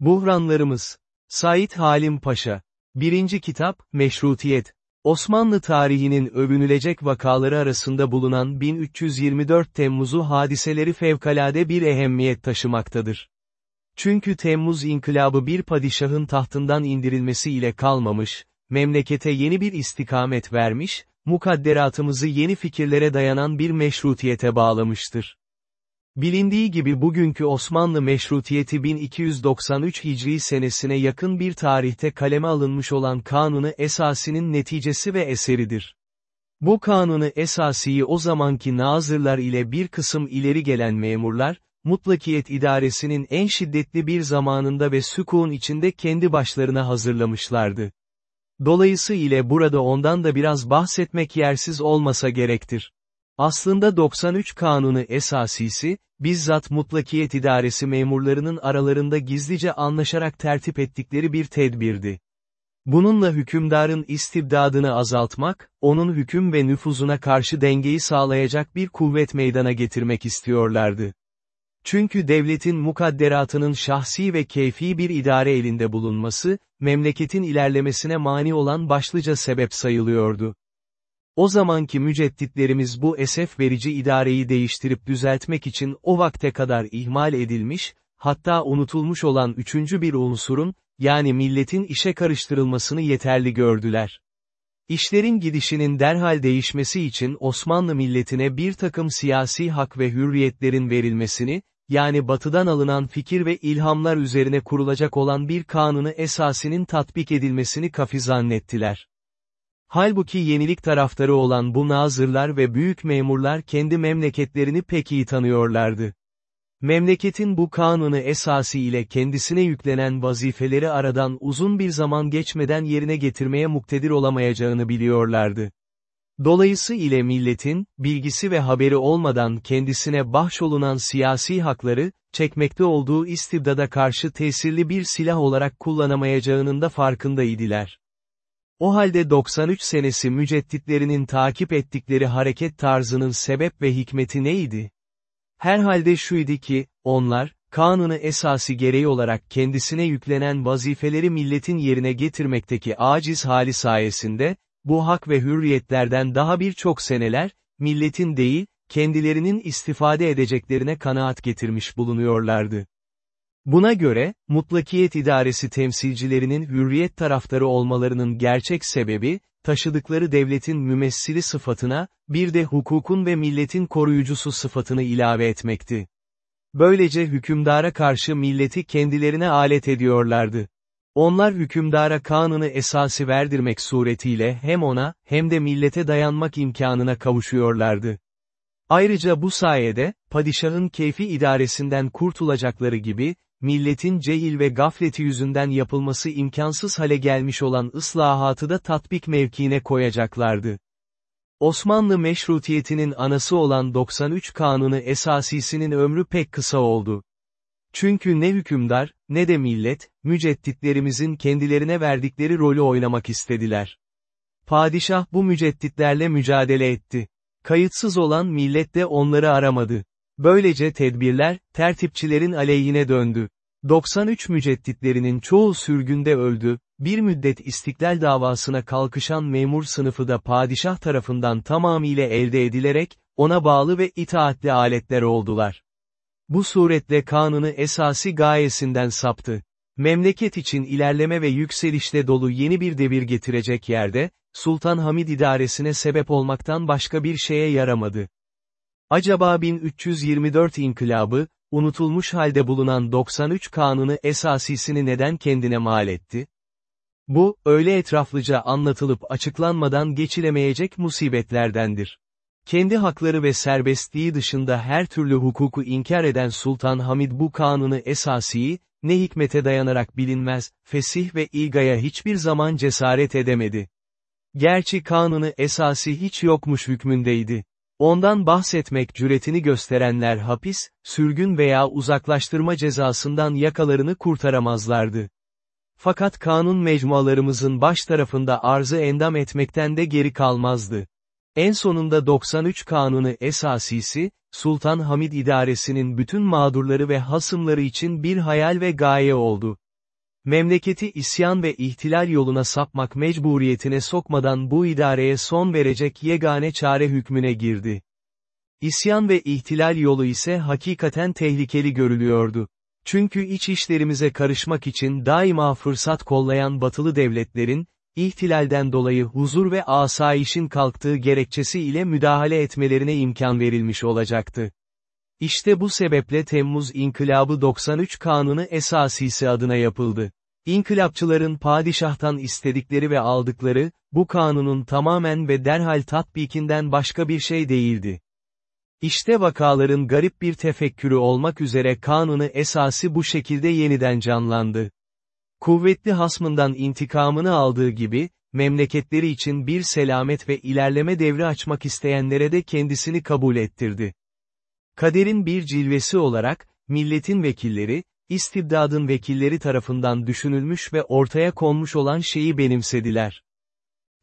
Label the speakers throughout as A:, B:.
A: Buhranlarımız. Said Halim Paşa. Birinci kitap, Meşrutiyet. Osmanlı tarihinin övünülecek vakaları arasında bulunan 1324 Temmuz'u hadiseleri fevkalade bir ehemmiyet taşımaktadır. Çünkü Temmuz inkılabı bir padişahın tahtından indirilmesi ile kalmamış, memlekete yeni bir istikamet vermiş, mukadderatımızı yeni fikirlere dayanan bir meşrutiyete bağlamıştır. Bilindiği gibi bugünkü Osmanlı meşrutiyeti 1293 Hicri senesine yakın bir tarihte kaleme alınmış olan Kanunu Esasi'nin neticesi ve eseridir. Bu Kanunu Esasi'yi o zamanki nazırlar ile bir kısım ileri gelen memurlar, mutlakiyet idaresinin en şiddetli bir zamanında ve sükun içinde kendi başlarına hazırlamışlardı. Dolayısıyla burada ondan da biraz bahsetmek yersiz olmasa gerektir. Aslında 93 Kanunu esasisi, bizzat mutlakiyet idaresi memurlarının aralarında gizlice anlaşarak tertip ettikleri bir tedbirdi. Bununla hükümdarın istibdadını azaltmak, onun hüküm ve nüfuzuna karşı dengeyi sağlayacak bir kuvvet meydana getirmek istiyorlardı. Çünkü devletin mukadderatının şahsi ve keyfi bir idare elinde bulunması, memleketin ilerlemesine mani olan başlıca sebep sayılıyordu. O zamanki mücedditlerimiz bu esef verici idareyi değiştirip düzeltmek için o vakte kadar ihmal edilmiş, hatta unutulmuş olan üçüncü bir unsurun, yani milletin işe karıştırılmasını yeterli gördüler. İşlerin gidişinin derhal değişmesi için Osmanlı milletine bir takım siyasi hak ve hürriyetlerin verilmesini, yani batıdan alınan fikir ve ilhamlar üzerine kurulacak olan bir kanunu esasinin tatbik edilmesini kafi zannettiler. Halbuki yenilik taraftarı olan bu nazırlar ve büyük memurlar kendi memleketlerini pek iyi tanıyorlardı. Memleketin bu kanunu esası ile kendisine yüklenen vazifeleri aradan uzun bir zaman geçmeden yerine getirmeye muktedir olamayacağını biliyorlardı. Dolayısıyla milletin, bilgisi ve haberi olmadan kendisine bahşolunan siyasi hakları, çekmekte olduğu istibdada karşı tesirli bir silah olarak kullanamayacağının da farkındaydılar. O halde 93 senesi mücedditlerinin takip ettikleri hareket tarzının sebep ve hikmeti neydi? Herhalde şuydu ki, onlar, kanunu esası gereği olarak kendisine yüklenen vazifeleri milletin yerine getirmekteki aciz hali sayesinde, bu hak ve hürriyetlerden daha birçok seneler, milletin değil, kendilerinin istifade edeceklerine kanaat getirmiş bulunuyorlardı. Buna göre, mutlakiyet idaresi temsilcilerinin hürriyet taraftarı olmalarının gerçek sebebi, taşıdıkları devletin mümessili sıfatına, bir de hukukun ve milletin koruyucusu sıfatını ilave etmekti. Böylece hükümdara karşı milleti kendilerine alet ediyorlardı. Onlar hükümdara kanunu esası verdirmek suretiyle hem ona, hem de millete dayanmak imkanına kavuşuyorlardı. Ayrıca bu sayede, padişahın keyfi idaresinden kurtulacakları gibi, milletin cehil ve gafleti yüzünden yapılması imkansız hale gelmiş olan ıslahatı da tatbik mevkiine koyacaklardı. Osmanlı meşrutiyetinin anası olan 93 kanunu esasisinin ömrü pek kısa oldu. Çünkü ne hükümdar, ne de millet, mücedditlerimizin kendilerine verdikleri rolü oynamak istediler. Padişah bu mücedditlerle mücadele etti. Kayıtsız olan millet de onları aramadı. Böylece tedbirler, tertipçilerin aleyhine döndü. 93 mücedditlerinin çoğu sürgünde öldü, bir müddet istiklal davasına kalkışan memur sınıfı da padişah tarafından tamamıyla elde edilerek, ona bağlı ve itaatli aletler oldular. Bu suretle kanunu esası gayesinden saptı. Memleket için ilerleme ve yükselişte dolu yeni bir devir getirecek yerde, Sultan Hamid idaresine sebep olmaktan başka bir şeye yaramadı. Acaba 1324 inkılabı, unutulmuş halde bulunan 93 kanunu esasisini neden kendine mal etti? Bu, öyle etraflıca anlatılıp açıklanmadan geçilemeyecek musibetlerdendir. Kendi hakları ve serbestliği dışında her türlü hukuku inkar eden Sultan Hamid bu kanunu esasiyi, ne hikmete dayanarak bilinmez, fesih ve ilgaya hiçbir zaman cesaret edemedi. Gerçi kanunu esası hiç yokmuş hükmündeydi. Ondan bahsetmek cüretini gösterenler hapis, sürgün veya uzaklaştırma cezasından yakalarını kurtaramazlardı. Fakat kanun mecmualarımızın baş tarafında arzı endam etmekten de geri kalmazdı. En sonunda 93 kanunu esasisi, Sultan Hamid idaresinin bütün mağdurları ve hasımları için bir hayal ve gaye oldu. Memleketi isyan ve ihtilal yoluna sapmak mecburiyetine sokmadan bu idareye son verecek yegane çare hükmüne girdi. İsyan ve ihtilal yolu ise hakikaten tehlikeli görülüyordu. Çünkü iç işlerimize karışmak için daima fırsat kollayan batılı devletlerin, ihtilalden dolayı huzur ve asayişin kalktığı gerekçesi ile müdahale etmelerine imkan verilmiş olacaktı. İşte bu sebeple Temmuz İnkılabı 93 Kanunu esasisi adına yapıldı. İnkılapçıların padişahtan istedikleri ve aldıkları, bu kanunun tamamen ve derhal tatbikinden başka bir şey değildi. İşte vakaların garip bir tefekkürü olmak üzere kanunu esası bu şekilde yeniden canlandı. Kuvvetli hasmından intikamını aldığı gibi, memleketleri için bir selamet ve ilerleme devri açmak isteyenlere de kendisini kabul ettirdi. Kaderin bir cilvesi olarak, milletin vekilleri, istibdadın vekilleri tarafından düşünülmüş ve ortaya konmuş olan şeyi benimsediler.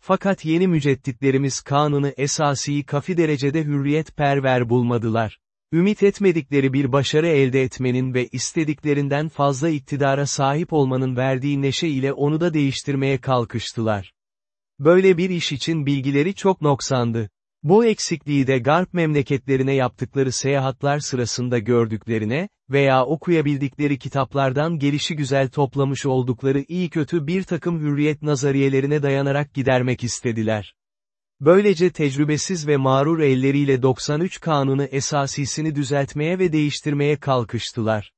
A: Fakat yeni mücedditlerimiz kanunu esasiyi kafi derecede hürriyet perver bulmadılar. Ümit etmedikleri bir başarı elde etmenin ve istediklerinden fazla iktidara sahip olmanın verdiği neşe ile onu da değiştirmeye kalkıştılar. Böyle bir iş için bilgileri çok noksandı. Bu eksikliği de Garp memleketlerine yaptıkları seyahatler sırasında gördüklerine, veya okuyabildikleri kitaplardan gelişi güzel toplamış oldukları iyi kötü bir takım hürriyet nazariyelerine dayanarak gidermek istediler. Böylece tecrübesiz ve mağrur elleriyle 93 kanunu esasisini düzeltmeye ve değiştirmeye kalkıştılar.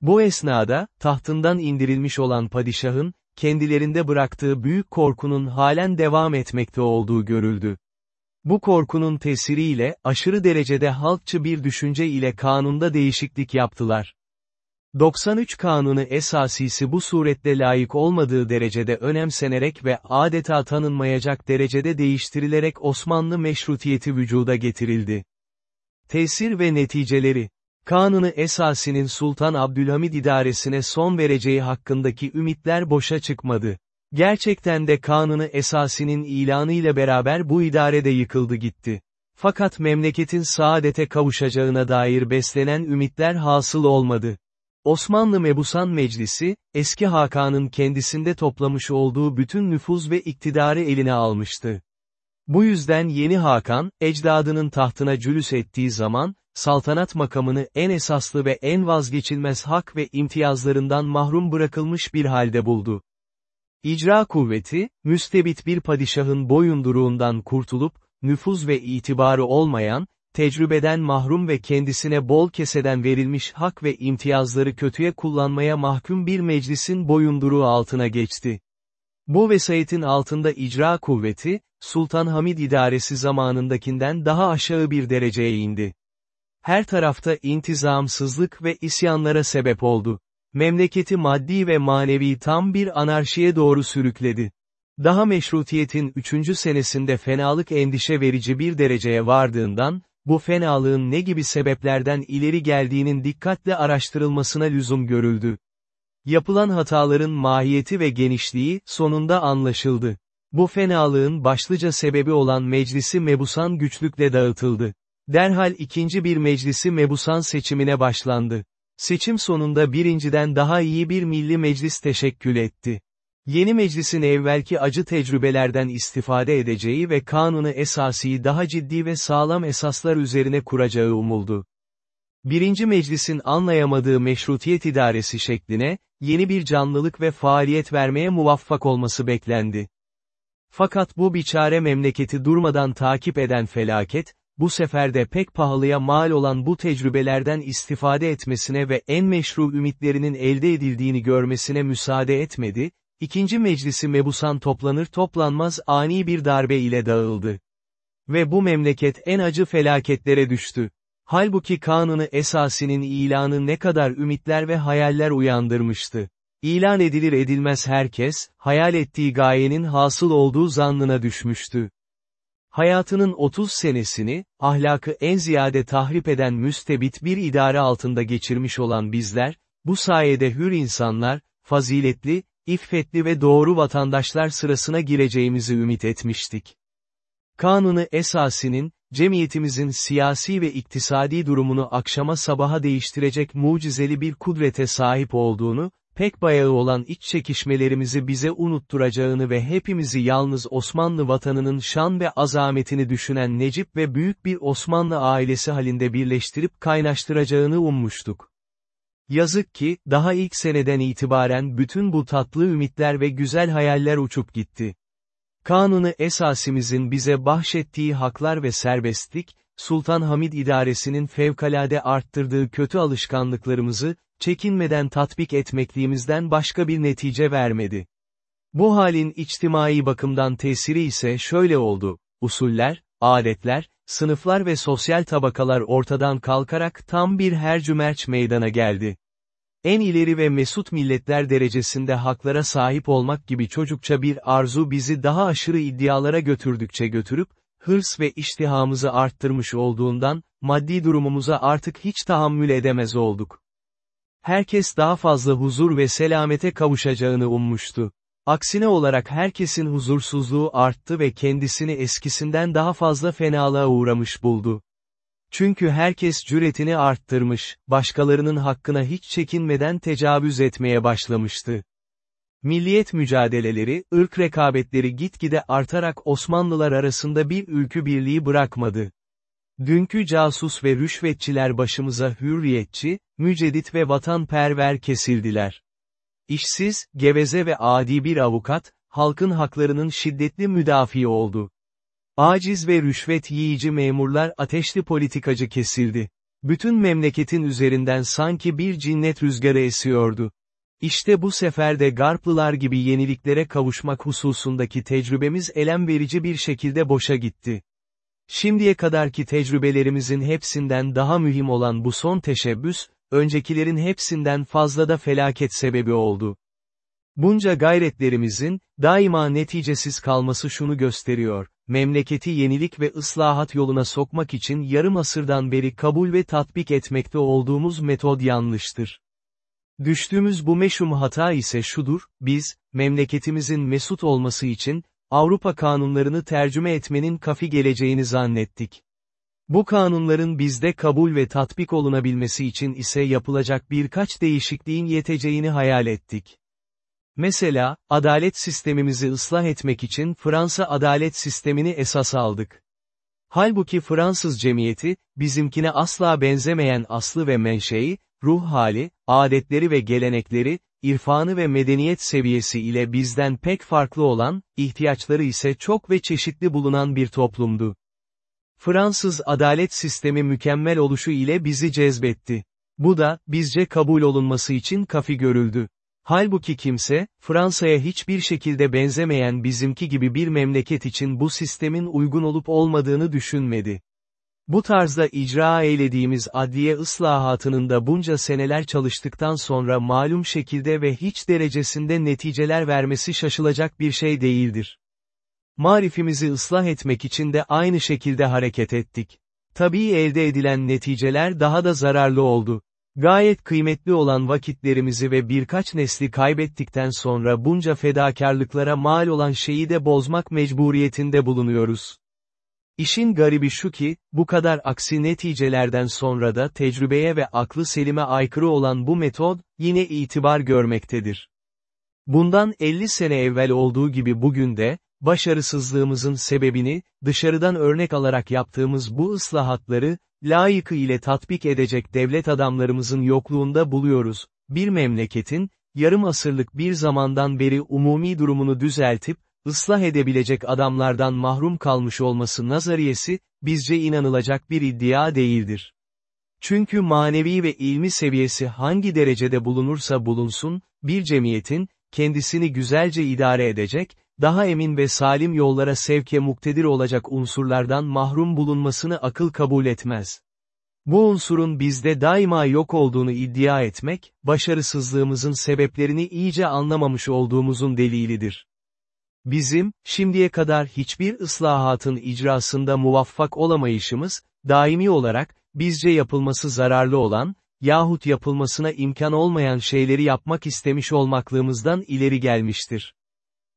A: Bu esnada, tahtından indirilmiş olan padişahın, kendilerinde bıraktığı büyük korkunun halen devam etmekte olduğu görüldü. Bu korkunun tesiriyle, aşırı derecede halkçı bir düşünce ile kanunda değişiklik yaptılar. 93 kanunu esasisi bu surette layık olmadığı derecede önemsenerek ve adeta tanınmayacak derecede değiştirilerek Osmanlı meşrutiyeti vücuda getirildi. Tesir ve neticeleri Kanunu esasinin Sultan Abdülhamid idaresine son vereceği hakkındaki ümitler boşa çıkmadı. Gerçekten de kanunu esasinin ilanı ile beraber bu idare de yıkıldı gitti. Fakat memleketin saadete kavuşacağına dair beslenen ümitler hasıl olmadı. Osmanlı Mebusan Meclisi, eski Hakan'ın kendisinde toplamış olduğu bütün nüfuz ve iktidarı eline almıştı. Bu yüzden yeni Hakan, ecdadının tahtına cülüs ettiği zaman, saltanat makamını en esaslı ve en vazgeçilmez hak ve imtiyazlarından mahrum bırakılmış bir halde buldu. İcra kuvveti, müstebit bir padişahın boyunduruğundan kurtulup, nüfuz ve itibarı olmayan, tecrübeden mahrum ve kendisine bol keseden verilmiş hak ve imtiyazları kötüye kullanmaya mahkum bir meclisin boyunduruğu altına geçti. Bu vesayetin altında icra kuvveti, Sultan Hamid idaresi zamanındakinden daha aşağı bir dereceye indi. Her tarafta intizamsızlık ve isyanlara sebep oldu memleketi maddi ve manevi tam bir anarşiye doğru sürükledi. Daha meşrutiyetin üçüncü senesinde fenalık endişe verici bir dereceye vardığından, bu fenalığın ne gibi sebeplerden ileri geldiğinin dikkatle araştırılmasına lüzum görüldü. Yapılan hataların mahiyeti ve genişliği, sonunda anlaşıldı. Bu fenalığın başlıca sebebi olan meclisi mebusan güçlükle dağıtıldı. Derhal ikinci bir meclisi mebusan seçimine başlandı. Seçim sonunda birinciden daha iyi bir milli meclis teşekkül etti. Yeni meclisin evvelki acı tecrübelerden istifade edeceği ve kanunu esası daha ciddi ve sağlam esaslar üzerine kuracağı umuldu. Birinci meclisin anlayamadığı meşrutiyet idaresi şekline, yeni bir canlılık ve faaliyet vermeye muvaffak olması beklendi. Fakat bu biçare memleketi durmadan takip eden felaket, bu sefer de pek pahalıya mal olan bu tecrübelerden istifade etmesine ve en meşru ümitlerinin elde edildiğini görmesine müsaade etmedi, ikinci meclisi mebusan toplanır toplanmaz ani bir darbe ile dağıldı. Ve bu memleket en acı felaketlere düştü. Halbuki kanunu esasinin ilanı ne kadar ümitler ve hayaller uyandırmıştı. İlan edilir edilmez herkes, hayal ettiği gayenin hasıl olduğu zannına düşmüştü. Hayatının 30 senesini, ahlakı en ziyade tahrip eden müstebit bir idare altında geçirmiş olan bizler, bu sayede hür insanlar, faziletli, iffetli ve doğru vatandaşlar sırasına gireceğimizi ümit etmiştik. Kanunu esasinin, cemiyetimizin siyasi ve iktisadi durumunu akşama sabaha değiştirecek mucizeli bir kudrete sahip olduğunu, pek bayağı olan iç çekişmelerimizi bize unutturacağını ve hepimizi yalnız Osmanlı vatanının şan ve azametini düşünen Necip ve büyük bir Osmanlı ailesi halinde birleştirip kaynaştıracağını ummuştuk. Yazık ki, daha ilk seneden itibaren bütün bu tatlı ümitler ve güzel hayaller uçup gitti. Kanunu esasimizin bize bahşettiği haklar ve serbestlik, Sultan Hamid idaresinin fevkalade arttırdığı kötü alışkanlıklarımızı, çekinmeden tatbik etmekliğimizden başka bir netice vermedi. Bu halin içtimai bakımdan tesiri ise şöyle oldu, usuller, adetler, sınıflar ve sosyal tabakalar ortadan kalkarak tam bir hercümerç meydana geldi. En ileri ve mesut milletler derecesinde haklara sahip olmak gibi çocukça bir arzu bizi daha aşırı iddialara götürdükçe götürüp, hırs ve iştihamızı arttırmış olduğundan, maddi durumumuza artık hiç tahammül edemez olduk. Herkes daha fazla huzur ve selamete kavuşacağını ummuştu. Aksine olarak herkesin huzursuzluğu arttı ve kendisini eskisinden daha fazla fenalığa uğramış buldu. Çünkü herkes cüretini arttırmış, başkalarının hakkına hiç çekinmeden tecavüz etmeye başlamıştı. Milliyet mücadeleleri, ırk rekabetleri gitgide artarak Osmanlılar arasında bir ülkü birliği bırakmadı. Dünkü casus ve rüşvetçiler başımıza hürriyetçi, mücedit ve vatanperver kesildiler. İşsiz, geveze ve adi bir avukat, halkın haklarının şiddetli müdafi oldu. Aciz ve rüşvet yiyici memurlar ateşli politikacı kesildi. Bütün memleketin üzerinden sanki bir cinnet rüzgarı esiyordu. İşte bu sefer de Garplılar gibi yeniliklere kavuşmak hususundaki tecrübemiz elem verici bir şekilde boşa gitti. Şimdiye kadarki tecrübelerimizin hepsinden daha mühim olan bu son teşebbüs, öncekilerin hepsinden fazla da felaket sebebi oldu. Bunca gayretlerimizin, daima neticesiz kalması şunu gösteriyor, memleketi yenilik ve ıslahat yoluna sokmak için yarım asırdan beri kabul ve tatbik etmekte olduğumuz metod yanlıştır. Düştüğümüz bu meşhum hata ise şudur, biz, memleketimizin mesut olması için, Avrupa kanunlarını tercüme etmenin kafi geleceğini zannettik. Bu kanunların bizde kabul ve tatbik olunabilmesi için ise yapılacak birkaç değişikliğin yeteceğini hayal ettik. Mesela, adalet sistemimizi ıslah etmek için Fransa adalet sistemini esas aldık. Halbuki Fransız cemiyeti, bizimkine asla benzemeyen aslı ve menşei, ruh hali, adetleri ve gelenekleri, irfanı ve medeniyet seviyesi ile bizden pek farklı olan, ihtiyaçları ise çok ve çeşitli bulunan bir toplumdu. Fransız adalet sistemi mükemmel oluşu ile bizi cezbetti. Bu da, bizce kabul olunması için kafi görüldü. Halbuki kimse, Fransa'ya hiçbir şekilde benzemeyen bizimki gibi bir memleket için bu sistemin uygun olup olmadığını düşünmedi. Bu tarzda icra eylediğimiz adliye ıslahatının da bunca seneler çalıştıktan sonra malum şekilde ve hiç derecesinde neticeler vermesi şaşılacak bir şey değildir. Marifimizi ıslah etmek için de aynı şekilde hareket ettik. Tabii elde edilen neticeler daha da zararlı oldu. Gayet kıymetli olan vakitlerimizi ve birkaç nesli kaybettikten sonra bunca fedakarlıklara mal olan şeyi de bozmak mecburiyetinde bulunuyoruz. İşin garibi şu ki, bu kadar aksi neticelerden sonra da tecrübeye ve aklı selime aykırı olan bu metod, yine itibar görmektedir. Bundan 50 sene evvel olduğu gibi bugün de, başarısızlığımızın sebebini, dışarıdan örnek alarak yaptığımız bu ıslahatları, layıkı ile tatbik edecek devlet adamlarımızın yokluğunda buluyoruz. Bir memleketin, yarım asırlık bir zamandan beri umumi durumunu düzeltip, ıslah edebilecek adamlardan mahrum kalmış olması nazariyesi, bizce inanılacak bir iddia değildir. Çünkü manevi ve ilmi seviyesi hangi derecede bulunursa bulunsun, bir cemiyetin, kendisini güzelce idare edecek, daha emin ve salim yollara sevke muktedir olacak unsurlardan mahrum bulunmasını akıl kabul etmez. Bu unsurun bizde daima yok olduğunu iddia etmek, başarısızlığımızın sebeplerini iyice anlamamış olduğumuzun delilidir. Bizim, şimdiye kadar hiçbir ıslahatın icrasında muvaffak olamayışımız, daimi olarak, bizce yapılması zararlı olan, yahut yapılmasına imkan olmayan şeyleri yapmak istemiş olmaklığımızdan ileri gelmiştir.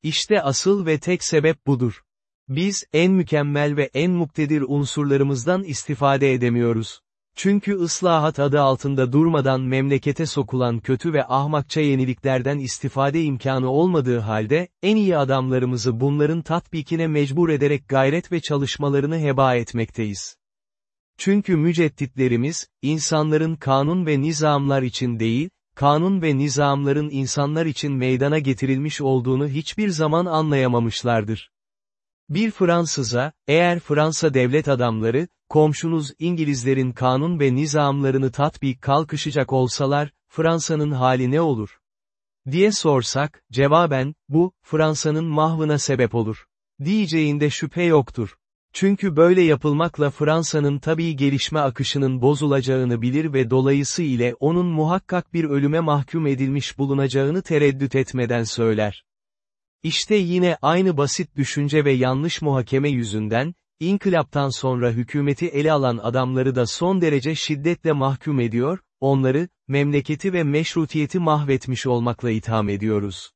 A: İşte asıl ve tek sebep budur. Biz, en mükemmel ve en muktedir unsurlarımızdan istifade edemiyoruz. Çünkü ıslahat adı altında durmadan memlekete sokulan kötü ve ahmakça yeniliklerden istifade imkanı olmadığı halde, en iyi adamlarımızı bunların tatbikine mecbur ederek gayret ve çalışmalarını heba etmekteyiz. Çünkü mücedditlerimiz, insanların kanun ve nizamlar için değil, kanun ve nizamların insanlar için meydana getirilmiş olduğunu hiçbir zaman anlayamamışlardır. Bir Fransız'a, eğer Fransa devlet adamları, komşunuz İngilizlerin kanun ve nizamlarını tatbik kalkışacak olsalar, Fransa'nın hali ne olur? diye sorsak, cevaben, bu, Fransa'nın mahvına sebep olur. Diyeceğinde şüphe yoktur. Çünkü böyle yapılmakla Fransa'nın tabii gelişme akışının bozulacağını bilir ve dolayısı ile onun muhakkak bir ölüme mahkum edilmiş bulunacağını tereddüt etmeden söyler. İşte yine aynı basit düşünce ve yanlış muhakeme yüzünden, İnkılaptan sonra hükümeti ele alan adamları da son derece şiddetle mahkum ediyor, onları, memleketi ve meşrutiyeti mahvetmiş olmakla itham ediyoruz.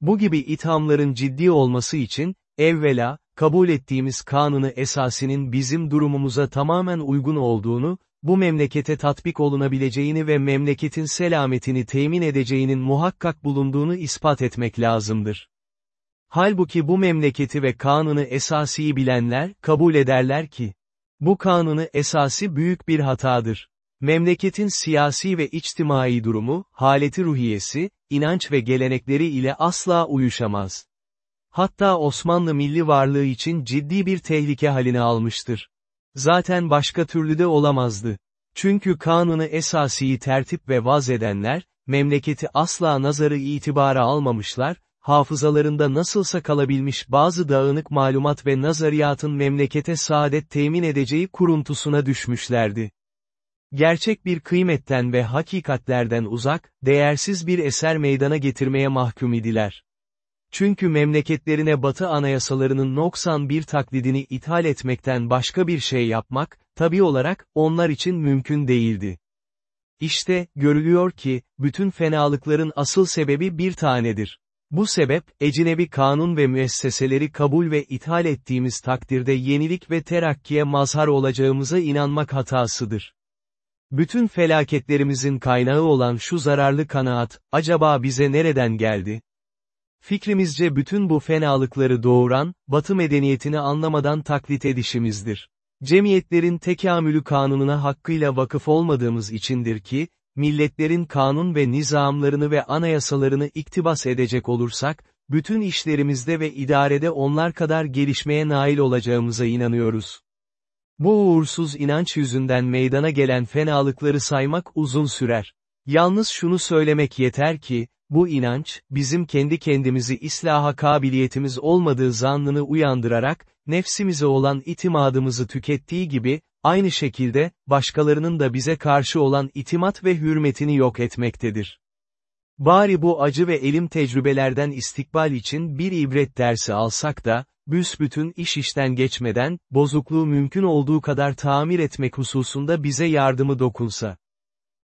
A: Bu gibi ithamların ciddi olması için, evvela, kabul ettiğimiz kanunu esasinin bizim durumumuza tamamen uygun olduğunu, bu memlekete tatbik olunabileceğini ve memleketin selametini temin edeceğinin muhakkak bulunduğunu ispat etmek lazımdır. Halbuki bu memleketi ve kanunu esasiyi bilenler, kabul ederler ki, bu kanunu esası büyük bir hatadır. Memleketin siyasi ve içtimai durumu, haleti ruhiyesi, inanç ve gelenekleri ile asla uyuşamaz. Hatta Osmanlı milli varlığı için ciddi bir tehlike haline almıştır. Zaten başka türlü de olamazdı. Çünkü kanunu esasiyi tertip ve vaz edenler, memleketi asla nazarı itibara almamışlar, hafızalarında nasılsa kalabilmiş bazı dağınık malumat ve nazariyatın memlekete saadet temin edeceği kuruntusuna düşmüşlerdi. Gerçek bir kıymetten ve hakikatlerden uzak, değersiz bir eser meydana getirmeye mahkum idiler. Çünkü memleketlerine batı anayasalarının noksan bir taklidini ithal etmekten başka bir şey yapmak, tabi olarak, onlar için mümkün değildi. İşte, görülüyor ki, bütün fenalıkların asıl sebebi bir tanedir. Bu sebep, ecinebi kanun ve müesseseleri kabul ve ithal ettiğimiz takdirde yenilik ve terakkiye mazhar olacağımıza inanmak hatasıdır. Bütün felaketlerimizin kaynağı olan şu zararlı kanaat, acaba bize nereden geldi? Fikrimizce bütün bu fenalıkları doğuran, batı medeniyetini anlamadan taklit edişimizdir. Cemiyetlerin tekamülü kanununa hakkıyla vakıf olmadığımız içindir ki, milletlerin kanun ve nizamlarını ve anayasalarını iktibas edecek olursak, bütün işlerimizde ve idarede onlar kadar gelişmeye nail olacağımıza inanıyoruz. Bu uğursuz inanç yüzünden meydana gelen fenalıkları saymak uzun sürer. Yalnız şunu söylemek yeter ki, bu inanç, bizim kendi kendimizi islaha kabiliyetimiz olmadığı zannını uyandırarak, nefsimize olan itimadımızı tükettiği gibi, aynı şekilde, başkalarının da bize karşı olan itimat ve hürmetini yok etmektedir. Bari bu acı ve elim tecrübelerden istikbal için bir ibret dersi alsak da, büsbütün iş işten geçmeden, bozukluğu mümkün olduğu kadar tamir etmek hususunda bize yardımı dokunsa.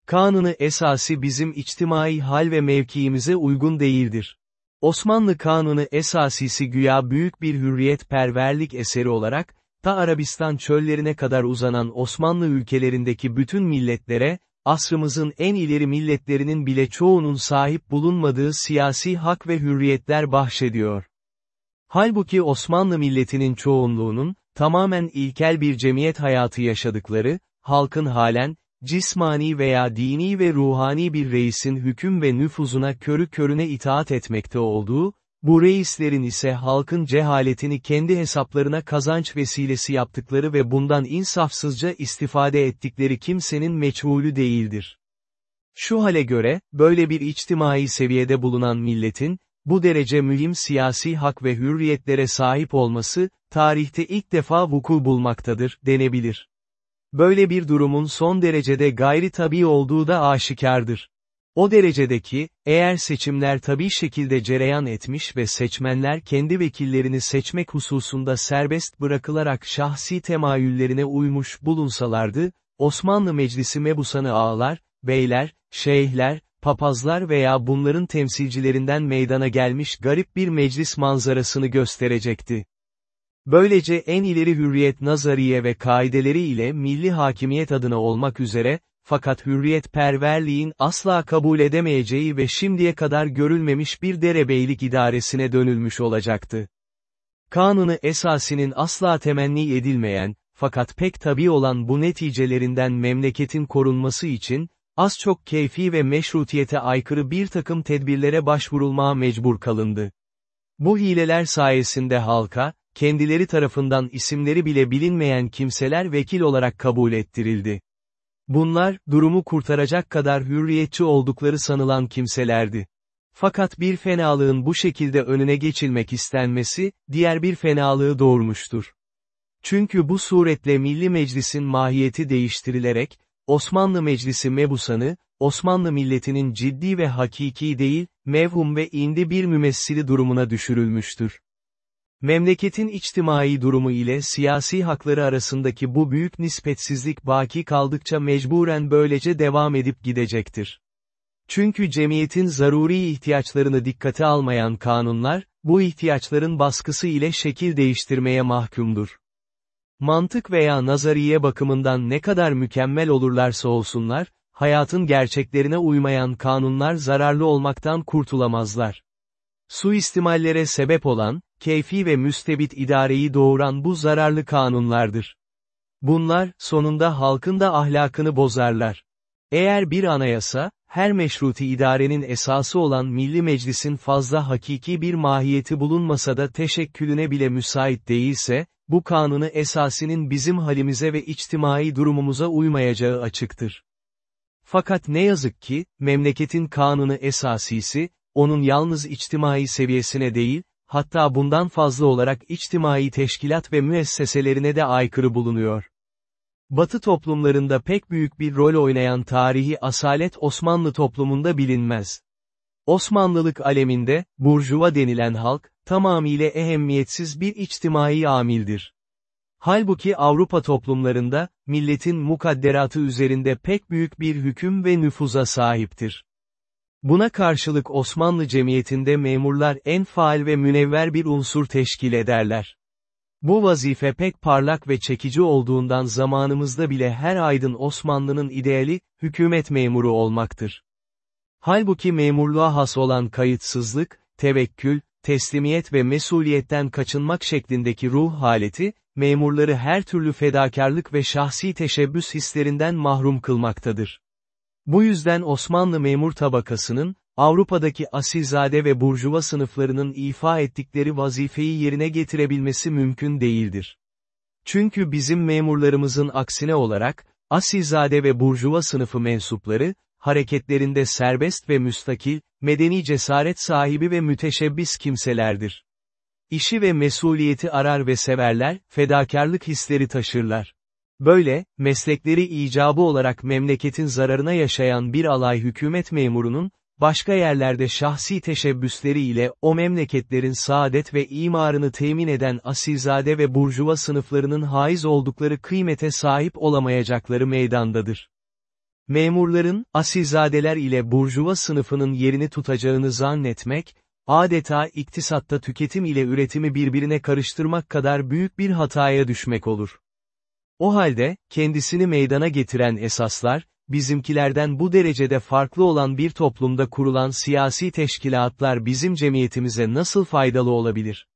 A: Kanunu esası bizim içtimai hal ve mevkiimize uygun değildir. Osmanlı Kanunu esasisi güya büyük bir hürriyet perverlik eseri olarak, ta Arabistan çöllerine kadar uzanan Osmanlı ülkelerindeki bütün milletlere, asrımızın en ileri milletlerinin bile çoğunun sahip bulunmadığı siyasi hak ve hürriyetler bahşediyor. Halbuki Osmanlı milletinin çoğunluğunun, tamamen ilkel bir cemiyet hayatı yaşadıkları, halkın halen, cismani veya dini ve ruhani bir reisin hüküm ve nüfuzuna körü körüne itaat etmekte olduğu, bu reislerin ise halkın cehaletini kendi hesaplarına kazanç vesilesi yaptıkları ve bundan insafsızca istifade ettikleri kimsenin meçhulü değildir. Şu hale göre, böyle bir içtimai seviyede bulunan milletin, bu derece mühim siyasi hak ve hürriyetlere sahip olması, tarihte ilk defa vuku bulmaktadır, denebilir. Böyle bir durumun son derecede gayri tabi olduğu da aşikardır. O derecedeki, eğer seçimler tabi şekilde cereyan etmiş ve seçmenler kendi vekillerini seçmek hususunda serbest bırakılarak şahsi temayüllerine uymuş bulunsalardı, Osmanlı Meclisi mebusanı ağalar, beyler, şeyhler, papazlar veya bunların temsilcilerinden meydana gelmiş garip bir meclis manzarasını gösterecekti. Böylece en ileri hürriyet nazariye ve kaideleri ile milli hakimiyet adına olmak üzere, fakat hürriyet perverliğin asla kabul edemeyeceği ve şimdiye kadar görülmemiş bir derebeylik idaresine dönülmüş olacaktı. Kanunu esasinin asla temenni edilmeyen, fakat pek tabi olan bu neticelerinden memleketin korunması için, az çok keyfi ve meşrutiyete aykırı bir takım tedbirlere başvurulmaya mecbur kalındı. Bu hileler sayesinde halka, kendileri tarafından isimleri bile bilinmeyen kimseler vekil olarak kabul ettirildi. Bunlar, durumu kurtaracak kadar hürriyetçi oldukları sanılan kimselerdi. Fakat bir fenalığın bu şekilde önüne geçilmek istenmesi, diğer bir fenalığı doğurmuştur. Çünkü bu suretle Milli Meclis'in mahiyeti değiştirilerek, Osmanlı Meclisi mebusanı, Osmanlı milletinin ciddi ve hakiki değil, mevhum ve indi bir mümessili durumuna düşürülmüştür. Memleketin içtimai durumu ile siyasi hakları arasındaki bu büyük nispetsizlik baki kaldıkça mecburen böylece devam edip gidecektir. Çünkü cemiyetin zaruri ihtiyaçlarını dikkate almayan kanunlar, bu ihtiyaçların baskısı ile şekil değiştirmeye mahkumdur. Mantık veya nazariye bakımından ne kadar mükemmel olurlarsa olsunlar, hayatın gerçeklerine uymayan kanunlar zararlı olmaktan kurtulamazlar. Suistimallere sebep olan, keyfi ve müstebit idareyi doğuran bu zararlı kanunlardır. Bunlar, sonunda halkın da ahlakını bozarlar. Eğer bir anayasa, her meşruti idarenin esası olan Milli Meclis'in fazla hakiki bir mahiyeti bulunmasa da teşekkülüne bile müsait değilse, bu kanunu esasinin bizim halimize ve içtimai durumumuza uymayacağı açıktır. Fakat ne yazık ki, memleketin kanunu esasisi, onun yalnız içtimai seviyesine değil, hatta bundan fazla olarak içtimai teşkilat ve müesseselerine de aykırı bulunuyor. Batı toplumlarında pek büyük bir rol oynayan tarihi asalet Osmanlı toplumunda bilinmez. Osmanlılık aleminde, burjuva denilen halk, tamamıyla ehemmiyetsiz bir içtimai amildir. Halbuki Avrupa toplumlarında, milletin mukadderatı üzerinde pek büyük bir hüküm ve nüfuza sahiptir. Buna karşılık Osmanlı cemiyetinde memurlar en faal ve münevver bir unsur teşkil ederler. Bu vazife pek parlak ve çekici olduğundan zamanımızda bile her aydın Osmanlı'nın ideali, hükümet memuru olmaktır. Halbuki memurluğa has olan kayıtsızlık, tevekkül, teslimiyet ve mesuliyetten kaçınmak şeklindeki ruh haleti, memurları her türlü fedakarlık ve şahsi teşebbüs hislerinden mahrum kılmaktadır. Bu yüzden Osmanlı memur tabakasının, Avrupa'daki asilzade ve burjuva sınıflarının ifa ettikleri vazifeyi yerine getirebilmesi mümkün değildir. Çünkü bizim memurlarımızın aksine olarak, asilzade ve burjuva sınıfı mensupları, hareketlerinde serbest ve müstakil, medeni cesaret sahibi ve müteşebbis kimselerdir. İşi ve mesuliyeti arar ve severler, fedakarlık hisleri taşırlar. Böyle, meslekleri icabı olarak memleketin zararına yaşayan bir alay hükümet memurunun, başka yerlerde şahsi teşebbüsleri ile o memleketlerin saadet ve imarını temin eden asilzade ve burjuva sınıflarının haiz oldukları kıymete sahip olamayacakları meydandadır. Memurların, asilzadeler ile burjuva sınıfının yerini tutacağını zannetmek, adeta iktisatta tüketim ile üretimi birbirine karıştırmak kadar büyük bir hataya düşmek olur. O halde, kendisini meydana getiren esaslar, bizimkilerden bu derecede farklı olan bir toplumda kurulan siyasi teşkilatlar bizim cemiyetimize nasıl faydalı olabilir?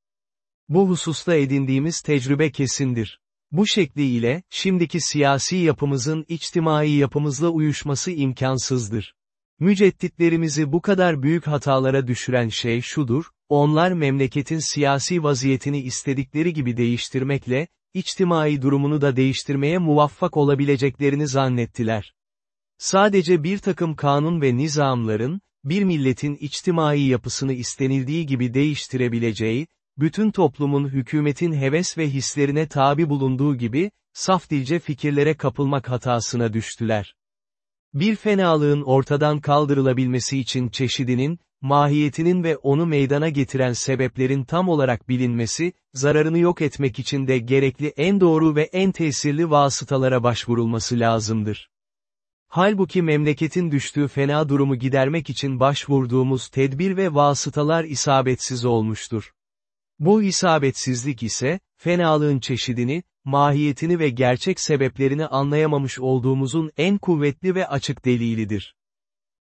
A: Bu hususta edindiğimiz tecrübe kesindir. Bu şekliyle, şimdiki siyasi yapımızın içtimai yapımızla uyuşması imkansızdır. Mücedditlerimizi bu kadar büyük hatalara düşüren şey şudur, onlar memleketin siyasi vaziyetini istedikleri gibi değiştirmekle, içtimai durumunu da değiştirmeye muvaffak olabileceklerini zannettiler. Sadece bir takım kanun ve nizamların, bir milletin içtimai yapısını istenildiği gibi değiştirebileceği, bütün toplumun hükümetin heves ve hislerine tabi bulunduğu gibi, saf dilce fikirlere kapılmak hatasına düştüler. Bir fenalığın ortadan kaldırılabilmesi için çeşidinin, mahiyetinin ve onu meydana getiren sebeplerin tam olarak bilinmesi, zararını yok etmek için de gerekli en doğru ve en tesirli vasıtalara başvurulması lazımdır. Halbuki memleketin düştüğü fena durumu gidermek için başvurduğumuz tedbir ve vasıtalar isabetsiz olmuştur. Bu isabetsizlik ise, fenalığın çeşidini, mahiyetini ve gerçek sebeplerini anlayamamış olduğumuzun en kuvvetli ve açık delilidir.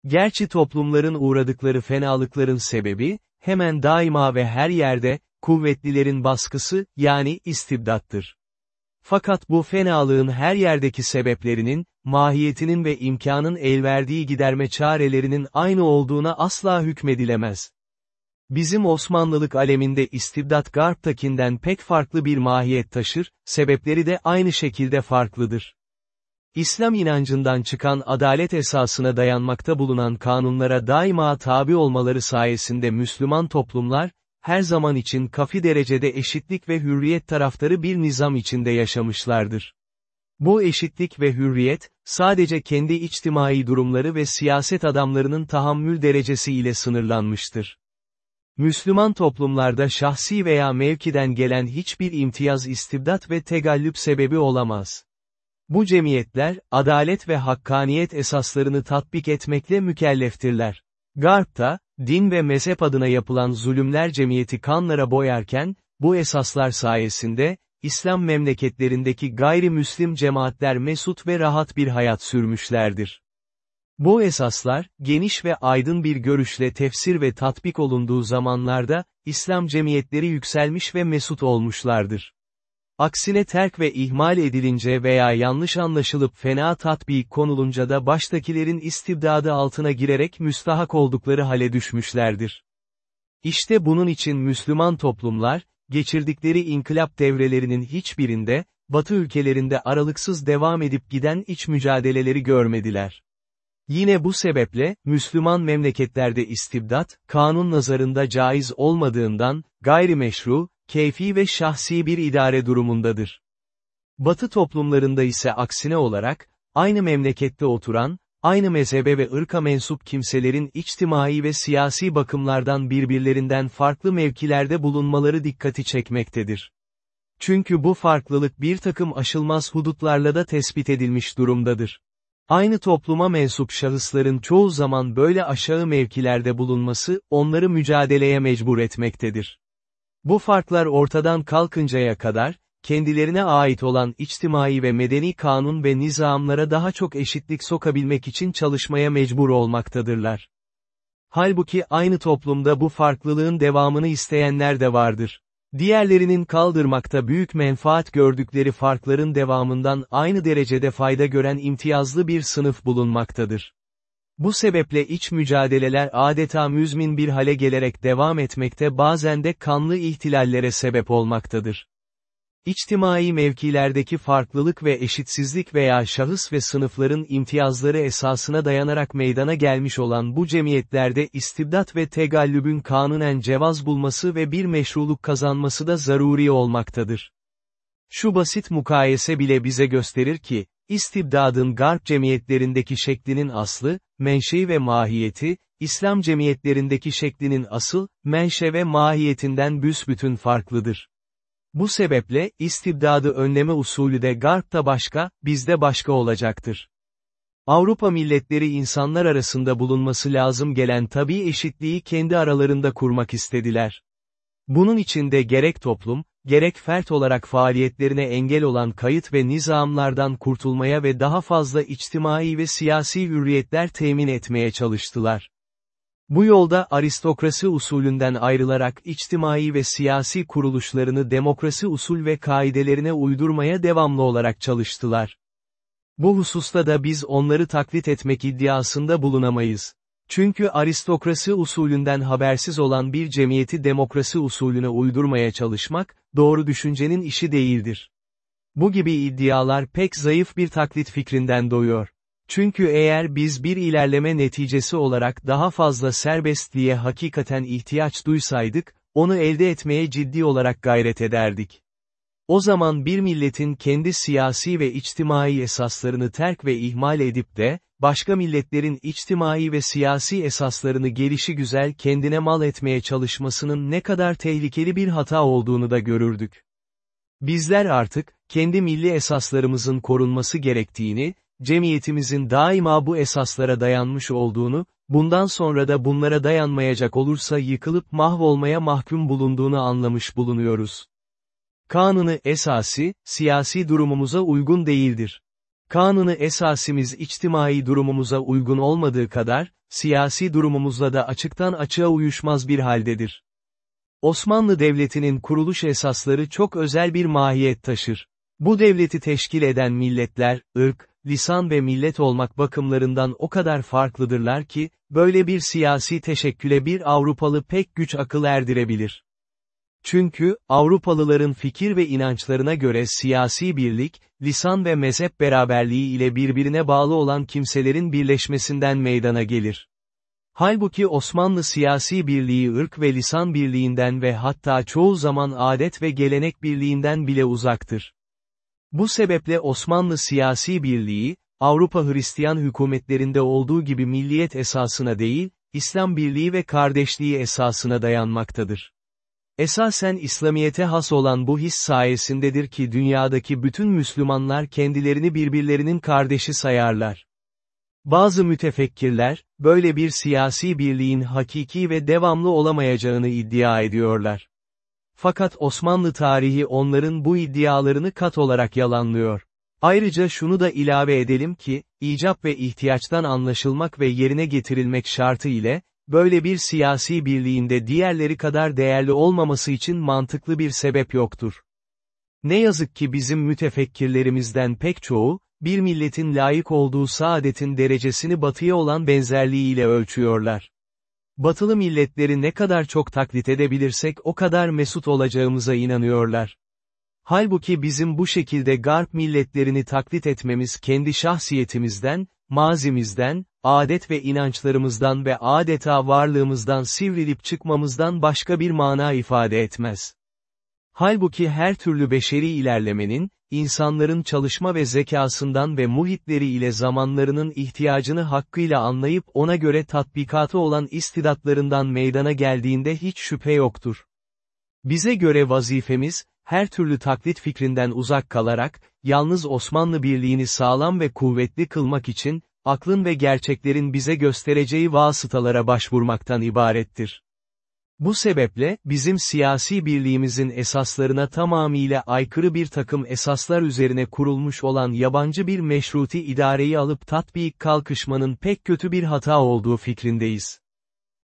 A: Gerçi toplumların uğradıkları fenalıkların sebebi, hemen daima ve her yerde, kuvvetlilerin baskısı, yani istibdattır. Fakat bu fenalığın her yerdeki sebeplerinin, mahiyetinin ve imkanın elverdiği giderme çarelerinin aynı olduğuna asla hükmedilemez. Bizim Osmanlılık aleminde istibdat Garp'takinden pek farklı bir mahiyet taşır, sebepleri de aynı şekilde farklıdır. İslam inancından çıkan adalet esasına dayanmakta bulunan kanunlara daima tabi olmaları sayesinde Müslüman toplumlar, her zaman için kafi derecede eşitlik ve hürriyet taraftarı bir nizam içinde yaşamışlardır. Bu eşitlik ve hürriyet, sadece kendi içtimai durumları ve siyaset adamlarının tahammül derecesi ile sınırlanmıştır. Müslüman toplumlarda şahsi veya mevkiden gelen hiçbir imtiyaz istibdat ve tegallüp sebebi olamaz. Bu cemiyetler, adalet ve hakkaniyet esaslarını tatbik etmekle mükelleftirler. Garp'ta, din ve mezhep adına yapılan zulümler cemiyeti kanlara boyarken, bu esaslar sayesinde, İslam memleketlerindeki gayrimüslim cemaatler mesut ve rahat bir hayat sürmüşlerdir. Bu esaslar, geniş ve aydın bir görüşle tefsir ve tatbik olunduğu zamanlarda, İslam cemiyetleri yükselmiş ve mesut olmuşlardır. Aksine terk ve ihmal edilince veya yanlış anlaşılıp fena tatbik konulunca da baştakilerin istibdadı altına girerek müstahak oldukları hale düşmüşlerdir. İşte bunun için Müslüman toplumlar, geçirdikleri inkılap devrelerinin hiçbirinde, Batı ülkelerinde aralıksız devam edip giden iç mücadeleleri görmediler. Yine bu sebeple, Müslüman memleketlerde istibdat, kanun nazarında caiz olmadığından, gayrimeşru, keyfi ve şahsi bir idare durumundadır. Batı toplumlarında ise aksine olarak, aynı memlekette oturan, aynı mezhebe ve ırka mensup kimselerin içtimai ve siyasi bakımlardan birbirlerinden farklı mevkilerde bulunmaları dikkati çekmektedir. Çünkü bu farklılık bir takım aşılmaz hudutlarla da tespit edilmiş durumdadır. Aynı topluma mensup şahısların çoğu zaman böyle aşağı mevkilerde bulunması, onları mücadeleye mecbur etmektedir. Bu farklar ortadan kalkıncaya kadar, kendilerine ait olan içtimai ve medeni kanun ve nizamlara daha çok eşitlik sokabilmek için çalışmaya mecbur olmaktadırlar. Halbuki aynı toplumda bu farklılığın devamını isteyenler de vardır. Diğerlerinin kaldırmakta büyük menfaat gördükleri farkların devamından aynı derecede fayda gören imtiyazlı bir sınıf bulunmaktadır. Bu sebeple iç mücadeleler adeta müzmin bir hale gelerek devam etmekte bazen de kanlı ihtilallere sebep olmaktadır. İçtimai mevkilerdeki farklılık ve eşitsizlik veya şahıs ve sınıfların imtiyazları esasına dayanarak meydana gelmiş olan bu cemiyetlerde istibdat ve tegallübün kanunen cevaz bulması ve bir meşruluk kazanması da zaruri olmaktadır. Şu basit mukayese bile bize gösterir ki, istibdadın garp cemiyetlerindeki şeklinin aslı, menşei ve mahiyeti, İslam cemiyetlerindeki şeklinin asıl, menşe ve mahiyetinden büsbütün farklıdır. Bu sebeple, istibdadı önleme usulü de Garp'ta başka, bizde başka olacaktır. Avrupa milletleri insanlar arasında bulunması lazım gelen tabi eşitliği kendi aralarında kurmak istediler. Bunun için de gerek toplum, gerek fert olarak faaliyetlerine engel olan kayıt ve nizamlardan kurtulmaya ve daha fazla içtimai ve siyasi hürriyetler temin etmeye çalıştılar. Bu yolda aristokrasi usulünden ayrılarak içtimai ve siyasi kuruluşlarını demokrasi usul ve kaidelerine uydurmaya devamlı olarak çalıştılar. Bu hususta da biz onları taklit etmek iddiasında bulunamayız. Çünkü aristokrasi usulünden habersiz olan bir cemiyeti demokrasi usulüne uydurmaya çalışmak, doğru düşüncenin işi değildir. Bu gibi iddialar pek zayıf bir taklit fikrinden doğuyor. Çünkü eğer biz bir ilerleme neticesi olarak daha fazla serbestliğe hakikaten ihtiyaç duysaydık, onu elde etmeye ciddi olarak gayret ederdik. O zaman bir milletin kendi siyasi ve içtimai esaslarını terk ve ihmal edip de, başka milletlerin içtimai ve siyasi esaslarını gelişi güzel kendine mal etmeye çalışmasının ne kadar tehlikeli bir hata olduğunu da görürdük. Bizler artık, kendi milli esaslarımızın korunması gerektiğini, cemiyetimizin daima bu esaslara dayanmış olduğunu, bundan sonra da bunlara dayanmayacak olursa yıkılıp mahvolmaya mahkum bulunduğunu anlamış bulunuyoruz. Kanunu esası, siyasi durumumuza uygun değildir. Kanunu esasimiz içtimai durumumuza uygun olmadığı kadar, siyasi durumumuzla da açıktan açığa uyuşmaz bir haldedir. Osmanlı Devleti'nin kuruluş esasları çok özel bir mahiyet taşır. Bu devleti teşkil eden milletler, ırk, lisan ve millet olmak bakımlarından o kadar farklıdırlar ki, böyle bir siyasi teşekküle bir Avrupalı pek güç akıl erdirebilir. Çünkü, Avrupalıların fikir ve inançlarına göre siyasi birlik, lisan ve mezhep beraberliği ile birbirine bağlı olan kimselerin birleşmesinden meydana gelir. Halbuki Osmanlı siyasi birliği ırk ve lisan birliğinden ve hatta çoğu zaman adet ve gelenek birliğinden bile uzaktır. Bu sebeple Osmanlı siyasi birliği, Avrupa Hristiyan hükümetlerinde olduğu gibi milliyet esasına değil, İslam birliği ve kardeşliği esasına dayanmaktadır. Esasen İslamiyete has olan bu his sayesindedir ki dünyadaki bütün Müslümanlar kendilerini birbirlerinin kardeşi sayarlar. Bazı mütefekkirler, böyle bir siyasi birliğin hakiki ve devamlı olamayacağını iddia ediyorlar. Fakat Osmanlı tarihi onların bu iddialarını kat olarak yalanlıyor. Ayrıca şunu da ilave edelim ki, icap ve ihtiyaçtan anlaşılmak ve yerine getirilmek şartı ile, böyle bir siyasi birliğinde diğerleri kadar değerli olmaması için mantıklı bir sebep yoktur. Ne yazık ki bizim mütefekkirlerimizden pek çoğu, bir milletin layık olduğu saadetin derecesini batıya olan benzerliğiyle ölçüyorlar. Batılı milletleri ne kadar çok taklit edebilirsek o kadar mesut olacağımıza inanıyorlar. Halbuki bizim bu şekilde garp milletlerini taklit etmemiz kendi şahsiyetimizden, mazimizden, adet ve inançlarımızdan ve adeta varlığımızdan sivrilip çıkmamızdan başka bir mana ifade etmez. Halbuki her türlü beşeri ilerlemenin, insanların çalışma ve zekasından ve muhitleri ile zamanlarının ihtiyacını hakkıyla anlayıp ona göre tatbikatı olan istidatlarından meydana geldiğinde hiç şüphe yoktur. Bize göre vazifemiz, her türlü taklit fikrinden uzak kalarak, yalnız Osmanlı Birliği'ni sağlam ve kuvvetli kılmak için, aklın ve gerçeklerin bize göstereceği vasıtalara başvurmaktan ibarettir. Bu sebeple, bizim siyasi birliğimizin esaslarına tamamıyla aykırı bir takım esaslar üzerine kurulmuş olan yabancı bir meşruti idareyi alıp tatbik kalkışmanın pek kötü bir hata olduğu fikrindeyiz.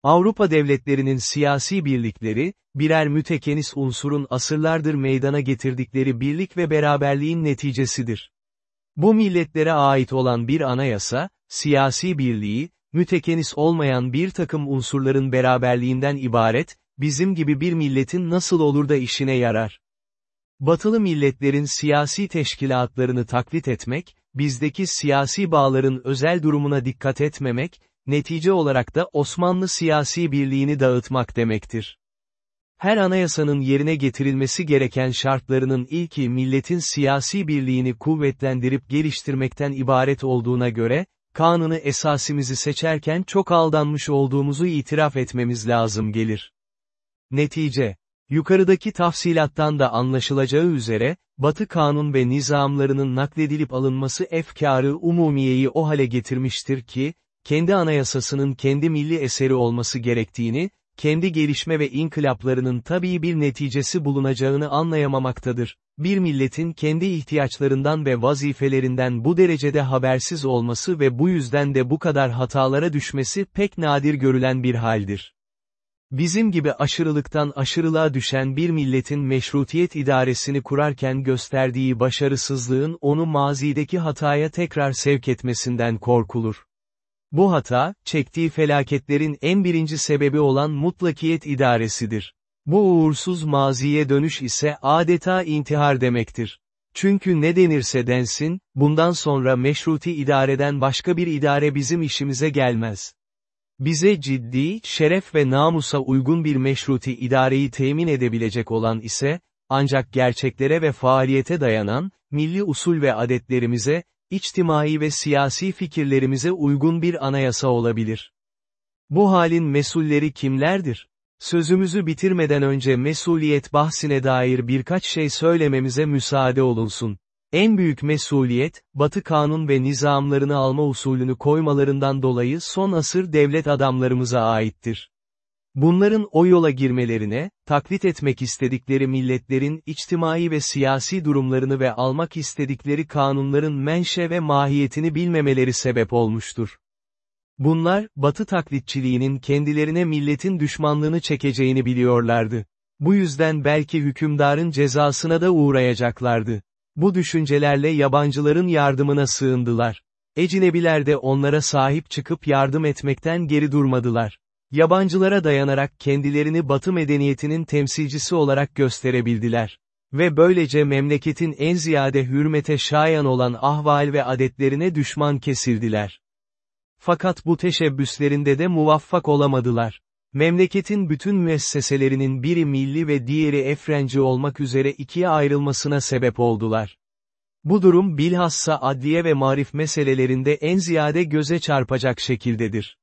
A: Avrupa devletlerinin siyasi birlikleri, birer mütekenis unsurun asırlardır meydana getirdikleri birlik ve beraberliğin neticesidir. Bu milletlere ait olan bir anayasa, siyasi birliği, mütekenis olmayan bir takım unsurların beraberliğinden ibaret, bizim gibi bir milletin nasıl olur da işine yarar? Batılı milletlerin siyasi teşkilatlarını taklit etmek, bizdeki siyasi bağların özel durumuna dikkat etmemek, netice olarak da Osmanlı siyasi birliğini dağıtmak demektir. Her anayasanın yerine getirilmesi gereken şartlarının ilki milletin siyasi birliğini kuvvetlendirip geliştirmekten ibaret olduğuna göre, kanunu esasimizi seçerken çok aldanmış olduğumuzu itiraf etmemiz lazım gelir. Netice Yukarıdaki tafsilattan da anlaşılacağı üzere, Batı kanun ve nizamlarının nakledilip alınması efkarı umumiyeyi o hale getirmiştir ki, kendi anayasasının kendi milli eseri olması gerektiğini, kendi gelişme ve inkılaplarının tabii bir neticesi bulunacağını anlayamamaktadır. Bir milletin kendi ihtiyaçlarından ve vazifelerinden bu derecede habersiz olması ve bu yüzden de bu kadar hatalara düşmesi pek nadir görülen bir haldir. Bizim gibi aşırılıktan aşırılığa düşen bir milletin meşrutiyet idaresini kurarken gösterdiği başarısızlığın onu mazideki hataya tekrar sevk etmesinden korkulur. Bu hata, çektiği felaketlerin en birinci sebebi olan mutlakiyet idaresidir. Bu uğursuz maziye dönüş ise adeta intihar demektir. Çünkü ne denirse densin, bundan sonra meşruti idareden başka bir idare bizim işimize gelmez. Bize ciddi, şeref ve namusa uygun bir meşruti idareyi temin edebilecek olan ise, ancak gerçeklere ve faaliyete dayanan, milli usul ve adetlerimize, içtimai ve siyasi fikirlerimize uygun bir anayasa olabilir. Bu halin mesulleri kimlerdir? Sözümüzü bitirmeden önce mesuliyet bahsine dair birkaç şey söylememize müsaade olunsun. En büyük mesuliyet, Batı kanun ve nizamlarını alma usulünü koymalarından dolayı son asır devlet adamlarımıza aittir. Bunların o yola girmelerine, taklit etmek istedikleri milletlerin içtimai ve siyasi durumlarını ve almak istedikleri kanunların menşe ve mahiyetini bilmemeleri sebep olmuştur. Bunlar, Batı taklitçiliğinin kendilerine milletin düşmanlığını çekeceğini biliyorlardı. Bu yüzden belki hükümdarın cezasına da uğrayacaklardı. Bu düşüncelerle yabancıların yardımına sığındılar. Ecinebiler de onlara sahip çıkıp yardım etmekten geri durmadılar. Yabancılara dayanarak kendilerini Batı medeniyetinin temsilcisi olarak gösterebildiler. Ve böylece memleketin en ziyade hürmete şayan olan ahval ve adetlerine düşman kesildiler. Fakat bu teşebbüslerinde de muvaffak olamadılar. Memleketin bütün müesseselerinin biri milli ve diğeri efrenci olmak üzere ikiye ayrılmasına sebep oldular. Bu durum bilhassa adliye ve marif meselelerinde en ziyade göze çarpacak şekildedir.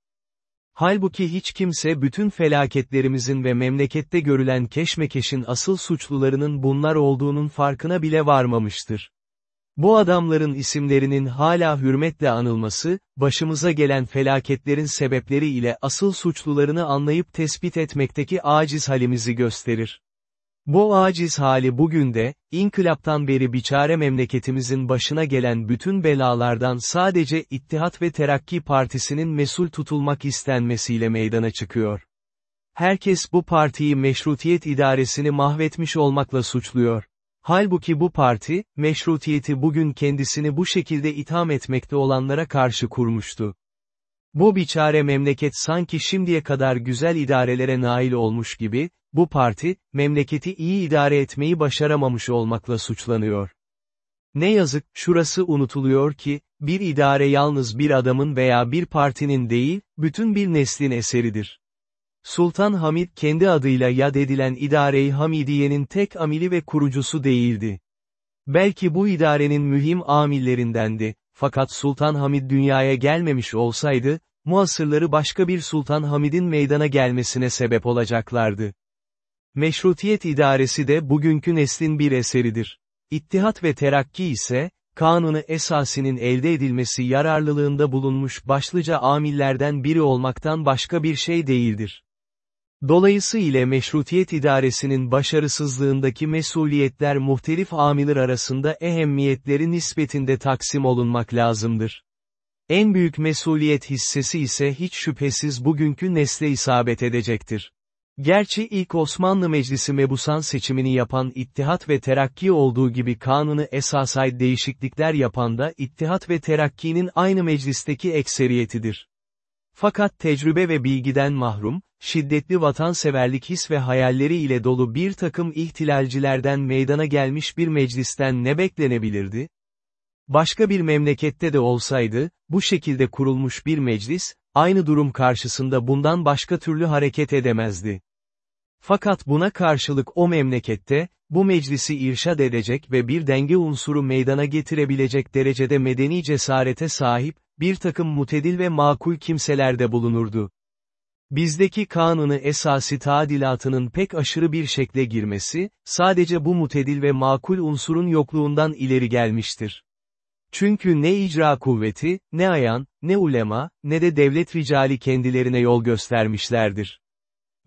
A: Halbuki hiç kimse bütün felaketlerimizin ve memlekette görülen keşmekeşin asıl suçlularının bunlar olduğunun farkına bile varmamıştır. Bu adamların isimlerinin hala hürmetle anılması, başımıza gelen felaketlerin sebepleri ile asıl suçlularını anlayıp tespit etmekteki aciz halimizi gösterir. Bu aciz hali bugün de, inkılaptan beri biçare memleketimizin başına gelen bütün belalardan sadece İttihat ve Terakki Partisi'nin mesul tutulmak istenmesiyle meydana çıkıyor. Herkes bu partiyi meşrutiyet idaresini mahvetmiş olmakla suçluyor. Halbuki bu parti, meşrutiyeti bugün kendisini bu şekilde itham etmekte olanlara karşı kurmuştu. Bu biçare memleket sanki şimdiye kadar güzel idarelere nail olmuş gibi, bu parti, memleketi iyi idare etmeyi başaramamış olmakla suçlanıyor. Ne yazık, şurası unutuluyor ki, bir idare yalnız bir adamın veya bir partinin değil, bütün bir neslin eseridir. Sultan Hamid kendi adıyla yad edilen İdare-i Hamidiye'nin tek amili ve kurucusu değildi. Belki bu idarenin mühim amillerindendi, fakat Sultan Hamid dünyaya gelmemiş olsaydı, muasırları başka bir Sultan Hamid'in meydana gelmesine sebep olacaklardı. Meşrutiyet idaresi de bugünkü neslin bir eseridir. İttihat ve terakki ise, kanunu esasinin elde edilmesi yararlılığında bulunmuş başlıca amillerden biri olmaktan başka bir şey değildir. Dolayısıyla meşrutiyet idaresinin başarısızlığındaki mesuliyetler muhtelif amilır arasında ehemmiyetleri nispetinde taksim olunmak lazımdır. En büyük mesuliyet hissesi ise hiç şüphesiz bugünkü nesle isabet edecektir. Gerçi ilk Osmanlı Meclisi mebusan seçimini yapan İttihat ve Terakki olduğu gibi kanunu esasay değişiklikler yapan da İttihat ve Terakki'nin aynı meclisteki ekseriyetidir. Fakat tecrübe ve bilgiden mahrum, şiddetli vatanseverlik his ve hayalleri ile dolu bir takım ihtilalcilerden meydana gelmiş bir meclisten ne beklenebilirdi? Başka bir memlekette de olsaydı, bu şekilde kurulmuş bir meclis, aynı durum karşısında bundan başka türlü hareket edemezdi. Fakat buna karşılık o memlekette, bu meclisi irşad edecek ve bir denge unsuru meydana getirebilecek derecede medeni cesarete sahip, bir takım mutedil ve makul kimselerde bulunurdu. Bizdeki kanunu esası tadilatının pek aşırı bir şekle girmesi, sadece bu mutedil ve makul unsurun yokluğundan ileri gelmiştir. Çünkü ne icra kuvveti, ne ayan, ne ulema, ne de devlet ricali kendilerine yol göstermişlerdir.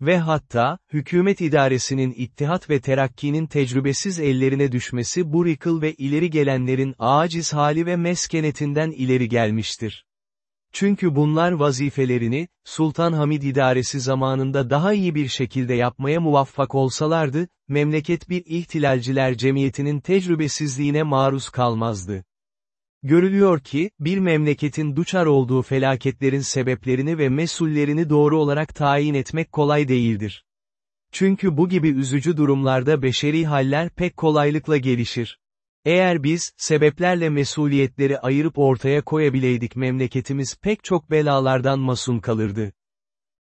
A: Ve hatta, hükümet idaresinin ittihat ve terakkinin tecrübesiz ellerine düşmesi bu rikıl ve ileri gelenlerin aciz hali ve meskenetinden ileri gelmiştir. Çünkü bunlar vazifelerini, Sultan Hamid idaresi zamanında daha iyi bir şekilde yapmaya muvaffak olsalardı, memleket bir ihtilalciler cemiyetinin tecrübesizliğine maruz kalmazdı. Görülüyor ki, bir memleketin duçar olduğu felaketlerin sebeplerini ve mesullerini doğru olarak tayin etmek kolay değildir. Çünkü bu gibi üzücü durumlarda beşeri haller pek kolaylıkla gelişir. Eğer biz, sebeplerle mesuliyetleri ayırıp ortaya koyabileydik memleketimiz pek çok belalardan masum kalırdı.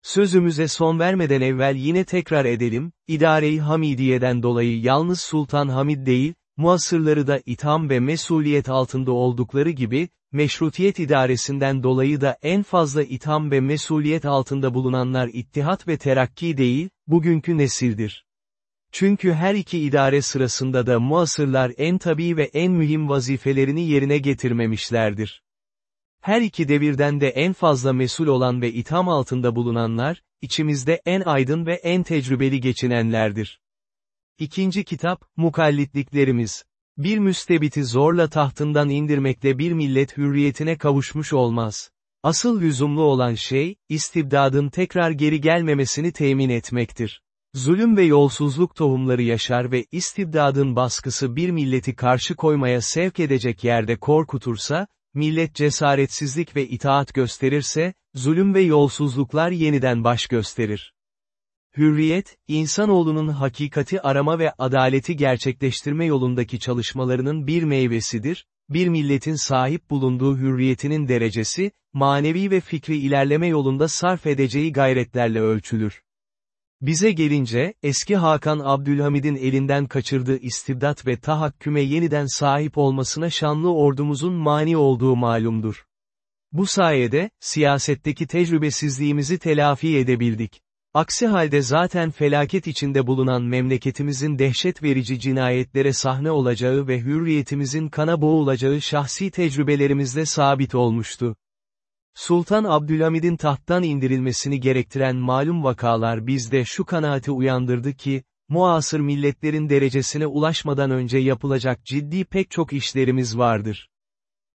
A: Sözümüze son vermeden evvel yine tekrar edelim, idare-i Hamidiye'den dolayı yalnız Sultan Hamid değil, muasırları da itham ve mesuliyet altında oldukları gibi, meşrutiyet idaresinden dolayı da en fazla itham ve mesuliyet altında bulunanlar ittihat ve terakki değil, bugünkü nesildir. Çünkü her iki idare sırasında da muasırlar en tabii ve en mühim vazifelerini yerine getirmemişlerdir. Her iki devirden de en fazla mesul olan ve itham altında bulunanlar, içimizde en aydın ve en tecrübeli geçinenlerdir. İkinci kitap, Mukallitliklerimiz. Bir müstebiti zorla tahtından indirmekle bir millet hürriyetine kavuşmuş olmaz. Asıl lüzumlu olan şey, istibdadın tekrar geri gelmemesini temin etmektir. Zulüm ve yolsuzluk tohumları yaşar ve istibdadın baskısı bir milleti karşı koymaya sevk edecek yerde korkutursa, millet cesaretsizlik ve itaat gösterirse, zulüm ve yolsuzluklar yeniden baş gösterir. Hürriyet, insanoğlunun hakikati arama ve adaleti gerçekleştirme yolundaki çalışmalarının bir meyvesidir, bir milletin sahip bulunduğu hürriyetinin derecesi, manevi ve fikri ilerleme yolunda sarf edeceği gayretlerle ölçülür. Bize gelince, eski Hakan Abdülhamid'in elinden kaçırdığı istibdat ve tahakküme yeniden sahip olmasına şanlı ordumuzun mani olduğu malumdur. Bu sayede, siyasetteki tecrübesizliğimizi telafi edebildik. Aksi halde zaten felaket içinde bulunan memleketimizin dehşet verici cinayetlere sahne olacağı ve hürriyetimizin kana boğulacağı şahsi tecrübelerimizle sabit olmuştu. Sultan Abdülhamid'in tahttan indirilmesini gerektiren malum vakalar bizde şu kanaati uyandırdı ki, muasır milletlerin derecesine ulaşmadan önce yapılacak ciddi pek çok işlerimiz vardır.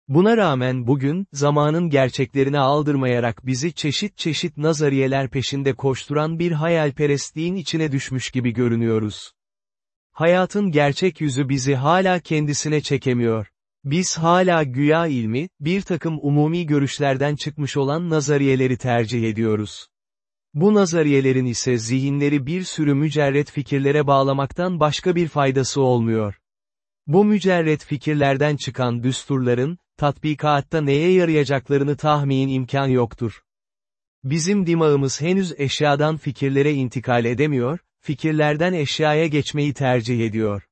A: Buna rağmen bugün, zamanın gerçeklerini aldırmayarak bizi çeşit çeşit nazariyeler peşinde koşturan bir hayalperestliğin içine düşmüş gibi görünüyoruz. Hayatın gerçek yüzü bizi hala kendisine çekemiyor. Biz hala güya ilmi, bir takım umumi görüşlerden çıkmış olan nazariyeleri tercih ediyoruz. Bu nazariyelerin ise zihinleri bir sürü mücerret fikirlere bağlamaktan başka bir faydası olmuyor. Bu mücerret fikirlerden çıkan düsturların, tatbikatta neye yarayacaklarını tahmin imkan yoktur. Bizim dimağımız henüz eşyadan fikirlere intikal edemiyor, fikirlerden eşyaya geçmeyi tercih ediyor.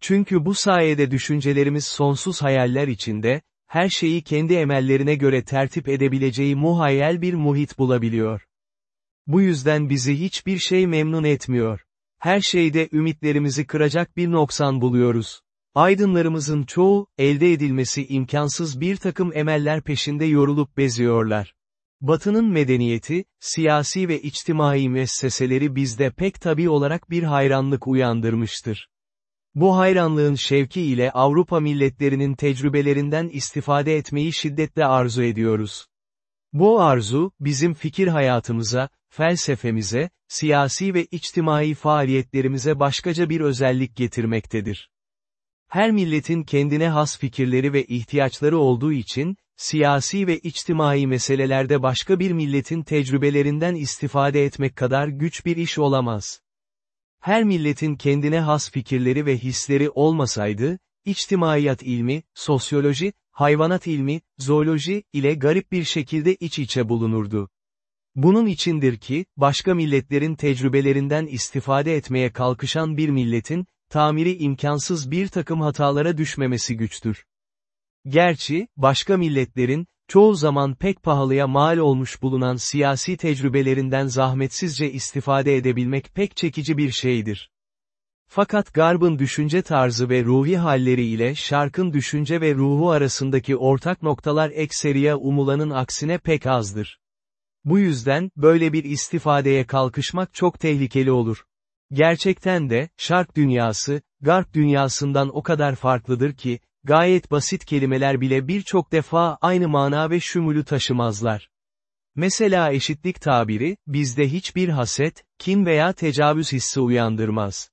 A: Çünkü bu sayede düşüncelerimiz sonsuz hayaller içinde, her şeyi kendi emellerine göre tertip edebileceği muhayyel bir muhit bulabiliyor. Bu yüzden bizi hiçbir şey memnun etmiyor. Her şeyde ümitlerimizi kıracak bir noksan buluyoruz. Aydınlarımızın çoğu, elde edilmesi imkansız bir takım emeller peşinde yorulup beziyorlar. Batının medeniyeti, siyasi ve içtimai müesseseleri bizde pek tabi olarak bir hayranlık uyandırmıştır. Bu hayranlığın şevki ile Avrupa milletlerinin tecrübelerinden istifade etmeyi şiddetle arzu ediyoruz. Bu arzu, bizim fikir hayatımıza, felsefemize, siyasi ve içtimai faaliyetlerimize başkaca bir özellik getirmektedir. Her milletin kendine has fikirleri ve ihtiyaçları olduğu için, siyasi ve içtimai meselelerde başka bir milletin tecrübelerinden istifade etmek kadar güç bir iş olamaz. Her milletin kendine has fikirleri ve hisleri olmasaydı, içtimaiyat ilmi, sosyoloji, hayvanat ilmi, zooloji ile garip bir şekilde iç içe bulunurdu. Bunun içindir ki, başka milletlerin tecrübelerinden istifade etmeye kalkışan bir milletin, tamiri imkansız bir takım hatalara düşmemesi güçtür. Gerçi, başka milletlerin, çoğu zaman pek pahalıya mal olmuş bulunan siyasi tecrübelerinden zahmetsizce istifade edebilmek pek çekici bir şeydir. Fakat Garb'ın düşünce tarzı ve ruhi halleri ile Şark'ın düşünce ve ruhu arasındaki ortak noktalar ekseriye umulanın aksine pek azdır. Bu yüzden, böyle bir istifadeye kalkışmak çok tehlikeli olur. Gerçekten de, Şark dünyası, Garp dünyasından o kadar farklıdır ki, gayet basit kelimeler bile birçok defa aynı mana ve şumulu taşımazlar. Mesela eşitlik tabiri, bizde hiçbir haset, kin veya tecavüz hissi uyandırmaz.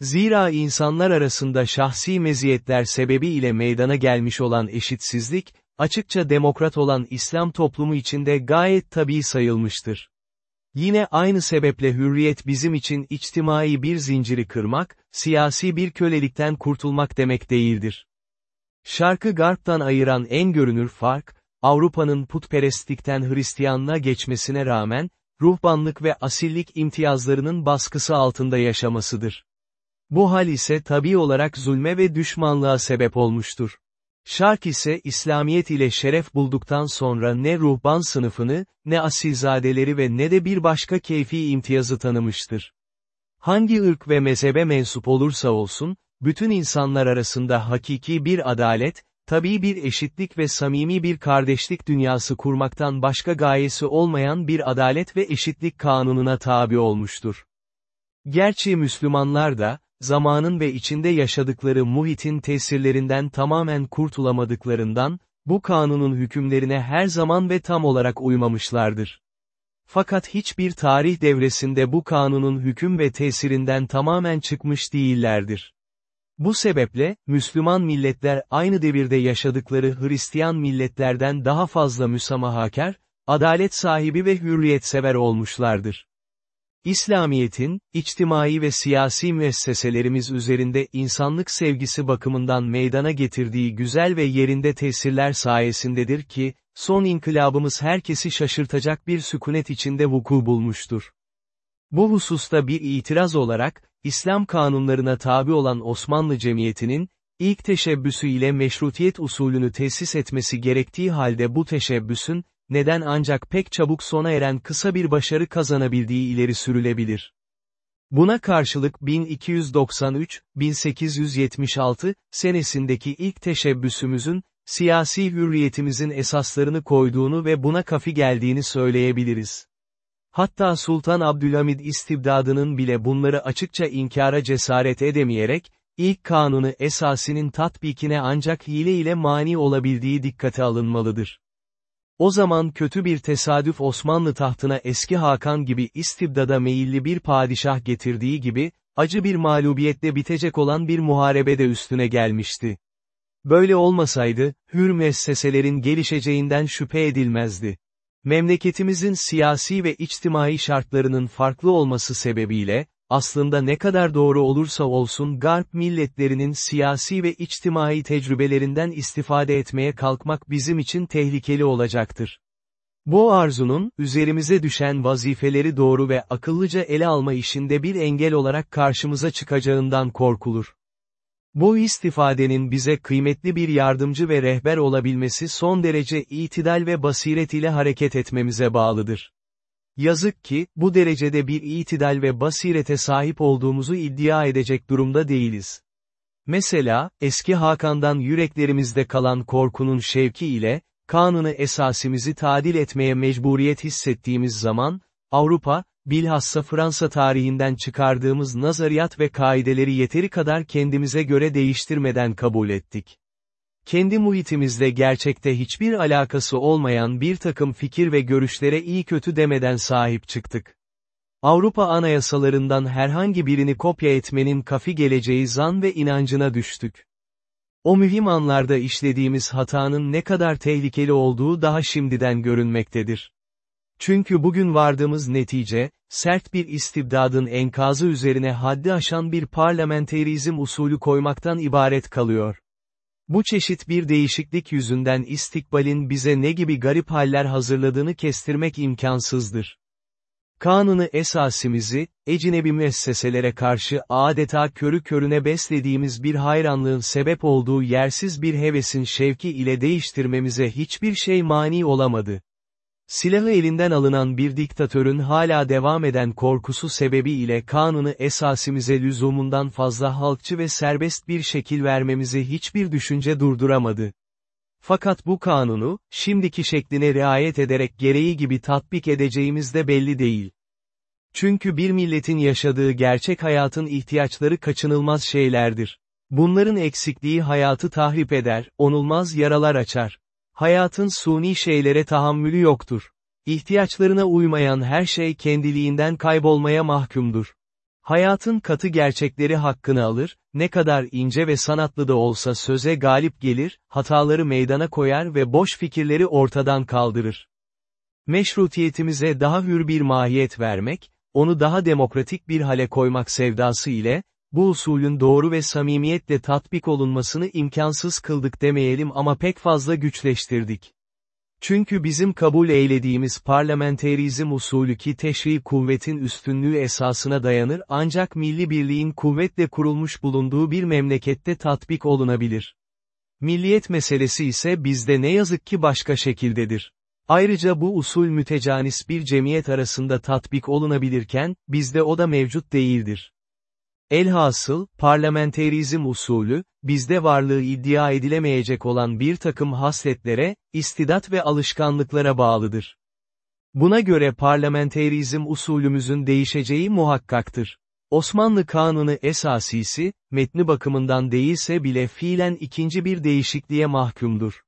A: Zira insanlar arasında şahsi meziyetler sebebiyle meydana gelmiş olan eşitsizlik, açıkça demokrat olan İslam toplumu içinde gayet tabii sayılmıştır. Yine aynı sebeple hürriyet bizim için içtimai bir zinciri kırmak, siyasi bir kölelikten kurtulmak demek değildir. Şarkı Garp'tan ayıran en görünür fark, Avrupa'nın putperestlikten Hristiyanlığa geçmesine rağmen, ruhbanlık ve asillik imtiyazlarının baskısı altında yaşamasıdır. Bu hal ise tabi olarak zulme ve düşmanlığa sebep olmuştur. Şark ise İslamiyet ile şeref bulduktan sonra ne ruhban sınıfını, ne asilzadeleri ve ne de bir başka keyfi imtiyazı tanımıştır. Hangi ırk ve mezhebe mensup olursa olsun, bütün insanlar arasında hakiki bir adalet, tabii bir eşitlik ve samimi bir kardeşlik dünyası kurmaktan başka gayesi olmayan bir adalet ve eşitlik kanununa tabi olmuştur. Gerçi Müslümanlar da, zamanın ve içinde yaşadıkları muhitin tesirlerinden tamamen kurtulamadıklarından, bu kanunun hükümlerine her zaman ve tam olarak uymamışlardır. Fakat hiçbir tarih devresinde bu kanunun hüküm ve tesirinden tamamen çıkmış değillerdir. Bu sebeple, Müslüman milletler aynı devirde yaşadıkları Hristiyan milletlerden daha fazla müsamahakar, adalet sahibi ve hürriyetsever olmuşlardır. İslamiyet'in, içtimai ve siyasi müesseselerimiz üzerinde insanlık sevgisi bakımından meydana getirdiği güzel ve yerinde tesirler sayesindedir ki, son inkılabımız herkesi şaşırtacak bir sükunet içinde vuku bulmuştur. Bu hususta bir itiraz olarak, İslam kanunlarına tabi olan Osmanlı Cemiyeti'nin, ilk teşebbüsü ile meşrutiyet usulünü tesis etmesi gerektiği halde bu teşebbüsün, neden ancak pek çabuk sona eren kısa bir başarı kazanabildiği ileri sürülebilir. Buna karşılık 1293-1876 senesindeki ilk teşebbüsümüzün, siyasi hürriyetimizin esaslarını koyduğunu ve buna kafi geldiğini söyleyebiliriz. Hatta Sultan Abdülhamid istibdadının bile bunları açıkça inkara cesaret edemeyerek, ilk kanunu esasinin tatbikine ancak hile ile mani olabildiği dikkate alınmalıdır. O zaman kötü bir tesadüf Osmanlı tahtına eski Hakan gibi istibdada meyilli bir padişah getirdiği gibi, acı bir mağlubiyetle bitecek olan bir muharebe de üstüne gelmişti. Böyle olmasaydı, hür müesseselerin gelişeceğinden şüphe edilmezdi. Memleketimizin siyasi ve içtimai şartlarının farklı olması sebebiyle, aslında ne kadar doğru olursa olsun Garp milletlerinin siyasi ve içtimai tecrübelerinden istifade etmeye kalkmak bizim için tehlikeli olacaktır. Bu arzunun, üzerimize düşen vazifeleri doğru ve akıllıca ele alma işinde bir engel olarak karşımıza çıkacağından korkulur. Bu istifadenin bize kıymetli bir yardımcı ve rehber olabilmesi son derece itidal ve basiret ile hareket etmemize bağlıdır. Yazık ki, bu derecede bir itidal ve basirete sahip olduğumuzu iddia edecek durumda değiliz. Mesela, eski Hakan'dan yüreklerimizde kalan korkunun şevki ile, kanunu esasimizi tadil etmeye mecburiyet hissettiğimiz zaman, Avrupa, bilhassa Fransa tarihinden çıkardığımız nazariyat ve kaideleri yeteri kadar kendimize göre değiştirmeden kabul ettik. Kendi muhitimizle gerçekte hiçbir alakası olmayan bir takım fikir ve görüşlere iyi kötü demeden sahip çıktık. Avrupa anayasalarından herhangi birini kopya etmenin kafi geleceği zan ve inancına düştük. O mühim anlarda işlediğimiz hatanın ne kadar tehlikeli olduğu daha şimdiden görünmektedir. Çünkü bugün vardığımız netice, sert bir istibdadın enkazı üzerine haddi aşan bir parlamenterizm usulü koymaktan ibaret kalıyor. Bu çeşit bir değişiklik yüzünden istikbalin bize ne gibi garip haller hazırladığını kestirmek imkansızdır. Kanunu esasimizi, ecinebi müesseselere karşı adeta körü körüne beslediğimiz bir hayranlığın sebep olduğu yersiz bir hevesin şevki ile değiştirmemize hiçbir şey mani olamadı. Silahı elinden alınan bir diktatörün hala devam eden korkusu sebebiyle kanunu esasimize lüzumundan fazla halkçı ve serbest bir şekil vermemizi hiçbir düşünce durduramadı. Fakat bu kanunu, şimdiki şekline riayet ederek gereği gibi tatbik edeceğimiz de belli değil. Çünkü bir milletin yaşadığı gerçek hayatın ihtiyaçları kaçınılmaz şeylerdir. Bunların eksikliği hayatı tahrip eder, onulmaz yaralar açar. Hayatın suni şeylere tahammülü yoktur. İhtiyaçlarına uymayan her şey kendiliğinden kaybolmaya mahkumdur. Hayatın katı gerçekleri hakkını alır, ne kadar ince ve sanatlı da olsa söze galip gelir, hataları meydana koyar ve boş fikirleri ortadan kaldırır. Meşrutiyetimize daha hür bir mahiyet vermek, onu daha demokratik bir hale koymak sevdası ile, bu usulün doğru ve samimiyetle tatbik olunmasını imkansız kıldık demeyelim ama pek fazla güçleştirdik. Çünkü bizim kabul eylediğimiz parlamenterizm usulü ki teşri kuvvetin üstünlüğü esasına dayanır ancak milli birliğin kuvvetle kurulmuş bulunduğu bir memlekette tatbik olunabilir. Milliyet meselesi ise bizde ne yazık ki başka şekildedir. Ayrıca bu usul mütecanis bir cemiyet arasında tatbik olunabilirken, bizde o da mevcut değildir. Elhasıl, parlamenterizm usulü, bizde varlığı iddia edilemeyecek olan bir takım hasletlere, istidat ve alışkanlıklara bağlıdır. Buna göre parlamenterizm usulümüzün değişeceği muhakkaktır. Osmanlı Kanunu esasisi, metni bakımından değilse bile fiilen ikinci bir değişikliğe mahkumdur.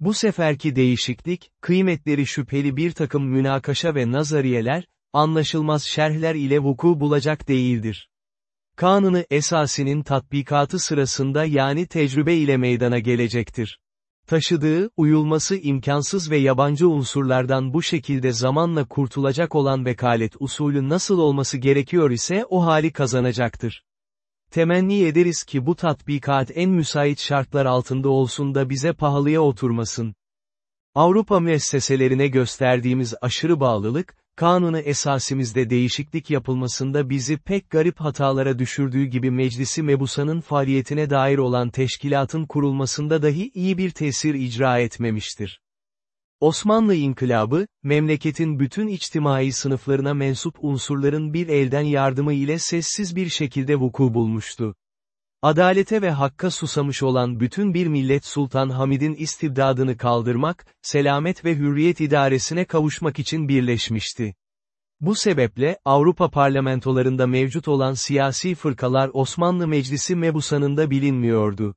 A: Bu seferki değişiklik, kıymetleri şüpheli bir takım münakaşa ve nazariyeler, anlaşılmaz şerhler ile vuku bulacak değildir. Kanunu esasinin tatbikatı sırasında yani tecrübe ile meydana gelecektir. Taşıdığı, uyulması imkansız ve yabancı unsurlardan bu şekilde zamanla kurtulacak olan vekalet usulü nasıl olması gerekiyor ise o hali kazanacaktır. Temenni ederiz ki bu tatbikat en müsait şartlar altında olsun da bize pahalıya oturmasın. Avrupa müesseselerine gösterdiğimiz aşırı bağlılık, kanunu esasimizde değişiklik yapılmasında bizi pek garip hatalara düşürdüğü gibi Meclisi Mebusa'nın faaliyetine dair olan teşkilatın kurulmasında dahi iyi bir tesir icra etmemiştir. Osmanlı İnkılabı, memleketin bütün içtimai sınıflarına mensup unsurların bir elden yardımı ile sessiz bir şekilde vuku bulmuştu. Adalete ve hakka susamış olan bütün bir millet Sultan Hamid'in istibdadını kaldırmak, selamet ve hürriyet idaresine kavuşmak için birleşmişti. Bu sebeple, Avrupa parlamentolarında mevcut olan siyasi fırkalar Osmanlı Meclisi mebusanında bilinmiyordu.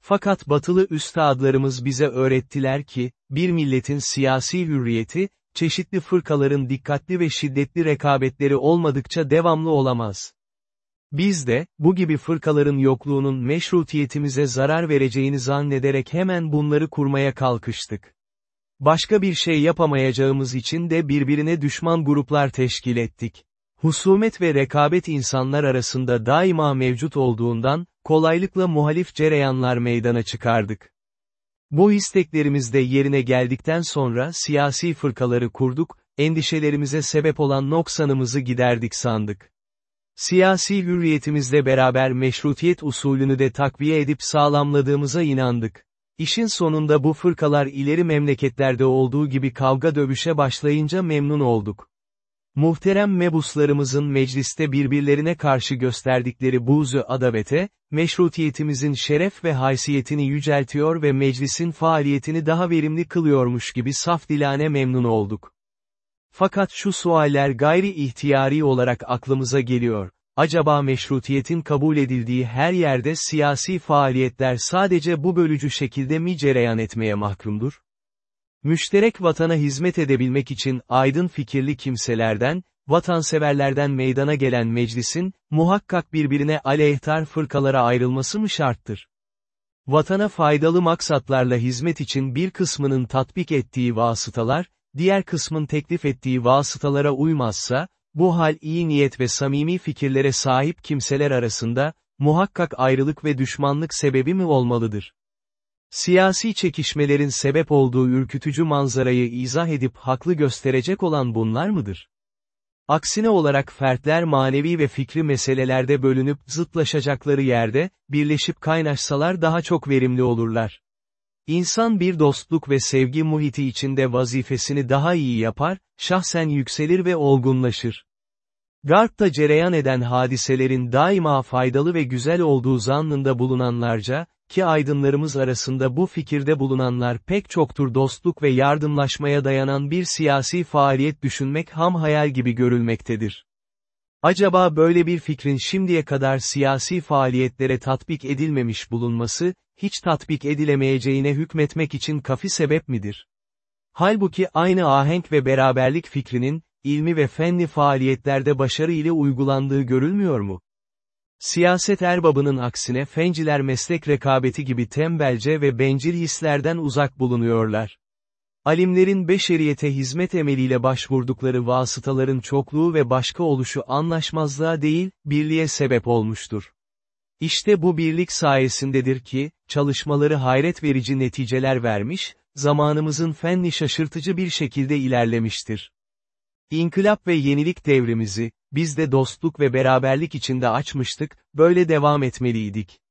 A: Fakat batılı üstadlarımız bize öğrettiler ki, bir milletin siyasi hürriyeti, çeşitli fırkaların dikkatli ve şiddetli rekabetleri olmadıkça devamlı olamaz. Biz de, bu gibi fırkaların yokluğunun meşrutiyetimize zarar vereceğini zannederek hemen bunları kurmaya kalkıştık. Başka bir şey yapamayacağımız için de birbirine düşman gruplar teşkil ettik. Husumet ve rekabet insanlar arasında daima mevcut olduğundan, kolaylıkla muhalif cereyanlar meydana çıkardık. Bu isteklerimiz de yerine geldikten sonra siyasi fırkaları kurduk, endişelerimize sebep olan noksanımızı giderdik sandık. Siyasi hürriyetimizle beraber meşrutiyet usulünü de takviye edip sağlamladığımıza inandık. İşin sonunda bu fırkalar ileri memleketlerde olduğu gibi kavga dövüşe başlayınca memnun olduk. Muhterem mebuslarımızın mecliste birbirlerine karşı gösterdikleri buzu adavete, meşrutiyetimizin şeref ve haysiyetini yüceltiyor ve meclisin faaliyetini daha verimli kılıyormuş gibi saf dilane memnun olduk. Fakat şu sualler gayri ihtiyari olarak aklımıza geliyor. Acaba meşrutiyetin kabul edildiği her yerde siyasi faaliyetler sadece bu bölücü şekilde mi cereyan etmeye mahkumdur? Müşterek vatana hizmet edebilmek için aydın fikirli kimselerden, vatanseverlerden meydana gelen meclisin, muhakkak birbirine aleyhtar fırkalara ayrılması mı şarttır? Vatana faydalı maksatlarla hizmet için bir kısmının tatbik ettiği vasıtalar, diğer kısmın teklif ettiği vasıtalara uymazsa, bu hal iyi niyet ve samimi fikirlere sahip kimseler arasında, muhakkak ayrılık ve düşmanlık sebebi mi olmalıdır? Siyasi çekişmelerin sebep olduğu ürkütücü manzarayı izah edip haklı gösterecek olan bunlar mıdır? Aksine olarak fertler manevi ve fikri meselelerde bölünüp zıtlaşacakları yerde, birleşip kaynaşsalar daha çok verimli olurlar. İnsan bir dostluk ve sevgi muhiti içinde vazifesini daha iyi yapar, şahsen yükselir ve olgunlaşır. Garp'ta cereyan eden hadiselerin daima faydalı ve güzel olduğu zannında bulunanlarca, ki aydınlarımız arasında bu fikirde bulunanlar pek çoktur dostluk ve yardımlaşmaya dayanan bir siyasi faaliyet düşünmek ham hayal gibi görülmektedir. Acaba böyle bir fikrin şimdiye kadar siyasi faaliyetlere tatbik edilmemiş bulunması, hiç tatbik edilemeyeceğine hükmetmek için kafi sebep midir? Halbuki aynı ahenk ve beraberlik fikrinin, ilmi ve fenli faaliyetlerde başarı ile uygulandığı görülmüyor mu? Siyaset erbabının aksine fenciler meslek rekabeti gibi tembelce ve bencil hislerden uzak bulunuyorlar. Alimlerin beşeriyete hizmet emeliyle başvurdukları vasıtaların çokluğu ve başka oluşu anlaşmazlığa değil, birliğe sebep olmuştur. İşte bu birlik sayesindedir ki, çalışmaları hayret verici neticeler vermiş, zamanımızın fenli şaşırtıcı bir şekilde ilerlemiştir. İnkılap ve yenilik devrimizi, biz de dostluk ve beraberlik içinde açmıştık, böyle devam etmeliydik.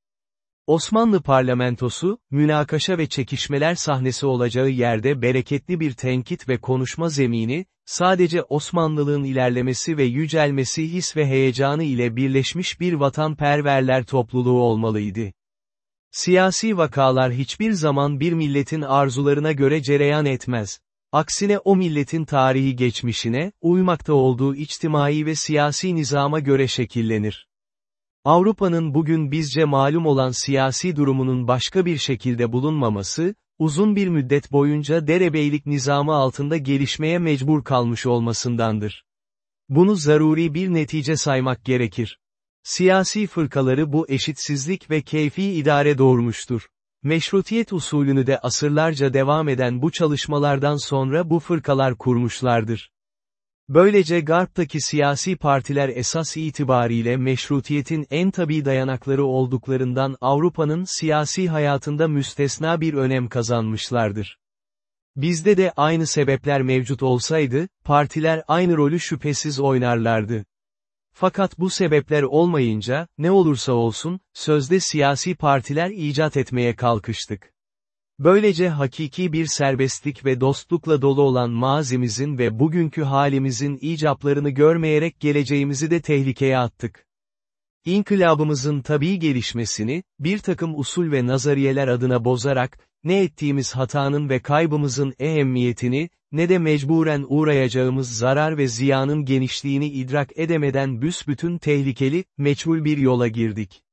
A: Osmanlı parlamentosu, münakaşa ve çekişmeler sahnesi olacağı yerde bereketli bir tenkit ve konuşma zemini, sadece Osmanlılığın ilerlemesi ve yücelmesi his ve heyecanı ile birleşmiş bir vatanperverler topluluğu olmalıydı. Siyasi vakalar hiçbir zaman bir milletin arzularına göre cereyan etmez. Aksine o milletin tarihi geçmişine, uymakta olduğu içtimai ve siyasi nizama göre şekillenir. Avrupa'nın bugün bizce malum olan siyasi durumunun başka bir şekilde bulunmaması, uzun bir müddet boyunca derebeylik nizamı altında gelişmeye mecbur kalmış olmasındandır. Bunu zaruri bir netice saymak gerekir. Siyasi fırkaları bu eşitsizlik ve keyfi idare doğurmuştur. Meşrutiyet usulünü de asırlarca devam eden bu çalışmalardan sonra bu fırkalar kurmuşlardır. Böylece Garp'taki siyasi partiler esas itibariyle meşrutiyetin en tabi dayanakları olduklarından Avrupa'nın siyasi hayatında müstesna bir önem kazanmışlardır. Bizde de aynı sebepler mevcut olsaydı, partiler aynı rolü şüphesiz oynarlardı. Fakat bu sebepler olmayınca, ne olursa olsun, sözde siyasi partiler icat etmeye kalkıştık. Böylece hakiki bir serbestlik ve dostlukla dolu olan mazimizin ve bugünkü halimizin icaplarını görmeyerek geleceğimizi de tehlikeye attık. İnkılabımızın tabii gelişmesini, bir takım usul ve nazariyeler adına bozarak, ne ettiğimiz hatanın ve kaybımızın ehemmiyetini, ne de mecburen uğrayacağımız zarar ve ziyanın genişliğini idrak edemeden büsbütün tehlikeli, meçhul bir yola girdik.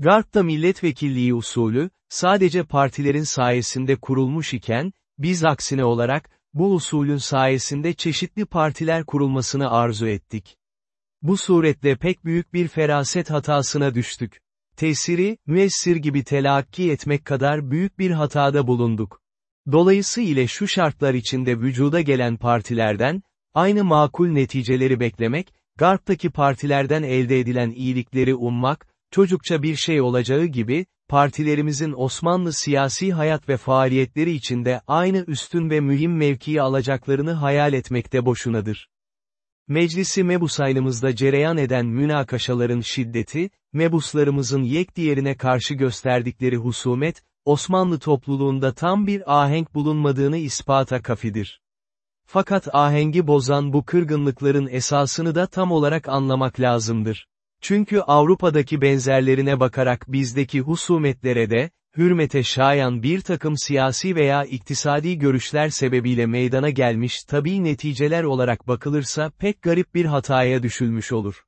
A: Garp'ta milletvekilliği usulü, sadece partilerin sayesinde kurulmuş iken, biz aksine olarak, bu usulün sayesinde çeşitli partiler kurulmasını arzu ettik. Bu suretle pek büyük bir feraset hatasına düştük. Tesiri, müessir gibi telakki etmek kadar büyük bir hatada bulunduk. Dolayısıyla şu şartlar içinde vücuda gelen partilerden, aynı makul neticeleri beklemek, Garp'taki partilerden elde edilen iyilikleri ummak, çocukça bir şey olacağı gibi, partilerimizin Osmanlı siyasi hayat ve faaliyetleri içinde aynı üstün ve mühim mevkiyi alacaklarını hayal etmekte boşunadır. Meclisi mebusaynımızda cereyan eden münakaşaların şiddeti, mebuslarımızın yek diğerine karşı gösterdikleri husumet, Osmanlı topluluğunda tam bir ahenk bulunmadığını ispata kafidir. Fakat ahengi bozan bu kırgınlıkların esasını da tam olarak anlamak lazımdır. Çünkü Avrupa'daki benzerlerine bakarak bizdeki husumetlere de, hürmete şayan bir takım siyasi veya iktisadi görüşler sebebiyle meydana gelmiş tabi neticeler olarak bakılırsa pek garip bir hataya düşülmüş olur.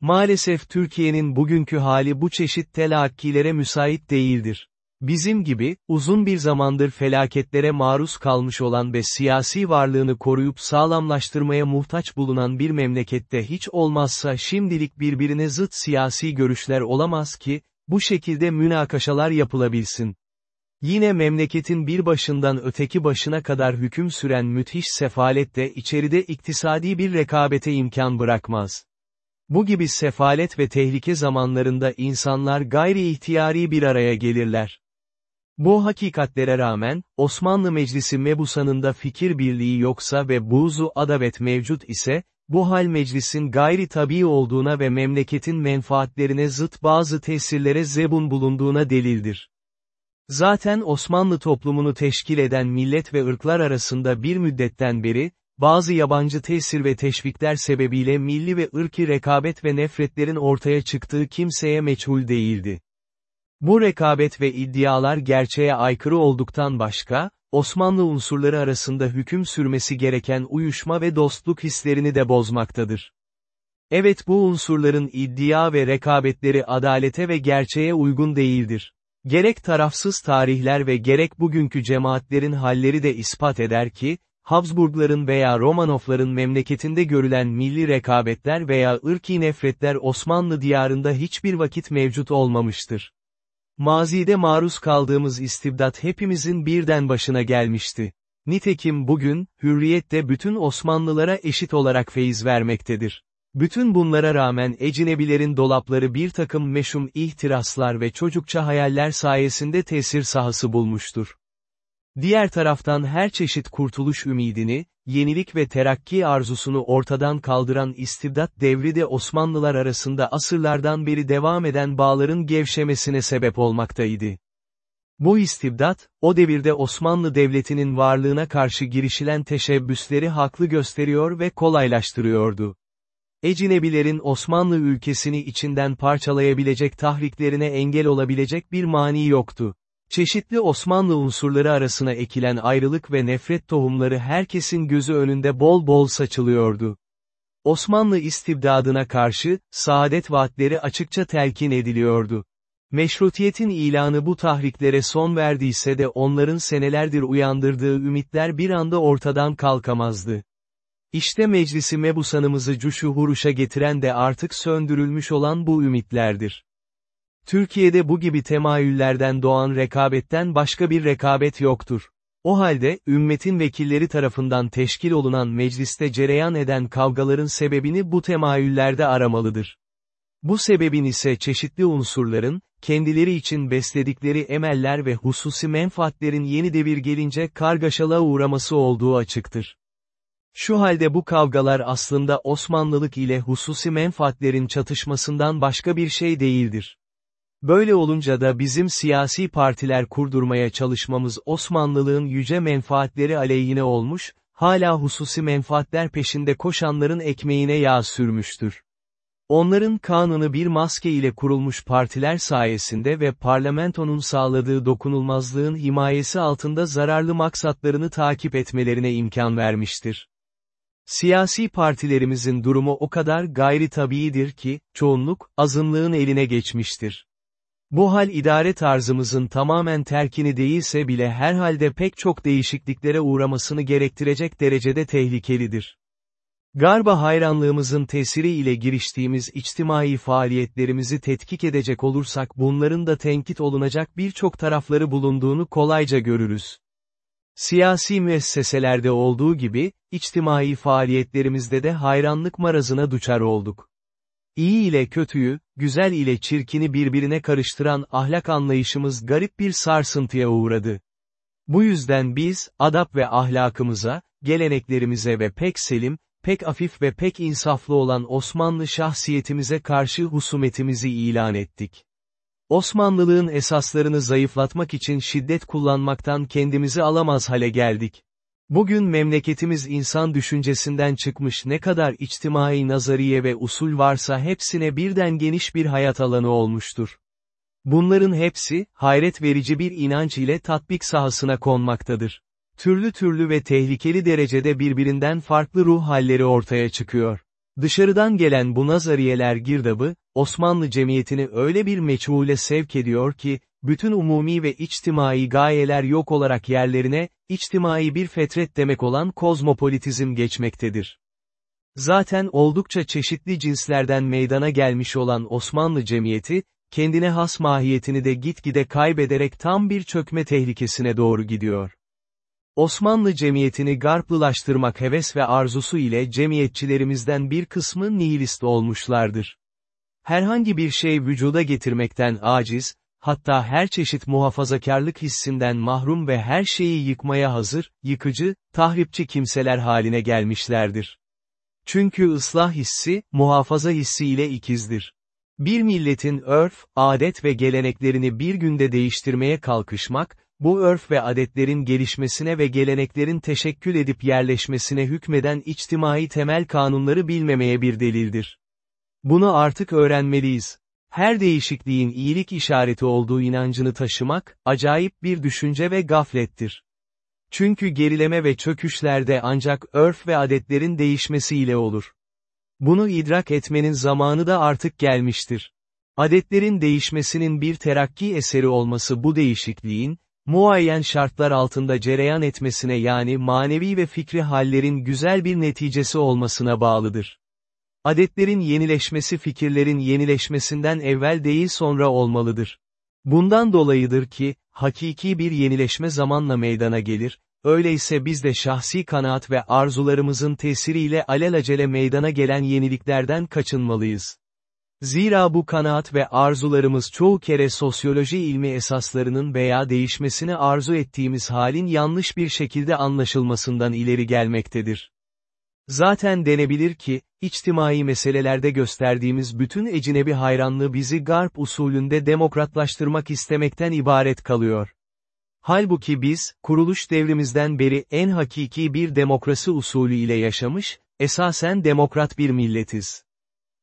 A: Maalesef Türkiye'nin bugünkü hali bu çeşit telakkilere müsait değildir. Bizim gibi, uzun bir zamandır felaketlere maruz kalmış olan ve siyasi varlığını koruyup sağlamlaştırmaya muhtaç bulunan bir memlekette hiç olmazsa şimdilik birbirine zıt siyasi görüşler olamaz ki, bu şekilde münakaşalar yapılabilsin. Yine memleketin bir başından öteki başına kadar hüküm süren müthiş sefalet de içeride iktisadi bir rekabete imkan bırakmaz. Bu gibi sefalet ve tehlike zamanlarında insanlar gayri ihtiyari bir araya gelirler. Bu hakikatlere rağmen, Osmanlı Meclisi mebusanında fikir birliği yoksa ve buzu adavet mevcut ise, bu hal meclisin gayri tabi olduğuna ve memleketin menfaatlerine zıt bazı tesirlere zebun bulunduğuna delildir. Zaten Osmanlı toplumunu teşkil eden millet ve ırklar arasında bir müddetten beri, bazı yabancı tesir ve teşvikler sebebiyle milli ve ırki rekabet ve nefretlerin ortaya çıktığı kimseye meçhul değildi. Bu rekabet ve iddialar gerçeğe aykırı olduktan başka, Osmanlı unsurları arasında hüküm sürmesi gereken uyuşma ve dostluk hislerini de bozmaktadır. Evet bu unsurların iddia ve rekabetleri adalete ve gerçeğe uygun değildir. Gerek tarafsız tarihler ve gerek bugünkü cemaatlerin halleri de ispat eder ki, Habsburgların veya Romanovların memleketinde görülen milli rekabetler veya ırki nefretler Osmanlı diyarında hiçbir vakit mevcut olmamıştır. Mazide maruz kaldığımız istibdat hepimizin birden başına gelmişti. Nitekim bugün, hürriyette bütün Osmanlılara eşit olarak feyiz vermektedir. Bütün bunlara rağmen ecinebilerin dolapları bir takım meşhum ihtiraslar ve çocukça hayaller sayesinde tesir sahası bulmuştur. Diğer taraftan her çeşit kurtuluş ümidini, yenilik ve terakki arzusunu ortadan kaldıran istibdat devri de Osmanlılar arasında asırlardan beri devam eden bağların gevşemesine sebep olmaktaydı. Bu istibdat, o devirde Osmanlı Devleti'nin varlığına karşı girişilen teşebbüsleri haklı gösteriyor ve kolaylaştırıyordu. Ecinebilerin Osmanlı ülkesini içinden parçalayabilecek tahriklerine engel olabilecek bir mani yoktu. Çeşitli Osmanlı unsurları arasına ekilen ayrılık ve nefret tohumları herkesin gözü önünde bol bol saçılıyordu. Osmanlı istibdadına karşı, saadet vaatleri açıkça telkin ediliyordu. Meşrutiyetin ilanı bu tahriklere son verdiyse de onların senelerdir uyandırdığı ümitler bir anda ortadan kalkamazdı. İşte meclisi mebusanımızı cuşu huruşa getiren de artık söndürülmüş olan bu ümitlerdir. Türkiye'de bu gibi temayüllerden doğan rekabetten başka bir rekabet yoktur. O halde, ümmetin vekilleri tarafından teşkil olunan mecliste cereyan eden kavgaların sebebini bu temayüllerde aramalıdır. Bu sebebin ise çeşitli unsurların, kendileri için besledikleri emeller ve hususi menfaatlerin yeni devir gelince kargaşalığa uğraması olduğu açıktır. Şu halde bu kavgalar aslında Osmanlılık ile hususi menfaatlerin çatışmasından başka bir şey değildir. Böyle olunca da bizim siyasi partiler kurdurmaya çalışmamız Osmanlılığın yüce menfaatleri aleyhine olmuş, hala hususi menfaatler peşinde koşanların ekmeğine yağ sürmüştür. Onların kanunu bir maske ile kurulmuş partiler sayesinde ve parlamentonun sağladığı dokunulmazlığın himayesi altında zararlı maksatlarını takip etmelerine imkan vermiştir. Siyasi partilerimizin durumu o kadar gayri tabiidir ki, çoğunluk, azınlığın eline geçmiştir. Bu hal idare tarzımızın tamamen terkini değilse bile herhalde pek çok değişikliklere uğramasını gerektirecek derecede tehlikelidir. Garba hayranlığımızın tesiri ile giriştiğimiz içtimai faaliyetlerimizi tetkik edecek olursak bunların da tenkit olunacak birçok tarafları bulunduğunu kolayca görürüz. Siyasi müesseselerde olduğu gibi, içtimai faaliyetlerimizde de hayranlık marazına duçar olduk. İyi ile kötüyü, güzel ile çirkini birbirine karıştıran ahlak anlayışımız garip bir sarsıntıya uğradı. Bu yüzden biz, adap ve ahlakımıza, geleneklerimize ve pek selim, pek afif ve pek insaflı olan Osmanlı şahsiyetimize karşı husumetimizi ilan ettik. Osmanlılığın esaslarını zayıflatmak için şiddet kullanmaktan kendimizi alamaz hale geldik. Bugün memleketimiz insan düşüncesinden çıkmış ne kadar içtimai nazariye ve usul varsa hepsine birden geniş bir hayat alanı olmuştur. Bunların hepsi, hayret verici bir inanç ile tatbik sahasına konmaktadır. Türlü türlü ve tehlikeli derecede birbirinden farklı ruh halleri ortaya çıkıyor. Dışarıdan gelen bu nazariyeler girdabı, Osmanlı cemiyetini öyle bir meçhule sevk ediyor ki, bütün umumi ve içtimai gayeler yok olarak yerlerine, içtimai bir fetret demek olan kozmopolitizm geçmektedir. Zaten oldukça çeşitli cinslerden meydana gelmiş olan Osmanlı cemiyeti, kendine has mahiyetini de gitgide kaybederek tam bir çökme tehlikesine doğru gidiyor. Osmanlı cemiyetini garplılaştırmak heves ve arzusu ile cemiyetçilerimizden bir kısmı nihilist olmuşlardır. Herhangi bir şey vücuda getirmekten aciz, hatta her çeşit muhafazakarlık hissinden mahrum ve her şeyi yıkmaya hazır, yıkıcı, tahripçi kimseler haline gelmişlerdir. Çünkü ıslah hissi, muhafaza hissi ile ikizdir. Bir milletin örf, adet ve geleneklerini bir günde değiştirmeye kalkışmak, bu örf ve adetlerin gelişmesine ve geleneklerin teşekkül edip yerleşmesine hükmeden içtimai temel kanunları bilmemeye bir delildir. Bunu artık öğrenmeliyiz. Her değişikliğin iyilik işareti olduğu inancını taşımak, acayip bir düşünce ve gaflettir. Çünkü gerileme ve çöküşlerde ancak örf ve adetlerin değişmesiyle olur. Bunu idrak etmenin zamanı da artık gelmiştir. Adetlerin değişmesinin bir terakki eseri olması bu değişikliğin, muayyen şartlar altında cereyan etmesine yani manevi ve fikri hallerin güzel bir neticesi olmasına bağlıdır. Adetlerin yenileşmesi fikirlerin yenileşmesinden evvel değil sonra olmalıdır. Bundan dolayıdır ki, hakiki bir yenileşme zamanla meydana gelir, öyleyse biz de şahsi kanaat ve arzularımızın tesiriyle alelacele meydana gelen yeniliklerden kaçınmalıyız. Zira bu kanaat ve arzularımız çoğu kere sosyoloji ilmi esaslarının veya değişmesini arzu ettiğimiz halin yanlış bir şekilde anlaşılmasından ileri gelmektedir. Zaten denebilir ki, içtimai meselelerde gösterdiğimiz bütün ecinebi hayranlığı bizi garp usulünde demokratlaştırmak istemekten ibaret kalıyor. Halbuki biz, kuruluş devrimizden beri en hakiki bir demokrasi usulü ile yaşamış, esasen demokrat bir milletiz.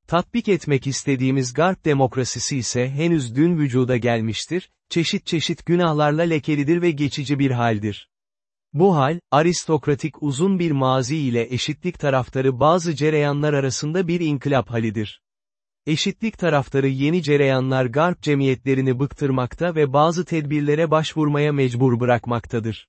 A: Tatbik etmek istediğimiz garp demokrasisi ise henüz dün vücuda gelmiştir, çeşit çeşit günahlarla lekelidir ve geçici bir haldir. Bu hal, aristokratik uzun bir mazi ile eşitlik taraftarı bazı cereyanlar arasında bir inkılap halidir. Eşitlik taraftarı yeni cereyanlar garp cemiyetlerini bıktırmakta ve bazı tedbirlere başvurmaya mecbur bırakmaktadır.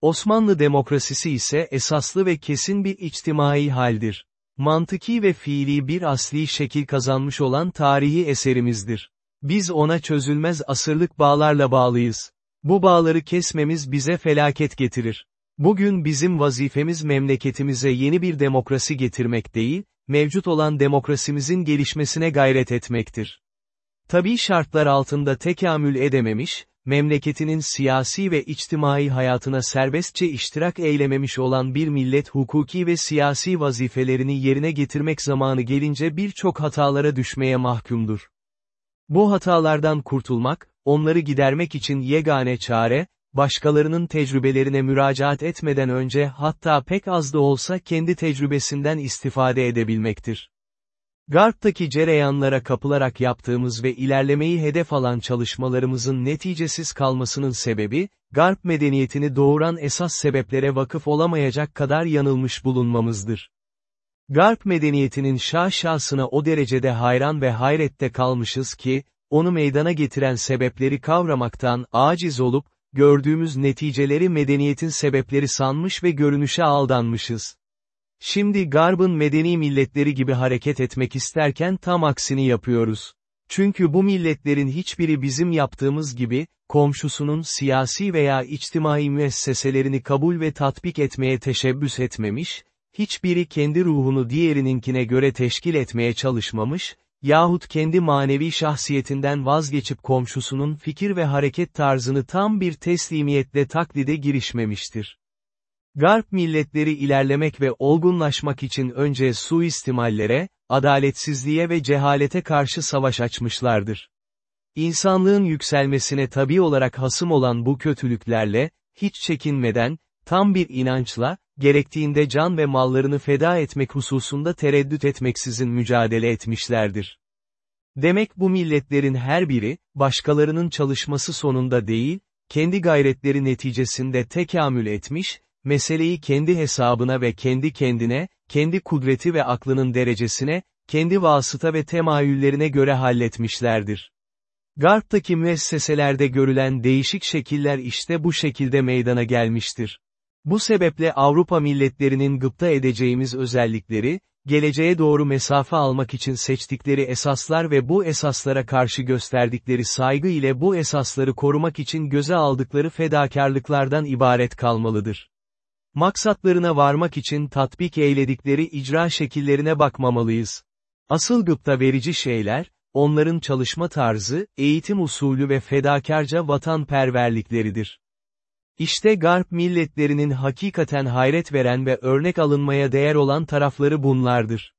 A: Osmanlı demokrasisi ise esaslı ve kesin bir içtimai haldir. Mantıki ve fiili bir asli şekil kazanmış olan tarihi eserimizdir. Biz ona çözülmez asırlık bağlarla bağlıyız. Bu bağları kesmemiz bize felaket getirir. Bugün bizim vazifemiz memleketimize yeni bir demokrasi getirmek değil, mevcut olan demokrasimizin gelişmesine gayret etmektir. Tabi şartlar altında tekamül edememiş, memleketinin siyasi ve içtimai hayatına serbestçe iştirak eylememiş olan bir millet hukuki ve siyasi vazifelerini yerine getirmek zamanı gelince birçok hatalara düşmeye mahkumdur. Bu hatalardan kurtulmak, onları gidermek için yegane çare, başkalarının tecrübelerine müracaat etmeden önce hatta pek az da olsa kendi tecrübesinden istifade edebilmektir. Garp'taki cereyanlara kapılarak yaptığımız ve ilerlemeyi hedef alan çalışmalarımızın neticesiz kalmasının sebebi, Garp medeniyetini doğuran esas sebeplere vakıf olamayacak kadar yanılmış bulunmamızdır. Garp medeniyetinin şaşasına o derecede hayran ve hayrette kalmışız ki, onu meydana getiren sebepleri kavramaktan aciz olup, gördüğümüz neticeleri medeniyetin sebepleri sanmış ve görünüşe aldanmışız. Şimdi Garb'ın medeni milletleri gibi hareket etmek isterken tam aksini yapıyoruz. Çünkü bu milletlerin hiçbiri bizim yaptığımız gibi, komşusunun siyasi veya içtimai müesseselerini kabul ve tatbik etmeye teşebbüs etmemiş, hiçbiri kendi ruhunu diğerininkine göre teşkil etmeye çalışmamış, yahut kendi manevi şahsiyetinden vazgeçip komşusunun fikir ve hareket tarzını tam bir teslimiyetle taklide girişmemiştir. Garp milletleri ilerlemek ve olgunlaşmak için önce suistimallere, adaletsizliğe ve cehalete karşı savaş açmışlardır. İnsanlığın yükselmesine tabi olarak hasım olan bu kötülüklerle, hiç çekinmeden, tam bir inançla, gerektiğinde can ve mallarını feda etmek hususunda tereddüt etmeksizin mücadele etmişlerdir. Demek bu milletlerin her biri, başkalarının çalışması sonunda değil, kendi gayretleri neticesinde tekamül etmiş, meseleyi kendi hesabına ve kendi kendine, kendi kudreti ve aklının derecesine, kendi vasıta ve temayüllerine göre halletmişlerdir. Garp'taki müesseselerde görülen değişik şekiller işte bu şekilde meydana gelmiştir. Bu sebeple Avrupa milletlerinin gıpta edeceğimiz özellikleri, geleceğe doğru mesafe almak için seçtikleri esaslar ve bu esaslara karşı gösterdikleri saygı ile bu esasları korumak için göze aldıkları fedakarlıklardan ibaret kalmalıdır. Maksatlarına varmak için tatbik eyledikleri icra şekillerine bakmamalıyız. Asıl gıpta verici şeyler, onların çalışma tarzı, eğitim usulü ve fedakarca vatanperverlikleridir. İşte Garp milletlerinin hakikaten hayret veren ve örnek alınmaya değer olan tarafları bunlardır.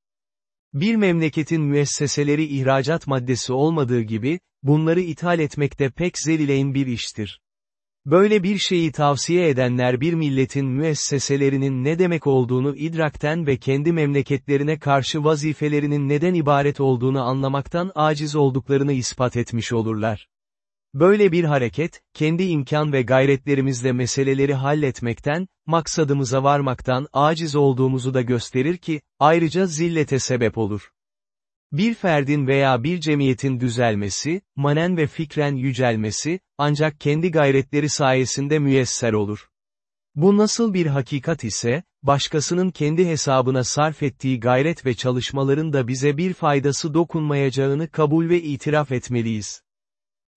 A: Bir memleketin müesseseleri ihracat maddesi olmadığı gibi, bunları ithal etmekte pek zelileyn bir iştir. Böyle bir şeyi tavsiye edenler bir milletin müesseselerinin ne demek olduğunu idrakten ve kendi memleketlerine karşı vazifelerinin neden ibaret olduğunu anlamaktan aciz olduklarını ispat etmiş olurlar. Böyle bir hareket, kendi imkan ve gayretlerimizle meseleleri halletmekten, maksadımıza varmaktan aciz olduğumuzu da gösterir ki, ayrıca zillete sebep olur. Bir ferdin veya bir cemiyetin düzelmesi, manen ve fikren yücelmesi, ancak kendi gayretleri sayesinde müyesser olur. Bu nasıl bir hakikat ise, başkasının kendi hesabına sarf ettiği gayret ve çalışmaların da bize bir faydası dokunmayacağını kabul ve itiraf etmeliyiz.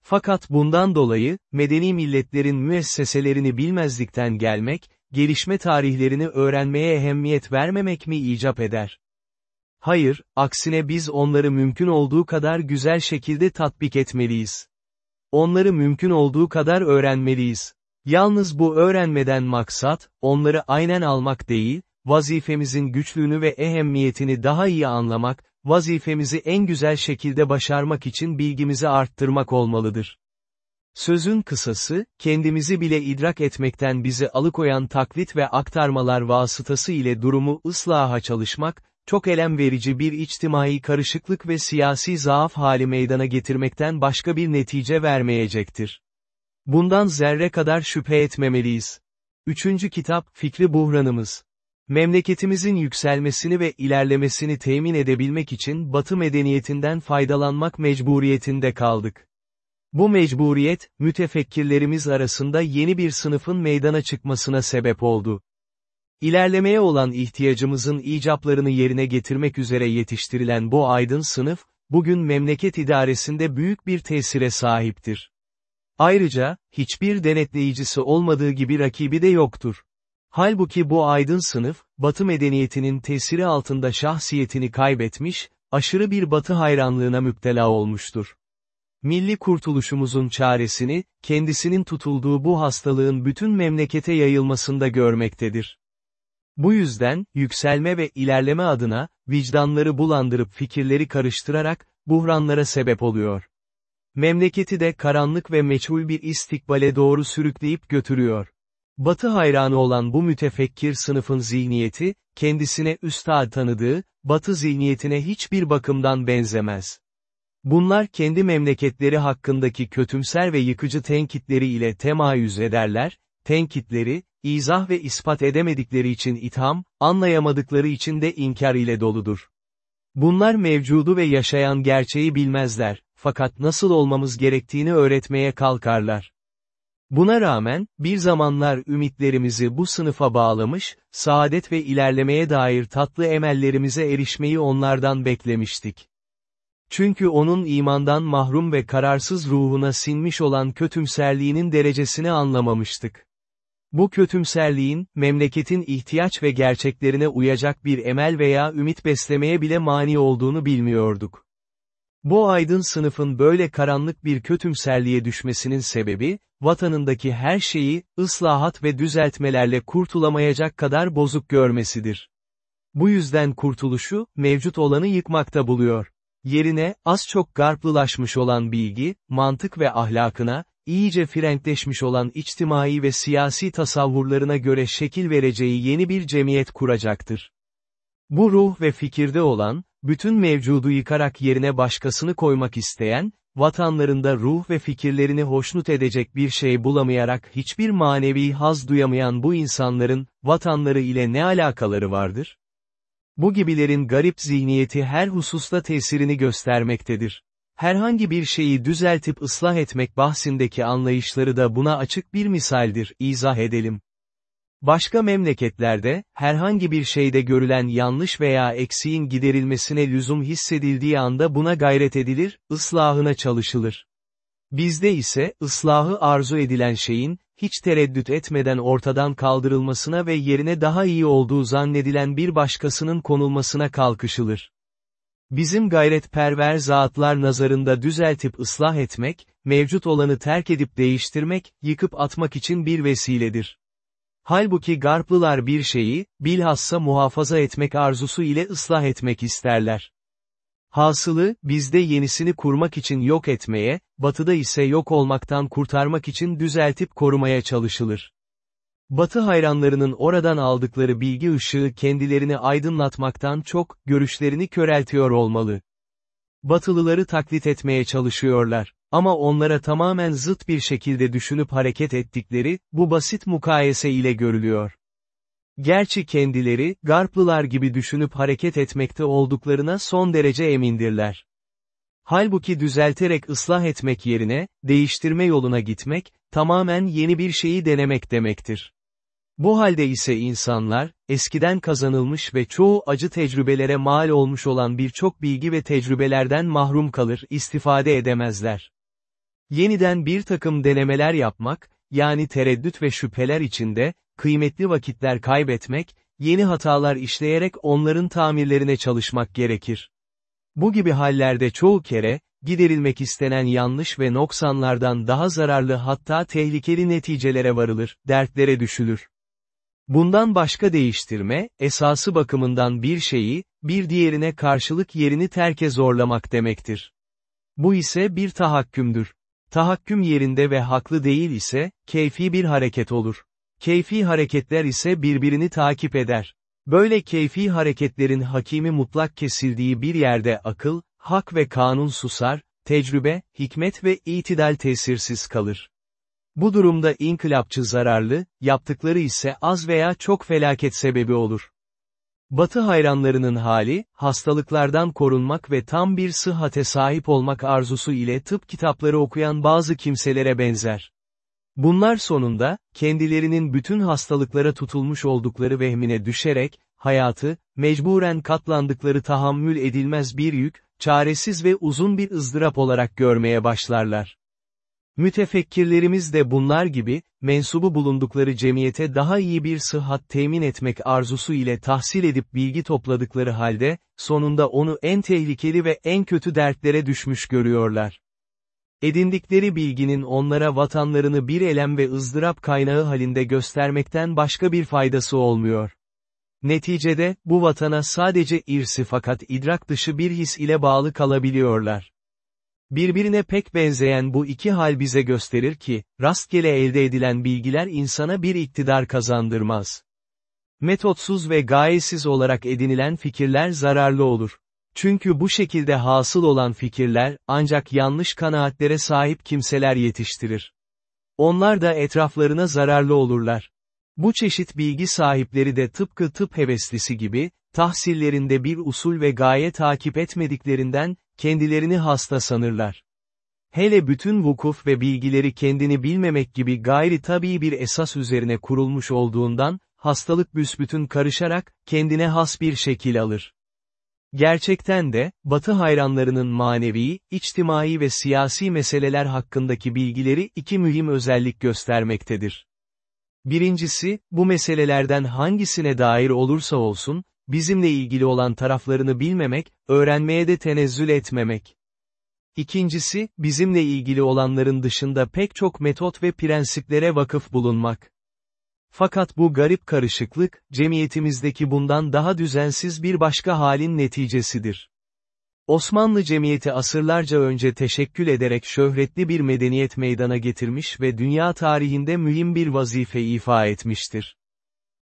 A: Fakat bundan dolayı, medeni milletlerin müesseselerini bilmezlikten gelmek, gelişme tarihlerini öğrenmeye ehemmiyet vermemek mi icap eder? Hayır, aksine biz onları mümkün olduğu kadar güzel şekilde tatbik etmeliyiz. Onları mümkün olduğu kadar öğrenmeliyiz. Yalnız bu öğrenmeden maksat, onları aynen almak değil, vazifemizin güçlüğünü ve ehemmiyetini daha iyi anlamak, vazifemizi en güzel şekilde başarmak için bilgimizi arttırmak olmalıdır. Sözün kısası, kendimizi bile idrak etmekten bizi alıkoyan taklit ve aktarmalar vasıtası ile durumu ıslaha çalışmak, çok elem verici bir içtimai karışıklık ve siyasi zaaf hali meydana getirmekten başka bir netice vermeyecektir. Bundan zerre kadar şüphe etmemeliyiz. Üçüncü kitap, Fikri Buhranımız. Memleketimizin yükselmesini ve ilerlemesini temin edebilmek için Batı medeniyetinden faydalanmak mecburiyetinde kaldık. Bu mecburiyet, mütefekkirlerimiz arasında yeni bir sınıfın meydana çıkmasına sebep oldu. İlerlemeye olan ihtiyacımızın icaplarını yerine getirmek üzere yetiştirilen bu aydın sınıf, bugün memleket idaresinde büyük bir tesire sahiptir. Ayrıca, hiçbir denetleyicisi olmadığı gibi rakibi de yoktur. Halbuki bu aydın sınıf, Batı medeniyetinin tesiri altında şahsiyetini kaybetmiş, aşırı bir Batı hayranlığına müptela olmuştur. Milli kurtuluşumuzun çaresini, kendisinin tutulduğu bu hastalığın bütün memlekete yayılmasında görmektedir. Bu yüzden, yükselme ve ilerleme adına, vicdanları bulandırıp fikirleri karıştırarak, buhranlara sebep oluyor. Memleketi de karanlık ve meçhul bir istikbale doğru sürükleyip götürüyor. Batı hayranı olan bu mütefekkir sınıfın zihniyeti, kendisine üstad tanıdığı, Batı zihniyetine hiçbir bakımdan benzemez. Bunlar kendi memleketleri hakkındaki kötümser ve yıkıcı tenkitleri ile temayüz ederler, tenkitleri, izah ve ispat edemedikleri için itham, anlayamadıkları için de inkar ile doludur. Bunlar mevcudu ve yaşayan gerçeği bilmezler, fakat nasıl olmamız gerektiğini öğretmeye kalkarlar. Buna rağmen, bir zamanlar ümitlerimizi bu sınıfa bağlamış, saadet ve ilerlemeye dair tatlı emellerimize erişmeyi onlardan beklemiştik. Çünkü onun imandan mahrum ve kararsız ruhuna sinmiş olan kötümserliğinin derecesini anlamamıştık. Bu kötümserliğin, memleketin ihtiyaç ve gerçeklerine uyacak bir emel veya ümit beslemeye bile mani olduğunu bilmiyorduk. Bu aydın sınıfın böyle karanlık bir kötümserliğe düşmesinin sebebi, vatanındaki her şeyi, ıslahat ve düzeltmelerle kurtulamayacak kadar bozuk görmesidir. Bu yüzden kurtuluşu, mevcut olanı yıkmakta buluyor. Yerine, az çok garplılaşmış olan bilgi, mantık ve ahlakına, iyice frenkleşmiş olan içtimai ve siyasi tasavvurlarına göre şekil vereceği yeni bir cemiyet kuracaktır. Bu ruh ve fikirde olan, bütün mevcudu yıkarak yerine başkasını koymak isteyen, vatanlarında ruh ve fikirlerini hoşnut edecek bir şey bulamayarak hiçbir manevi haz duyamayan bu insanların, vatanları ile ne alakaları vardır? Bu gibilerin garip zihniyeti her hususta tesirini göstermektedir. Herhangi bir şeyi düzeltip ıslah etmek bahsindeki anlayışları da buna açık bir misaldir, izah edelim. Başka memleketlerde, herhangi bir şeyde görülen yanlış veya eksiğin giderilmesine lüzum hissedildiği anda buna gayret edilir, ıslahına çalışılır. Bizde ise, ıslahı arzu edilen şeyin, hiç tereddüt etmeden ortadan kaldırılmasına ve yerine daha iyi olduğu zannedilen bir başkasının konulmasına kalkışılır. Bizim gayretperver zatlar nazarında düzeltip ıslah etmek, mevcut olanı terk edip değiştirmek, yıkıp atmak için bir vesiledir. Halbuki Garplılar bir şeyi, bilhassa muhafaza etmek arzusu ile ıslah etmek isterler. Hasılı, bizde yenisini kurmak için yok etmeye, batıda ise yok olmaktan kurtarmak için düzeltip korumaya çalışılır. Batı hayranlarının oradan aldıkları bilgi ışığı kendilerini aydınlatmaktan çok, görüşlerini köreltiyor olmalı. Batılıları taklit etmeye çalışıyorlar. Ama onlara tamamen zıt bir şekilde düşünüp hareket ettikleri, bu basit mukayese ile görülüyor. Gerçi kendileri, Garplılar gibi düşünüp hareket etmekte olduklarına son derece emindirler. Halbuki düzelterek ıslah etmek yerine, değiştirme yoluna gitmek, tamamen yeni bir şeyi denemek demektir. Bu halde ise insanlar, eskiden kazanılmış ve çoğu acı tecrübelere mal olmuş olan birçok bilgi ve tecrübelerden mahrum kalır, istifade edemezler. Yeniden bir takım denemeler yapmak, yani tereddüt ve şüpheler içinde, kıymetli vakitler kaybetmek, yeni hatalar işleyerek onların tamirlerine çalışmak gerekir. Bu gibi hallerde çoğu kere, giderilmek istenen yanlış ve noksanlardan daha zararlı hatta tehlikeli neticelere varılır, dertlere düşülür. Bundan başka değiştirme, esası bakımından bir şeyi, bir diğerine karşılık yerini terke zorlamak demektir. Bu ise bir tahakkümdür. Tahakküm yerinde ve haklı değil ise, keyfi bir hareket olur. Keyfi hareketler ise birbirini takip eder. Böyle keyfi hareketlerin hakimi mutlak kesildiği bir yerde akıl, hak ve kanun susar, tecrübe, hikmet ve itidal tesirsiz kalır. Bu durumda inkılapçı zararlı, yaptıkları ise az veya çok felaket sebebi olur. Batı hayranlarının hali, hastalıklardan korunmak ve tam bir sıhhate sahip olmak arzusu ile tıp kitapları okuyan bazı kimselere benzer. Bunlar sonunda, kendilerinin bütün hastalıklara tutulmuş oldukları vehmine düşerek, hayatı, mecburen katlandıkları tahammül edilmez bir yük, çaresiz ve uzun bir ızdırap olarak görmeye başlarlar. Mütefekkirlerimiz de bunlar gibi, mensubu bulundukları cemiyete daha iyi bir sıhhat temin etmek arzusu ile tahsil edip bilgi topladıkları halde, sonunda onu en tehlikeli ve en kötü dertlere düşmüş görüyorlar. Edindikleri bilginin onlara vatanlarını bir elem ve ızdırap kaynağı halinde göstermekten başka bir faydası olmuyor. Neticede, bu vatana sadece irsi fakat idrak dışı bir his ile bağlı kalabiliyorlar. Birbirine pek benzeyen bu iki hal bize gösterir ki, rastgele elde edilen bilgiler insana bir iktidar kazandırmaz. Metotsuz ve gayesiz olarak edinilen fikirler zararlı olur. Çünkü bu şekilde hasıl olan fikirler, ancak yanlış kanaatlere sahip kimseler yetiştirir. Onlar da etraflarına zararlı olurlar. Bu çeşit bilgi sahipleri de tıpkı tıp heveslisi gibi, tahsillerinde bir usul ve gaye takip etmediklerinden, kendilerini hasta sanırlar. Hele bütün vukuf ve bilgileri kendini bilmemek gibi gayri tabii bir esas üzerine kurulmuş olduğundan, hastalık büsbütün karışarak, kendine has bir şekil alır. Gerçekten de, Batı hayranlarının manevi, içtimai ve siyasi meseleler hakkındaki bilgileri iki mühim özellik göstermektedir. Birincisi, bu meselelerden hangisine dair olursa olsun, bizimle ilgili olan taraflarını bilmemek, öğrenmeye de tenezzül etmemek. İkincisi, bizimle ilgili olanların dışında pek çok metot ve prensiplere vakıf bulunmak. Fakat bu garip karışıklık, cemiyetimizdeki bundan daha düzensiz bir başka halin neticesidir. Osmanlı cemiyeti asırlarca önce teşekkül ederek şöhretli bir medeniyet meydana getirmiş ve dünya tarihinde mühim bir vazife ifa etmiştir.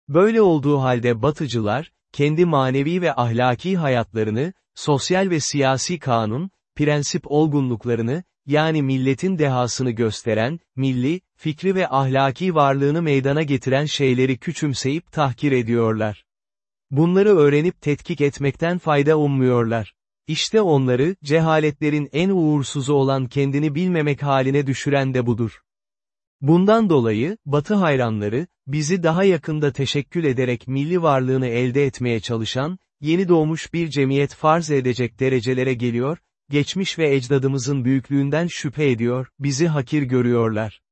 A: Böyle olduğu halde batıcılar, kendi manevi ve ahlaki hayatlarını, sosyal ve siyasi kanun, prensip olgunluklarını, yani milletin dehasını gösteren, milli, fikri ve ahlaki varlığını meydana getiren şeyleri küçümseyip tahkir ediyorlar. Bunları öğrenip tetkik etmekten fayda ummuyorlar. İşte onları, cehaletlerin en uğursuzu olan kendini bilmemek haline düşüren de budur. Bundan dolayı, Batı hayranları, bizi daha yakında teşekkül ederek milli varlığını elde etmeye çalışan, yeni doğmuş bir cemiyet farz edecek derecelere geliyor, geçmiş ve ecdadımızın büyüklüğünden şüphe ediyor, bizi hakir görüyorlar.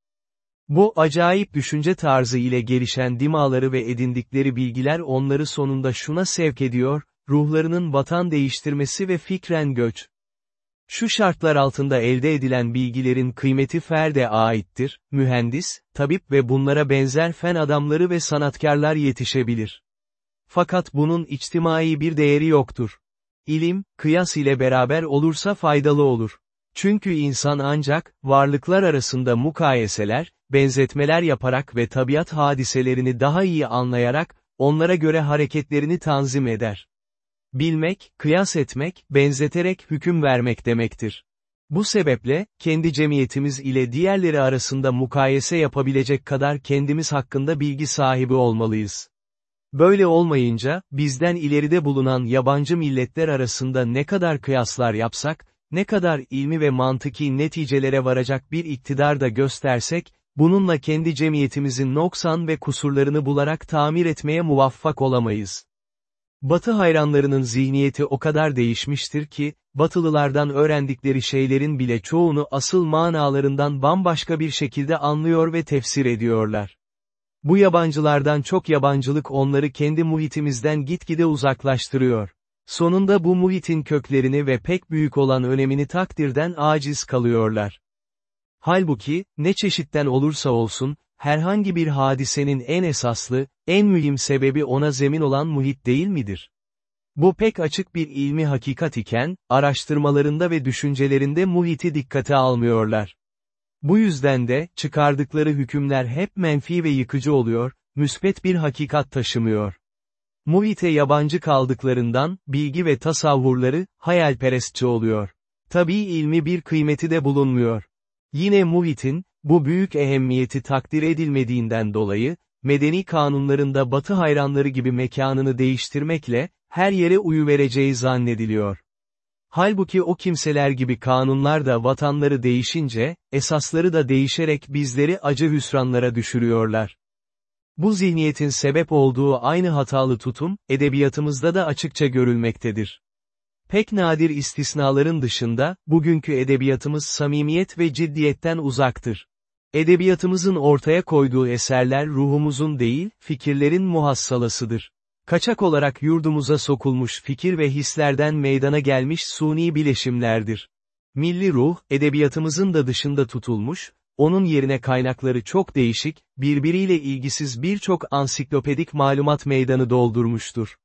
A: Bu acayip düşünce tarzı ile gelişen dimaları ve edindikleri bilgiler onları sonunda şuna sevk ediyor, ruhlarının vatan değiştirmesi ve fikren göç. Şu şartlar altında elde edilen bilgilerin kıymeti ferde aittir, mühendis, tabip ve bunlara benzer fen adamları ve sanatkarlar yetişebilir. Fakat bunun içtimai bir değeri yoktur. İlim, kıyas ile beraber olursa faydalı olur. Çünkü insan ancak, varlıklar arasında mukayeseler, benzetmeler yaparak ve tabiat hadiselerini daha iyi anlayarak, onlara göre hareketlerini tanzim eder. Bilmek, kıyas etmek, benzeterek hüküm vermek demektir. Bu sebeple, kendi cemiyetimiz ile diğerleri arasında mukayese yapabilecek kadar kendimiz hakkında bilgi sahibi olmalıyız. Böyle olmayınca, bizden ileride bulunan yabancı milletler arasında ne kadar kıyaslar yapsak, ne kadar ilmi ve mantıki neticelere varacak bir iktidar da göstersek, bununla kendi cemiyetimizin noksan ve kusurlarını bularak tamir etmeye muvaffak olamayız. Batı hayranlarının zihniyeti o kadar değişmiştir ki, Batılılardan öğrendikleri şeylerin bile çoğunu asıl manalarından bambaşka bir şekilde anlıyor ve tefsir ediyorlar. Bu yabancılardan çok yabancılık onları kendi muhitimizden gitgide uzaklaştırıyor. Sonunda bu muhitin köklerini ve pek büyük olan önemini takdirden aciz kalıyorlar. Halbuki, ne çeşitten olursa olsun, herhangi bir hadisenin en esaslı, en mühim sebebi ona zemin olan muhit değil midir? Bu pek açık bir ilmi hakikat iken, araştırmalarında ve düşüncelerinde muhiti dikkate almıyorlar. Bu yüzden de, çıkardıkları hükümler hep menfi ve yıkıcı oluyor, müsbet bir hakikat taşımıyor. Muhite yabancı kaldıklarından, bilgi ve tasavvurları, hayalperestçi oluyor. Tabii ilmi bir kıymeti de bulunmuyor. Yine muhitin, bu büyük ehemmiyeti takdir edilmediğinden dolayı, medeni kanunlarında batı hayranları gibi mekanını değiştirmekle, her yere uyuvereceği zannediliyor. Halbuki o kimseler gibi kanunlar da vatanları değişince, esasları da değişerek bizleri acı hüsranlara düşürüyorlar. Bu zihniyetin sebep olduğu aynı hatalı tutum, edebiyatımızda da açıkça görülmektedir. Pek nadir istisnaların dışında, bugünkü edebiyatımız samimiyet ve ciddiyetten uzaktır. Edebiyatımızın ortaya koyduğu eserler ruhumuzun değil, fikirlerin muhassalasıdır. Kaçak olarak yurdumuza sokulmuş fikir ve hislerden meydana gelmiş suni bileşimlerdir. Milli ruh, edebiyatımızın da dışında tutulmuş, onun yerine kaynakları çok değişik, birbiriyle ilgisiz birçok ansiklopedik malumat meydanı doldurmuştur.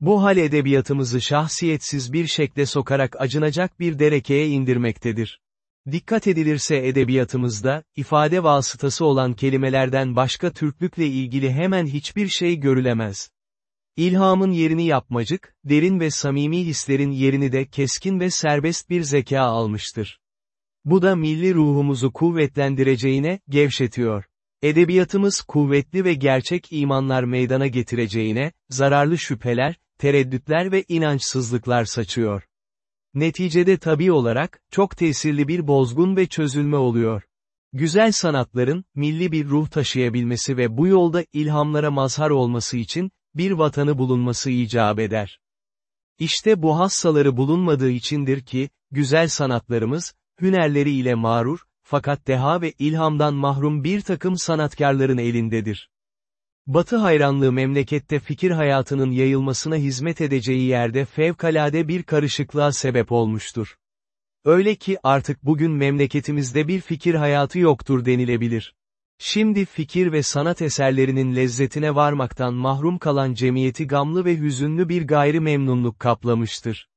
A: Bu hal edebiyatımızı şahsiyetsiz bir şekle sokarak acınacak bir derekeye indirmektedir. Dikkat edilirse edebiyatımızda, ifade vasıtası olan kelimelerden başka Türklükle ilgili hemen hiçbir şey görülemez. İlhamın yerini yapmacık, derin ve samimi hislerin yerini de keskin ve serbest bir zeka almıştır. Bu da milli ruhumuzu kuvvetlendireceğine, gevşetiyor. Edebiyatımız kuvvetli ve gerçek imanlar meydana getireceğine, zararlı şüpheler, tereddütler ve inançsızlıklar saçıyor. Neticede tabi olarak, çok tesirli bir bozgun ve çözülme oluyor. Güzel sanatların, milli bir ruh taşıyabilmesi ve bu yolda ilhamlara mazhar olması için, bir vatanı bulunması icap eder. İşte bu hassaları bulunmadığı içindir ki, güzel sanatlarımız, hünerleri ile mağrur, fakat deha ve ilhamdan mahrum bir takım sanatkarların elindedir. Batı hayranlığı memlekette fikir hayatının yayılmasına hizmet edeceği yerde fevkalade bir karışıklığa sebep olmuştur. Öyle ki artık bugün memleketimizde bir fikir hayatı yoktur denilebilir. Şimdi fikir ve sanat eserlerinin lezzetine varmaktan mahrum kalan cemiyeti gamlı ve hüzünlü bir gayri memnunluk kaplamıştır.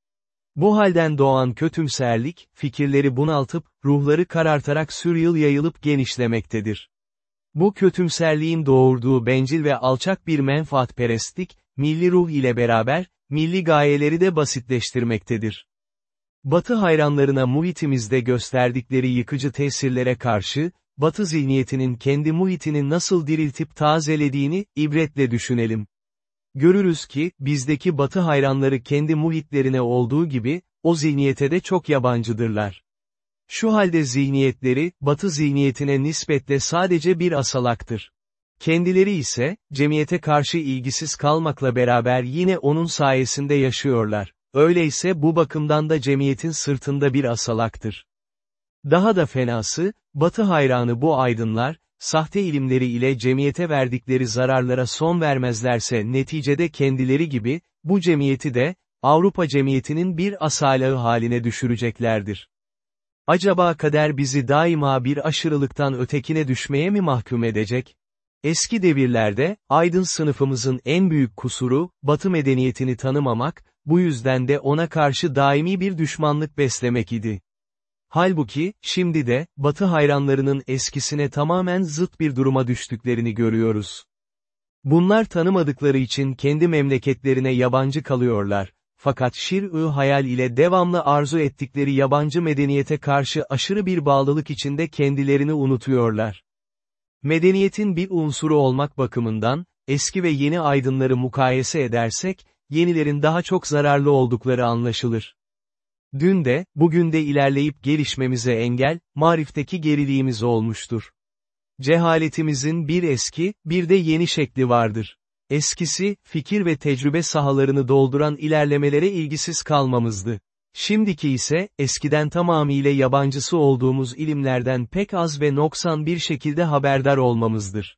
A: Bu halden doğan kötümserlik, fikirleri bunaltıp, ruhları karartarak süryıl yayılıp genişlemektedir. Bu kötümserliğin doğurduğu bencil ve alçak bir menfaatperestlik, milli ruh ile beraber, milli gayeleri de basitleştirmektedir. Batı hayranlarına muhitimizde gösterdikleri yıkıcı tesirlere karşı, Batı zihniyetinin kendi muhitini nasıl diriltip tazelediğini, ibretle düşünelim. Görürüz ki, bizdeki Batı hayranları kendi muhitlerine olduğu gibi, o zihniyete de çok yabancıdırlar. Şu halde zihniyetleri, Batı zihniyetine nispetle sadece bir asalaktır. Kendileri ise, cemiyete karşı ilgisiz kalmakla beraber yine onun sayesinde yaşıyorlar. Öyleyse bu bakımdan da cemiyetin sırtında bir asalaktır. Daha da fenası, Batı hayranı bu aydınlar, sahte ilimleri ile cemiyete verdikleri zararlara son vermezlerse neticede kendileri gibi, bu cemiyeti de, Avrupa cemiyetinin bir asalağı haline düşüreceklerdir. Acaba kader bizi daima bir aşırılıktan ötekine düşmeye mi mahkum edecek? Eski devirlerde, aydın sınıfımızın en büyük kusuru, batı medeniyetini tanımamak, bu yüzden de ona karşı daimi bir düşmanlık beslemek idi. Halbuki, şimdi de, Batı hayranlarının eskisine tamamen zıt bir duruma düştüklerini görüyoruz. Bunlar tanımadıkları için kendi memleketlerine yabancı kalıyorlar, fakat şir-ı hayal ile devamlı arzu ettikleri yabancı medeniyete karşı aşırı bir bağlılık içinde kendilerini unutuyorlar. Medeniyetin bir unsuru olmak bakımından, eski ve yeni aydınları mukayese edersek, yenilerin daha çok zararlı oldukları anlaşılır. Dün de, bugün de ilerleyip gelişmemize engel, marifteki geriliğimiz olmuştur. Cehaletimizin bir eski, bir de yeni şekli vardır. Eskisi, fikir ve tecrübe sahalarını dolduran ilerlemelere ilgisiz kalmamızdı. Şimdiki ise, eskiden tamamıyla yabancısı olduğumuz ilimlerden pek az ve noksan bir şekilde haberdar olmamızdır.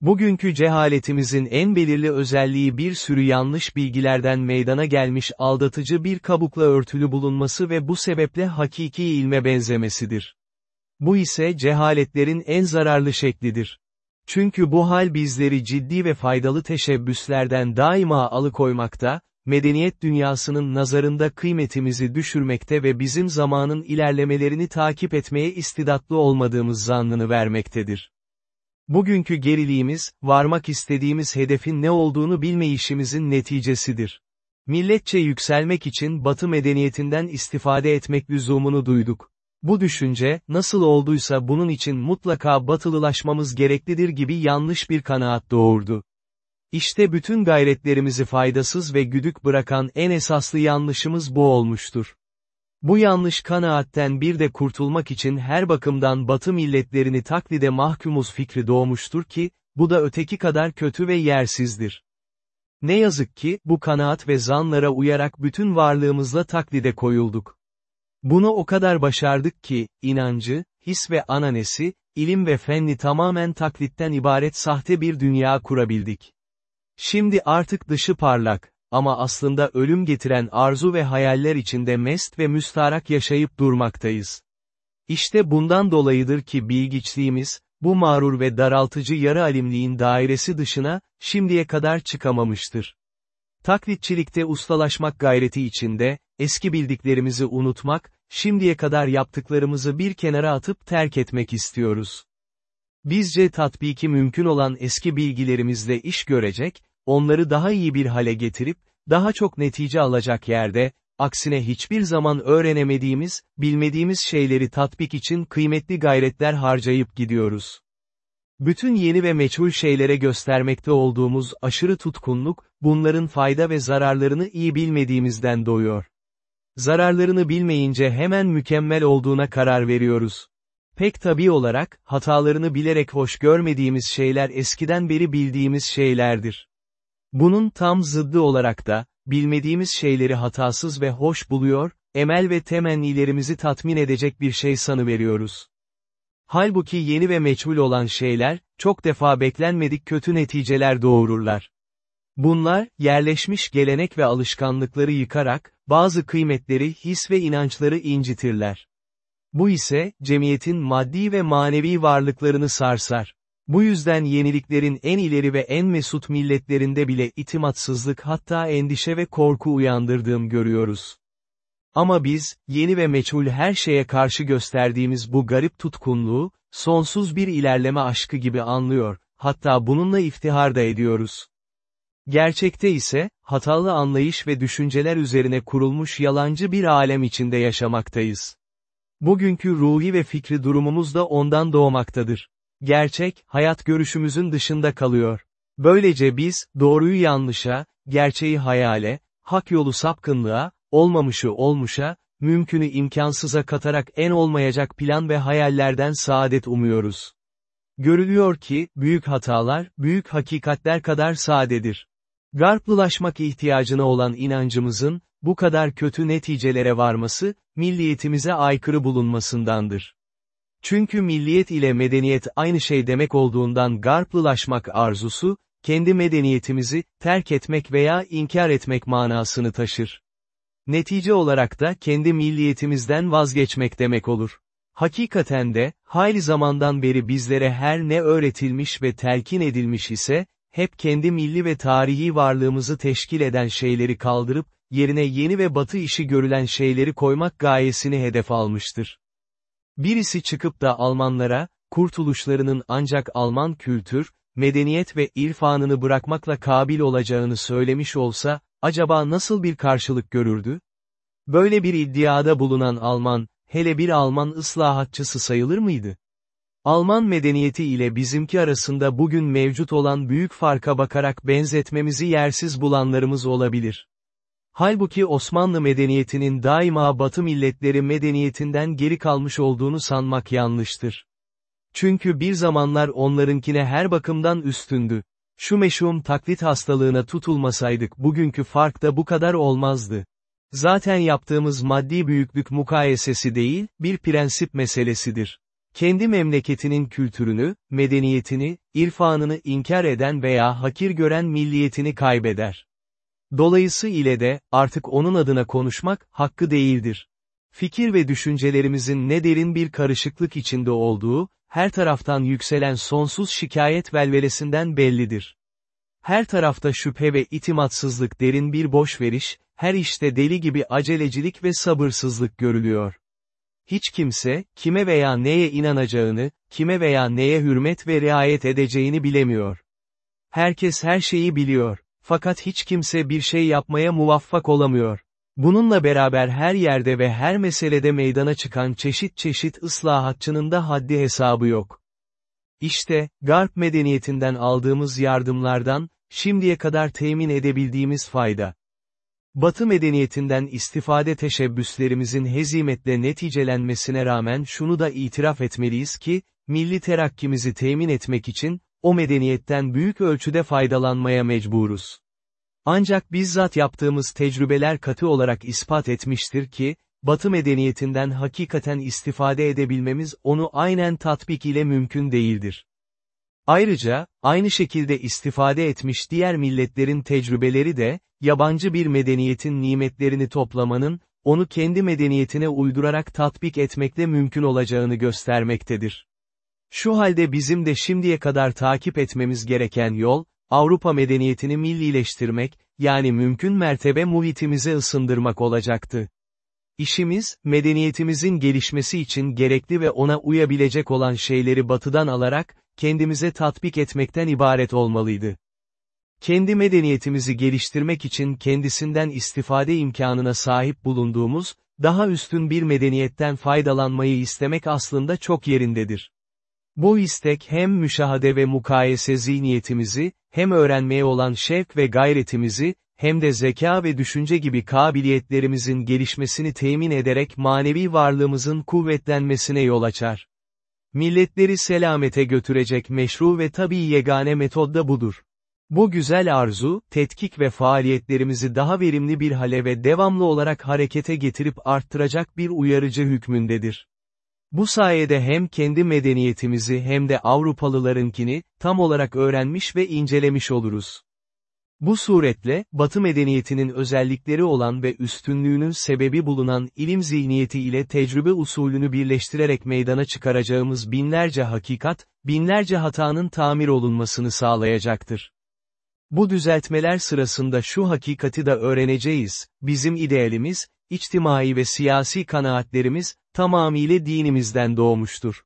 A: Bugünkü cehaletimizin en belirli özelliği bir sürü yanlış bilgilerden meydana gelmiş aldatıcı bir kabukla örtülü bulunması ve bu sebeple hakiki ilme benzemesidir. Bu ise cehaletlerin en zararlı şeklidir. Çünkü bu hal bizleri ciddi ve faydalı teşebbüslerden daima alıkoymakta, medeniyet dünyasının nazarında kıymetimizi düşürmekte ve bizim zamanın ilerlemelerini takip etmeye istidatlı olmadığımız zannını vermektedir. Bugünkü geriliğimiz, varmak istediğimiz hedefin ne olduğunu bilmeyişimizin neticesidir. Milletçe yükselmek için Batı medeniyetinden istifade etmek lüzumunu duyduk. Bu düşünce, nasıl olduysa bunun için mutlaka batılılaşmamız gereklidir gibi yanlış bir kanaat doğurdu. İşte bütün gayretlerimizi faydasız ve güdük bırakan en esaslı yanlışımız bu olmuştur. Bu yanlış kanaatten bir de kurtulmak için her bakımdan batı milletlerini taklide mahkumuz fikri doğmuştur ki, bu da öteki kadar kötü ve yersizdir. Ne yazık ki, bu kanaat ve zanlara uyarak bütün varlığımızla taklide koyulduk. Bunu o kadar başardık ki, inancı, his ve ananesi, ilim ve fenni tamamen taklitten ibaret sahte bir dünya kurabildik. Şimdi artık dışı parlak, ama aslında ölüm getiren arzu ve hayaller içinde mest ve müstarak yaşayıp durmaktayız. İşte bundan dolayıdır ki bilgiçliğimiz, bu mağrur ve daraltıcı yarı alimliğin dairesi dışına, şimdiye kadar çıkamamıştır. Taklitçilikte ustalaşmak gayreti içinde, eski bildiklerimizi unutmak, şimdiye kadar yaptıklarımızı bir kenara atıp terk etmek istiyoruz. Bizce tatbiki mümkün olan eski bilgilerimizle iş görecek, onları daha iyi bir hale getirip, daha çok netice alacak yerde, aksine hiçbir zaman öğrenemediğimiz, bilmediğimiz şeyleri tatbik için kıymetli gayretler harcayıp gidiyoruz. Bütün yeni ve meçhul şeylere göstermekte olduğumuz aşırı tutkunluk, bunların fayda ve zararlarını iyi bilmediğimizden doğuyor. Zararlarını bilmeyince hemen mükemmel olduğuna karar veriyoruz. Pek tabi olarak, hatalarını bilerek hoş görmediğimiz şeyler eskiden beri bildiğimiz şeylerdir. Bunun tam zıddı olarak da, bilmediğimiz şeyleri hatasız ve hoş buluyor, emel ve temennilerimizi tatmin edecek bir şey sanıveriyoruz. Halbuki yeni ve meçhul olan şeyler, çok defa beklenmedik kötü neticeler doğururlar. Bunlar, yerleşmiş gelenek ve alışkanlıkları yıkarak, bazı kıymetleri his ve inançları incitirler. Bu ise, cemiyetin maddi ve manevi varlıklarını sarsar. Bu yüzden yeniliklerin en ileri ve en mesut milletlerinde bile itimatsızlık hatta endişe ve korku uyandırdığım görüyoruz. Ama biz, yeni ve meçhul her şeye karşı gösterdiğimiz bu garip tutkunluğu, sonsuz bir ilerleme aşkı gibi anlıyor, hatta bununla iftihar da ediyoruz. Gerçekte ise, hatalı anlayış ve düşünceler üzerine kurulmuş yalancı bir alem içinde yaşamaktayız. Bugünkü ruhi ve fikri durumumuz da ondan doğmaktadır. Gerçek, hayat görüşümüzün dışında kalıyor. Böylece biz, doğruyu yanlışa, gerçeği hayale, hak yolu sapkınlığa, olmamışı olmuşa, mümkünü imkansıza katarak en olmayacak plan ve hayallerden saadet umuyoruz. Görülüyor ki, büyük hatalar, büyük hakikatler kadar sadedir. Garplılaşmak ihtiyacına olan inancımızın, bu kadar kötü neticelere varması, milliyetimize aykırı bulunmasındandır. Çünkü milliyet ile medeniyet aynı şey demek olduğundan garplılaşmak arzusu, kendi medeniyetimizi, terk etmek veya inkar etmek manasını taşır. Netice olarak da kendi milliyetimizden vazgeçmek demek olur. Hakikaten de, hayli zamandan beri bizlere her ne öğretilmiş ve telkin edilmiş ise, hep kendi milli ve tarihi varlığımızı teşkil eden şeyleri kaldırıp, yerine yeni ve batı işi görülen şeyleri koymak gayesini hedef almıştır. Birisi çıkıp da Almanlara, kurtuluşlarının ancak Alman kültür, medeniyet ve irfanını bırakmakla kabil olacağını söylemiş olsa, acaba nasıl bir karşılık görürdü? Böyle bir iddiada bulunan Alman, hele bir Alman ıslahatçısı sayılır mıydı? Alman medeniyeti ile bizimki arasında bugün mevcut olan büyük farka bakarak benzetmemizi yersiz bulanlarımız olabilir. Halbuki Osmanlı medeniyetinin daima Batı milletleri medeniyetinden geri kalmış olduğunu sanmak yanlıştır. Çünkü bir zamanlar onlarınkine her bakımdan üstündü. Şu meşhum taklit hastalığına tutulmasaydık bugünkü fark da bu kadar olmazdı. Zaten yaptığımız maddi büyüklük mukayesesi değil, bir prensip meselesidir. Kendi memleketinin kültürünü, medeniyetini, irfanını inkar eden veya hakir gören milliyetini kaybeder. Dolayısı ile de, artık onun adına konuşmak, hakkı değildir. Fikir ve düşüncelerimizin ne derin bir karışıklık içinde olduğu, her taraftan yükselen sonsuz şikayet velvelesinden bellidir. Her tarafta şüphe ve itimatsızlık derin bir boş veriş, her işte deli gibi acelecilik ve sabırsızlık görülüyor. Hiç kimse, kime veya neye inanacağını, kime veya neye hürmet ve riayet edeceğini bilemiyor. Herkes her şeyi biliyor, fakat hiç kimse bir şey yapmaya muvaffak olamıyor. Bununla beraber her yerde ve her meselede meydana çıkan çeşit çeşit ıslahatçının da haddi hesabı yok. İşte, Garp medeniyetinden aldığımız yardımlardan, şimdiye kadar temin edebildiğimiz fayda. Batı medeniyetinden istifade teşebbüslerimizin hezimetle neticelenmesine rağmen şunu da itiraf etmeliyiz ki, milli terakkimizi temin etmek için, o medeniyetten büyük ölçüde faydalanmaya mecburuz. Ancak bizzat yaptığımız tecrübeler katı olarak ispat etmiştir ki, Batı medeniyetinden hakikaten istifade edebilmemiz onu aynen tatbik ile mümkün değildir. Ayrıca, aynı şekilde istifade etmiş diğer milletlerin tecrübeleri de, yabancı bir medeniyetin nimetlerini toplamanın, onu kendi medeniyetine uydurarak tatbik etmekle mümkün olacağını göstermektedir. Şu halde bizim de şimdiye kadar takip etmemiz gereken yol, Avrupa medeniyetini millileştirmek, yani mümkün mertebe muhitimize ısındırmak olacaktı. İşimiz, medeniyetimizin gelişmesi için gerekli ve ona uyabilecek olan şeyleri batıdan alarak, kendimize tatbik etmekten ibaret olmalıydı. Kendi medeniyetimizi geliştirmek için kendisinden istifade imkanına sahip bulunduğumuz, daha üstün bir medeniyetten faydalanmayı istemek aslında çok yerindedir. Bu istek hem müşahade ve mukayese zihniyetimizi, hem öğrenmeye olan şevk ve gayretimizi, hem de zeka ve düşünce gibi kabiliyetlerimizin gelişmesini temin ederek manevi varlığımızın kuvvetlenmesine yol açar. Milletleri selamete götürecek meşru ve tabii yegane metod da budur. Bu güzel arzu, tetkik ve faaliyetlerimizi daha verimli bir hale ve devamlı olarak harekete getirip arttıracak bir uyarıcı hükmündedir. Bu sayede hem kendi medeniyetimizi hem de Avrupalılarınkini, tam olarak öğrenmiş ve incelemiş oluruz. Bu suretle, Batı medeniyetinin özellikleri olan ve üstünlüğünün sebebi bulunan ilim zihniyeti ile tecrübe usulünü birleştirerek meydana çıkaracağımız binlerce hakikat, binlerce hatanın tamir olunmasını sağlayacaktır. Bu düzeltmeler sırasında şu hakikati de öğreneceğiz, bizim idealimiz, içtimai ve siyasi kanaatlerimiz, tamamıyla dinimizden doğmuştur.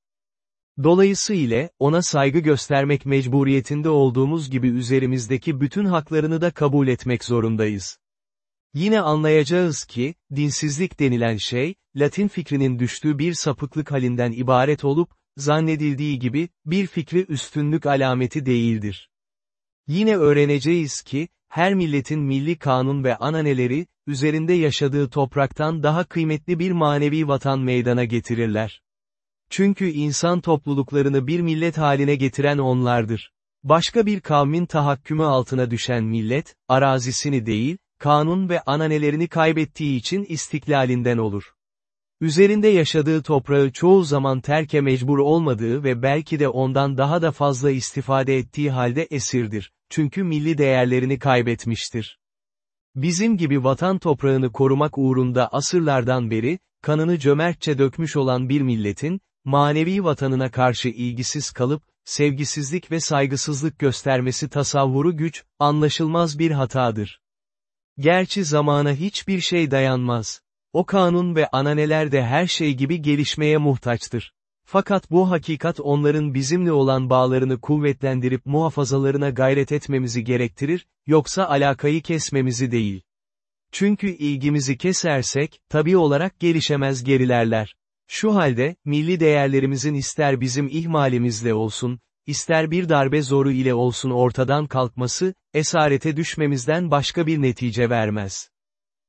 A: Dolayısıyla, ona saygı göstermek mecburiyetinde olduğumuz gibi üzerimizdeki bütün haklarını da kabul etmek zorundayız. Yine anlayacağız ki, dinsizlik denilen şey, Latin fikrinin düştüğü bir sapıklık halinden ibaret olup, zannedildiği gibi, bir fikri üstünlük alameti değildir. Yine öğreneceğiz ki, her milletin milli kanun ve ananeleri, üzerinde yaşadığı topraktan daha kıymetli bir manevi vatan meydana getirirler. Çünkü insan topluluklarını bir millet haline getiren onlardır. Başka bir kavmin tahakkümü altına düşen millet, arazisini değil, kanun ve ananelerini kaybettiği için istiklalinden olur. Üzerinde yaşadığı toprağı çoğu zaman terke mecbur olmadığı ve belki de ondan daha da fazla istifade ettiği halde esirdir. Çünkü milli değerlerini kaybetmiştir. Bizim gibi vatan toprağını korumak uğrunda asırlardan beri, kanını cömertçe dökmüş olan bir milletin, manevi vatanına karşı ilgisiz kalıp, sevgisizlik ve saygısızlık göstermesi tasavvuru güç, anlaşılmaz bir hatadır. Gerçi zamana hiçbir şey dayanmaz. O kanun ve ananeler de her şey gibi gelişmeye muhtaçtır. Fakat bu hakikat onların bizimle olan bağlarını kuvvetlendirip muhafazalarına gayret etmemizi gerektirir, yoksa alakayı kesmemizi değil. Çünkü ilgimizi kesersek, tabi olarak gelişemez gerilerler. Şu halde, milli değerlerimizin ister bizim ihmalimizle olsun, ister bir darbe zoru ile olsun ortadan kalkması, esarete düşmemizden başka bir netice vermez.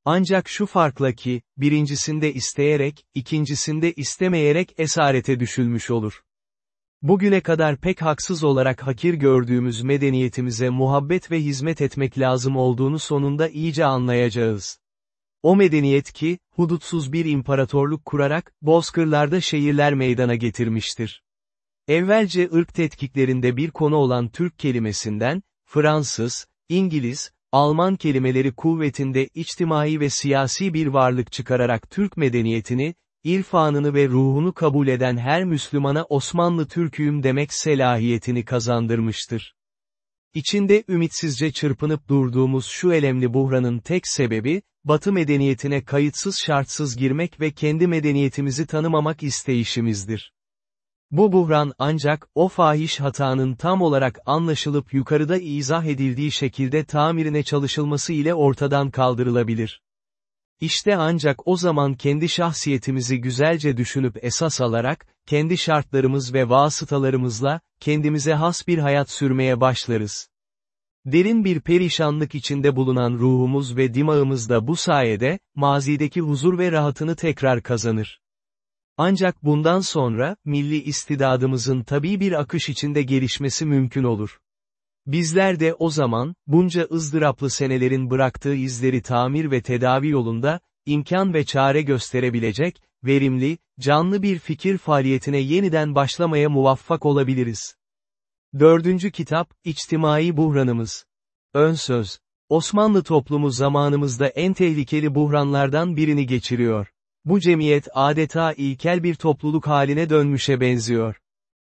A: Ancak şu farkla ki, birincisinde isteyerek, ikincisinde istemeyerek esarete düşülmüş olur. Bugüne kadar pek haksız olarak hakir gördüğümüz medeniyetimize muhabbet ve hizmet etmek lazım olduğunu sonunda iyice anlayacağız. O medeniyet ki, hudutsuz bir imparatorluk kurarak, bozkırlarda şehirler meydana getirmiştir. Evvelce ırk tetkiklerinde bir konu olan Türk kelimesinden, Fransız, İngiliz, Alman kelimeleri kuvvetinde içtimai ve siyasi bir varlık çıkararak Türk medeniyetini, irfanını ve ruhunu kabul eden her Müslümana Osmanlı Türk'üyüm demek selahiyetini kazandırmıştır. İçinde ümitsizce çırpınıp durduğumuz şu elemli buhranın tek sebebi, Batı medeniyetine kayıtsız şartsız girmek ve kendi medeniyetimizi tanımamak isteyişimizdir. Bu buhran ancak, o fahiş hatanın tam olarak anlaşılıp yukarıda izah edildiği şekilde tamirine çalışılması ile ortadan kaldırılabilir. İşte ancak o zaman kendi şahsiyetimizi güzelce düşünüp esas alarak, kendi şartlarımız ve vasıtalarımızla, kendimize has bir hayat sürmeye başlarız. Derin bir perişanlık içinde bulunan ruhumuz ve dimağımız da bu sayede, mazideki huzur ve rahatını tekrar kazanır. Ancak bundan sonra, milli istidadımızın tabii bir akış içinde gelişmesi mümkün olur. Bizler de o zaman, bunca ızdıraplı senelerin bıraktığı izleri tamir ve tedavi yolunda, imkan ve çare gösterebilecek, verimli, canlı bir fikir faaliyetine yeniden başlamaya muvaffak olabiliriz. Dördüncü kitap, İçtimai Buhranımız. Ön söz. Osmanlı toplumu zamanımızda en tehlikeli buhranlardan birini geçiriyor. Bu cemiyet adeta ilkel bir topluluk haline dönmüşe benziyor.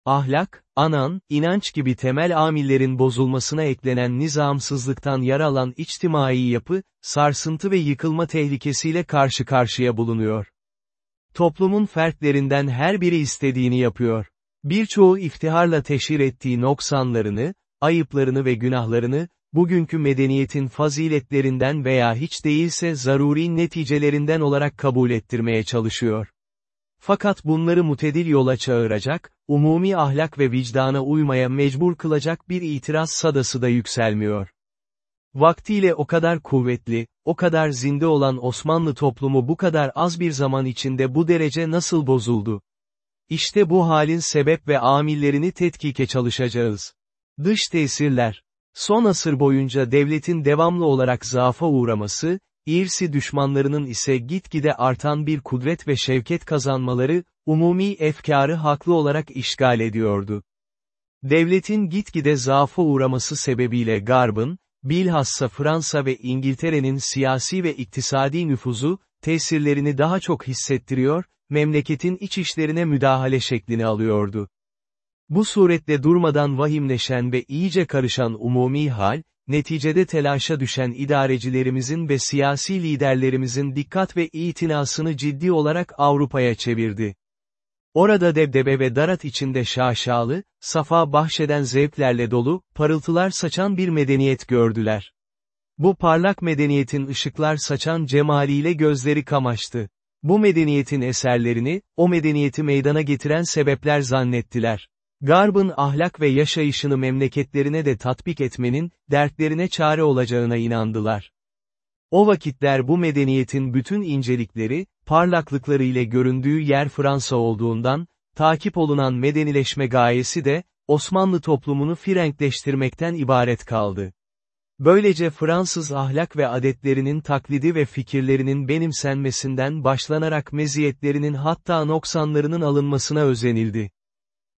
A: Ahlak, anan, inanç gibi temel amillerin bozulmasına eklenen nizamsızlıktan yaralan içtimai yapı, sarsıntı ve yıkılma tehlikesiyle karşı karşıya bulunuyor. Toplumun fertlerinden her biri istediğini yapıyor. Birçoğu iftiharla teşhir ettiği noksanlarını, ayıplarını ve günahlarını, bugünkü medeniyetin faziletlerinden veya hiç değilse zaruri neticelerinden olarak kabul ettirmeye çalışıyor. Fakat bunları mutedil yola çağıracak, umumi ahlak ve vicdana uymaya mecbur kılacak bir itiraz sadası da yükselmiyor. Vaktiyle o kadar kuvvetli, o kadar zinde olan Osmanlı toplumu bu kadar az bir zaman içinde bu derece nasıl bozuldu? İşte bu halin sebep ve amillerini tetkike çalışacağız. Dış tesirler. Son asır boyunca devletin devamlı olarak zaafa uğraması, İrsi düşmanlarının ise gitgide artan bir kudret ve şevket kazanmaları, umumi efkarı haklı olarak işgal ediyordu. Devletin gitgide zaafa uğraması sebebiyle Garb'ın, bilhassa Fransa ve İngiltere'nin siyasi ve iktisadi nüfuzu, tesirlerini daha çok hissettiriyor, memleketin iç işlerine müdahale şeklini alıyordu. Bu suretle durmadan vahimleşen ve iyice karışan umumi hal, neticede telaşa düşen idarecilerimizin ve siyasi liderlerimizin dikkat ve itinasını ciddi olarak Avrupa'ya çevirdi. Orada debdebe ve darat içinde şaşalı, safa bahşeden zevklerle dolu, parıltılar saçan bir medeniyet gördüler. Bu parlak medeniyetin ışıklar saçan cemaliyle gözleri kamaştı. Bu medeniyetin eserlerini, o medeniyeti meydana getiren sebepler zannettiler. Garb'ın ahlak ve yaşayışını memleketlerine de tatbik etmenin, dertlerine çare olacağına inandılar. O vakitler bu medeniyetin bütün incelikleri, parlaklıkları ile göründüğü yer Fransa olduğundan, takip olunan medenileşme gayesi de, Osmanlı toplumunu Frenkleştirmekten ibaret kaldı. Böylece Fransız ahlak ve adetlerinin taklidi ve fikirlerinin benimsenmesinden başlanarak meziyetlerinin hatta noksanlarının alınmasına özenildi.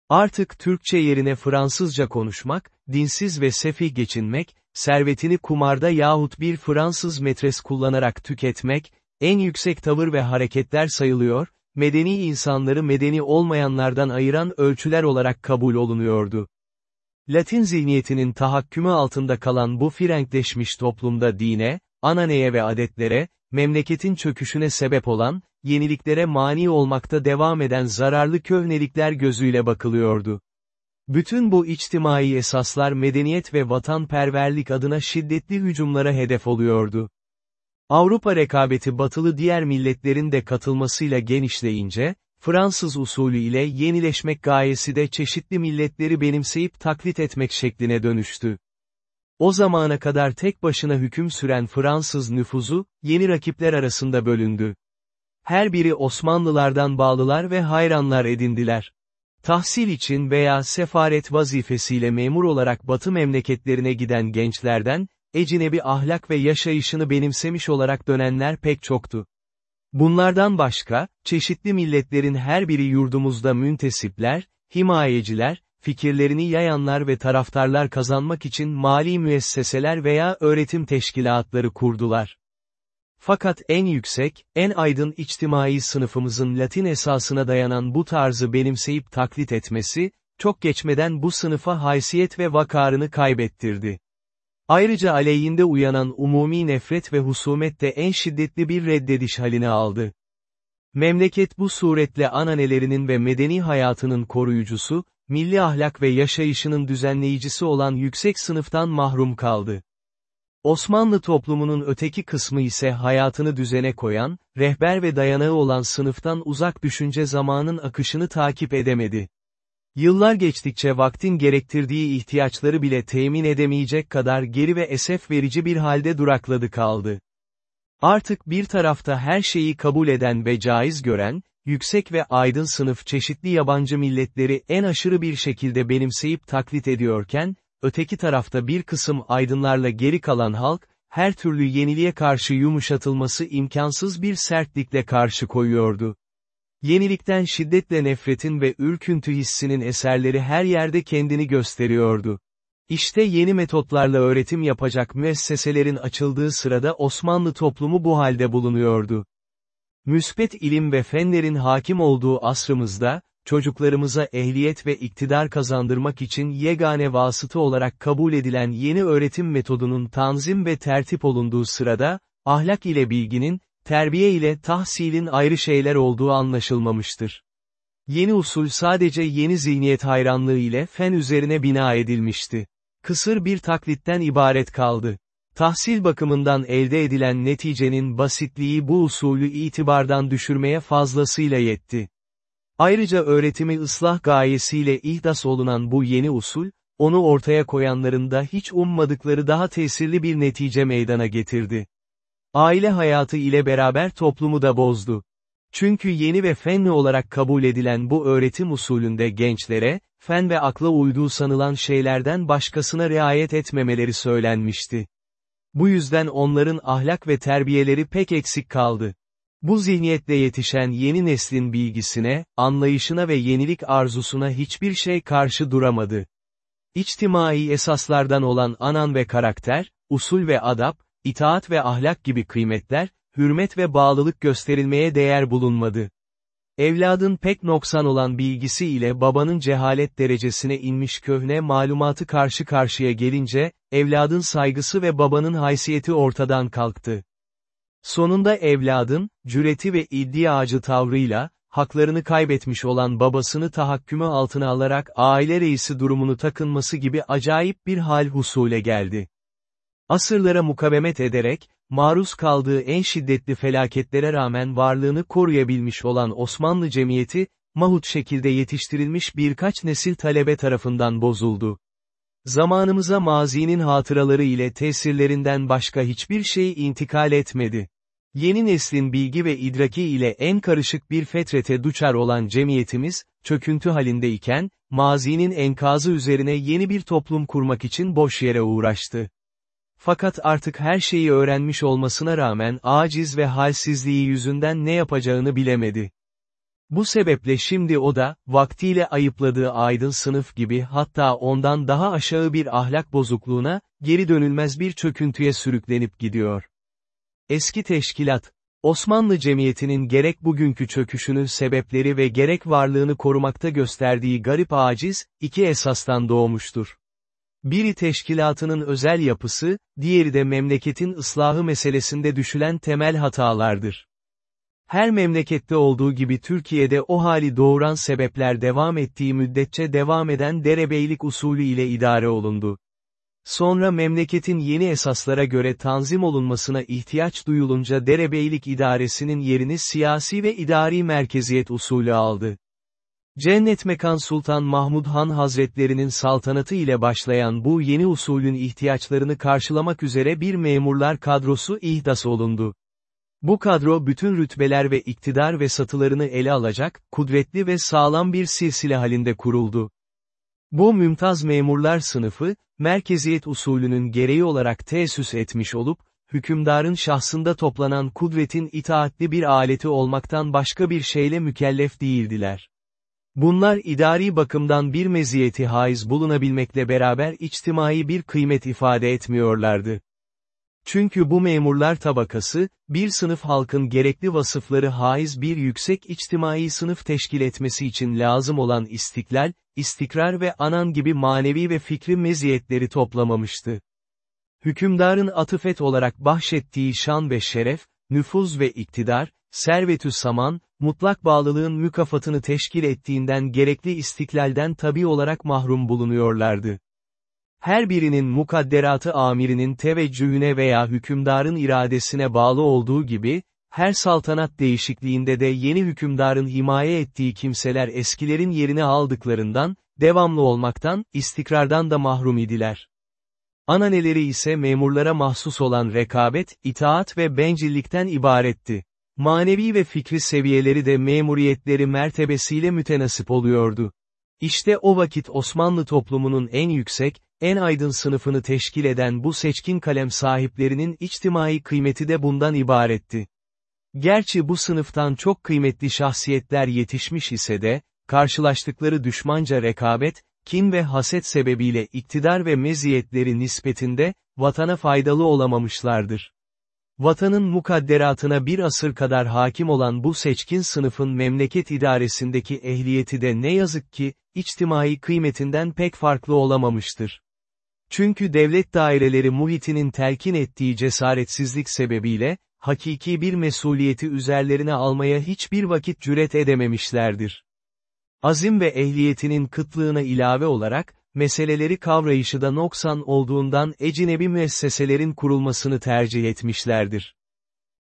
A: Artık Türkçe yerine Fransızca konuşmak, dinsiz ve sefih geçinmek, servetini kumarda yahut bir Fransız metres kullanarak tüketmek, en yüksek tavır ve hareketler sayılıyor, medeni insanları medeni olmayanlardan ayıran ölçüler olarak kabul olunuyordu. Latin zihniyetinin tahakkümü altında kalan bu frenkleşmiş toplumda dine, ananeye ve adetlere, memleketin çöküşüne sebep olan, yeniliklere mani olmakta devam eden zararlı köhnelikler gözüyle bakılıyordu. Bütün bu içtimai esaslar medeniyet ve vatanperverlik adına şiddetli hücumlara hedef oluyordu. Avrupa rekabeti batılı diğer milletlerin de katılmasıyla genişleyince, Fransız usulü ile yenileşmek gayesi de çeşitli milletleri benimseyip taklit etmek şekline dönüştü. O zamana kadar tek başına hüküm süren Fransız nüfuzu, yeni rakipler arasında bölündü. Her biri Osmanlılardan bağlılar ve hayranlar edindiler. Tahsil için veya sefaret vazifesiyle memur olarak batı memleketlerine giden gençlerden, ecinebi ahlak ve yaşayışını benimsemiş olarak dönenler pek çoktu. Bunlardan başka, çeşitli milletlerin her biri yurdumuzda müntesipler, himayeciler, fikirlerini yayanlar ve taraftarlar kazanmak için mali müesseseler veya öğretim teşkilatları kurdular. Fakat en yüksek, en aydın içtimai sınıfımızın Latin esasına dayanan bu tarzı benimseyip taklit etmesi, çok geçmeden bu sınıfa haysiyet ve vakarını kaybettirdi. Ayrıca aleyhinde uyanan umumi nefret ve husumet de en şiddetli bir reddediş haline aldı. Memleket bu suretle ananelerinin ve medeni hayatının koruyucusu, milli ahlak ve yaşayışının düzenleyicisi olan yüksek sınıftan mahrum kaldı. Osmanlı toplumunun öteki kısmı ise hayatını düzene koyan, rehber ve dayanağı olan sınıftan uzak düşünce zamanın akışını takip edemedi. Yıllar geçtikçe vaktin gerektirdiği ihtiyaçları bile temin edemeyecek kadar geri ve esef verici bir halde durakladı kaldı. Artık bir tarafta her şeyi kabul eden ve caiz gören, yüksek ve aydın sınıf çeşitli yabancı milletleri en aşırı bir şekilde benimseyip taklit ediyorken, öteki tarafta bir kısım aydınlarla geri kalan halk, her türlü yeniliğe karşı yumuşatılması imkansız bir sertlikle karşı koyuyordu. Yenilikten şiddetle nefretin ve ürküntü hissinin eserleri her yerde kendini gösteriyordu. İşte yeni metotlarla öğretim yapacak müesseselerin açıldığı sırada Osmanlı toplumu bu halde bulunuyordu. Müsbet ilim ve fenlerin hakim olduğu asrımızda, çocuklarımıza ehliyet ve iktidar kazandırmak için yegane vasıta olarak kabul edilen yeni öğretim metodunun tanzim ve tertip olunduğu sırada, ahlak ile bilginin, terbiye ile tahsilin ayrı şeyler olduğu anlaşılmamıştır. Yeni usul sadece yeni zihniyet hayranlığı ile fen üzerine bina edilmişti. Kısır bir taklitten ibaret kaldı. Tahsil bakımından elde edilen neticenin basitliği bu usulü itibardan düşürmeye fazlasıyla yetti. Ayrıca öğretimi ıslah gayesiyle ihdas olunan bu yeni usul, onu ortaya koyanların da hiç ummadıkları daha tesirli bir netice meydana getirdi. Aile hayatı ile beraber toplumu da bozdu. Çünkü yeni ve fenli olarak kabul edilen bu öğretim usulünde gençlere, fen ve akla uyduğu sanılan şeylerden başkasına riayet etmemeleri söylenmişti. Bu yüzden onların ahlak ve terbiyeleri pek eksik kaldı. Bu zihniyetle yetişen yeni neslin bilgisine, anlayışına ve yenilik arzusuna hiçbir şey karşı duramadı. İçtimai esaslardan olan anan ve karakter, usul ve adap, itaat ve ahlak gibi kıymetler, hürmet ve bağlılık gösterilmeye değer bulunmadı. Evladın pek noksan olan bilgisi ile babanın cehalet derecesine inmiş köhne malumatı karşı karşıya gelince, evladın saygısı ve babanın haysiyeti ortadan kalktı. Sonunda evladın, cüreti ve iddiacı tavrıyla, haklarını kaybetmiş olan babasını tahakkümü altına alarak aile reisi durumunu takınması gibi acayip bir hal husule geldi. Asırlara mukavemet ederek, maruz kaldığı en şiddetli felaketlere rağmen varlığını koruyabilmiş olan Osmanlı cemiyeti, mahut şekilde yetiştirilmiş birkaç nesil talebe tarafından bozuldu. Zamanımıza mazinin hatıraları ile tesirlerinden başka hiçbir şey intikal etmedi. Yeni neslin bilgi ve idraki ile en karışık bir fetrete duçar olan cemiyetimiz, çöküntü halindeyken, mazinin enkazı üzerine yeni bir toplum kurmak için boş yere uğraştı. Fakat artık her şeyi öğrenmiş olmasına rağmen aciz ve halsizliği yüzünden ne yapacağını bilemedi. Bu sebeple şimdi o da, vaktiyle ayıpladığı aydın sınıf gibi hatta ondan daha aşağı bir ahlak bozukluğuna, geri dönülmez bir çöküntüye sürüklenip gidiyor. Eski teşkilat, Osmanlı cemiyetinin gerek bugünkü çöküşünün sebepleri ve gerek varlığını korumakta gösterdiği garip aciz, iki esastan doğmuştur. Biri teşkilatının özel yapısı, diğeri de memleketin ıslahı meselesinde düşülen temel hatalardır. Her memlekette olduğu gibi Türkiye'de o hali doğuran sebepler devam ettiği müddetçe devam eden derebeylik usulü ile idare olundu. Sonra memleketin yeni esaslara göre tanzim olunmasına ihtiyaç duyulunca derebeylik idaresinin yerini siyasi ve idari merkeziyet usulü aldı. Cennet Mekan Sultan Mahmud Han Hazretlerinin saltanatı ile başlayan bu yeni usulün ihtiyaçlarını karşılamak üzere bir memurlar kadrosu ihdas olundu. Bu kadro bütün rütbeler ve iktidar ve satılarını ele alacak, kudretli ve sağlam bir silsile halinde kuruldu. Bu mümtaz memurlar sınıfı, merkeziyet usulünün gereği olarak teessüs etmiş olup, hükümdarın şahsında toplanan kudretin itaatli bir aleti olmaktan başka bir şeyle mükellef değildiler. Bunlar idari bakımdan bir meziyeti haiz bulunabilmekle beraber içtimai bir kıymet ifade etmiyorlardı. Çünkü bu memurlar tabakası, bir sınıf halkın gerekli vasıfları haiz bir yüksek içtimai sınıf teşkil etmesi için lazım olan istiklal, istikrar ve anan gibi manevi ve fikri meziyetleri toplamamıştı. Hükümdarın atıfet olarak bahşettiği şan ve şeref, nüfuz ve iktidar, servetü saman, mutlak bağlılığın mükafatını teşkil ettiğinden gerekli istiklalden tabi olarak mahrum bulunuyorlardı. Her birinin mukadderatı amirinin teveccühüne veya hükümdarın iradesine bağlı olduğu gibi, her saltanat değişikliğinde de yeni hükümdarın himaye ettiği kimseler eskilerin yerini aldıklarından, devamlı olmaktan, istikrardan da mahrum idiler. Ananeleri ise memurlara mahsus olan rekabet, itaat ve bencillikten ibaretti. Manevi ve fikri seviyeleri de memuriyetleri mertebesiyle mütenasip oluyordu. İşte o vakit Osmanlı toplumunun en yüksek, en aydın sınıfını teşkil eden bu seçkin kalem sahiplerinin içtimai kıymeti de bundan ibaretti. Gerçi bu sınıftan çok kıymetli şahsiyetler yetişmiş ise de, karşılaştıkları düşmanca rekabet, kin ve haset sebebiyle iktidar ve meziyetleri nispetinde, vatana faydalı olamamışlardır. Vatanın mukadderatına bir asır kadar hakim olan bu seçkin sınıfın memleket idaresindeki ehliyeti de ne yazık ki, içtimai kıymetinden pek farklı olamamıştır. Çünkü devlet daireleri muhitinin telkin ettiği cesaretsizlik sebebiyle, hakiki bir mesuliyeti üzerlerine almaya hiçbir vakit cüret edememişlerdir. Azim ve ehliyetinin kıtlığına ilave olarak, meseleleri kavrayışı da noksan olduğundan ecinebi müesseselerin kurulmasını tercih etmişlerdir.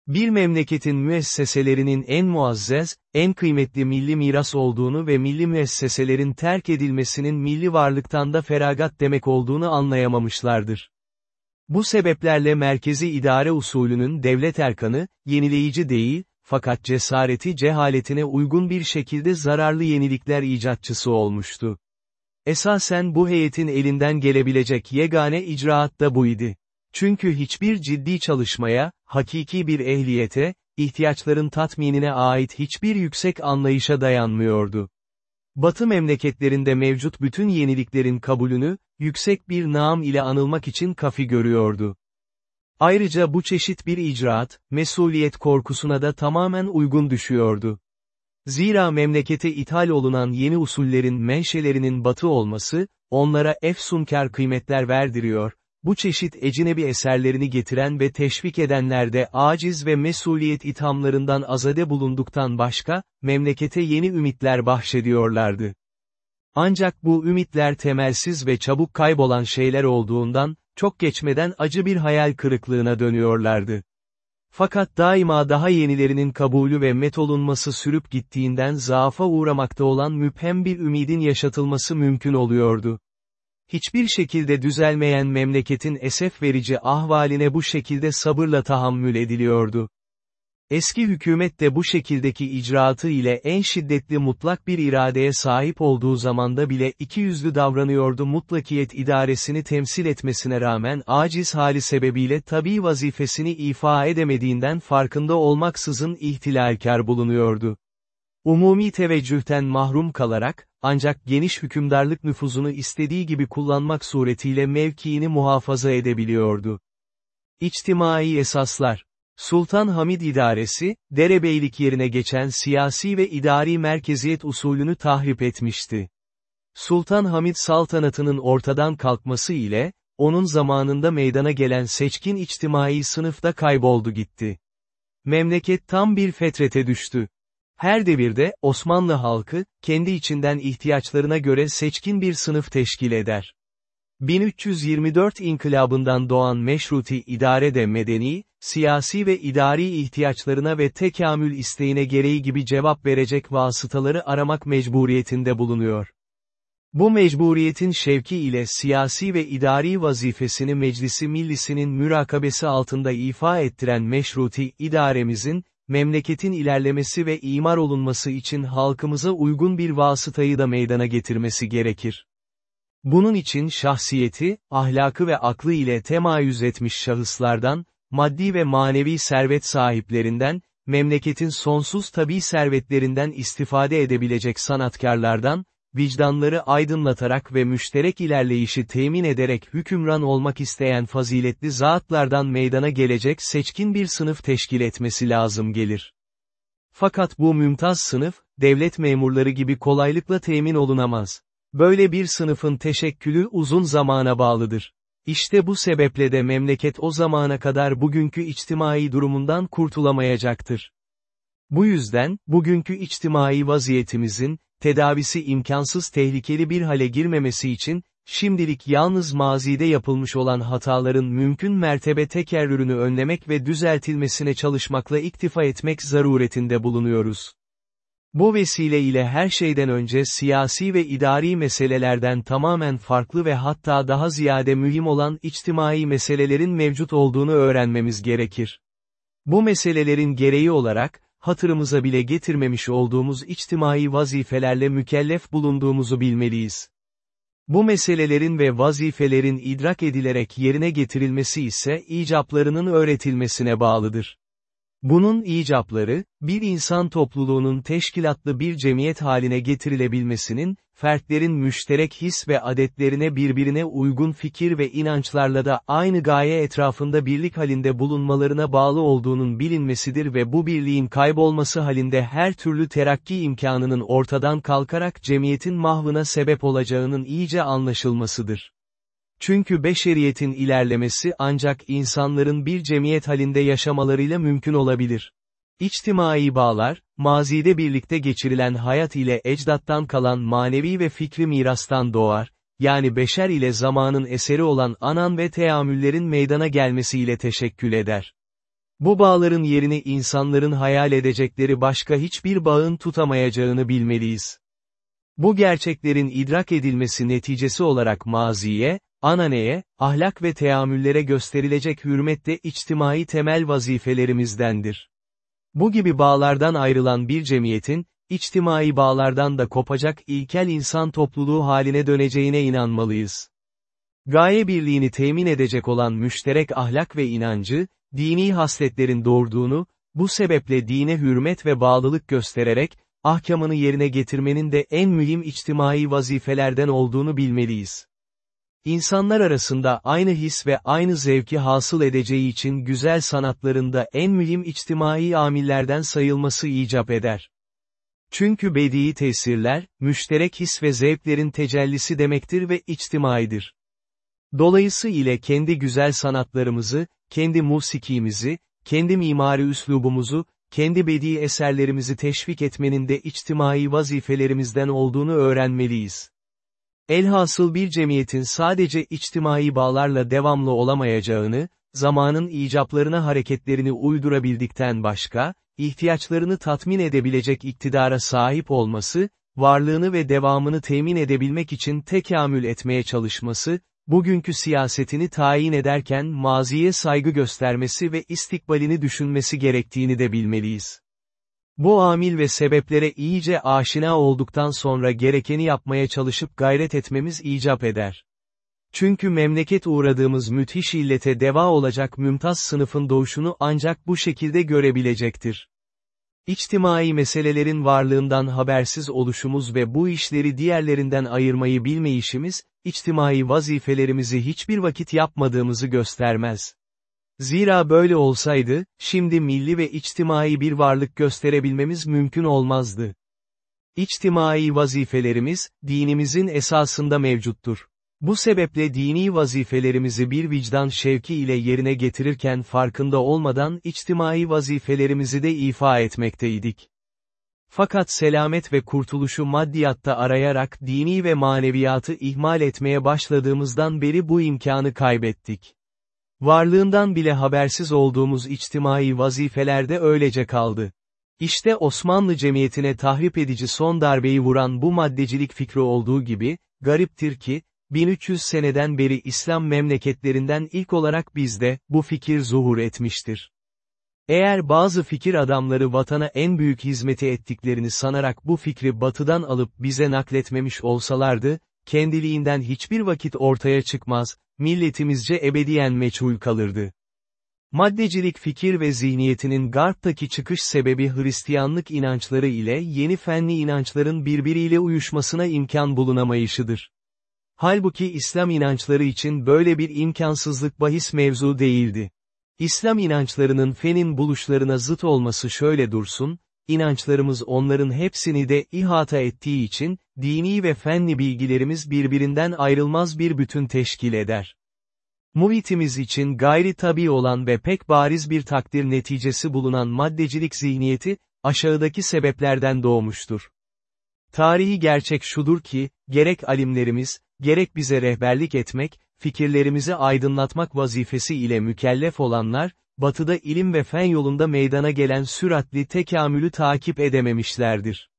A: Bir memleketin müesseselerinin en muazzez, en kıymetli milli miras olduğunu ve milli müesseselerin terk edilmesinin milli varlıktan da feragat demek olduğunu anlayamamışlardır. Bu sebeplerle merkezi idare usulünün devlet erkanı, yenileyici değil, fakat cesareti cehaletine uygun bir şekilde zararlı yenilikler icatçısı olmuştu. Esasen bu heyetin elinden gelebilecek yegane icraat da buydu. Çünkü hiçbir ciddi çalışmaya, hakiki bir ehliyete, ihtiyaçların tatminine ait hiçbir yüksek anlayışa dayanmıyordu. Batı memleketlerinde mevcut bütün yeniliklerin kabulünü, yüksek bir naam ile anılmak için kafi görüyordu. Ayrıca bu çeşit bir icraat, mesuliyet korkusuna da tamamen uygun düşüyordu. Zira memlekete ithal olunan yeni usullerin menşelerinin batı olması, onlara efsunkar kıymetler verdiriyor, bu çeşit ecinebi eserlerini getiren ve teşvik edenler de aciz ve mesuliyet ithamlarından azade bulunduktan başka, memlekete yeni ümitler bahşediyorlardı. Ancak bu ümitler temelsiz ve çabuk kaybolan şeyler olduğundan, çok geçmeden acı bir hayal kırıklığına dönüyorlardı. Fakat daima daha yenilerinin kabulü ve metolunması sürüp gittiğinden zaafa uğramakta olan müphem bir ümidin yaşatılması mümkün oluyordu. Hiçbir şekilde düzelmeyen memleketin esef verici ahvaline bu şekilde sabırla tahammül ediliyordu. Eski hükümet de bu şekildeki icraatı ile en şiddetli mutlak bir iradeye sahip olduğu zamanda bile iki yüzlü davranıyordu mutlakiyet idaresini temsil etmesine rağmen aciz hali sebebiyle tabi vazifesini ifa edemediğinden farkında olmaksızın ihtilalkar bulunuyordu. Umumi teveccühten mahrum kalarak, ancak geniş hükümdarlık nüfuzunu istediği gibi kullanmak suretiyle mevkiini muhafaza edebiliyordu. İçtimai esaslar Sultan Hamid idaresi, derebeylik yerine geçen siyasi ve idari merkeziyet usulünü tahrip etmişti. Sultan Hamid saltanatının ortadan kalkması ile, onun zamanında meydana gelen seçkin içtimai sınıfta kayboldu gitti. Memleket tam bir fetrete düştü. Her devirde, Osmanlı halkı, kendi içinden ihtiyaçlarına göre seçkin bir sınıf teşkil eder. 1324 inkılabından doğan meşruti idare de medeni, siyasi ve idari ihtiyaçlarına ve tekamül isteğine gereği gibi cevap verecek vasıtaları aramak mecburiyetinde bulunuyor. Bu mecburiyetin şevki ile siyasi ve idari vazifesini Meclisi Millisi'nin mürakabesi altında ifa ettiren meşruti idaremizin, memleketin ilerlemesi ve imar olunması için halkımıza uygun bir vasıtayı da meydana getirmesi gerekir. Bunun için şahsiyeti, ahlakı ve aklı ile temayüz etmiş şahıslardan, maddi ve manevi servet sahiplerinden, memleketin sonsuz tabi servetlerinden istifade edebilecek sanatkarlardan, vicdanları aydınlatarak ve müşterek ilerleyişi temin ederek hükümran olmak isteyen faziletli zatlardan meydana gelecek seçkin bir sınıf teşkil etmesi lazım gelir. Fakat bu mümtaz sınıf, devlet memurları gibi kolaylıkla temin olunamaz. Böyle bir sınıfın teşekkülü uzun zamana bağlıdır. İşte bu sebeple de memleket o zamana kadar bugünkü içtimai durumundan kurtulamayacaktır. Bu yüzden, bugünkü içtimai vaziyetimizin, tedavisi imkansız tehlikeli bir hale girmemesi için, şimdilik yalnız mazide yapılmış olan hataların mümkün mertebe tekerrürünü önlemek ve düzeltilmesine çalışmakla iktifa etmek zaruretinde bulunuyoruz. Bu vesile ile her şeyden önce siyasi ve idari meselelerden tamamen farklı ve hatta daha ziyade mühim olan içtimai meselelerin mevcut olduğunu öğrenmemiz gerekir. Bu meselelerin gereği olarak, hatırımıza bile getirmemiş olduğumuz içtimai vazifelerle mükellef bulunduğumuzu bilmeliyiz. Bu meselelerin ve vazifelerin idrak edilerek yerine getirilmesi ise icaplarının öğretilmesine bağlıdır. Bunun icapları, bir insan topluluğunun teşkilatlı bir cemiyet haline getirilebilmesinin, fertlerin müşterek his ve adetlerine birbirine uygun fikir ve inançlarla da aynı gaye etrafında birlik halinde bulunmalarına bağlı olduğunun bilinmesidir ve bu birliğin kaybolması halinde her türlü terakki imkanının ortadan kalkarak cemiyetin mahvına sebep olacağının iyice anlaşılmasıdır. Çünkü beşeriyetin ilerlemesi ancak insanların bir cemiyet halinde yaşamalarıyla mümkün olabilir. İçtimai bağlar, mazide birlikte geçirilen hayat ile ecdattan kalan manevi ve fikri mirastan doğar, yani beşer ile zamanın eseri olan anan ve teamüllerin meydana gelmesiyle teşekkül eder. Bu bağların yerini insanların hayal edecekleri başka hiçbir bağın tutamayacağını bilmeliyiz. Bu gerçeklerin idrak edilmesi neticesi olarak maziye, Ananeye, ahlak ve teamüllere gösterilecek hürmet de içtimai temel vazifelerimizdendir. Bu gibi bağlardan ayrılan bir cemiyetin, içtimai bağlardan da kopacak ilkel insan topluluğu haline döneceğine inanmalıyız. Gaye birliğini temin edecek olan müşterek ahlak ve inancı, dini hasletlerin doğurduğunu, bu sebeple dine hürmet ve bağlılık göstererek, ahkamını yerine getirmenin de en mühim içtimai vazifelerden olduğunu bilmeliyiz. İnsanlar arasında aynı his ve aynı zevki hasıl edeceği için güzel sanatlarında en mühim içtimai amillerden sayılması icap eder. Çünkü bedi'i tesirler, müşterek his ve zevklerin tecellisi demektir ve içtimaidir. Dolayısıyla kendi güzel sanatlarımızı, kendi musikimizi, kendi mimari üslubumuzu, kendi bedi eserlerimizi teşvik etmenin de içtimai vazifelerimizden olduğunu öğrenmeliyiz. Elhasıl bir cemiyetin sadece içtimai bağlarla devamlı olamayacağını, zamanın icaplarına hareketlerini uydurabildikten başka, ihtiyaçlarını tatmin edebilecek iktidara sahip olması, varlığını ve devamını temin edebilmek için tekamül etmeye çalışması, bugünkü siyasetini tayin ederken maziye saygı göstermesi ve istikbalini düşünmesi gerektiğini de bilmeliyiz. Bu amil ve sebeplere iyice aşina olduktan sonra gerekeni yapmaya çalışıp gayret etmemiz icap eder. Çünkü memleket uğradığımız müthiş illete deva olacak mümtaz sınıfın doğuşunu ancak bu şekilde görebilecektir. İçtimai meselelerin varlığından habersiz oluşumuz ve bu işleri diğerlerinden ayırmayı bilmeyişimiz, içtimai vazifelerimizi hiçbir vakit yapmadığımızı göstermez. Zira böyle olsaydı, şimdi milli ve içtimai bir varlık gösterebilmemiz mümkün olmazdı. İçtimai vazifelerimiz, dinimizin esasında mevcuttur. Bu sebeple dini vazifelerimizi bir vicdan şevki ile yerine getirirken farkında olmadan içtimai vazifelerimizi de ifa etmekteydik. Fakat selamet ve kurtuluşu maddiyatta arayarak dini ve maneviyatı ihmal etmeye başladığımızdan beri bu imkanı kaybettik. Varlığından bile habersiz olduğumuz içtimai vazifelerde öylece kaldı. İşte Osmanlı cemiyetine tahrip edici son darbeyi vuran bu maddecilik fikri olduğu gibi, gariptir ki, 1300 seneden beri İslam memleketlerinden ilk olarak bizde, bu fikir zuhur etmiştir. Eğer bazı fikir adamları vatana en büyük hizmeti ettiklerini sanarak bu fikri batıdan alıp bize nakletmemiş olsalardı, kendiliğinden hiçbir vakit ortaya çıkmaz, milletimizce ebediyen meçhul kalırdı. Maddecilik fikir ve zihniyetinin Garp'taki çıkış sebebi Hristiyanlık inançları ile yeni fenli inançların birbiriyle uyuşmasına imkan bulunamayışıdır. Halbuki İslam inançları için böyle bir imkansızlık bahis mevzu değildi. İslam inançlarının fenin buluşlarına zıt olması şöyle dursun, inançlarımız onların hepsini de ihata ettiği için, dini ve fenli bilgilerimiz birbirinden ayrılmaz bir bütün teşkil eder. Muhitimiz için gayri tabi olan ve pek bariz bir takdir neticesi bulunan maddecilik zihniyeti, aşağıdaki sebeplerden doğmuştur. Tarihi gerçek şudur ki, gerek alimlerimiz, gerek bize rehberlik etmek, fikirlerimizi aydınlatmak vazifesi ile mükellef olanlar, batıda ilim ve fen yolunda meydana gelen süratli tekamülü takip edememişlerdir.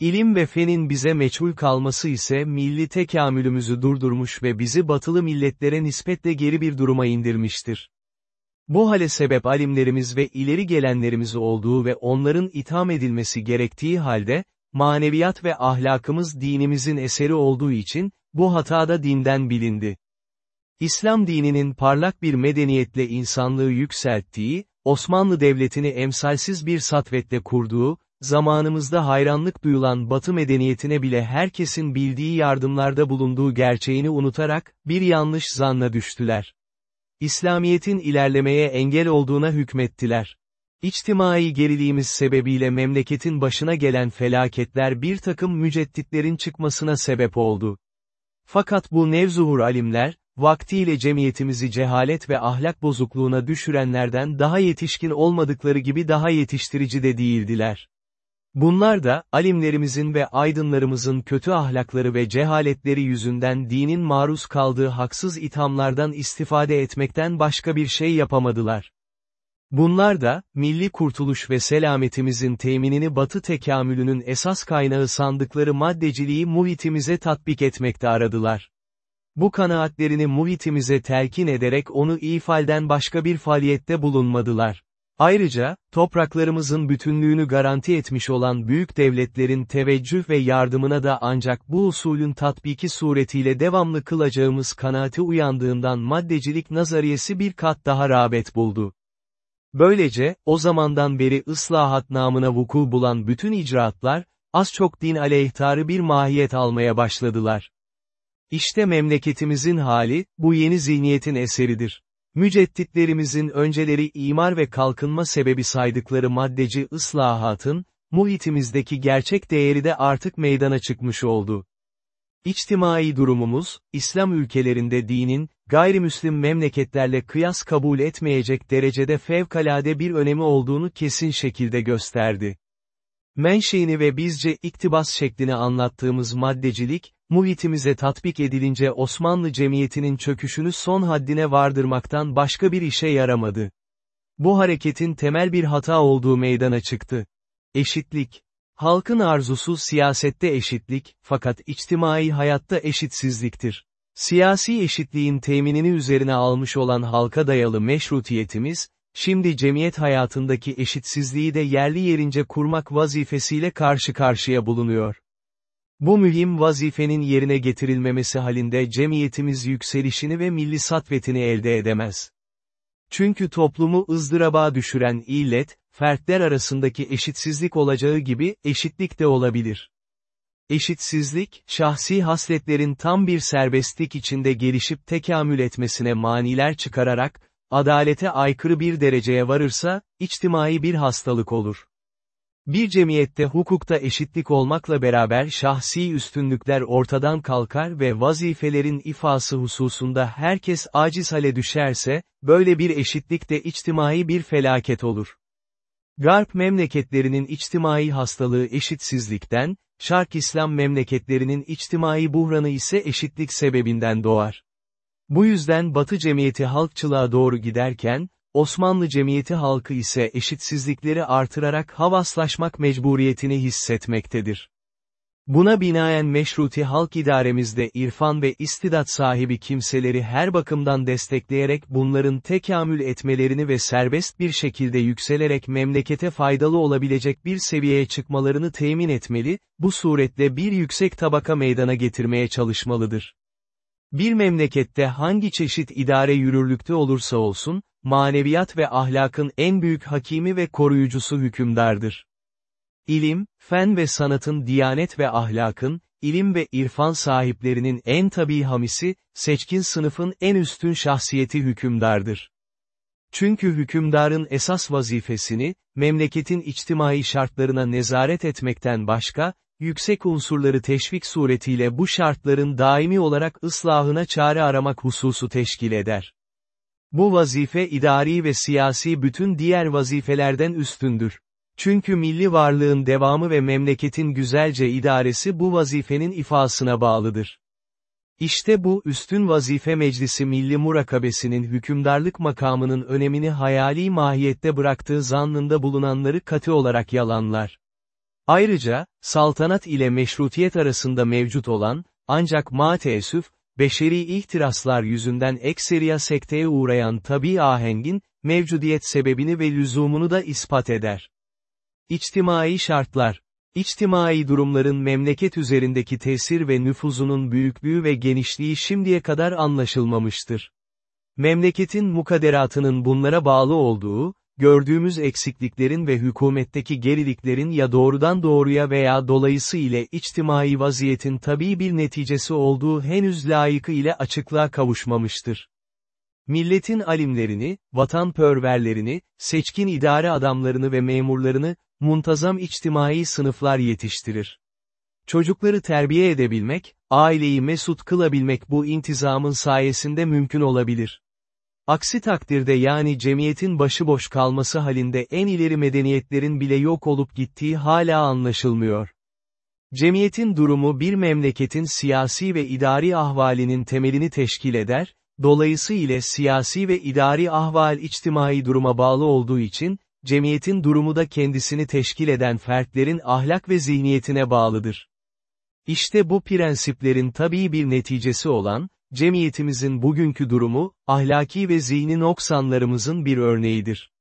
A: İlim ve fenin bize meçhul kalması ise milli tekamülümüzü durdurmuş ve bizi batılı milletlere nispetle geri bir duruma indirmiştir. Bu hale sebep alimlerimiz ve ileri gelenlerimiz olduğu ve onların itham edilmesi gerektiği halde, maneviyat ve ahlakımız dinimizin eseri olduğu için, bu hata da dinden bilindi. İslam dininin parlak bir medeniyetle insanlığı yükselttiği, Osmanlı Devleti'ni emsalsiz bir satvetle kurduğu, zamanımızda hayranlık duyulan Batı medeniyetine bile herkesin bildiği yardımlarda bulunduğu gerçeğini unutarak, bir yanlış zanna düştüler. İslamiyet'in ilerlemeye engel olduğuna hükmettiler. İçtimai geriliğimiz sebebiyle memleketin başına gelen felaketler bir takım mücedditlerin çıkmasına sebep oldu. Fakat bu nevzuhur alimler, vaktiyle cemiyetimizi cehalet ve ahlak bozukluğuna düşürenlerden daha yetişkin olmadıkları gibi daha yetiştirici de değildiler. Bunlar da, alimlerimizin ve aydınlarımızın kötü ahlakları ve cehaletleri yüzünden dinin maruz kaldığı haksız ithamlardan istifade etmekten başka bir şey yapamadılar. Bunlar da, milli kurtuluş ve selametimizin teminini batı tekamülünün esas kaynağı sandıkları maddeciliği muhitimize tatbik etmekte aradılar. Bu kanaatlerini muhitimize telkin ederek onu ifalden başka bir faaliyette bulunmadılar. Ayrıca, topraklarımızın bütünlüğünü garanti etmiş olan büyük devletlerin teveccüh ve yardımına da ancak bu usulün tatbiki suretiyle devamlı kılacağımız kanaati uyandığından maddecilik nazariyesi bir kat daha rağbet buldu. Böylece, o zamandan beri ıslahat namına vuku bulan bütün icraatlar, az çok din aleyhtarı bir mahiyet almaya başladılar. İşte memleketimizin hali, bu yeni zihniyetin eseridir. Mücedditlerimizin önceleri imar ve kalkınma sebebi saydıkları maddeci ıslahatın, muhitimizdeki gerçek değeri de artık meydana çıkmış oldu. İçtimai durumumuz, İslam ülkelerinde dinin, gayrimüslim memleketlerle kıyas kabul etmeyecek derecede fevkalade bir önemi olduğunu kesin şekilde gösterdi. Menşeini ve bizce iktibas şeklini anlattığımız maddecilik, muhitimize tatbik edilince Osmanlı cemiyetinin çöküşünü son haddine vardırmaktan başka bir işe yaramadı. Bu hareketin temel bir hata olduğu meydana çıktı. Eşitlik. Halkın arzusu siyasette eşitlik, fakat içtimai hayatta eşitsizliktir. Siyasi eşitliğin teminini üzerine almış olan halka dayalı meşrutiyetimiz, şimdi cemiyet hayatındaki eşitsizliği de yerli yerince kurmak vazifesiyle karşı karşıya bulunuyor. Bu mühim vazifenin yerine getirilmemesi halinde cemiyetimiz yükselişini ve milli satvetini elde edemez. Çünkü toplumu ızdıraba düşüren illet, fertler arasındaki eşitsizlik olacağı gibi, eşitlik de olabilir. Eşitsizlik, şahsi hasletlerin tam bir serbestlik içinde gelişip tekamül etmesine maniler çıkararak, adalete aykırı bir dereceye varırsa, içtimai bir hastalık olur. Bir cemiyette hukukta eşitlik olmakla beraber şahsi üstünlükler ortadan kalkar ve vazifelerin ifası hususunda herkes aciz hale düşerse, böyle bir eşitlik de içtimai bir felaket olur. Garp memleketlerinin içtimai hastalığı eşitsizlikten, Şark İslam memleketlerinin içtimai buhranı ise eşitlik sebebinden doğar. Bu yüzden Batı cemiyeti halkçılığa doğru giderken, Osmanlı cemiyeti halkı ise eşitsizlikleri artırarak havaslaşmak mecburiyetini hissetmektedir. Buna binaen meşruti halk idaremizde irfan ve istidat sahibi kimseleri her bakımdan destekleyerek bunların tekamül etmelerini ve serbest bir şekilde yükselerek memlekete faydalı olabilecek bir seviyeye çıkmalarını temin etmeli, bu suretle bir yüksek tabaka meydana getirmeye çalışmalıdır. Bir memlekette hangi çeşit idare yürürlükte olursa olsun, maneviyat ve ahlakın en büyük hakimi ve koruyucusu hükümdardır. İlim, fen ve sanatın diyanet ve ahlakın, ilim ve irfan sahiplerinin en tabi hamisi, seçkin sınıfın en üstün şahsiyeti hükümdardır. Çünkü hükümdarın esas vazifesini, memleketin içtimai şartlarına nezaret etmekten başka, yüksek unsurları teşvik suretiyle bu şartların daimi olarak ıslahına çare aramak hususu teşkil eder. Bu vazife idari ve siyasi bütün diğer vazifelerden üstündür. Çünkü milli varlığın devamı ve memleketin güzelce idaresi bu vazifenin ifasına bağlıdır. İşte bu üstün vazife meclisi milli murakabesinin hükümdarlık makamının önemini hayali mahiyette bıraktığı zannında bulunanları katı olarak yalanlar. Ayrıca, saltanat ile meşrutiyet arasında mevcut olan, ancak ma teessüf, beşeri ihtiraslar yüzünden ekseriya sekteye uğrayan tabi ahengin, mevcudiyet sebebini ve lüzumunu da ispat eder. İçtimai şartlar İçtimai durumların memleket üzerindeki tesir ve nüfuzunun büyüklüğü ve genişliği şimdiye kadar anlaşılmamıştır. Memleketin mukaderatının bunlara bağlı olduğu, gördüğümüz eksikliklerin ve hükümetteki geriliklerin ya doğrudan doğruya veya dolayısı ile içtimai vaziyetin tabii bir neticesi olduğu henüz layıkı ile açıklığa kavuşmamıştır. Milletin alimlerini, vatanpörverlerini, seçkin idare adamlarını ve memurlarını, muntazam içtimai sınıflar yetiştirir. Çocukları terbiye edebilmek, aileyi mesut kılabilmek bu intizamın sayesinde mümkün olabilir. Aksi takdirde yani cemiyetin başıboş kalması halinde en ileri medeniyetlerin bile yok olup gittiği hala anlaşılmıyor. Cemiyetin durumu bir memleketin siyasi ve idari ahvalinin temelini teşkil eder, dolayısıyla siyasi ve idari ahval içtimai duruma bağlı olduğu için, cemiyetin durumu da kendisini teşkil eden fertlerin ahlak ve zihniyetine bağlıdır. İşte bu prensiplerin tabii bir neticesi olan, cemiyetimizin bugünkü durumu, ahlaki ve zihni noksanlarımızın bir örneğidir.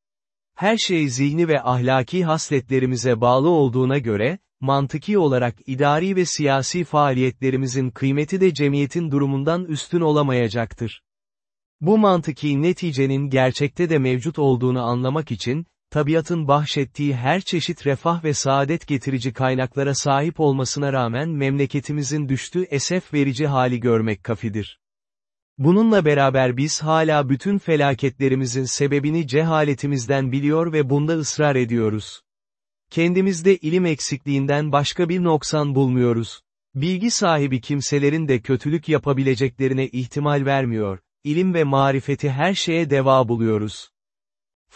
A: Her şey zihni ve ahlaki hasletlerimize bağlı olduğuna göre, mantıki olarak idari ve siyasi faaliyetlerimizin kıymeti de cemiyetin durumundan üstün olamayacaktır. Bu mantıki neticenin gerçekte de mevcut olduğunu anlamak için, tabiatın bahşettiği her çeşit refah ve saadet getirici kaynaklara sahip olmasına rağmen memleketimizin düştüğü esef verici hali görmek kafidir. Bununla beraber biz hala bütün felaketlerimizin sebebini cehaletimizden biliyor ve bunda ısrar ediyoruz. Kendimizde ilim eksikliğinden başka bir noksan bulmuyoruz. Bilgi sahibi kimselerin de kötülük yapabileceklerine ihtimal vermiyor, ilim ve marifeti her şeye deva buluyoruz.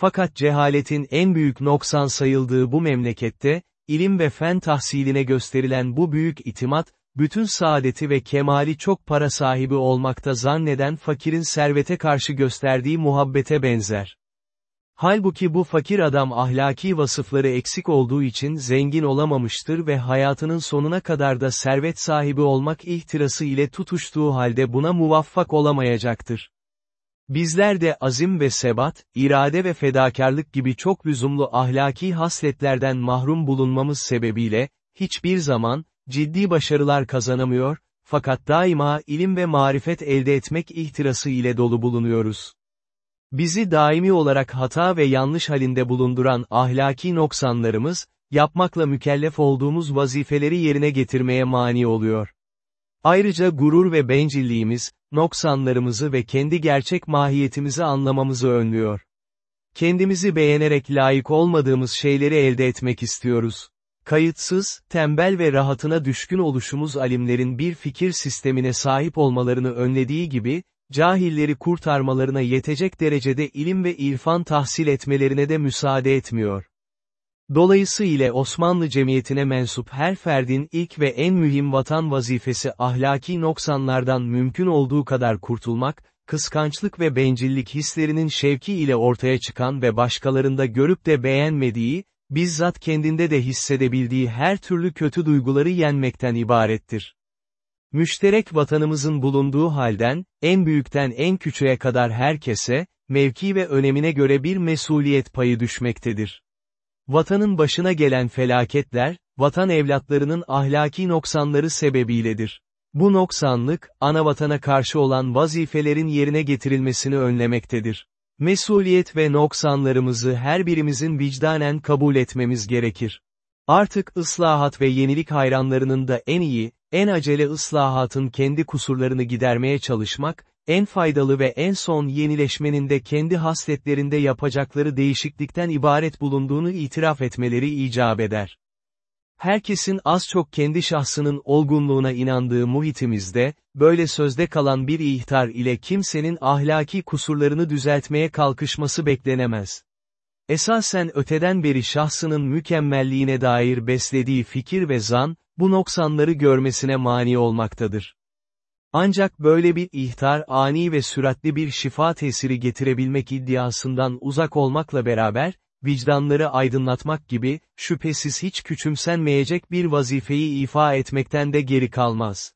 A: Fakat cehaletin en büyük noksan sayıldığı bu memlekette, ilim ve fen tahsiline gösterilen bu büyük itimat, bütün saadeti ve kemali çok para sahibi olmakta zanneden fakirin servete karşı gösterdiği muhabbete benzer. Halbuki bu fakir adam ahlaki vasıfları eksik olduğu için zengin olamamıştır ve hayatının sonuna kadar da servet sahibi olmak ihtirası ile tutuştuğu halde buna muvaffak olamayacaktır. Bizler de azim ve sebat, irade ve fedakarlık gibi çok lüzumlu ahlaki hasletlerden mahrum bulunmamız sebebiyle, hiçbir zaman, ciddi başarılar kazanamıyor, fakat daima ilim ve marifet elde etmek ihtirası ile dolu bulunuyoruz. Bizi daimi olarak hata ve yanlış halinde bulunduran ahlaki noksanlarımız, yapmakla mükellef olduğumuz vazifeleri yerine getirmeye mani oluyor. Ayrıca gurur ve bencilliğimiz, noksanlarımızı ve kendi gerçek mahiyetimizi anlamamızı önlüyor. Kendimizi beğenerek layık olmadığımız şeyleri elde etmek istiyoruz. Kayıtsız, tembel ve rahatına düşkün oluşumuz alimlerin bir fikir sistemine sahip olmalarını önlediği gibi, cahilleri kurtarmalarına yetecek derecede ilim ve irfan tahsil etmelerine de müsaade etmiyor. Dolayısıyla Osmanlı cemiyetine mensup her ferdin ilk ve en mühim vatan vazifesi ahlaki noksanlardan mümkün olduğu kadar kurtulmak, kıskançlık ve bencillik hislerinin şevki ile ortaya çıkan ve başkalarında görüp de beğenmediği, bizzat kendinde de hissedebildiği her türlü kötü duyguları yenmekten ibarettir. Müşterek vatanımızın bulunduğu halden, en büyükten en küçüğe kadar herkese, mevki ve önemine göre bir mesuliyet payı düşmektedir. Vatanın başına gelen felaketler, vatan evlatlarının ahlaki noksanları sebebiyledir. Bu noksanlık, ana vatana karşı olan vazifelerin yerine getirilmesini önlemektedir. Mesuliyet ve noksanlarımızı her birimizin vicdanen kabul etmemiz gerekir. Artık ıslahat ve yenilik hayranlarının da en iyi, en acele ıslahatın kendi kusurlarını gidermeye çalışmak, en faydalı ve en son yenileşmenin de kendi hasletlerinde yapacakları değişiklikten ibaret bulunduğunu itiraf etmeleri icap eder. Herkesin az çok kendi şahsının olgunluğuna inandığı muhitimizde, böyle sözde kalan bir ihtar ile kimsenin ahlaki kusurlarını düzeltmeye kalkışması beklenemez. Esasen öteden beri şahsının mükemmelliğine dair beslediği fikir ve zan, bu noksanları görmesine mani olmaktadır. Ancak böyle bir ihtar ani ve süratli bir şifa tesiri getirebilmek iddiasından uzak olmakla beraber, vicdanları aydınlatmak gibi, şüphesiz hiç küçümsenmeyecek bir vazifeyi ifa etmekten de geri kalmaz.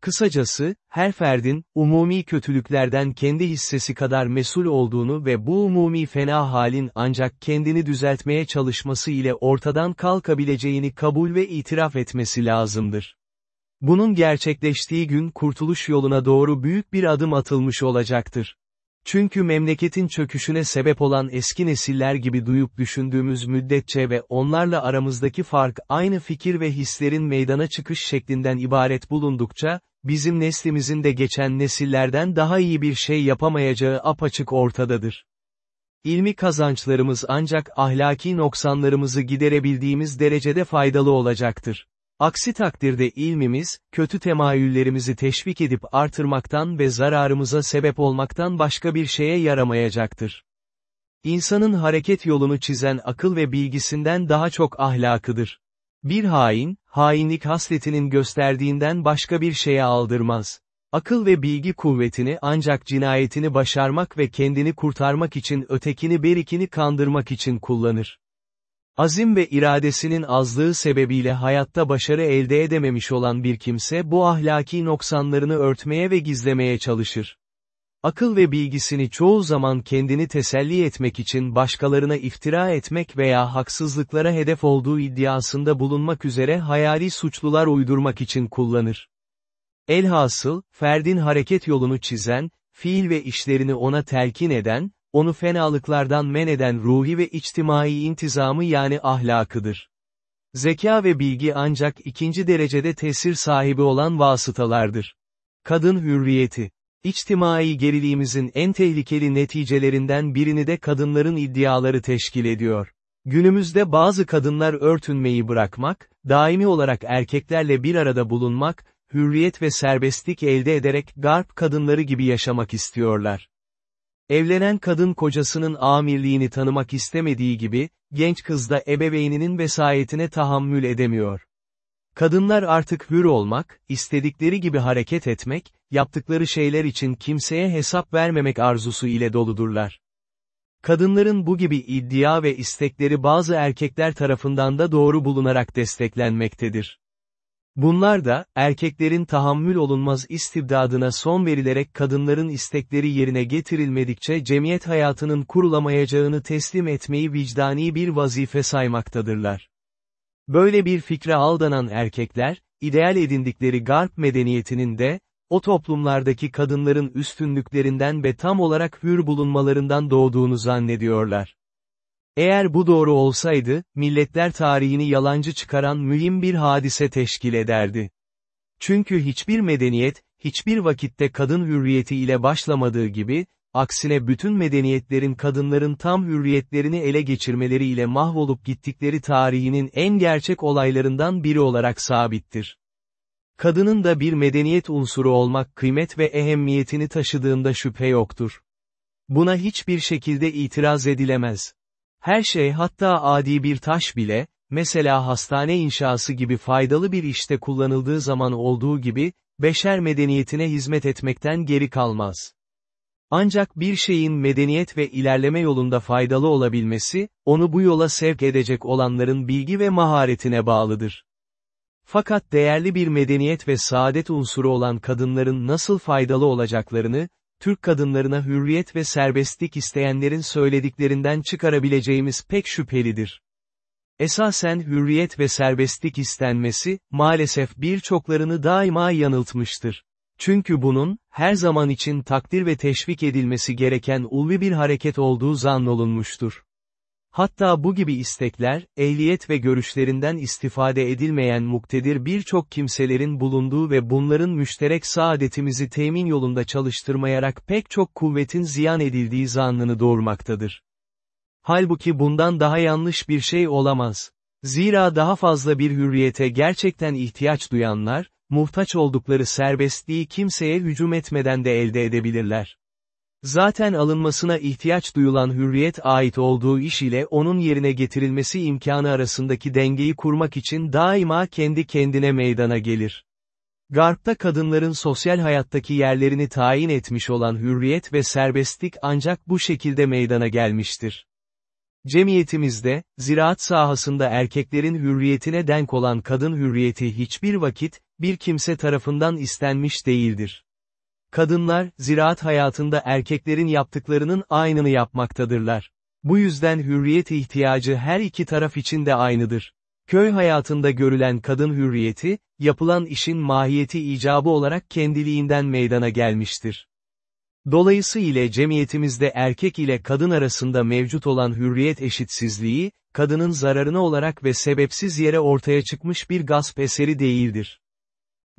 A: Kısacası, her ferdin, umumi kötülüklerden kendi hissesi kadar mesul olduğunu ve bu umumi fena halin ancak kendini düzeltmeye çalışması ile ortadan kalkabileceğini kabul ve itiraf etmesi lazımdır. Bunun gerçekleştiği gün kurtuluş yoluna doğru büyük bir adım atılmış olacaktır. Çünkü memleketin çöküşüne sebep olan eski nesiller gibi duyup düşündüğümüz müddetçe ve onlarla aramızdaki fark aynı fikir ve hislerin meydana çıkış şeklinden ibaret bulundukça, bizim neslimizin de geçen nesillerden daha iyi bir şey yapamayacağı apaçık ortadadır. İlmi kazançlarımız ancak ahlaki noksanlarımızı giderebildiğimiz derecede faydalı olacaktır. Aksi takdirde ilmimiz, kötü temayüllerimizi teşvik edip artırmaktan ve zararımıza sebep olmaktan başka bir şeye yaramayacaktır. İnsanın hareket yolunu çizen akıl ve bilgisinden daha çok ahlakıdır. Bir hain, hainlik hasletinin gösterdiğinden başka bir şeye aldırmaz. Akıl ve bilgi kuvvetini ancak cinayetini başarmak ve kendini kurtarmak için ötekini berikini kandırmak için kullanır. Azim ve iradesinin azlığı sebebiyle hayatta başarı elde edememiş olan bir kimse bu ahlaki noksanlarını örtmeye ve gizlemeye çalışır. Akıl ve bilgisini çoğu zaman kendini teselli etmek için başkalarına iftira etmek veya haksızlıklara hedef olduğu iddiasında bulunmak üzere hayali suçlular uydurmak için kullanır. Elhasıl, ferdin hareket yolunu çizen, fiil ve işlerini ona telkin eden, onu fenalıklardan men eden ruhi ve içtimai intizamı yani ahlakıdır. Zeka ve bilgi ancak ikinci derecede tesir sahibi olan vasıtalardır. Kadın hürriyeti. İçtimai geriliğimizin en tehlikeli neticelerinden birini de kadınların iddiaları teşkil ediyor. Günümüzde bazı kadınlar örtünmeyi bırakmak, daimi olarak erkeklerle bir arada bulunmak, hürriyet ve serbestlik elde ederek garp kadınları gibi yaşamak istiyorlar. Evlenen kadın kocasının amirliğini tanımak istemediği gibi, genç kız da ebeveyninin vesayetine tahammül edemiyor. Kadınlar artık hür olmak, istedikleri gibi hareket etmek, yaptıkları şeyler için kimseye hesap vermemek arzusu ile doludurlar. Kadınların bu gibi iddia ve istekleri bazı erkekler tarafından da doğru bulunarak desteklenmektedir. Bunlar da, erkeklerin tahammül olunmaz istibdadına son verilerek kadınların istekleri yerine getirilmedikçe cemiyet hayatının kurulamayacağını teslim etmeyi vicdani bir vazife saymaktadırlar. Böyle bir fikre aldanan erkekler, ideal edindikleri garp medeniyetinin de, o toplumlardaki kadınların üstünlüklerinden ve tam olarak hür bulunmalarından doğduğunu zannediyorlar. Eğer bu doğru olsaydı, milletler tarihini yalancı çıkaran mühim bir hadise teşkil ederdi. Çünkü hiçbir medeniyet, hiçbir vakitte kadın hürriyeti ile başlamadığı gibi, aksine bütün medeniyetlerin kadınların tam hürriyetlerini ele geçirmeleriyle mahvolup gittikleri tarihinin en gerçek olaylarından biri olarak sabittir. Kadının da bir medeniyet unsuru olmak kıymet ve ehemmiyetini taşıdığında şüphe yoktur. Buna hiçbir şekilde itiraz edilemez. Her şey hatta adi bir taş bile, mesela hastane inşası gibi faydalı bir işte kullanıldığı zaman olduğu gibi, beşer medeniyetine hizmet etmekten geri kalmaz. Ancak bir şeyin medeniyet ve ilerleme yolunda faydalı olabilmesi, onu bu yola sevk edecek olanların bilgi ve maharetine bağlıdır. Fakat değerli bir medeniyet ve saadet unsuru olan kadınların nasıl faydalı olacaklarını, Türk kadınlarına hürriyet ve serbestlik isteyenlerin söylediklerinden çıkarabileceğimiz pek şüphelidir. Esasen hürriyet ve serbestlik istenmesi, maalesef birçoklarını daima yanıltmıştır. Çünkü bunun, her zaman için takdir ve teşvik edilmesi gereken ulvi bir hareket olduğu zannolunmuştur. Hatta bu gibi istekler, ehliyet ve görüşlerinden istifade edilmeyen muktedir birçok kimselerin bulunduğu ve bunların müşterek saadetimizi temin yolunda çalıştırmayarak pek çok kuvvetin ziyan edildiği zannını doğurmaktadır. Halbuki bundan daha yanlış bir şey olamaz. Zira daha fazla bir hürriyete gerçekten ihtiyaç duyanlar, muhtaç oldukları serbestliği kimseye hücum etmeden de elde edebilirler. Zaten alınmasına ihtiyaç duyulan hürriyet ait olduğu iş ile onun yerine getirilmesi imkanı arasındaki dengeyi kurmak için daima kendi kendine meydana gelir. Garp'ta kadınların sosyal hayattaki yerlerini tayin etmiş olan hürriyet ve serbestlik ancak bu şekilde meydana gelmiştir. Cemiyetimizde, ziraat sahasında erkeklerin hürriyetine denk olan kadın hürriyeti hiçbir vakit, bir kimse tarafından istenmiş değildir. Kadınlar, ziraat hayatında erkeklerin yaptıklarının aynını yapmaktadırlar. Bu yüzden hürriyet ihtiyacı her iki taraf için de aynıdır. Köy hayatında görülen kadın hürriyeti, yapılan işin mahiyeti icabı olarak kendiliğinden meydana gelmiştir. Dolayısıyla cemiyetimizde erkek ile kadın arasında mevcut olan hürriyet eşitsizliği, kadının zararına olarak ve sebepsiz yere ortaya çıkmış bir gasp eseri değildir.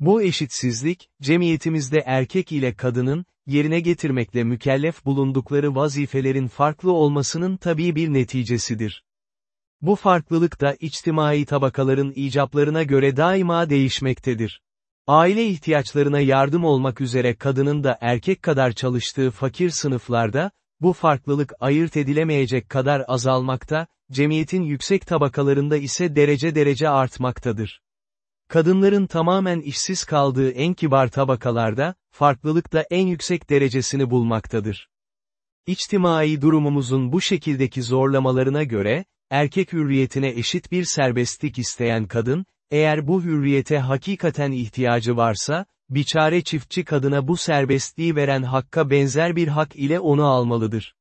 A: Bu eşitsizlik, cemiyetimizde erkek ile kadının, yerine getirmekle mükellef bulundukları vazifelerin farklı olmasının tabii bir neticesidir. Bu farklılık da içtimai tabakaların icaplarına göre daima değişmektedir. Aile ihtiyaçlarına yardım olmak üzere kadının da erkek kadar çalıştığı fakir sınıflarda, bu farklılık ayırt edilemeyecek kadar azalmakta, cemiyetin yüksek tabakalarında ise derece derece artmaktadır. Kadınların tamamen işsiz kaldığı en kibar tabakalarda, farklılık da en yüksek derecesini bulmaktadır. İçtimai durumumuzun bu şekildeki zorlamalarına göre, erkek hürriyetine eşit bir serbestlik isteyen kadın, eğer bu hürriyete hakikaten ihtiyacı varsa, biçare çiftçi kadına bu serbestliği veren hakka benzer bir hak ile onu almalıdır.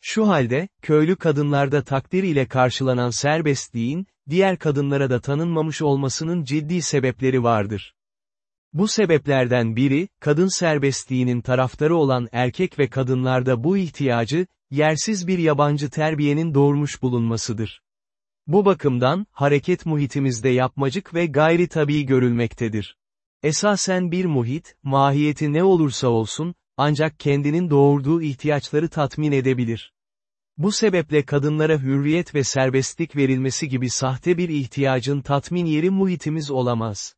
A: Şu halde, köylü kadınlarda takdir ile karşılanan serbestliğin, diğer kadınlara da tanınmamış olmasının ciddi sebepleri vardır. Bu sebeplerden biri, kadın serbestliğinin taraftarı olan erkek ve kadınlarda bu ihtiyacı, yersiz bir yabancı terbiyenin doğurmuş bulunmasıdır. Bu bakımdan, hareket muhitimizde yapmacık ve gayri tabii görülmektedir. Esasen bir muhit, mahiyeti ne olursa olsun, ancak kendinin doğurduğu ihtiyaçları tatmin edebilir. Bu sebeple kadınlara hürriyet ve serbestlik verilmesi gibi sahte bir ihtiyacın tatmin yeri muhitimiz olamaz.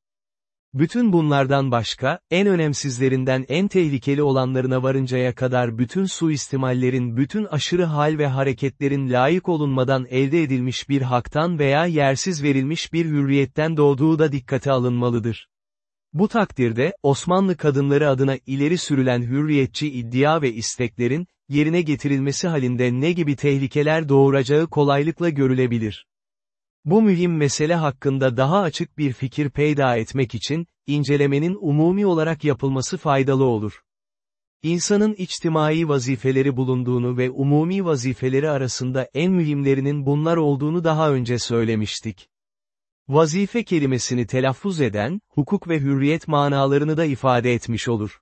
A: Bütün bunlardan başka, en önemsizlerinden en tehlikeli olanlarına varıncaya kadar bütün suistimallerin bütün aşırı hal ve hareketlerin layık olunmadan elde edilmiş bir haktan veya yersiz verilmiş bir hürriyetten doğduğu da dikkate alınmalıdır. Bu takdirde, Osmanlı kadınları adına ileri sürülen hürriyetçi iddia ve isteklerin, yerine getirilmesi halinde ne gibi tehlikeler doğuracağı kolaylıkla görülebilir. Bu mühim mesele hakkında daha açık bir fikir peyda etmek için, incelemenin umumi olarak yapılması faydalı olur. İnsanın içtimai vazifeleri bulunduğunu ve umumi vazifeleri arasında en mühimlerinin bunlar olduğunu daha önce söylemiştik. Vazife kelimesini telaffuz eden, hukuk ve hürriyet manalarını da ifade etmiş olur.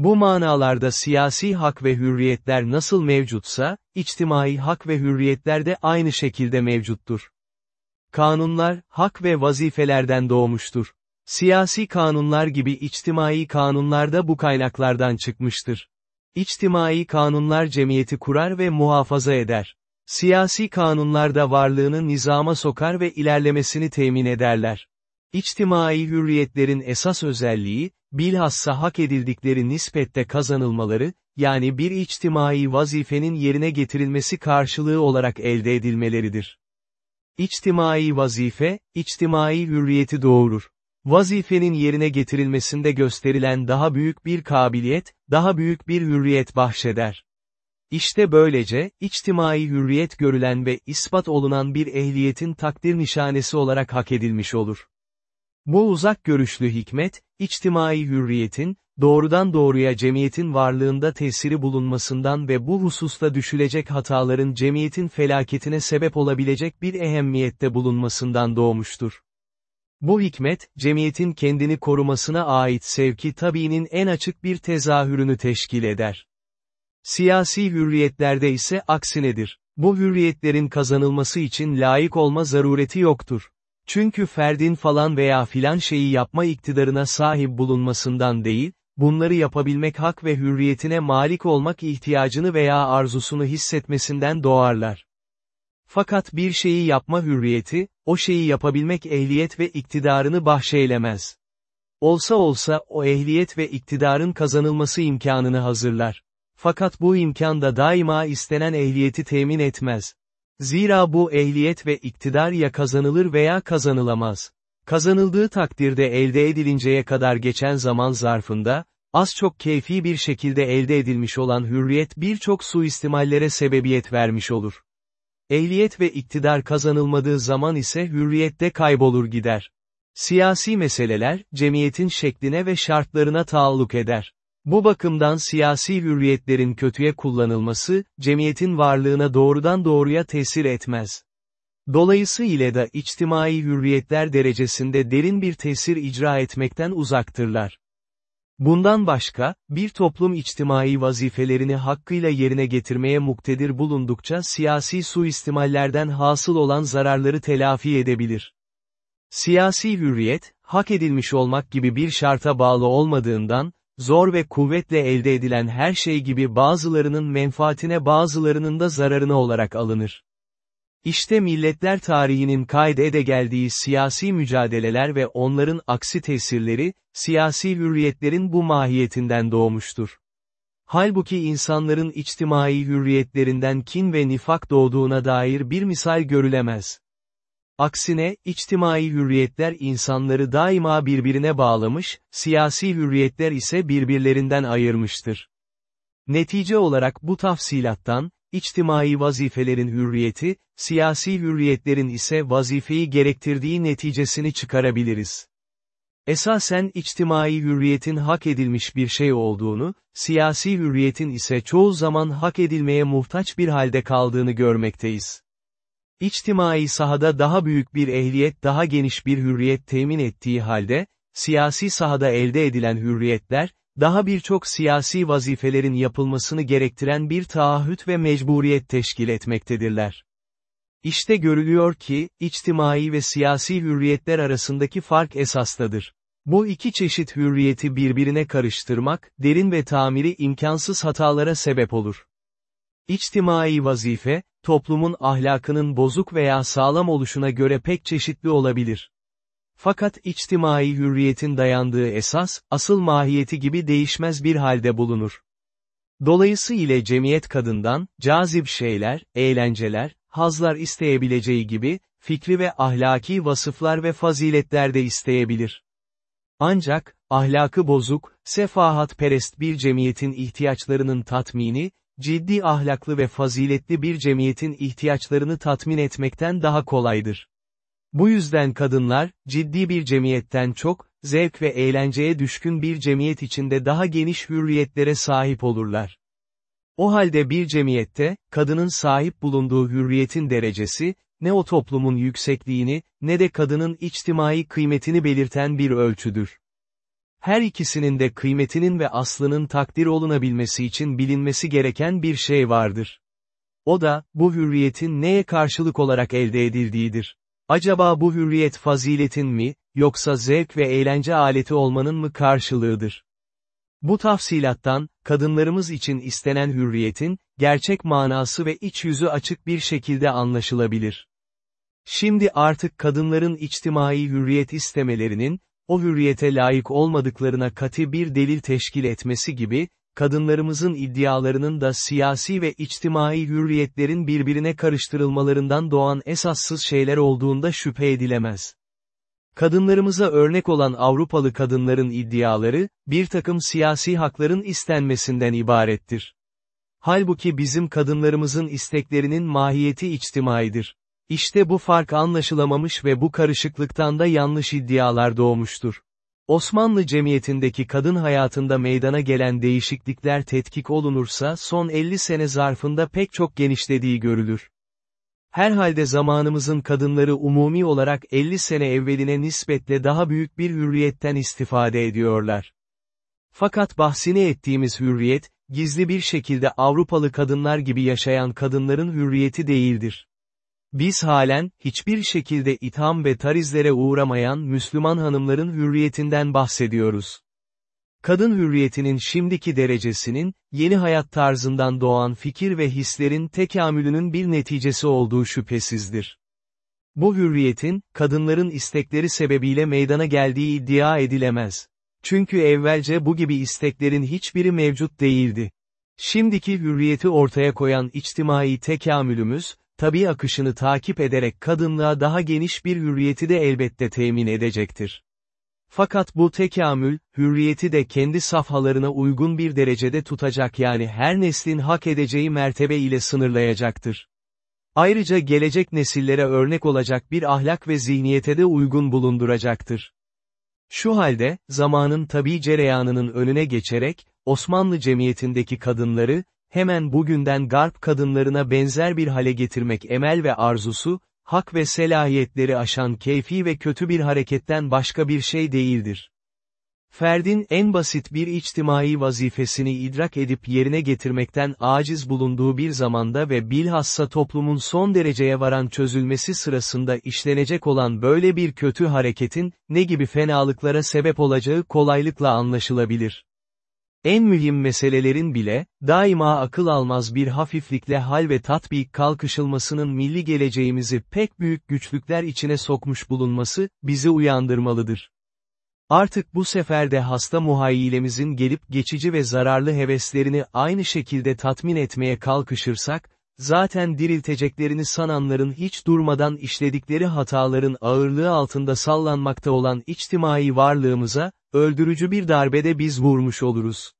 A: Bu manalarda siyasi hak ve hürriyetler nasıl mevcutsa, içtimai hak ve hürriyetler de aynı şekilde mevcuttur. Kanunlar, hak ve vazifelerden doğmuştur. Siyasi kanunlar gibi içtimai kanunlar da bu kaynaklardan çıkmıştır. İçtimai kanunlar cemiyeti kurar ve muhafaza eder. Siyasi kanunlar da varlığını nizama sokar ve ilerlemesini temin ederler. İçtimai hürriyetlerin esas özelliği, bilhassa hak edildikleri nispette kazanılmaları, yani bir içtimai vazifenin yerine getirilmesi karşılığı olarak elde edilmeleridir. İçtimai vazife, içtimai hürriyeti doğurur. vazifenin yerine getirilmesinde gösterilen daha büyük bir kabiliyet, daha büyük bir hürriyet bahşeder. İşte böylece, içtimai hürriyet görülen ve ispat olunan bir ehliyetin takdir nişanesi olarak hak edilmiş olur. Bu uzak görüşlü hikmet, içtimai hürriyetin, doğrudan doğruya cemiyetin varlığında tesiri bulunmasından ve bu hususta düşülecek hataların cemiyetin felaketine sebep olabilecek bir ehemmiyette bulunmasından doğmuştur. Bu hikmet, cemiyetin kendini korumasına ait sevki tabiinin en açık bir tezahürünü teşkil eder. Siyasi hürriyetlerde ise aksinedir. Bu hürriyetlerin kazanılması için layık olma zarureti yoktur. Çünkü ferdin falan veya filan şeyi yapma iktidarına sahip bulunmasından değil, bunları yapabilmek hak ve hürriyetine malik olmak ihtiyacını veya arzusunu hissetmesinden doğarlar. Fakat bir şeyi yapma hürriyeti, o şeyi yapabilmek ehliyet ve iktidarını bahşeylemez. Olsa olsa o ehliyet ve iktidarın kazanılması imkanını hazırlar. Fakat bu imkan da daima istenen ehliyeti temin etmez. Zira bu ehliyet ve iktidar ya kazanılır veya kazanılamaz. Kazanıldığı takdirde elde edilinceye kadar geçen zaman zarfında, az çok keyfi bir şekilde elde edilmiş olan hürriyet birçok suistimallere sebebiyet vermiş olur. Ehliyet ve iktidar kazanılmadığı zaman ise hürriyette kaybolur gider. Siyasi meseleler, cemiyetin şekline ve şartlarına taalluk eder. Bu bakımdan siyasi hürriyetlerin kötüye kullanılması, cemiyetin varlığına doğrudan doğruya tesir etmez. Dolayısıyla da içtimai hürriyetler derecesinde derin bir tesir icra etmekten uzaktırlar. Bundan başka, bir toplum içtimai vazifelerini hakkıyla yerine getirmeye muktedir bulundukça siyasi suistimallerden hasıl olan zararları telafi edebilir. Siyasi hürriyet, hak edilmiş olmak gibi bir şarta bağlı olmadığından, zor ve kuvvetle elde edilen her şey gibi bazılarının menfaatine bazılarının da zararına olarak alınır. İşte milletler tarihinin kaydede geldiği siyasi mücadeleler ve onların aksi tesirleri, siyasi hürriyetlerin bu mahiyetinden doğmuştur. Halbuki insanların içtimai hürriyetlerinden kin ve nifak doğduğuna dair bir misal görülemez. Aksine, içtimai hürriyetler insanları daima birbirine bağlamış, siyasi hürriyetler ise birbirlerinden ayırmıştır. Netice olarak bu tafsilattan, içtimai vazifelerin hürriyeti, siyasi hürriyetlerin ise vazifeyi gerektirdiği neticesini çıkarabiliriz. Esasen içtimai hürriyetin hak edilmiş bir şey olduğunu, siyasi hürriyetin ise çoğu zaman hak edilmeye muhtaç bir halde kaldığını görmekteyiz. İçtimai sahada daha büyük bir ehliyet daha geniş bir hürriyet temin ettiği halde, siyasi sahada elde edilen hürriyetler, daha birçok siyasi vazifelerin yapılmasını gerektiren bir taahhüt ve mecburiyet teşkil etmektedirler. İşte görülüyor ki, içtimai ve siyasi hürriyetler arasındaki fark esastadır. Bu iki çeşit hürriyeti birbirine karıştırmak, derin ve tamiri imkansız hatalara sebep olur. İçtimai vazife, toplumun ahlakının bozuk veya sağlam oluşuna göre pek çeşitli olabilir. Fakat içtimai hürriyetin dayandığı esas, asıl mahiyeti gibi değişmez bir halde bulunur. Dolayısıyla cemiyet kadından, cazip şeyler, eğlenceler, hazlar isteyebileceği gibi, fikri ve ahlaki vasıflar ve faziletler de isteyebilir. Ancak, ahlakı bozuk, sefahat perest bir cemiyetin ihtiyaçlarının tatmini, ciddi ahlaklı ve faziletli bir cemiyetin ihtiyaçlarını tatmin etmekten daha kolaydır. Bu yüzden kadınlar, ciddi bir cemiyetten çok, zevk ve eğlenceye düşkün bir cemiyet içinde daha geniş hürriyetlere sahip olurlar. O halde bir cemiyette, kadının sahip bulunduğu hürriyetin derecesi, ne o toplumun yüksekliğini, ne de kadının içtimai kıymetini belirten bir ölçüdür. Her ikisinin de kıymetinin ve aslının takdir olunabilmesi için bilinmesi gereken bir şey vardır. O da, bu hürriyetin neye karşılık olarak elde edildiğidir. Acaba bu hürriyet faziletin mi, yoksa zevk ve eğlence aleti olmanın mı karşılığıdır? Bu tafsilattan, kadınlarımız için istenen hürriyetin, gerçek manası ve iç yüzü açık bir şekilde anlaşılabilir. Şimdi artık kadınların içtimai hürriyet istemelerinin, o hürriyete layık olmadıklarına katı bir delil teşkil etmesi gibi, kadınlarımızın iddialarının da siyasi ve içtimai hürriyetlerin birbirine karıştırılmalarından doğan esassız şeyler olduğunda şüphe edilemez. Kadınlarımıza örnek olan Avrupalı kadınların iddiaları, bir takım siyasi hakların istenmesinden ibarettir. Halbuki bizim kadınlarımızın isteklerinin mahiyeti içtimaidir. İşte bu fark anlaşılamamış ve bu karışıklıktan da yanlış iddialar doğmuştur. Osmanlı cemiyetindeki kadın hayatında meydana gelen değişiklikler tetkik olunursa son 50 sene zarfında pek çok genişlediği görülür. Herhalde zamanımızın kadınları umumi olarak 50 sene evveline nispetle daha büyük bir hürriyetten istifade ediyorlar. Fakat bahsini ettiğimiz hürriyet, gizli bir şekilde Avrupalı kadınlar gibi yaşayan kadınların hürriyeti değildir. Biz halen, hiçbir şekilde itham ve tarizlere uğramayan Müslüman hanımların hürriyetinden bahsediyoruz. Kadın hürriyetinin şimdiki derecesinin, yeni hayat tarzından doğan fikir ve hislerin tekamülünün bir neticesi olduğu şüphesizdir. Bu hürriyetin, kadınların istekleri sebebiyle meydana geldiği iddia edilemez. Çünkü evvelce bu gibi isteklerin hiçbiri mevcut değildi. Şimdiki hürriyeti ortaya koyan içtimai tekamülümüz, tabi akışını takip ederek kadınlığa daha geniş bir hürriyeti de elbette temin edecektir. Fakat bu tekamül, hürriyeti de kendi safhalarına uygun bir derecede tutacak yani her neslin hak edeceği mertebe ile sınırlayacaktır. Ayrıca gelecek nesillere örnek olacak bir ahlak ve zihniyete de uygun bulunduracaktır. Şu halde, zamanın tabi cereyanının önüne geçerek, Osmanlı cemiyetindeki kadınları, hemen bugünden garp kadınlarına benzer bir hale getirmek emel ve arzusu, hak ve selahiyetleri aşan keyfi ve kötü bir hareketten başka bir şey değildir. Ferdin en basit bir içtimai vazifesini idrak edip yerine getirmekten aciz bulunduğu bir zamanda ve bilhassa toplumun son dereceye varan çözülmesi sırasında işlenecek olan böyle bir kötü hareketin, ne gibi fenalıklara sebep olacağı kolaylıkla anlaşılabilir. En mühim meselelerin bile, daima akıl almaz bir hafiflikle hal ve tatbik kalkışılmasının milli geleceğimizi pek büyük güçlükler içine sokmuş bulunması, bizi uyandırmalıdır. Artık bu sefer de hasta muhayyilemizin gelip geçici ve zararlı heveslerini aynı şekilde tatmin etmeye kalkışırsak, zaten dirilteceklerini sananların hiç durmadan işledikleri hataların ağırlığı altında sallanmakta olan içtimai varlığımıza, öldürücü bir darbede biz vurmuş oluruz.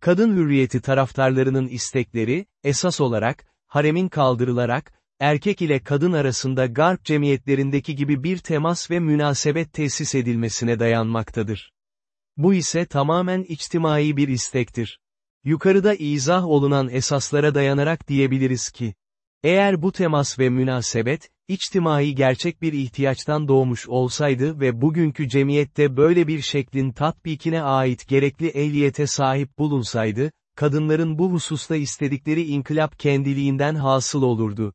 A: Kadın hürriyeti taraftarlarının istekleri, esas olarak, haremin kaldırılarak, erkek ile kadın arasında garp cemiyetlerindeki gibi bir temas ve münasebet tesis edilmesine dayanmaktadır. Bu ise tamamen içtimai bir istektir. Yukarıda izah olunan esaslara dayanarak diyebiliriz ki, eğer bu temas ve münasebet, içtimai gerçek bir ihtiyaçtan doğmuş olsaydı ve bugünkü cemiyette böyle bir şeklin tatbikine ait gerekli ehliyete sahip bulunsaydı, kadınların bu hususta istedikleri inkılap kendiliğinden hasıl olurdu.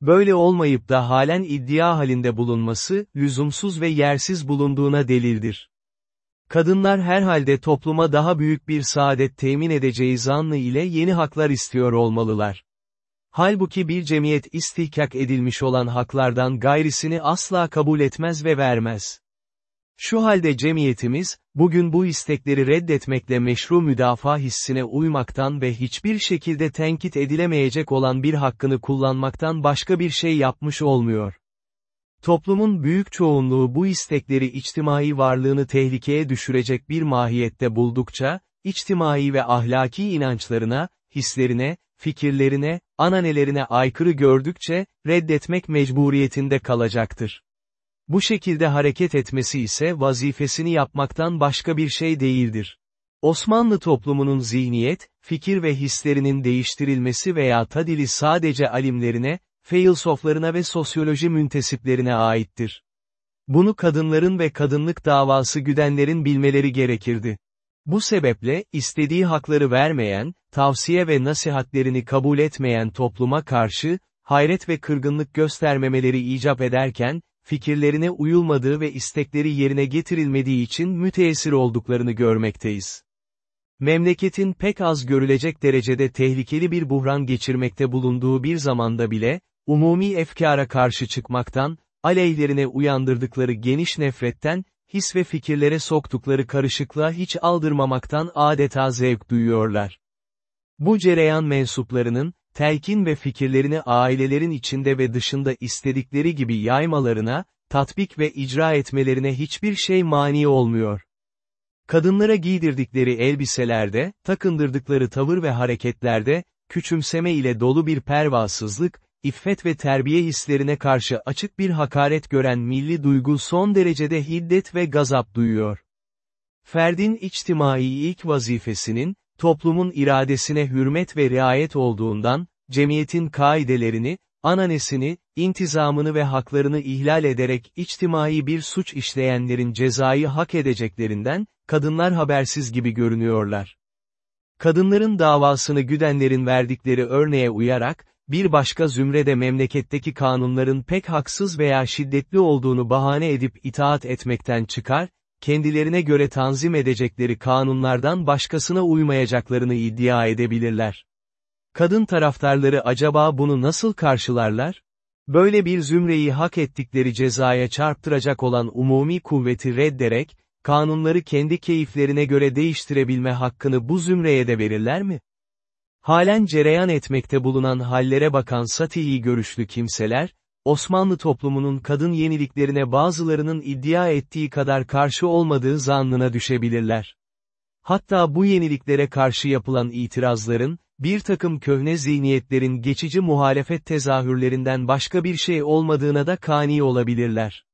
A: Böyle olmayıp da halen iddia halinde bulunması, lüzumsuz ve yersiz bulunduğuna delildir. Kadınlar herhalde topluma daha büyük bir saadet temin edeceği zannı ile yeni haklar istiyor olmalılar. Halbuki bir cemiyet istihkak edilmiş olan haklardan gayrisini asla kabul etmez ve vermez. Şu halde cemiyetimiz, bugün bu istekleri reddetmekle meşru müdafaa hissine uymaktan ve hiçbir şekilde tenkit edilemeyecek olan bir hakkını kullanmaktan başka bir şey yapmış olmuyor. Toplumun büyük çoğunluğu bu istekleri içtimai varlığını tehlikeye düşürecek bir mahiyette buldukça, içtimai ve ahlaki inançlarına, hislerine, fikirlerine, ananelerine aykırı gördükçe, reddetmek mecburiyetinde kalacaktır. Bu şekilde hareket etmesi ise vazifesini yapmaktan başka bir şey değildir. Osmanlı toplumunun zihniyet, fikir ve hislerinin değiştirilmesi veya tadili sadece alimlerine, feilsoflarına ve sosyoloji müntesiplerine aittir. Bunu kadınların ve kadınlık davası güdenlerin bilmeleri gerekirdi. Bu sebeple, istediği hakları vermeyen, tavsiye ve nasihatlerini kabul etmeyen topluma karşı, hayret ve kırgınlık göstermemeleri icap ederken, fikirlerine uyulmadığı ve istekleri yerine getirilmediği için müteessir olduklarını görmekteyiz. Memleketin pek az görülecek derecede tehlikeli bir buhran geçirmekte bulunduğu bir zamanda bile, umumi efkara karşı çıkmaktan, aleyhlerine uyandırdıkları geniş nefretten, his ve fikirlere soktukları karışıklığa hiç aldırmamaktan adeta zevk duyuyorlar. Bu cereyan mensuplarının, telkin ve fikirlerini ailelerin içinde ve dışında istedikleri gibi yaymalarına, tatbik ve icra etmelerine hiçbir şey mani olmuyor. Kadınlara giydirdikleri elbiselerde, takındırdıkları tavır ve hareketlerde, küçümseme ile dolu bir pervasızlık, iffet ve terbiye hislerine karşı açık bir hakaret gören milli duygu son derecede hiddet ve gazap duyuyor. Ferdin içtimai ilk vazifesinin, toplumun iradesine hürmet ve riayet olduğundan, cemiyetin kaidelerini, ananesini, intizamını ve haklarını ihlal ederek içtimai bir suç işleyenlerin cezayı hak edeceklerinden, kadınlar habersiz gibi görünüyorlar. Kadınların davasını güdenlerin verdikleri örneğe uyarak, bir başka zümrede memleketteki kanunların pek haksız veya şiddetli olduğunu bahane edip itaat etmekten çıkar, kendilerine göre tanzim edecekleri kanunlardan başkasına uymayacaklarını iddia edebilirler. Kadın taraftarları acaba bunu nasıl karşılarlar? Böyle bir zümreyi hak ettikleri cezaya çarptıracak olan umumi kuvveti reddederek, kanunları kendi keyiflerine göre değiştirebilme hakkını bu zümreye de verirler mi? Halen cereyan etmekte bulunan hallere bakan satihi görüşlü kimseler, Osmanlı toplumunun kadın yeniliklerine bazılarının iddia ettiği kadar karşı olmadığı zannına düşebilirler. Hatta bu yeniliklere karşı yapılan itirazların, bir takım köhne zihniyetlerin geçici muhalefet tezahürlerinden başka bir şey olmadığına da kani olabilirler.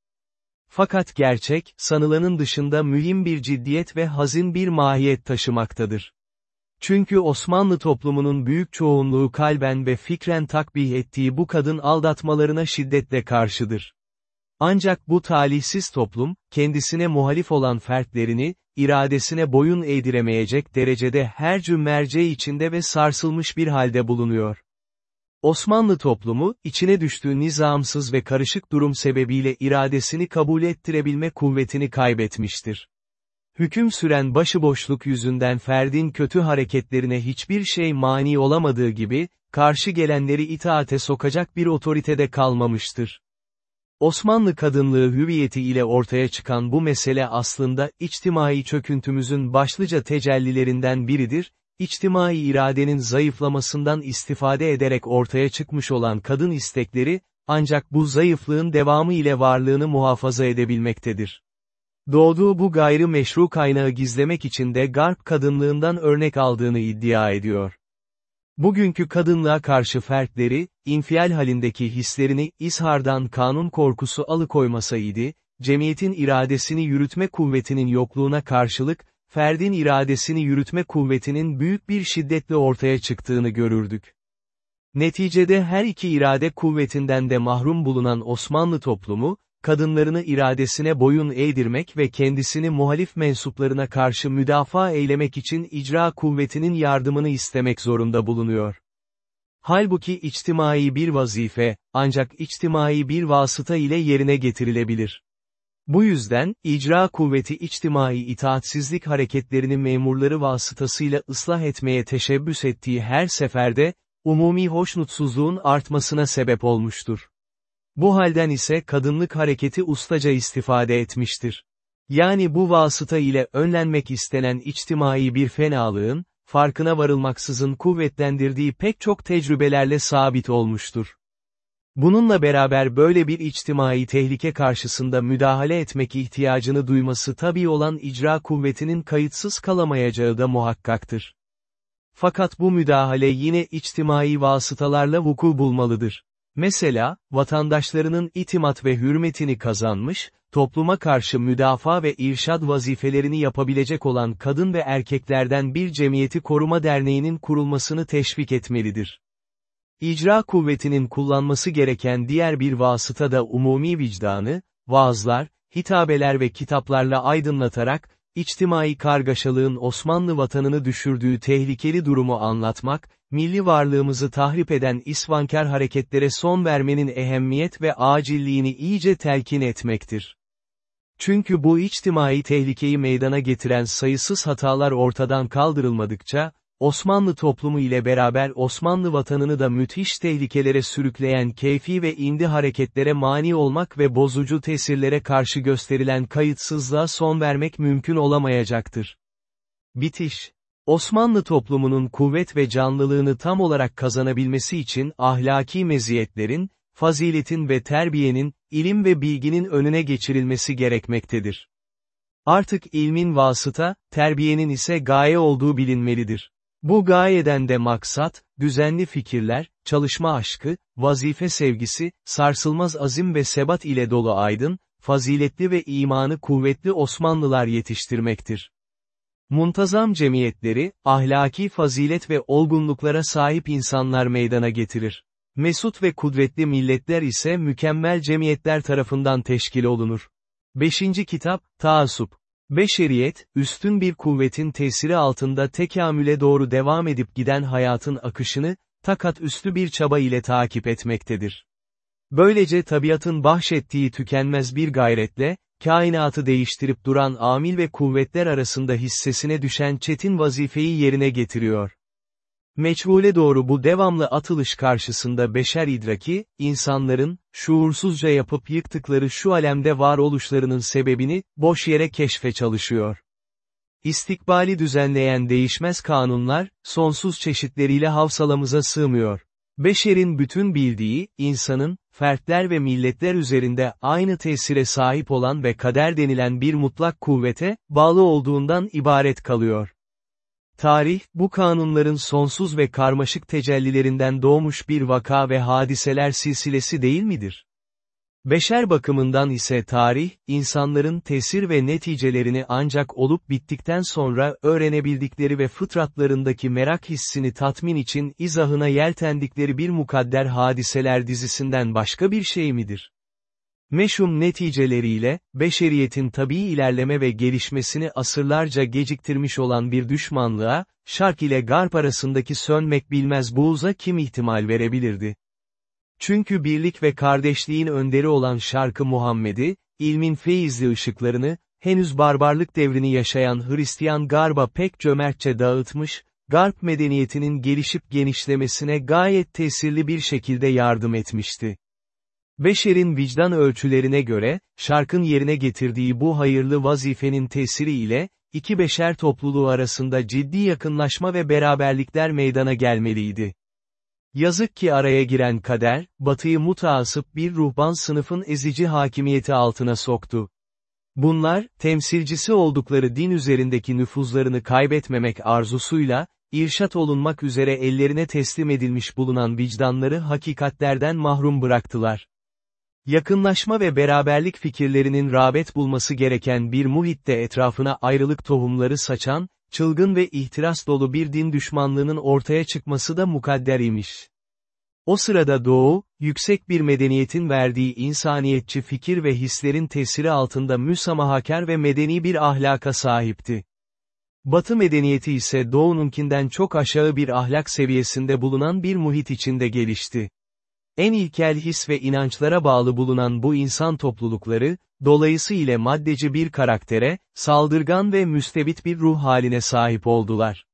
A: Fakat gerçek, sanılanın dışında mühim bir ciddiyet ve hazin bir mahiyet taşımaktadır. Çünkü Osmanlı toplumunun büyük çoğunluğu kalben ve fikren takbih ettiği bu kadın aldatmalarına şiddetle karşıdır. Ancak bu talihsiz toplum, kendisine muhalif olan fertlerini, iradesine boyun eğdiremeyecek derecede her cümmerce içinde ve sarsılmış bir halde bulunuyor. Osmanlı toplumu, içine düştüğü nizamsız ve karışık durum sebebiyle iradesini kabul ettirebilme kuvvetini kaybetmiştir. Hüküm süren başıboşluk yüzünden ferdin kötü hareketlerine hiçbir şey mani olamadığı gibi, karşı gelenleri itaate sokacak bir otoritede kalmamıştır. Osmanlı kadınlığı hüviyeti ile ortaya çıkan bu mesele aslında, içtimai çöküntümüzün başlıca tecellilerinden biridir, içtimai iradenin zayıflamasından istifade ederek ortaya çıkmış olan kadın istekleri, ancak bu zayıflığın devamı ile varlığını muhafaza edebilmektedir. Doğduğu bu gayrı meşru kaynağı gizlemek için de garp kadınlığından örnek aldığını iddia ediyor. Bugünkü kadınlığa karşı fertleri, infial halindeki hislerini ishardan kanun korkusu alıkoymasaydı, cemiyetin iradesini yürütme kuvvetinin yokluğuna karşılık, ferdin iradesini yürütme kuvvetinin büyük bir şiddetle ortaya çıktığını görürdük. Neticede her iki irade kuvvetinden de mahrum bulunan Osmanlı toplumu, kadınlarını iradesine boyun eğdirmek ve kendisini muhalif mensuplarına karşı müdafaa eylemek için icra kuvvetinin yardımını istemek zorunda bulunuyor. Halbuki içtimai bir vazife, ancak içtimai bir vasıta ile yerine getirilebilir. Bu yüzden, icra kuvveti içtimai itaatsizlik hareketlerini memurları vasıtasıyla ıslah etmeye teşebbüs ettiği her seferde, umumi hoşnutsuzluğun artmasına sebep olmuştur. Bu halden ise kadınlık hareketi ustaca istifade etmiştir. Yani bu vasıta ile önlenmek istenen içtimai bir fenalığın, farkına varılmaksızın kuvvetlendirdiği pek çok tecrübelerle sabit olmuştur. Bununla beraber böyle bir içtimai tehlike karşısında müdahale etmek ihtiyacını duyması tabi olan icra kuvvetinin kayıtsız kalamayacağı da muhakkaktır. Fakat bu müdahale yine içtimai vasıtalarla vuku bulmalıdır. Mesela, vatandaşlarının itimat ve hürmetini kazanmış, topluma karşı müdafaa ve irşad vazifelerini yapabilecek olan kadın ve erkeklerden bir cemiyeti koruma derneğinin kurulmasını teşvik etmelidir. İcra kuvvetinin kullanması gereken diğer bir vasıta da umumi vicdanı, vaazlar, hitabeler ve kitaplarla aydınlatarak, içtimai kargaşalığın Osmanlı vatanını düşürdüğü tehlikeli durumu anlatmak, milli varlığımızı tahrip eden isvankar hareketlere son vermenin ehemmiyet ve acilliğini iyice telkin etmektir. Çünkü bu içtimai tehlikeyi meydana getiren sayısız hatalar ortadan kaldırılmadıkça, Osmanlı toplumu ile beraber Osmanlı vatanını da müthiş tehlikelere sürükleyen keyfi ve indi hareketlere mani olmak ve bozucu tesirlere karşı gösterilen kayıtsızlığa son vermek mümkün olamayacaktır. Bitiş Osmanlı toplumunun kuvvet ve canlılığını tam olarak kazanabilmesi için ahlaki meziyetlerin, faziletin ve terbiyenin, ilim ve bilginin önüne geçirilmesi gerekmektedir. Artık ilmin vasıta, terbiyenin ise gaye olduğu bilinmelidir. Bu gayeden de maksat, düzenli fikirler, çalışma aşkı, vazife sevgisi, sarsılmaz azim ve sebat ile dolu aydın, faziletli ve imanı kuvvetli Osmanlılar yetiştirmektir. Muntazam cemiyetleri, ahlaki fazilet ve olgunluklara sahip insanlar meydana getirir. Mesut ve kudretli milletler ise mükemmel cemiyetler tarafından teşkil olunur. 5. Kitap, Taassup. Beşeriyet, üstün bir kuvvetin tesiri altında tekamüle doğru devam edip giden hayatın akışını, takat üstü bir çaba ile takip etmektedir. Böylece tabiatın bahşettiği tükenmez bir gayretle, kainatı değiştirip duran amil ve kuvvetler arasında hissesine düşen çetin vazifeyi yerine getiriyor. Meçhule doğru bu devamlı atılış karşısında beşer idraki, insanların, şuursuzca yapıp yıktıkları şu alemde varoluşlarının sebebini, boş yere keşfe çalışıyor. İstikbali düzenleyen değişmez kanunlar, sonsuz çeşitleriyle havsalamıza sığmıyor. Beşerin bütün bildiği, insanın, fertler ve milletler üzerinde aynı tesire sahip olan ve kader denilen bir mutlak kuvvete, bağlı olduğundan ibaret kalıyor. Tarih, bu kanunların sonsuz ve karmaşık tecellilerinden doğmuş bir vaka ve hadiseler silsilesi değil midir? Beşer bakımından ise tarih, insanların tesir ve neticelerini ancak olup bittikten sonra öğrenebildikleri ve fıtratlarındaki merak hissini tatmin için izahına yeltendikleri bir mukadder hadiseler dizisinden başka bir şey midir? Meşhum neticeleriyle, beşeriyetin tabii ilerleme ve gelişmesini asırlarca geciktirmiş olan bir düşmanlığa, şark ile garp arasındaki sönmek bilmez buğza kim ihtimal verebilirdi? Çünkü birlik ve kardeşliğin önderi olan şarkı Muhammed'i, ilmin feyizli ışıklarını, henüz barbarlık devrini yaşayan Hristiyan garba pek cömertçe dağıtmış, garp medeniyetinin gelişip genişlemesine gayet tesirli bir şekilde yardım etmişti. Beşer'in vicdan ölçülerine göre, şarkın yerine getirdiği bu hayırlı vazifenin tesiri ile, iki beşer topluluğu arasında ciddi yakınlaşma ve beraberlikler meydana gelmeliydi. Yazık ki araya giren kader, batıyı mutaasıp bir ruhban sınıfın ezici hakimiyeti altına soktu. Bunlar, temsilcisi oldukları din üzerindeki nüfuzlarını kaybetmemek arzusuyla, irşat olunmak üzere ellerine teslim edilmiş bulunan vicdanları hakikatlerden mahrum bıraktılar. Yakınlaşma ve beraberlik fikirlerinin rağbet bulması gereken bir muhitte etrafına ayrılık tohumları saçan, çılgın ve ihtiras dolu bir din düşmanlığının ortaya çıkması da mukadder imiş. O sırada Doğu, yüksek bir medeniyetin verdiği insaniyetçi fikir ve hislerin tesiri altında müsamahakar ve medeni bir ahlaka sahipti. Batı medeniyeti ise Doğu'nunkinden çok aşağı bir ahlak seviyesinde bulunan bir muhit içinde gelişti. En ilkel his ve inançlara bağlı bulunan bu insan toplulukları, dolayısıyla maddeci bir karaktere, saldırgan ve müstebit bir ruh haline sahip oldular.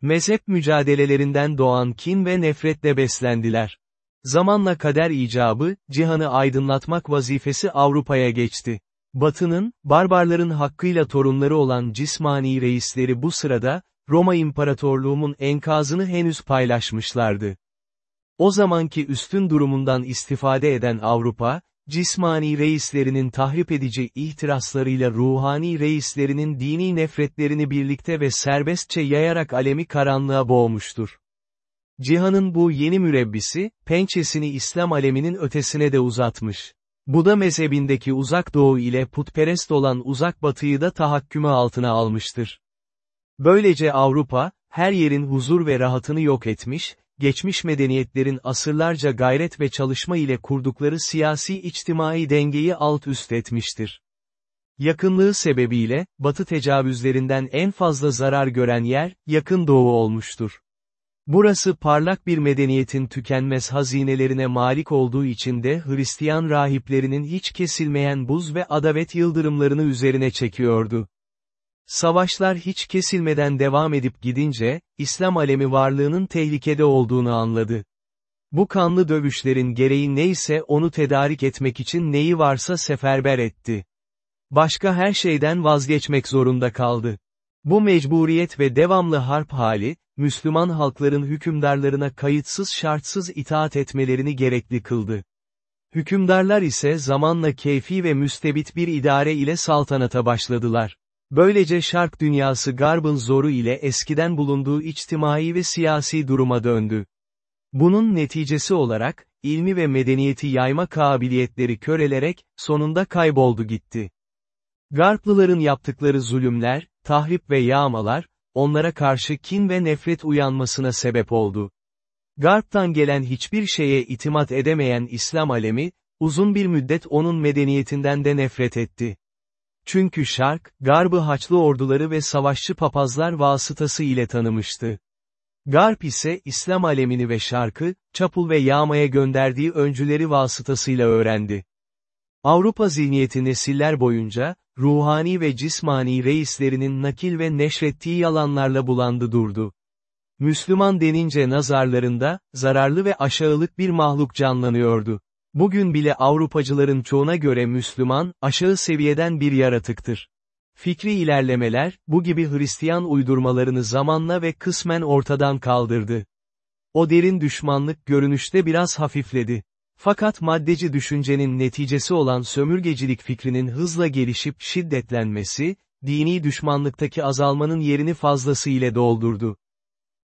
A: Mezhep mücadelelerinden doğan kin ve nefretle beslendiler. Zamanla kader icabı, cihanı aydınlatmak vazifesi Avrupa'ya geçti. Batı'nın, barbarların hakkıyla torunları olan cismani reisleri bu sırada, Roma İmparatorluğu'nun enkazını henüz paylaşmışlardı. O zamanki üstün durumundan istifade eden Avrupa, cismani reislerinin tahrip edici ihtiraslarıyla ruhani reislerinin dini nefretlerini birlikte ve serbestçe yayarak alemi karanlığa boğmuştur. Cihan'ın bu yeni mürebbisi, pençesini İslam aleminin ötesine de uzatmış. Buda mezhebindeki uzak doğu ile putperest olan uzak batıyı da tahakkümü altına almıştır. Böylece Avrupa, her yerin huzur ve rahatını yok etmiş, geçmiş medeniyetlerin asırlarca gayret ve çalışma ile kurdukları siyasi içtimai dengeyi alt üst etmiştir. Yakınlığı sebebiyle, Batı tecavüzlerinden en fazla zarar gören yer, Yakın Doğu olmuştur. Burası parlak bir medeniyetin tükenmez hazinelerine malik olduğu için de Hristiyan rahiplerinin hiç kesilmeyen buz ve adavet yıldırımlarını üzerine çekiyordu. Savaşlar hiç kesilmeden devam edip gidince, İslam alemi varlığının tehlikede olduğunu anladı. Bu kanlı dövüşlerin gereği neyse onu tedarik etmek için neyi varsa seferber etti. Başka her şeyden vazgeçmek zorunda kaldı. Bu mecburiyet ve devamlı harp hali, Müslüman halkların hükümdarlarına kayıtsız şartsız itaat etmelerini gerekli kıldı. Hükümdarlar ise zamanla keyfi ve müstebit bir idare ile saltanata başladılar. Böylece şark dünyası garbın zoru ile eskiden bulunduğu içtimai ve siyasi duruma döndü. Bunun neticesi olarak, ilmi ve medeniyeti yayma kabiliyetleri körelerek, sonunda kayboldu gitti. Garplıların yaptıkları zulümler, tahrip ve yağmalar, onlara karşı kin ve nefret uyanmasına sebep oldu. Garp'tan gelen hiçbir şeye itimat edemeyen İslam alemi, uzun bir müddet onun medeniyetinden de nefret etti. Çünkü Şark, Garb'ı Haçlı orduları ve savaşçı papazlar vasıtası ile tanımıştı. Garp ise İslam alemini ve Şark'ı, çapul ve yağmaya gönderdiği öncüleri vasıtasıyla öğrendi. Avrupa zihniyeti nesiller boyunca, ruhani ve cismani reislerinin nakil ve neşrettiği yalanlarla bulandı durdu. Müslüman denince nazarlarında, zararlı ve aşağılık bir mahluk canlanıyordu. Bugün bile Avrupacıların çoğuna göre Müslüman, aşağı seviyeden bir yaratıktır. Fikri ilerlemeler, bu gibi Hristiyan uydurmalarını zamanla ve kısmen ortadan kaldırdı. O derin düşmanlık görünüşte biraz hafifledi. Fakat maddeci düşüncenin neticesi olan sömürgecilik fikrinin hızla gelişip şiddetlenmesi, dini düşmanlıktaki azalmanın yerini fazlasıyla doldurdu.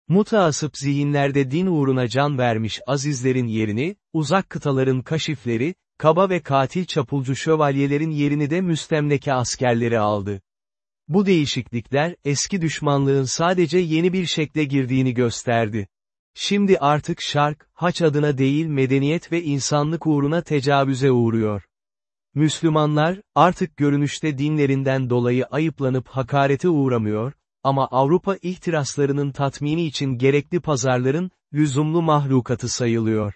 A: Mutaasıp zihinlerde din uğruna can vermiş azizlerin yerini, uzak kıtaların kaşifleri, kaba ve katil çapulcu şövalyelerin yerini de müstemleke askerleri aldı. Bu değişiklikler, eski düşmanlığın sadece yeni bir şekle girdiğini gösterdi. Şimdi artık şark, haç adına değil medeniyet ve insanlık uğruna tecavüze uğruyor. Müslümanlar, artık görünüşte dinlerinden dolayı ayıplanıp hakarete uğramıyor, ama Avrupa ihtiraslarının tatmini için gerekli pazarların, lüzumlu mahlukatı sayılıyor.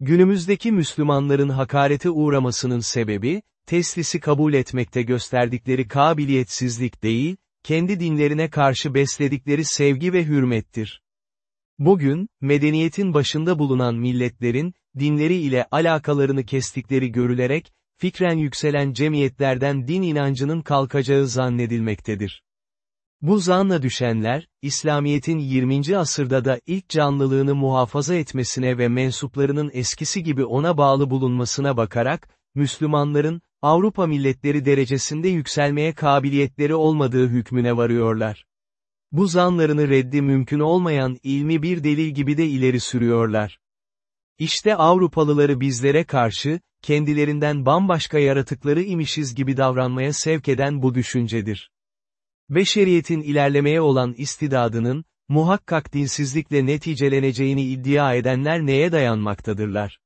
A: Günümüzdeki Müslümanların hakarete uğramasının sebebi, teslisi kabul etmekte gösterdikleri kabiliyetsizlik değil, kendi dinlerine karşı besledikleri sevgi ve hürmettir. Bugün, medeniyetin başında bulunan milletlerin, dinleri ile alakalarını kestikleri görülerek, fikren yükselen cemiyetlerden din inancının kalkacağı zannedilmektedir. Bu zanla düşenler, İslamiyet'in 20. asırda da ilk canlılığını muhafaza etmesine ve mensuplarının eskisi gibi ona bağlı bulunmasına bakarak, Müslümanların, Avrupa milletleri derecesinde yükselmeye kabiliyetleri olmadığı hükmüne varıyorlar. Bu zanlarını reddi mümkün olmayan ilmi bir delil gibi de ileri sürüyorlar. İşte Avrupalıları bizlere karşı, kendilerinden bambaşka yaratıkları imişiz gibi davranmaya sevk eden bu düşüncedir. Beşeriyetin ilerlemeye olan istidadının, muhakkak dinsizlikle neticeleneceğini iddia edenler neye dayanmaktadırlar?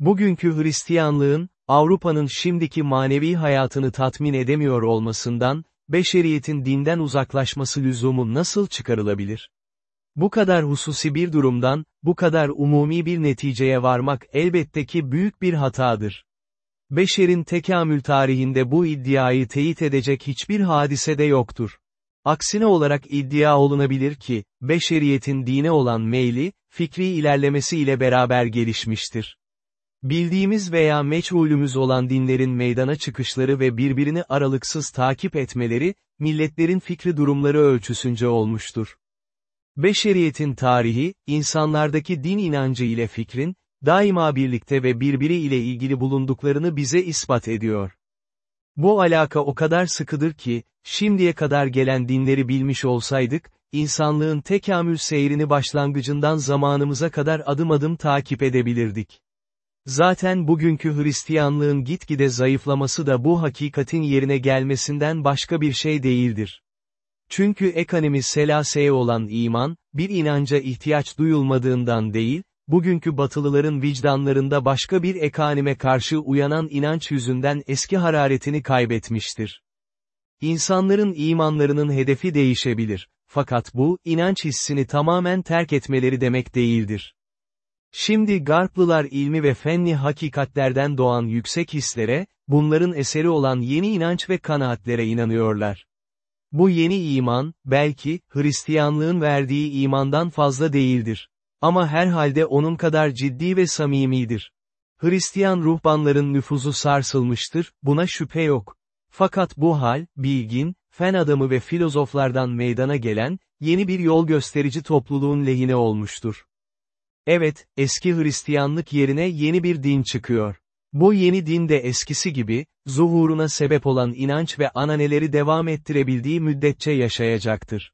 A: Bugünkü Hristiyanlığın, Avrupa'nın şimdiki manevi hayatını tatmin edemiyor olmasından, beşeriyetin dinden uzaklaşması lüzumu nasıl çıkarılabilir? Bu kadar hususi bir durumdan, bu kadar umumi bir neticeye varmak elbette ki büyük bir hatadır. Beşer'in tekamül tarihinde bu iddiayı teyit edecek hiçbir hadise de yoktur. Aksine olarak iddia olunabilir ki, beşeriyetin dine olan meyli, fikri ilerlemesi ile beraber gelişmiştir. Bildiğimiz veya meçhulümüz olan dinlerin meydana çıkışları ve birbirini aralıksız takip etmeleri, milletlerin fikri durumları ölçüsünce olmuştur. Beşeriyetin tarihi, insanlardaki din inancı ile fikrin, daima birlikte ve birbiri ile ilgili bulunduklarını bize ispat ediyor. Bu alaka o kadar sıkıdır ki, şimdiye kadar gelen dinleri bilmiş olsaydık, insanlığın tekamül seyrini başlangıcından zamanımıza kadar adım adım takip edebilirdik. Zaten bugünkü Hristiyanlığın gitgide zayıflaması da bu hakikatin yerine gelmesinden başka bir şey değildir. Çünkü ekonomi selaseye olan iman, bir inanca ihtiyaç duyulmadığından değil, bugünkü batılıların vicdanlarında başka bir ekanime karşı uyanan inanç yüzünden eski hararetini kaybetmiştir. İnsanların imanlarının hedefi değişebilir, fakat bu, inanç hissini tamamen terk etmeleri demek değildir. Şimdi Garplılar ilmi ve fenni hakikatlerden doğan yüksek hislere, bunların eseri olan yeni inanç ve kanaatlere inanıyorlar. Bu yeni iman, belki, Hristiyanlığın verdiği imandan fazla değildir. Ama herhalde onun kadar ciddi ve samimidir. Hristiyan ruhbanların nüfuzu sarsılmıştır, buna şüphe yok. Fakat bu hal, bilgin, fen adamı ve filozoflardan meydana gelen, yeni bir yol gösterici topluluğun lehine olmuştur. Evet, eski Hristiyanlık yerine yeni bir din çıkıyor. Bu yeni din de eskisi gibi, zuhuruna sebep olan inanç ve ananeleri devam ettirebildiği müddetçe yaşayacaktır.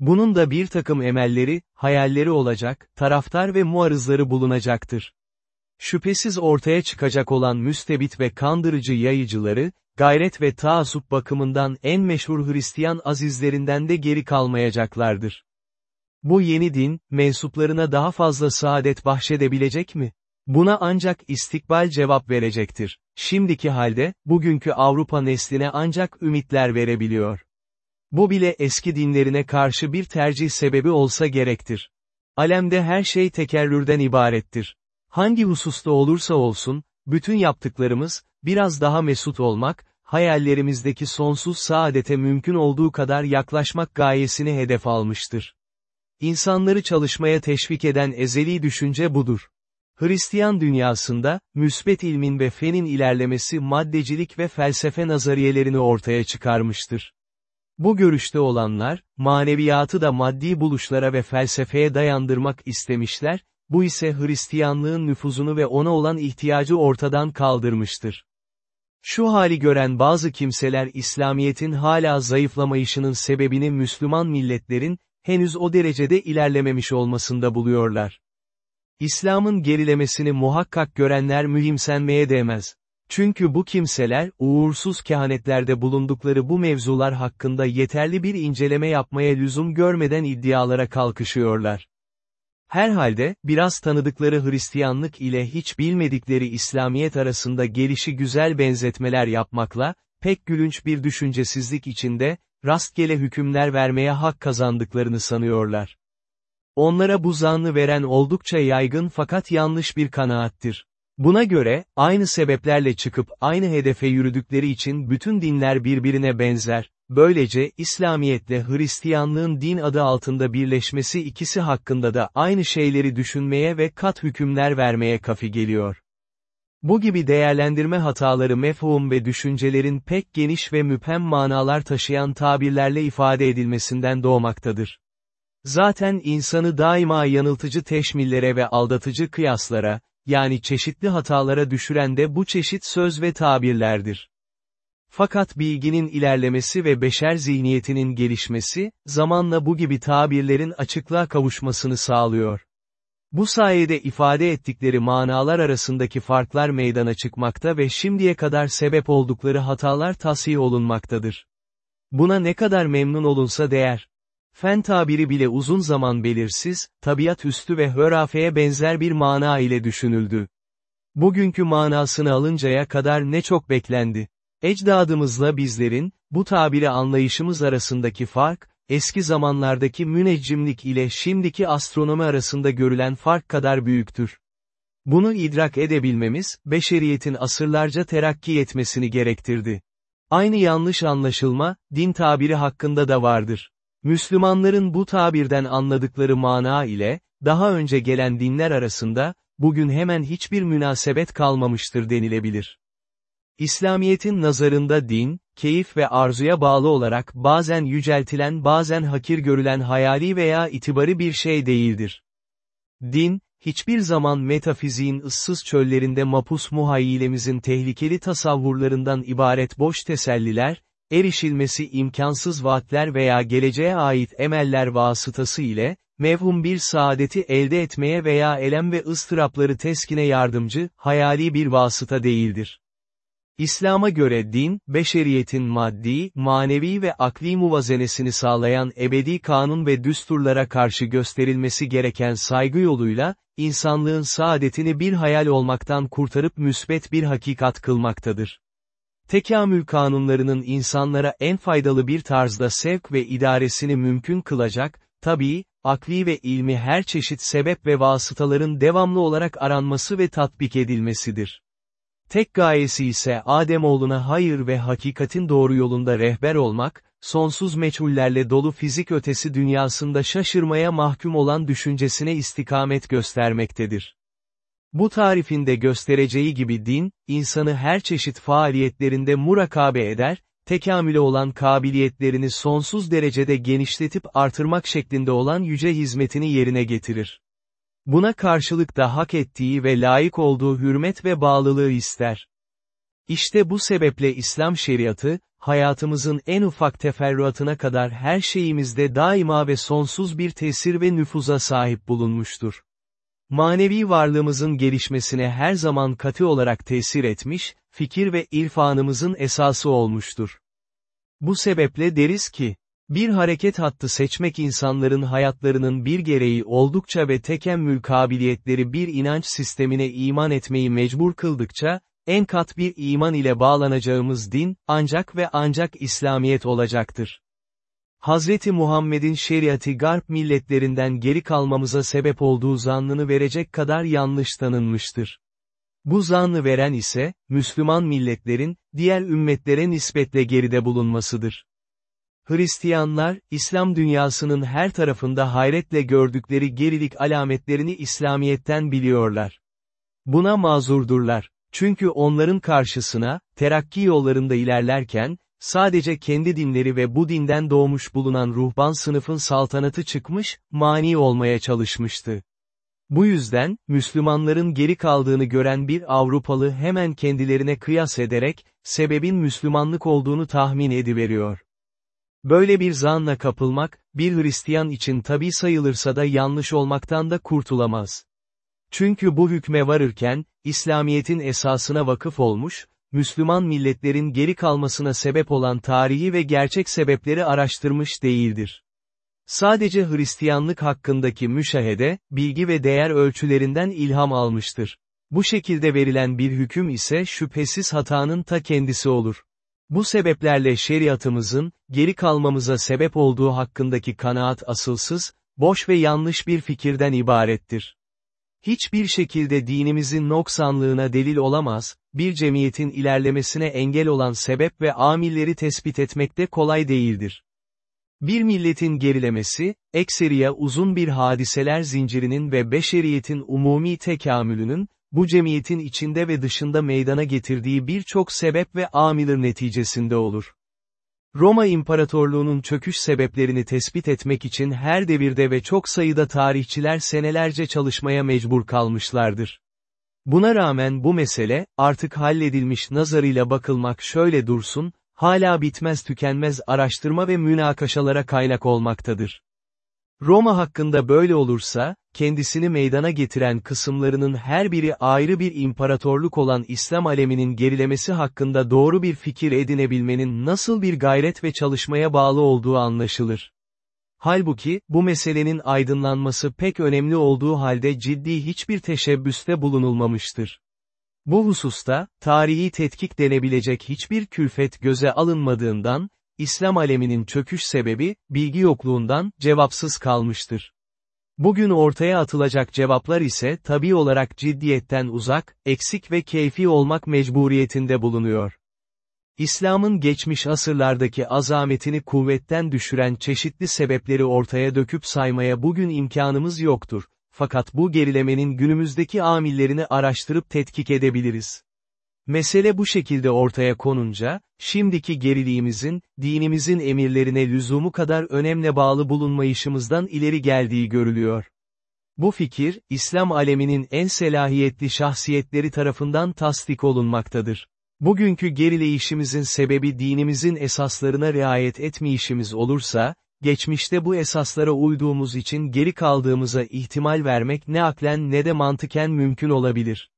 A: Bunun da bir takım emelleri, hayalleri olacak, taraftar ve muarızları bulunacaktır. Şüphesiz ortaya çıkacak olan müstebit ve kandırıcı yayıcıları, gayret ve taassup bakımından en meşhur Hristiyan azizlerinden de geri kalmayacaklardır. Bu yeni din, mensuplarına daha fazla saadet bahşedebilecek mi? Buna ancak istikbal cevap verecektir. Şimdiki halde, bugünkü Avrupa nesline ancak ümitler verebiliyor. Bu bile eski dinlerine karşı bir tercih sebebi olsa gerektir. Alemde her şey tekerrürden ibarettir. Hangi hususta olursa olsun, bütün yaptıklarımız, biraz daha mesut olmak, hayallerimizdeki sonsuz saadete mümkün olduğu kadar yaklaşmak gayesini hedef almıştır. İnsanları çalışmaya teşvik eden ezeli düşünce budur. Hristiyan dünyasında, müsbet ilmin ve fenin ilerlemesi maddecilik ve felsefe nazariyelerini ortaya çıkarmıştır. Bu görüşte olanlar, maneviyatı da maddi buluşlara ve felsefeye dayandırmak istemişler, bu ise Hristiyanlığın nüfuzunu ve ona olan ihtiyacı ortadan kaldırmıştır. Şu hali gören bazı kimseler İslamiyet'in hala zayıflamayışının sebebini Müslüman milletlerin, henüz o derecede ilerlememiş olmasında buluyorlar. İslam'ın gerilemesini muhakkak görenler mühimsenmeye değmez. Çünkü bu kimseler, uğursuz kehanetlerde bulundukları bu mevzular hakkında yeterli bir inceleme yapmaya lüzum görmeden iddialara kalkışıyorlar. Herhalde, biraz tanıdıkları Hristiyanlık ile hiç bilmedikleri İslamiyet arasında gelişi güzel benzetmeler yapmakla, pek gülünç bir düşüncesizlik içinde, rastgele hükümler vermeye hak kazandıklarını sanıyorlar. Onlara bu zannı veren oldukça yaygın fakat yanlış bir kanaattir. Buna göre, aynı sebeplerle çıkıp aynı hedefe yürüdükleri için bütün dinler birbirine benzer, böylece İslamiyetle Hristiyanlığın din adı altında birleşmesi ikisi hakkında da aynı şeyleri düşünmeye ve kat hükümler vermeye kafi geliyor. Bu gibi değerlendirme hataları mefhum ve düşüncelerin pek geniş ve müphem manalar taşıyan tabirlerle ifade edilmesinden doğmaktadır. Zaten insanı daima yanıltıcı teşmillere ve aldatıcı kıyaslara, yani çeşitli hatalara düşüren de bu çeşit söz ve tabirlerdir. Fakat bilginin ilerlemesi ve beşer zihniyetinin gelişmesi, zamanla bu gibi tabirlerin açıklığa kavuşmasını sağlıyor. Bu sayede ifade ettikleri manalar arasındaki farklar meydana çıkmakta ve şimdiye kadar sebep oldukları hatalar tasih olunmaktadır. Buna ne kadar memnun olunsa değer. Fen tabiri bile uzun zaman belirsiz, tabiat üstü ve hörafeye benzer bir mana ile düşünüldü. Bugünkü manasını alıncaya kadar ne çok beklendi. Ecdadımızla bizlerin, bu tabiri anlayışımız arasındaki fark, eski zamanlardaki müneccimlik ile şimdiki astronomi arasında görülen fark kadar büyüktür. Bunu idrak edebilmemiz, beşeriyetin asırlarca terakki etmesini gerektirdi. Aynı yanlış anlaşılma, din tabiri hakkında da vardır. Müslümanların bu tabirden anladıkları mana ile, daha önce gelen dinler arasında, bugün hemen hiçbir münasebet kalmamıştır denilebilir. İslamiyet'in nazarında din, keyif ve arzuya bağlı olarak bazen yüceltilen bazen hakir görülen hayali veya itibari bir şey değildir. Din, hiçbir zaman metafiziğin ıssız çöllerinde mapus muhayyilemizin tehlikeli tasavvurlarından ibaret boş teselliler, erişilmesi imkansız vaatler veya geleceğe ait emeller vasıtası ile, mevhum bir saadeti elde etmeye veya elem ve ıstırapları teskine yardımcı, hayali bir vasıta değildir. İslam'a göre din, beşeriyetin maddi, manevi ve akli muvazenesini sağlayan ebedi kanun ve düsturlara karşı gösterilmesi gereken saygı yoluyla, insanlığın saadetini bir hayal olmaktan kurtarıp müsbet bir hakikat kılmaktadır. Tekamül kanunlarının insanlara en faydalı bir tarzda sevk ve idaresini mümkün kılacak, tabii, akli ve ilmi her çeşit sebep ve vasıtaların devamlı olarak aranması ve tatbik edilmesidir. Tek gayesi ise Ademoğluna hayır ve hakikatin doğru yolunda rehber olmak, sonsuz meçhullerle dolu fizik ötesi dünyasında şaşırmaya mahkum olan düşüncesine istikamet göstermektedir. Bu tarifinde göstereceği gibi din, insanı her çeşit faaliyetlerinde murakabe eder, tekamüle olan kabiliyetlerini sonsuz derecede genişletip artırmak şeklinde olan yüce hizmetini yerine getirir. Buna karşılık da hak ettiği ve layık olduğu hürmet ve bağlılığı ister. İşte bu sebeple İslam şeriatı, hayatımızın en ufak teferruatına kadar her şeyimizde daima ve sonsuz bir tesir ve nüfuza sahip bulunmuştur. Manevi varlığımızın gelişmesine her zaman katı olarak tesir etmiş, fikir ve irfanımızın esası olmuştur. Bu sebeple deriz ki, bir hareket hattı seçmek insanların hayatlarının bir gereği oldukça ve tekemmül kabiliyetleri bir inanç sistemine iman etmeyi mecbur kıldıkça, en kat bir iman ile bağlanacağımız din, ancak ve ancak İslamiyet olacaktır. Hazreti Muhammed'in şeriatı garp milletlerinden geri kalmamıza sebep olduğu zannını verecek kadar yanlış tanınmıştır. Bu zannı veren ise, Müslüman milletlerin, diğer ümmetlere nispetle geride bulunmasıdır. Hristiyanlar, İslam dünyasının her tarafında hayretle gördükleri gerilik alametlerini İslamiyet'ten biliyorlar. Buna mazurdurlar. Çünkü onların karşısına, terakki yollarında ilerlerken, sadece kendi dinleri ve bu dinden doğmuş bulunan ruhban sınıfın saltanatı çıkmış, mani olmaya çalışmıştı. Bu yüzden, Müslümanların geri kaldığını gören bir Avrupalı hemen kendilerine kıyas ederek, sebebin Müslümanlık olduğunu tahmin ediveriyor. Böyle bir zanla kapılmak, bir Hristiyan için tabi sayılırsa da yanlış olmaktan da kurtulamaz. Çünkü bu hükme varırken, İslamiyet'in esasına vakıf olmuş, Müslüman milletlerin geri kalmasına sebep olan tarihi ve gerçek sebepleri araştırmış değildir. Sadece Hristiyanlık hakkındaki müşahede, bilgi ve değer ölçülerinden ilham almıştır. Bu şekilde verilen bir hüküm ise şüphesiz hatanın ta kendisi olur. Bu sebeplerle şeriatımızın, geri kalmamıza sebep olduğu hakkındaki kanaat asılsız, boş ve yanlış bir fikirden ibarettir. Hiçbir şekilde dinimizin noksanlığına delil olamaz, bir cemiyetin ilerlemesine engel olan sebep ve amilleri tespit etmek de kolay değildir. Bir milletin gerilemesi, ekseriye uzun bir hadiseler zincirinin ve beşeriyetin umumi tekamülünün, bu cemiyetin içinde ve dışında meydana getirdiği birçok sebep ve amilir neticesinde olur. Roma İmparatorluğu'nun çöküş sebeplerini tespit etmek için her devirde ve çok sayıda tarihçiler senelerce çalışmaya mecbur kalmışlardır. Buna rağmen bu mesele, artık halledilmiş nazarıyla bakılmak şöyle dursun, hala bitmez tükenmez araştırma ve münakaşalara kaynak olmaktadır. Roma hakkında böyle olursa, kendisini meydana getiren kısımlarının her biri ayrı bir imparatorluk olan İslam aleminin gerilemesi hakkında doğru bir fikir edinebilmenin nasıl bir gayret ve çalışmaya bağlı olduğu anlaşılır. Halbuki, bu meselenin aydınlanması pek önemli olduğu halde ciddi hiçbir teşebbüste bulunulmamıştır. Bu hususta, tarihi tetkik denebilecek hiçbir külfet göze alınmadığından, İslam aleminin çöküş sebebi, bilgi yokluğundan, cevapsız kalmıştır. Bugün ortaya atılacak cevaplar ise tabi olarak ciddiyetten uzak, eksik ve keyfi olmak mecburiyetinde bulunuyor. İslam'ın geçmiş asırlardaki azametini kuvvetten düşüren çeşitli sebepleri ortaya döküp saymaya bugün imkanımız yoktur, fakat bu gerilemenin günümüzdeki amillerini araştırıp tetkik edebiliriz. Mesele bu şekilde ortaya konunca, şimdiki geriliğimizin, dinimizin emirlerine lüzumu kadar önemle bağlı bulunmayışımızdan ileri geldiği görülüyor. Bu fikir, İslam aleminin en selahiyetli şahsiyetleri tarafından tasdik olunmaktadır. Bugünkü gerileyişimizin sebebi dinimizin esaslarına riayet etmeyişimiz olursa, geçmişte bu esaslara uyduğumuz için geri kaldığımıza ihtimal vermek ne aklen ne de mantıken mümkün olabilir.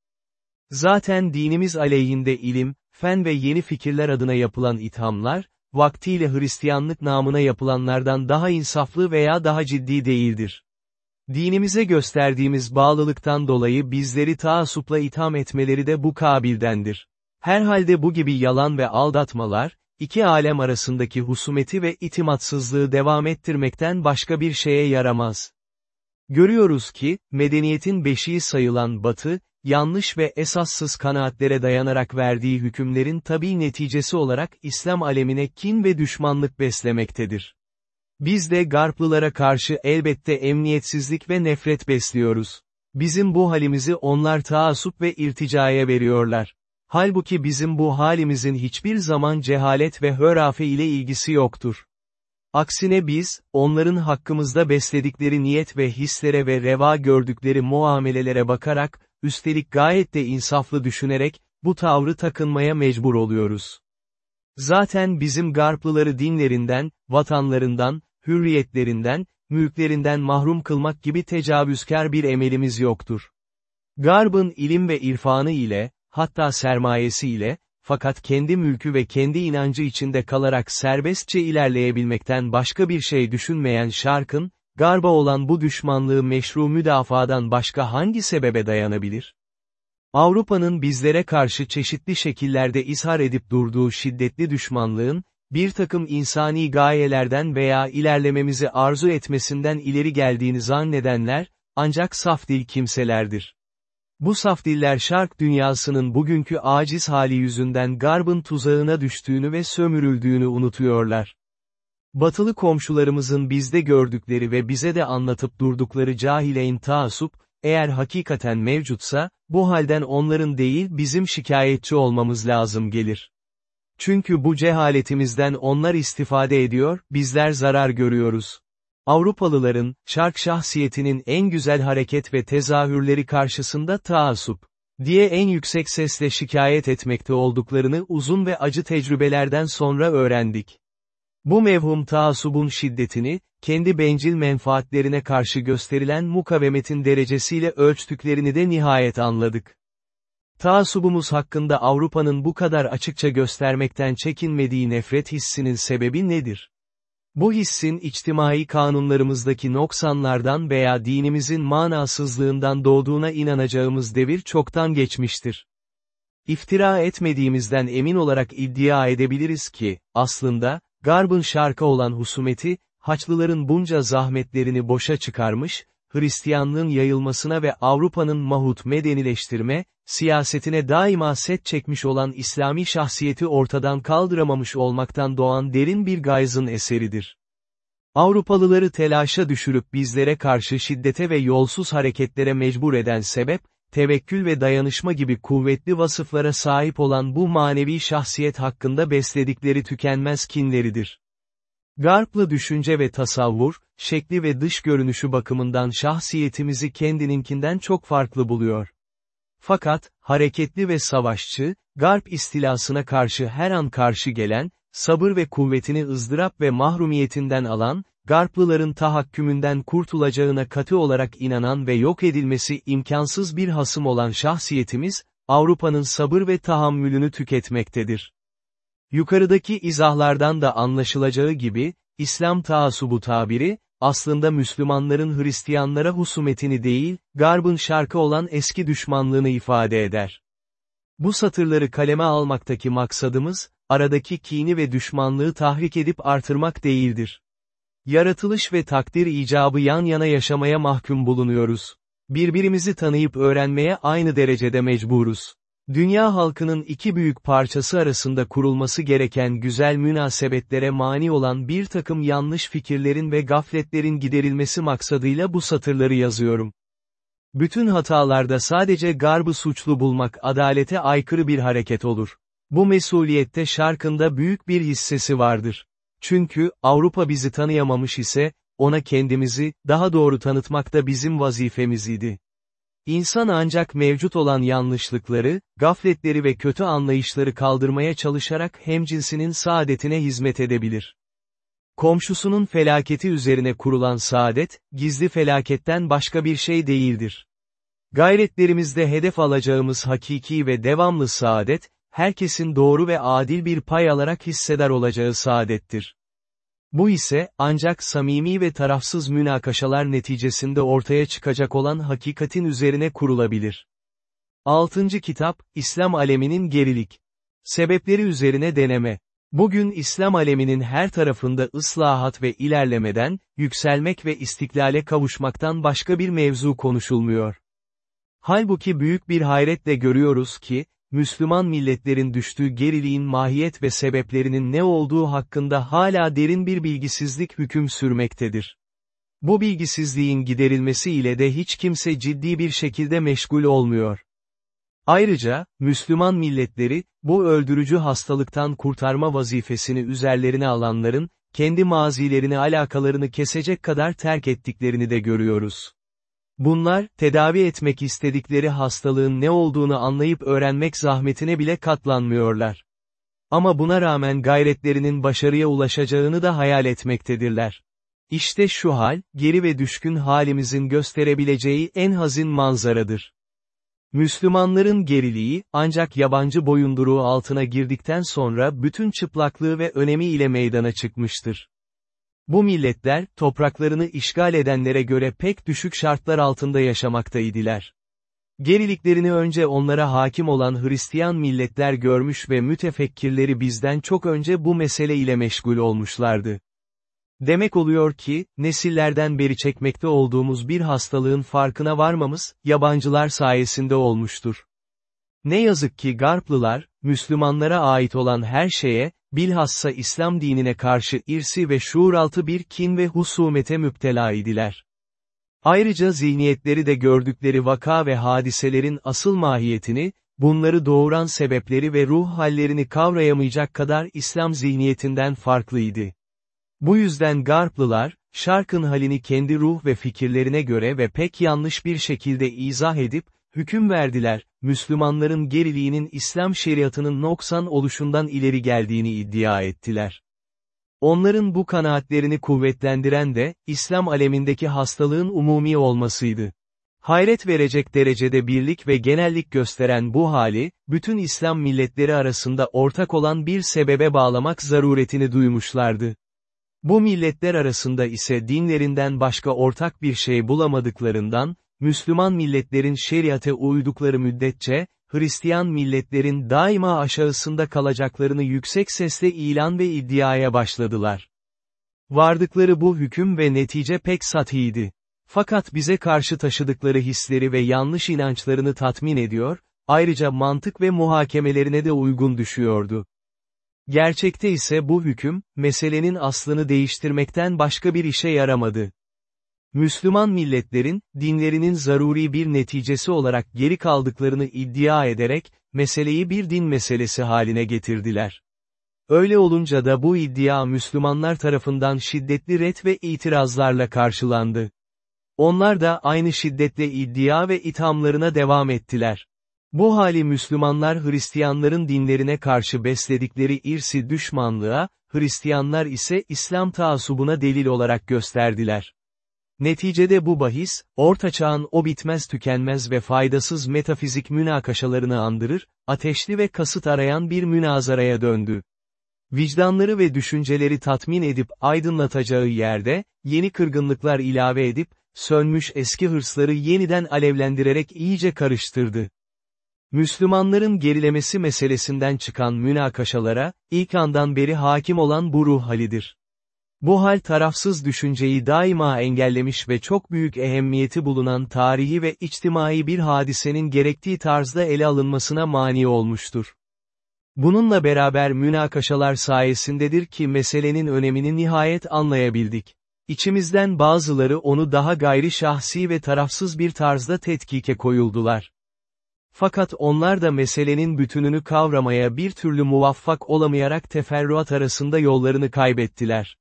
A: Zaten dinimiz aleyhinde ilim, fen ve yeni fikirler adına yapılan ithamlar, vaktiyle Hristiyanlık namına yapılanlardan daha insaflı veya daha ciddi değildir. Dinimize gösterdiğimiz bağlılıktan dolayı bizleri taasupla itham etmeleri de bu kabildendir. Herhalde bu gibi yalan ve aldatmalar, iki alem arasındaki husumeti ve itimatsızlığı devam ettirmekten başka bir şeye yaramaz. Görüyoruz ki, medeniyetin beşiği sayılan Batı, yanlış ve esassız kanaatlere dayanarak verdiği hükümlerin tabi neticesi olarak İslam alemine kin ve düşmanlık beslemektedir. Biz de Garplılara karşı elbette emniyetsizlik ve nefret besliyoruz. Bizim bu halimizi onlar taassup ve irticaya veriyorlar. Halbuki bizim bu halimizin hiçbir zaman cehalet ve hörafe ile ilgisi yoktur. Aksine biz, onların hakkımızda besledikleri niyet ve hislere ve reva gördükleri muamelelere bakarak, üstelik gayet de insaflı düşünerek, bu tavrı takınmaya mecbur oluyoruz. Zaten bizim Garplıları dinlerinden, vatanlarından, hürriyetlerinden, mülklerinden mahrum kılmak gibi tecavüzkar bir emelimiz yoktur. Garb'ın ilim ve irfanı ile, hatta sermayesi ile, fakat kendi mülkü ve kendi inancı içinde kalarak serbestçe ilerleyebilmekten başka bir şey düşünmeyen Şark'ın, Garba olan bu düşmanlığı meşru müdafadan başka hangi sebebe dayanabilir? Avrupa'nın bizlere karşı çeşitli şekillerde izhar edip durduğu şiddetli düşmanlığın, bir takım insani gayelerden veya ilerlememizi arzu etmesinden ileri geldiğini zannedenler, ancak saf dil kimselerdir. Bu saf diller şark dünyasının bugünkü aciz hali yüzünden garbın tuzağına düştüğünü ve sömürüldüğünü unutuyorlar. Batılı komşularımızın bizde gördükleri ve bize de anlatıp durdukları cahileyn taasup, eğer hakikaten mevcutsa, bu halden onların değil bizim şikayetçi olmamız lazım gelir. Çünkü bu cehaletimizden onlar istifade ediyor, bizler zarar görüyoruz. Avrupalıların, şark şahsiyetinin en güzel hareket ve tezahürleri karşısında taassup, diye en yüksek sesle şikayet etmekte olduklarını uzun ve acı tecrübelerden sonra öğrendik. Bu mevhum taassubun şiddetini, kendi bencil menfaatlerine karşı gösterilen mukavemetin derecesiyle ölçtüklerini de nihayet anladık. Taassubumuz hakkında Avrupa'nın bu kadar açıkça göstermekten çekinmediği nefret hissinin sebebi nedir? Bu hissin içtimai kanunlarımızdaki noksanlardan veya dinimizin manasızlığından doğduğuna inanacağımız devir çoktan geçmiştir. İftira etmediğimizden emin olarak iddia edebiliriz ki, aslında, Garb'ın şarkı olan husumeti, Haçlıların bunca zahmetlerini boşa çıkarmış, Hristiyanlığın yayılmasına ve Avrupa'nın mahut medenileştirme, siyasetine daima set çekmiş olan İslami şahsiyeti ortadan kaldıramamış olmaktan doğan derin bir gayzın eseridir. Avrupalıları telaşa düşürüp bizlere karşı şiddete ve yolsuz hareketlere mecbur eden sebep, tevekkül ve dayanışma gibi kuvvetli vasıflara sahip olan bu manevi şahsiyet hakkında besledikleri tükenmez kinleridir. Garplı düşünce ve tasavvur, şekli ve dış görünüşü bakımından şahsiyetimizi kendininkinden çok farklı buluyor. Fakat, hareketli ve savaşçı, Garp istilasına karşı her an karşı gelen, sabır ve kuvvetini ızdırap ve mahrumiyetinden alan, Garplıların tahakkümünden kurtulacağına katı olarak inanan ve yok edilmesi imkansız bir hasım olan şahsiyetimiz, Avrupa'nın sabır ve tahammülünü tüketmektedir. Yukarıdaki izahlardan da anlaşılacağı gibi, İslam taasubu tabiri, aslında Müslümanların Hristiyanlara husumetini değil, Garb'ın şarkı olan eski düşmanlığını ifade eder. Bu satırları kaleme almaktaki maksadımız, aradaki kini ve düşmanlığı tahrik edip artırmak değildir. Yaratılış ve takdir icabı yan yana yaşamaya mahkum bulunuyoruz. Birbirimizi tanıyıp öğrenmeye aynı derecede mecburuz. Dünya halkının iki büyük parçası arasında kurulması gereken güzel münasebetlere mani olan bir takım yanlış fikirlerin ve gafletlerin giderilmesi maksadıyla bu satırları yazıyorum. Bütün hatalarda sadece garbı suçlu bulmak adalete aykırı bir hareket olur. Bu mesuliyette şarkında büyük bir hissesi vardır. Çünkü, Avrupa bizi tanıyamamış ise, ona kendimizi, daha doğru tanıtmak da bizim vazifemiz idi. İnsan ancak mevcut olan yanlışlıkları, gafletleri ve kötü anlayışları kaldırmaya çalışarak hemcinsinin saadetine hizmet edebilir. Komşusunun felaketi üzerine kurulan saadet, gizli felaketten başka bir şey değildir. Gayretlerimizde hedef alacağımız hakiki ve devamlı saadet, herkesin doğru ve adil bir pay alarak hissedar olacağı saadettir. Bu ise, ancak samimi ve tarafsız münakaşalar neticesinde ortaya çıkacak olan hakikatin üzerine kurulabilir. 6. Kitap, İslam aleminin gerilik. Sebepleri üzerine deneme. Bugün İslam aleminin her tarafında ıslahat ve ilerlemeden, yükselmek ve istiklale kavuşmaktan başka bir mevzu konuşulmuyor. Halbuki büyük bir hayretle görüyoruz ki, Müslüman milletlerin düştüğü geriliğin mahiyet ve sebeplerinin ne olduğu hakkında hala derin bir bilgisizlik hüküm sürmektedir. Bu bilgisizliğin giderilmesi ile de hiç kimse ciddi bir şekilde meşgul olmuyor. Ayrıca, Müslüman milletleri, bu öldürücü hastalıktan kurtarma vazifesini üzerlerine alanların, kendi mazilerini alakalarını kesecek kadar terk ettiklerini de görüyoruz. Bunlar, tedavi etmek istedikleri hastalığın ne olduğunu anlayıp öğrenmek zahmetine bile katlanmıyorlar. Ama buna rağmen gayretlerinin başarıya ulaşacağını da hayal etmektedirler. İşte şu hal, geri ve düşkün halimizin gösterebileceği en hazin manzaradır. Müslümanların geriliği, ancak yabancı boyunduruğu altına girdikten sonra bütün çıplaklığı ve önemi ile meydana çıkmıştır. Bu milletler, topraklarını işgal edenlere göre pek düşük şartlar altında yaşamaktaydılar. Geriliklerini önce onlara hakim olan Hristiyan milletler görmüş ve mütefekkirleri bizden çok önce bu mesele ile meşgul olmuşlardı. Demek oluyor ki, nesillerden beri çekmekte olduğumuz bir hastalığın farkına varmamız, yabancılar sayesinde olmuştur. Ne yazık ki Garplılar, Müslümanlara ait olan her şeye, bilhassa İslam dinine karşı irsi ve şuuraltı bir kin ve husumete müptela idiler. Ayrıca zihniyetleri de gördükleri vaka ve hadiselerin asıl mahiyetini, bunları doğuran sebepleri ve ruh hallerini kavrayamayacak kadar İslam zihniyetinden farklıydı. Bu yüzden Garplılar, Şark'ın halini kendi ruh ve fikirlerine göre ve pek yanlış bir şekilde izah edip, hüküm verdiler, Müslümanların geriliğinin İslam şeriatının noksan oluşundan ileri geldiğini iddia ettiler. Onların bu kanaatlerini kuvvetlendiren de, İslam alemindeki hastalığın umumi olmasıydı. Hayret verecek derecede birlik ve genellik gösteren bu hali, bütün İslam milletleri arasında ortak olan bir sebebe bağlamak zaruretini duymuşlardı. Bu milletler arasında ise dinlerinden başka ortak bir şey bulamadıklarından, Müslüman milletlerin şeriate uydukları müddetçe, Hristiyan milletlerin daima aşağısında kalacaklarını yüksek sesle ilan ve iddiaya başladılar. Vardıkları bu hüküm ve netice pek satiydi. Fakat bize karşı taşıdıkları hisleri ve yanlış inançlarını tatmin ediyor, ayrıca mantık ve muhakemelerine de uygun düşüyordu. Gerçekte ise bu hüküm, meselenin aslını değiştirmekten başka bir işe yaramadı. Müslüman milletlerin, dinlerinin zaruri bir neticesi olarak geri kaldıklarını iddia ederek, meseleyi bir din meselesi haline getirdiler. Öyle olunca da bu iddia Müslümanlar tarafından şiddetli ret ve itirazlarla karşılandı. Onlar da aynı şiddetle iddia ve ithamlarına devam ettiler. Bu hali Müslümanlar Hristiyanların dinlerine karşı besledikleri irsi düşmanlığa, Hristiyanlar ise İslam taassubuna delil olarak gösterdiler. Neticede bu bahis, Orta Çağ'ın o bitmez tükenmez ve faydasız metafizik münakaşalarını andırır, ateşli ve kasıt arayan bir münazaraya döndü. Vicdanları ve düşünceleri tatmin edip aydınlatacağı yerde, yeni kırgınlıklar ilave edip, sönmüş eski hırsları yeniden alevlendirerek iyice karıştırdı. Müslümanların gerilemesi meselesinden çıkan münakaşalara, ilk andan beri hakim olan bu ruh halidir. Bu hal tarafsız düşünceyi daima engellemiş ve çok büyük ehemmiyeti bulunan tarihi ve içtimai bir hadisenin gerektiği tarzda ele alınmasına mani olmuştur. Bununla beraber münakaşalar sayesindedir ki meselenin önemini nihayet anlayabildik. İçimizden bazıları onu daha gayri şahsi ve tarafsız bir tarzda tetkike koyuldular. Fakat onlar da meselenin bütününü kavramaya bir türlü muvaffak olamayarak teferruat arasında yollarını kaybettiler.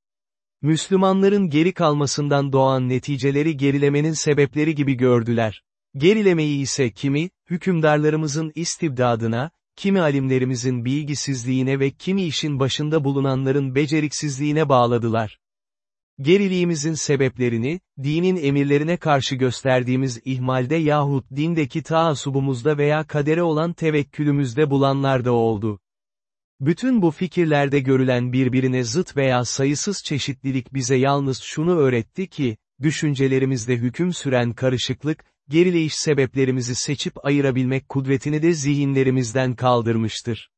A: Müslümanların geri kalmasından doğan neticeleri gerilemenin sebepleri gibi gördüler. Gerilemeyi ise kimi, hükümdarlarımızın istibdadına, kimi alimlerimizin bilgisizliğine ve kimi işin başında bulunanların beceriksizliğine bağladılar. Geriliğimizin sebeplerini, dinin emirlerine karşı gösterdiğimiz ihmalde yahut dindeki taassubumuzda veya kadere olan tevekkülümüzde bulanlar da oldu. Bütün bu fikirlerde görülen birbirine zıt veya sayısız çeşitlilik bize yalnız şunu öğretti ki, düşüncelerimizde hüküm süren karışıklık, gerileyiş sebeplerimizi seçip ayırabilmek kudretini de zihinlerimizden kaldırmıştır.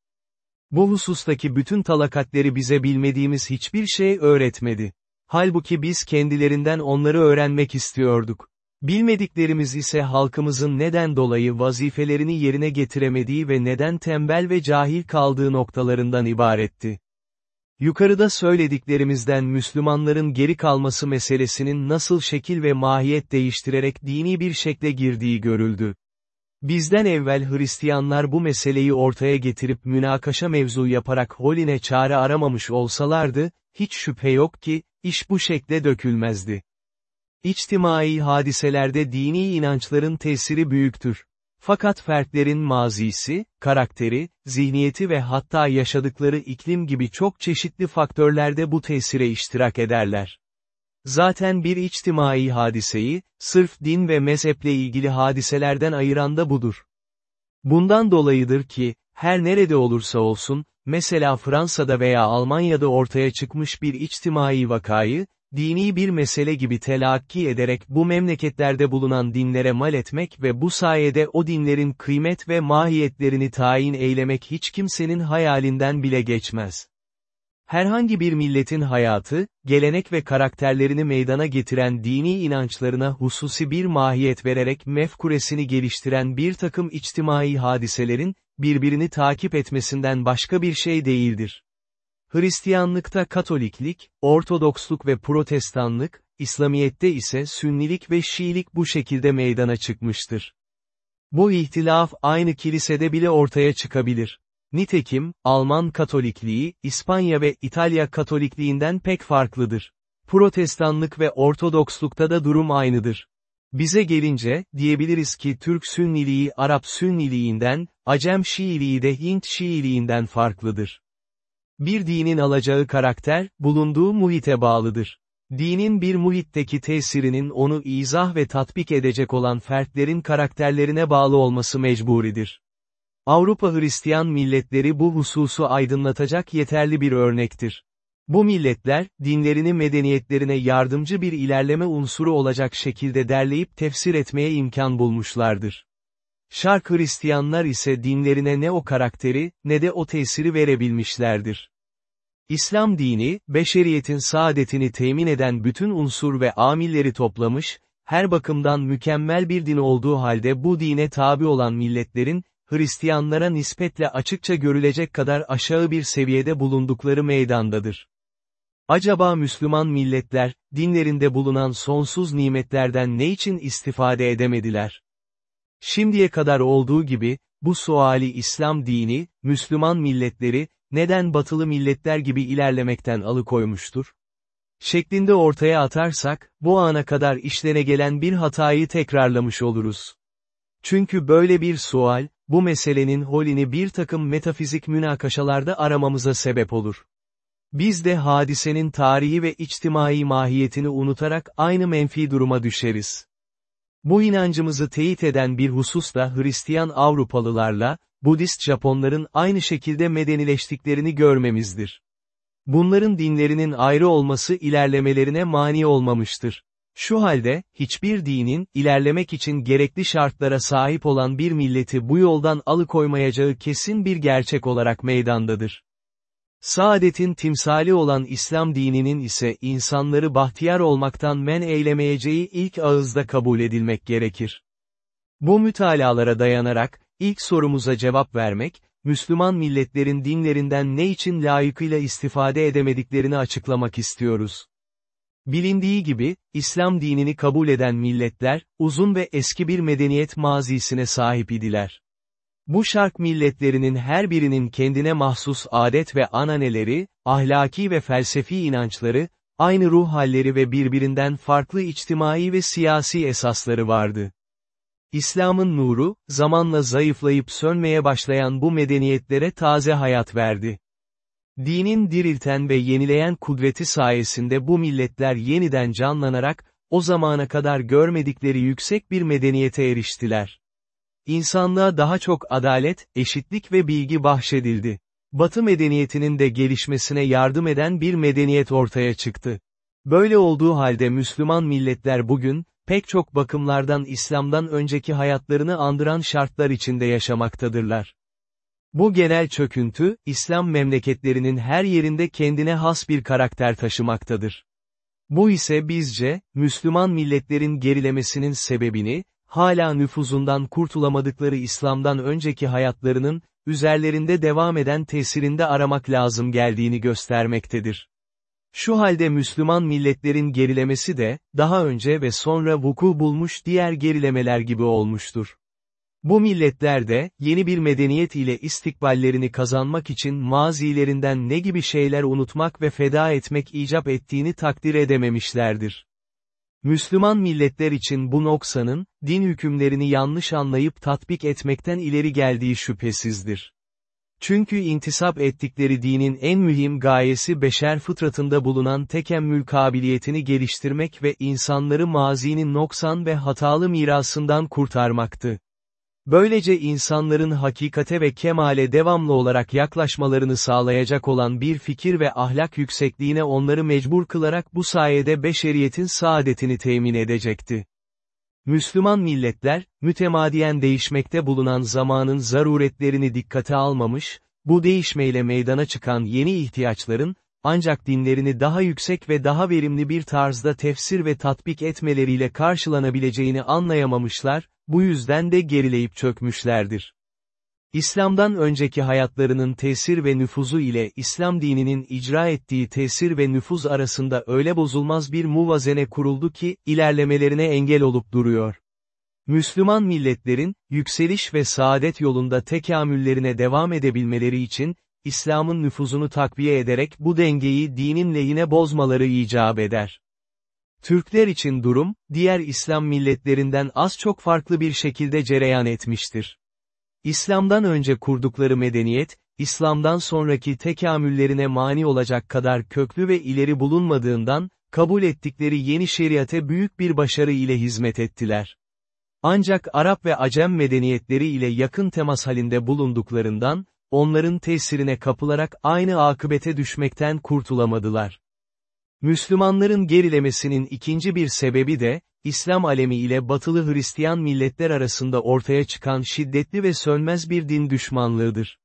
A: Bu husustaki bütün talakatleri bize bilmediğimiz hiçbir şey öğretmedi. Halbuki biz kendilerinden onları öğrenmek istiyorduk. Bilmediklerimiz ise halkımızın neden dolayı vazifelerini yerine getiremediği ve neden tembel ve cahil kaldığı noktalarından ibaretti. Yukarıda söylediklerimizden Müslümanların geri kalması meselesinin nasıl şekil ve mahiyet değiştirerek dini bir şekle girdiği görüldü. Bizden evvel Hristiyanlar bu meseleyi ortaya getirip münakaşa mevzu yaparak Holin'e çare aramamış olsalardı, hiç şüphe yok ki, iş bu şekle dökülmezdi. İçtimai hadiselerde dini inançların tesiri büyüktür. Fakat fertlerin mazisi, karakteri, zihniyeti ve hatta yaşadıkları iklim gibi çok çeşitli faktörlerde bu tesire iştirak ederler. Zaten bir içtimai hadiseyi, sırf din ve mezheple ilgili hadiselerden ayıran da budur. Bundan dolayıdır ki, her nerede olursa olsun, mesela Fransa'da veya Almanya'da ortaya çıkmış bir içtimai vakayı, dini bir mesele gibi telakki ederek bu memleketlerde bulunan dinlere mal etmek ve bu sayede o dinlerin kıymet ve mahiyetlerini tayin eylemek hiç kimsenin hayalinden bile geçmez. Herhangi bir milletin hayatı, gelenek ve karakterlerini meydana getiren dini inançlarına hususi bir mahiyet vererek mefkuresini geliştiren bir takım içtimai hadiselerin, birbirini takip etmesinden başka bir şey değildir. Hristiyanlıkta Katoliklik, Ortodoksluk ve Protestanlık, İslamiyet'te ise Sünnilik ve Şiilik bu şekilde meydana çıkmıştır. Bu ihtilaf aynı kilisede bile ortaya çıkabilir. Nitekim, Alman Katolikliği, İspanya ve İtalya Katolikliğinden pek farklıdır. Protestanlık ve Ortodokslukta da durum aynıdır. Bize gelince, diyebiliriz ki Türk Sünniliği Arap Sünniliğinden, Acem Şiiliği de Hint Şiiliğinden farklıdır. Bir dinin alacağı karakter, bulunduğu muhite bağlıdır. Dinin bir muhitteki tesirinin onu izah ve tatbik edecek olan fertlerin karakterlerine bağlı olması mecburidir. Avrupa Hristiyan milletleri bu hususu aydınlatacak yeterli bir örnektir. Bu milletler, dinlerini medeniyetlerine yardımcı bir ilerleme unsuru olacak şekilde derleyip tefsir etmeye imkan bulmuşlardır. Şark Hristiyanlar ise dinlerine ne o karakteri, ne de o tesiri verebilmişlerdir. İslam dini, beşeriyetin saadetini temin eden bütün unsur ve amilleri toplamış, her bakımdan mükemmel bir din olduğu halde bu dine tabi olan milletlerin, Hristiyanlara nispetle açıkça görülecek kadar aşağı bir seviyede bulundukları meydandadır. Acaba Müslüman milletler, dinlerinde bulunan sonsuz nimetlerden ne için istifade edemediler? Şimdiye kadar olduğu gibi, bu suali İslam dini, Müslüman milletleri, neden batılı milletler gibi ilerlemekten alıkoymuştur? Şeklinde ortaya atarsak, bu ana kadar işlene gelen bir hatayı tekrarlamış oluruz. Çünkü böyle bir sual, bu meselenin holini bir takım metafizik münakaşalarda aramamıza sebep olur. Biz de hadisenin tarihi ve içtimai mahiyetini unutarak aynı menfi duruma düşeriz. Bu inancımızı teyit eden bir husus da Hristiyan Avrupalılarla, Budist Japonların aynı şekilde medenileştiklerini görmemizdir. Bunların dinlerinin ayrı olması ilerlemelerine mani olmamıştır. Şu halde, hiçbir dinin, ilerlemek için gerekli şartlara sahip olan bir milleti bu yoldan alıkoymayacağı kesin bir gerçek olarak meydandadır. Saadetin timsali olan İslam dininin ise insanları bahtiyar olmaktan men eylemeyeceği ilk ağızda kabul edilmek gerekir. Bu mütalalara dayanarak, ilk sorumuza cevap vermek, Müslüman milletlerin dinlerinden ne için layıkıyla istifade edemediklerini açıklamak istiyoruz. Bilindiği gibi, İslam dinini kabul eden milletler, uzun ve eski bir medeniyet mazisine sahip idiler. Bu şark milletlerinin her birinin kendine mahsus adet ve ananeleri, ahlaki ve felsefi inançları, aynı ruh halleri ve birbirinden farklı içtimai ve siyasi esasları vardı. İslam'ın nuru, zamanla zayıflayıp sönmeye başlayan bu medeniyetlere taze hayat verdi. Dinin dirilten ve yenileyen kudreti sayesinde bu milletler yeniden canlanarak, o zamana kadar görmedikleri yüksek bir medeniyete eriştiler. İnsanlığa daha çok adalet, eşitlik ve bilgi bahşedildi. Batı medeniyetinin de gelişmesine yardım eden bir medeniyet ortaya çıktı. Böyle olduğu halde Müslüman milletler bugün, pek çok bakımlardan İslam'dan önceki hayatlarını andıran şartlar içinde yaşamaktadırlar. Bu genel çöküntü, İslam memleketlerinin her yerinde kendine has bir karakter taşımaktadır. Bu ise bizce, Müslüman milletlerin gerilemesinin sebebini, hala nüfuzundan kurtulamadıkları İslam'dan önceki hayatlarının, üzerlerinde devam eden tesirinde aramak lazım geldiğini göstermektedir. Şu halde Müslüman milletlerin gerilemesi de, daha önce ve sonra vuku bulmuş diğer gerilemeler gibi olmuştur. Bu milletler de, yeni bir medeniyet ile istikballerini kazanmak için mazilerinden ne gibi şeyler unutmak ve feda etmek icap ettiğini takdir edememişlerdir. Müslüman milletler için bu noksanın, din hükümlerini yanlış anlayıp tatbik etmekten ileri geldiği şüphesizdir. Çünkü intisap ettikleri dinin en mühim gayesi beşer fıtratında bulunan tekemmül kabiliyetini geliştirmek ve insanları mazinin noksan ve hatalı mirasından kurtarmaktı. Böylece insanların hakikate ve kemale devamlı olarak yaklaşmalarını sağlayacak olan bir fikir ve ahlak yüksekliğine onları mecbur kılarak bu sayede beşeriyetin saadetini temin edecekti. Müslüman milletler, mütemadiyen değişmekte bulunan zamanın zaruretlerini dikkate almamış, bu değişmeyle meydana çıkan yeni ihtiyaçların, ancak dinlerini daha yüksek ve daha verimli bir tarzda tefsir ve tatbik etmeleriyle karşılanabileceğini anlayamamışlar, bu yüzden de gerileyip çökmüşlerdir. İslam'dan önceki hayatlarının tesir ve nüfuzu ile İslam dininin icra ettiği tesir ve nüfuz arasında öyle bozulmaz bir muvazene kuruldu ki, ilerlemelerine engel olup duruyor. Müslüman milletlerin, yükseliş ve saadet yolunda tekamüllerine devam edebilmeleri için, İslam'ın nüfuzunu takviye ederek bu dengeyi dinin lehine bozmaları icap eder. Türkler için durum, diğer İslam milletlerinden az çok farklı bir şekilde cereyan etmiştir. İslam'dan önce kurdukları medeniyet, İslam'dan sonraki tekamüllerine mani olacak kadar köklü ve ileri bulunmadığından, kabul ettikleri yeni şeriate büyük bir başarı ile hizmet ettiler. Ancak Arap ve Acem medeniyetleri ile yakın temas halinde bulunduklarından, onların tesirine kapılarak aynı akıbete düşmekten kurtulamadılar. Müslümanların gerilemesinin ikinci bir sebebi de, İslam alemi ile batılı Hristiyan milletler arasında ortaya çıkan şiddetli ve sönmez bir din düşmanlığıdır.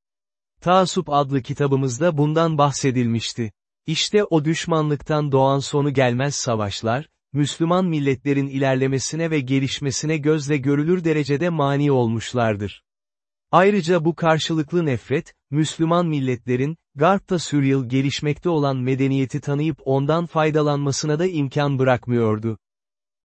A: Taasup adlı kitabımızda bundan bahsedilmişti. İşte o düşmanlıktan doğan sonu gelmez savaşlar, Müslüman milletlerin ilerlemesine ve gelişmesine gözle görülür derecede mani olmuşlardır. Ayrıca bu karşılıklı nefret, Müslüman milletlerin, Garp'ta süryıl gelişmekte olan medeniyeti tanıyıp ondan faydalanmasına da imkan bırakmıyordu.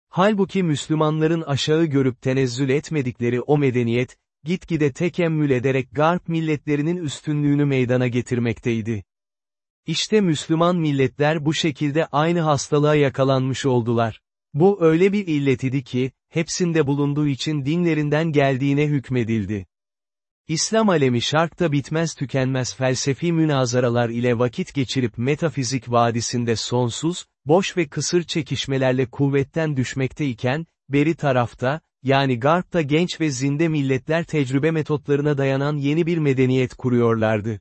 A: Halbuki Müslümanların aşağı görüp tenezzül etmedikleri o medeniyet, gitgide tekemmül ederek Garp milletlerinin üstünlüğünü meydana getirmekteydi. İşte Müslüman milletler bu şekilde aynı hastalığa yakalanmış oldular. Bu öyle bir illet idi ki, hepsinde bulunduğu için dinlerinden geldiğine hükmedildi. İslam alemi şarkta bitmez tükenmez felsefi münazaralar ile vakit geçirip metafizik vadisinde sonsuz, boş ve kısır çekişmelerle kuvvetten düşmekteyken, beri tarafta, yani Garp'ta genç ve zinde milletler tecrübe metotlarına dayanan yeni bir medeniyet kuruyorlardı.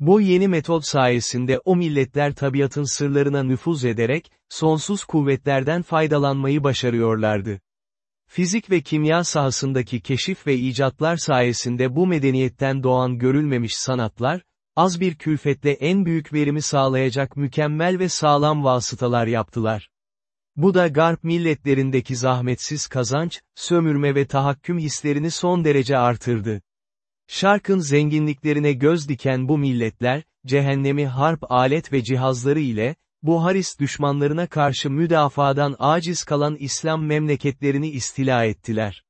A: Bu yeni metot sayesinde o milletler tabiatın sırlarına nüfuz ederek, sonsuz kuvvetlerden faydalanmayı başarıyorlardı. Fizik ve kimya sahasındaki keşif ve icatlar sayesinde bu medeniyetten doğan görülmemiş sanatlar, az bir külfetle en büyük verimi sağlayacak mükemmel ve sağlam vasıtalar yaptılar. Bu da Garp milletlerindeki zahmetsiz kazanç, sömürme ve tahakküm hislerini son derece artırdı. Şarkın zenginliklerine göz diken bu milletler, cehennemi harp alet ve cihazları ile, bu Haris düşmanlarına karşı müdafadan aciz kalan İslam memleketlerini istila ettiler.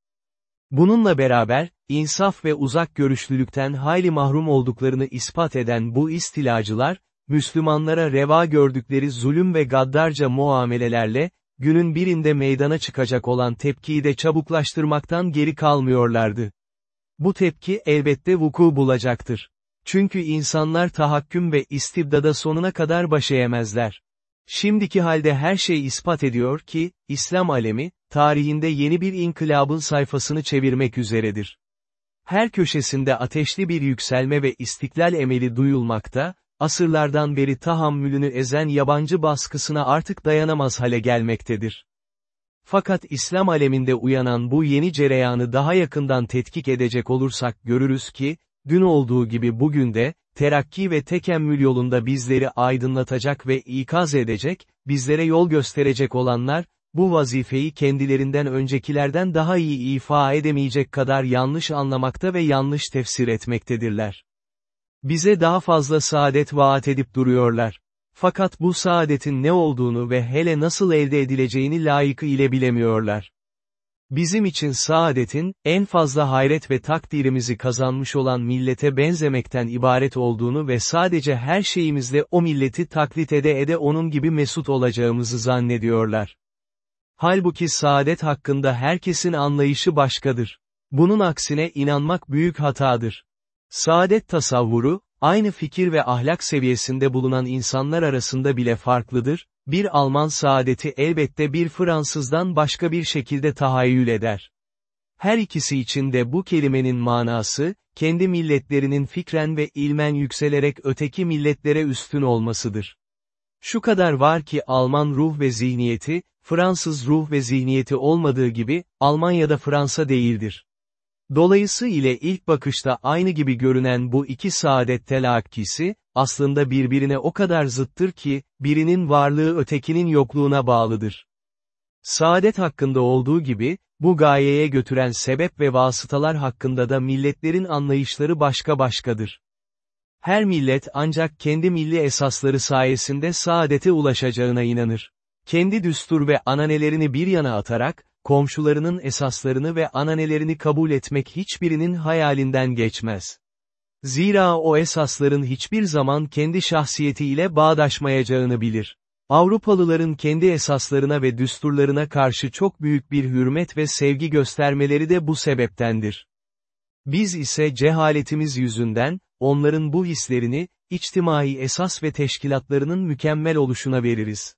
A: Bununla beraber, insaf ve uzak görüşlülükten hayli mahrum olduklarını ispat eden bu istilacılar, Müslümanlara reva gördükleri zulüm ve gaddarca muamelelerle, günün birinde meydana çıkacak olan tepkiyi de çabuklaştırmaktan geri kalmıyorlardı. Bu tepki elbette vuku bulacaktır. Çünkü insanlar tahakküm ve istibdada sonuna kadar baş. Şimdiki halde her şey ispat ediyor ki, İslam alemi, tarihinde yeni bir inkılabın sayfasını çevirmek üzeredir. Her köşesinde ateşli bir yükselme ve istiklal emeli duyulmakta, asırlardan beri tahammülünü ezen yabancı baskısına artık dayanamaz hale gelmektedir. Fakat İslam aleminde uyanan bu yeni cereyanı daha yakından tetkik edecek olursak görürüz ki, dün olduğu gibi bugün de, terakki ve tekemmül yolunda bizleri aydınlatacak ve ikaz edecek, bizlere yol gösterecek olanlar, bu vazifeyi kendilerinden öncekilerden daha iyi ifa edemeyecek kadar yanlış anlamakta ve yanlış tefsir etmektedirler. Bize daha fazla saadet vaat edip duruyorlar. Fakat bu saadetin ne olduğunu ve hele nasıl elde edileceğini layıkı ile bilemiyorlar. Bizim için saadetin, en fazla hayret ve takdirimizi kazanmış olan millete benzemekten ibaret olduğunu ve sadece her şeyimizle o milleti taklit ede ede onun gibi mesut olacağımızı zannediyorlar. Halbuki saadet hakkında herkesin anlayışı başkadır. Bunun aksine inanmak büyük hatadır. Saadet tasavvuru, aynı fikir ve ahlak seviyesinde bulunan insanlar arasında bile farklıdır, bir Alman saadeti elbette bir Fransızdan başka bir şekilde tahayyül eder. Her ikisi için de bu kelimenin manası, kendi milletlerinin fikren ve ilmen yükselerek öteki milletlere üstün olmasıdır. Şu kadar var ki Alman ruh ve zihniyeti, Fransız ruh ve zihniyeti olmadığı gibi, Almanya'da Fransa değildir. Dolayısıyla ilk bakışta aynı gibi görünen bu iki saadet telakkisi, aslında birbirine o kadar zıttır ki, birinin varlığı ötekinin yokluğuna bağlıdır. Saadet hakkında olduğu gibi, bu gayeye götüren sebep ve vasıtalar hakkında da milletlerin anlayışları başka başkadır. Her millet ancak kendi milli esasları sayesinde saadete ulaşacağına inanır. Kendi düstur ve ananelerini bir yana atarak, komşularının esaslarını ve ananelerini kabul etmek hiçbirinin hayalinden geçmez. Zira o esasların hiçbir zaman kendi şahsiyetiyle bağdaşmayacağını bilir. Avrupalıların kendi esaslarına ve düsturlarına karşı çok büyük bir hürmet ve sevgi göstermeleri de bu sebeptendir. Biz ise cehaletimiz yüzünden, onların bu hislerini, içtimai esas ve teşkilatlarının mükemmel oluşuna veririz.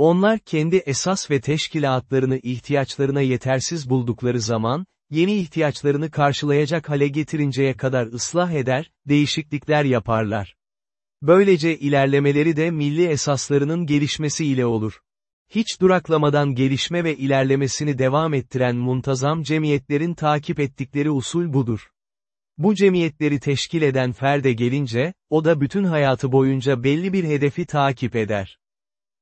A: Onlar kendi esas ve teşkilatlarını ihtiyaçlarına yetersiz buldukları zaman, yeni ihtiyaçlarını karşılayacak hale getirinceye kadar ıslah eder, değişiklikler yaparlar. Böylece ilerlemeleri de milli esaslarının gelişmesi ile olur. Hiç duraklamadan gelişme ve ilerlemesini devam ettiren muntazam cemiyetlerin takip ettikleri usul budur. Bu cemiyetleri teşkil eden ferde gelince, o da bütün hayatı boyunca belli bir hedefi takip eder.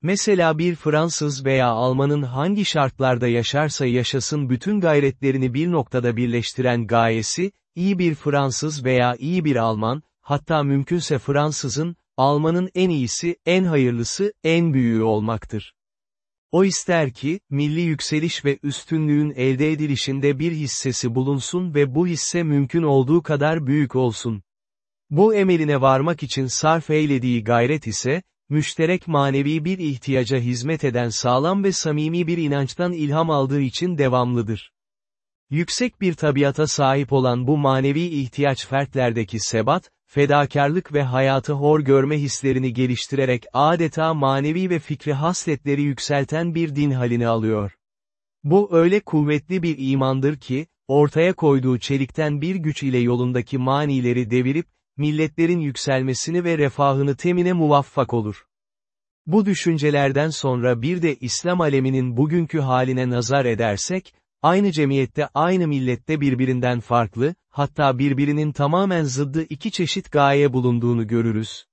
A: Mesela bir Fransız veya Almanın hangi şartlarda yaşarsa yaşasın bütün gayretlerini bir noktada birleştiren gayesi, iyi bir Fransız veya iyi bir Alman, hatta mümkünse Fransızın, Almanın en iyisi, en hayırlısı, en büyüğü olmaktır. O ister ki, milli yükseliş ve üstünlüğün elde edilişinde bir hissesi bulunsun ve bu hisse mümkün olduğu kadar büyük olsun. Bu emeline varmak için sarf eylediği gayret ise, müşterek manevi bir ihtiyaca hizmet eden sağlam ve samimi bir inançtan ilham aldığı için devamlıdır. Yüksek bir tabiata sahip olan bu manevi ihtiyaç fertlerdeki sebat, fedakarlık ve hayatı hor görme hislerini geliştirerek adeta manevi ve fikri hasletleri yükselten bir din halini alıyor. Bu öyle kuvvetli bir imandır ki, ortaya koyduğu çelikten bir güç ile yolundaki manileri devirip, milletlerin yükselmesini ve refahını temine muvaffak olur. Bu düşüncelerden sonra bir de İslam aleminin bugünkü haline nazar edersek, aynı cemiyette aynı millette birbirinden farklı, hatta birbirinin tamamen zıddı iki çeşit gaye bulunduğunu görürüz.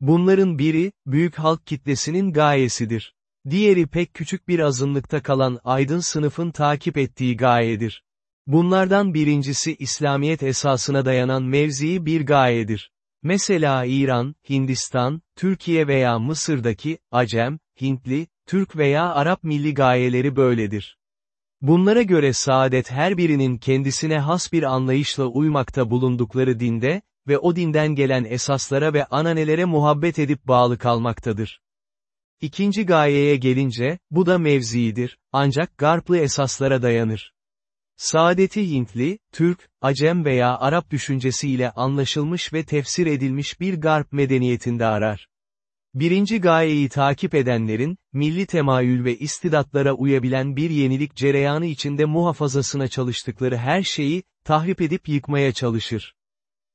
A: Bunların biri, büyük halk kitlesinin gayesidir. Diğeri pek küçük bir azınlıkta kalan aydın sınıfın takip ettiği gayedir. Bunlardan birincisi İslamiyet esasına dayanan mevzii bir gayedir. Mesela İran, Hindistan, Türkiye veya Mısır'daki, Acem, Hintli, Türk veya Arap milli gayeleri böyledir. Bunlara göre saadet her birinin kendisine has bir anlayışla uymakta bulundukları dinde ve o dinden gelen esaslara ve ananelere muhabbet edip bağlı kalmaktadır. İkinci gayeye gelince, bu da mevziidir, ancak garplı esaslara dayanır. Saadeti Hintli, Türk, Acem veya Arap düşüncesiyle anlaşılmış ve tefsir edilmiş bir garp medeniyetinde arar. Birinci gayeyi takip edenlerin, milli temayül ve istidatlara uyabilen bir yenilik cereyanı içinde muhafazasına çalıştıkları her şeyi, tahrip edip yıkmaya çalışır.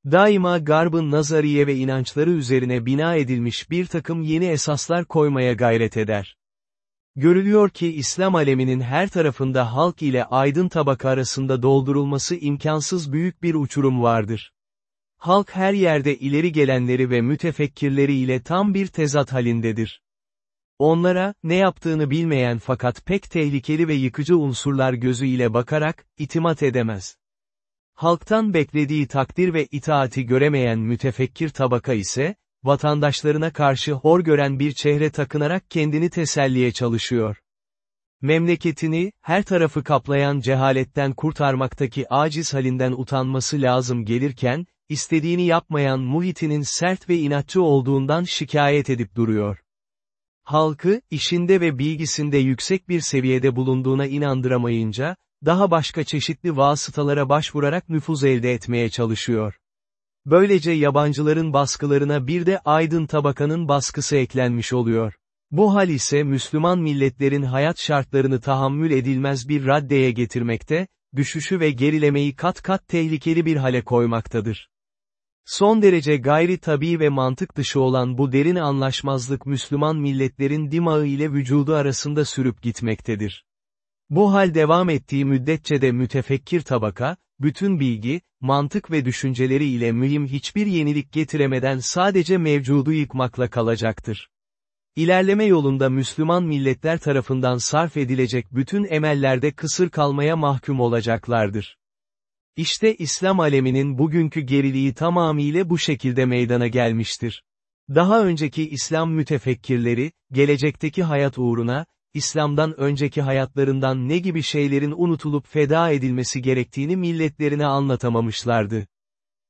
A: Daima garbın nazariye ve inançları üzerine bina edilmiş bir takım yeni esaslar koymaya gayret eder. Görülüyor ki İslam aleminin her tarafında halk ile aydın tabaka arasında doldurulması imkansız büyük bir uçurum vardır. Halk her yerde ileri gelenleri ve mütefekkirleri ile tam bir tezat halindedir. Onlara, ne yaptığını bilmeyen fakat pek tehlikeli ve yıkıcı unsurlar gözüyle bakarak, itimat edemez. Halktan beklediği takdir ve itaati göremeyen mütefekkir tabaka ise, vatandaşlarına karşı hor gören bir çehre takınarak kendini teselliye çalışıyor. Memleketini, her tarafı kaplayan cehaletten kurtarmaktaki aciz halinden utanması lazım gelirken, istediğini yapmayan muhitinin sert ve inatçı olduğundan şikayet edip duruyor. Halkı, işinde ve bilgisinde yüksek bir seviyede bulunduğuna inandıramayınca, daha başka çeşitli vasıtalara başvurarak nüfuz elde etmeye çalışıyor. Böylece yabancıların baskılarına bir de aydın tabakanın baskısı eklenmiş oluyor. Bu hal ise Müslüman milletlerin hayat şartlarını tahammül edilmez bir raddeye getirmekte, düşüşü ve gerilemeyi kat kat tehlikeli bir hale koymaktadır. Son derece gayri tabi ve mantık dışı olan bu derin anlaşmazlık Müslüman milletlerin dimağı ile vücudu arasında sürüp gitmektedir. Bu hal devam ettiği müddetçe de mütefekkir tabaka, bütün bilgi, mantık ve düşünceleri ile mühim hiçbir yenilik getiremeden sadece mevcudu yıkmakla kalacaktır. İlerleme yolunda Müslüman milletler tarafından sarf edilecek bütün emellerde kısır kalmaya mahkum olacaklardır. İşte İslam aleminin bugünkü geriliği tamamıyla bu şekilde meydana gelmiştir. Daha önceki İslam mütefekkirleri, gelecekteki hayat uğruna, İslam'dan önceki hayatlarından ne gibi şeylerin unutulup feda edilmesi gerektiğini milletlerine anlatamamışlardı.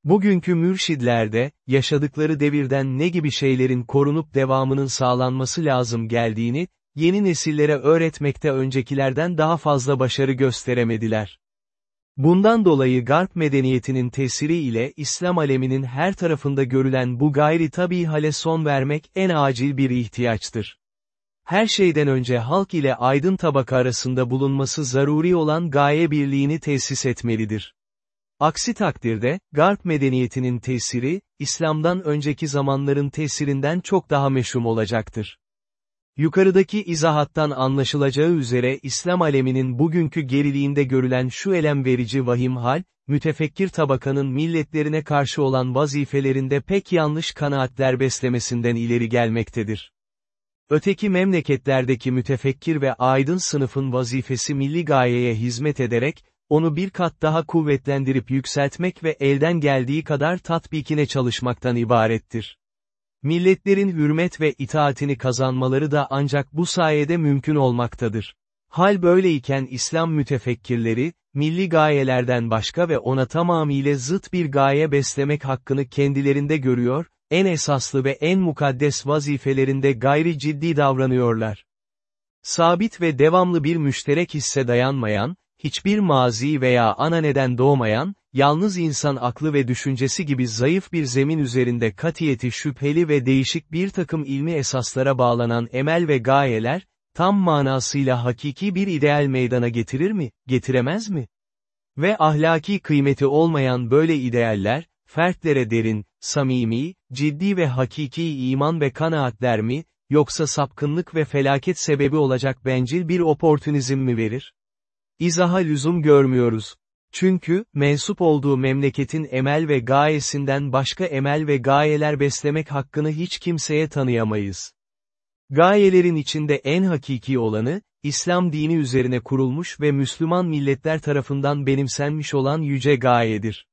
A: Bugünkü mürşidlerde, yaşadıkları devirden ne gibi şeylerin korunup devamının sağlanması lazım geldiğini, yeni nesillere öğretmekte öncekilerden daha fazla başarı gösteremediler. Bundan dolayı Garp medeniyetinin tesiri ile İslam aleminin her tarafında görülen bu gayri tabi hale son vermek en acil bir ihtiyaçtır. Her şeyden önce halk ile aydın tabaka arasında bulunması zaruri olan gaye birliğini tesis etmelidir. Aksi takdirde, Garp medeniyetinin tesiri, İslam'dan önceki zamanların tesirinden çok daha meşhum olacaktır. Yukarıdaki izahattan anlaşılacağı üzere İslam aleminin bugünkü geriliğinde görülen şu elem verici vahim hal, mütefekkir tabakanın milletlerine karşı olan vazifelerinde pek yanlış kanaatler beslemesinden ileri gelmektedir. Öteki memleketlerdeki mütefekkir ve aydın sınıfın vazifesi milli gayeye hizmet ederek, onu bir kat daha kuvvetlendirip yükseltmek ve elden geldiği kadar tatbikine çalışmaktan ibarettir. Milletlerin hürmet ve itaatini kazanmaları da ancak bu sayede mümkün olmaktadır. Hal böyleyken İslam mütefekkirleri, milli gayelerden başka ve ona tamamıyla zıt bir gaye beslemek hakkını kendilerinde görüyor, en esaslı ve en mukaddes vazifelerinde gayri ciddi davranıyorlar. Sabit ve devamlı bir müşterek hisse dayanmayan, hiçbir mazi veya ana neden doğmayan, yalnız insan aklı ve düşüncesi gibi zayıf bir zemin üzerinde katiyeti şüpheli ve değişik bir takım ilmi esaslara bağlanan emel ve gayeler, tam manasıyla hakiki bir ideal meydana getirir mi, getiremez mi? Ve ahlaki kıymeti olmayan böyle idealler, fertlere derin, samimi, ciddi ve hakiki iman ve kanaatler mi, yoksa sapkınlık ve felaket sebebi olacak bencil bir oportunizm mi verir? İzaha lüzum görmüyoruz. Çünkü, mensup olduğu memleketin emel ve gayesinden başka emel ve gayeler beslemek hakkını hiç kimseye tanıyamayız. Gayelerin içinde en hakiki olanı, İslam dini üzerine kurulmuş ve Müslüman milletler tarafından benimsenmiş olan yüce gayedir.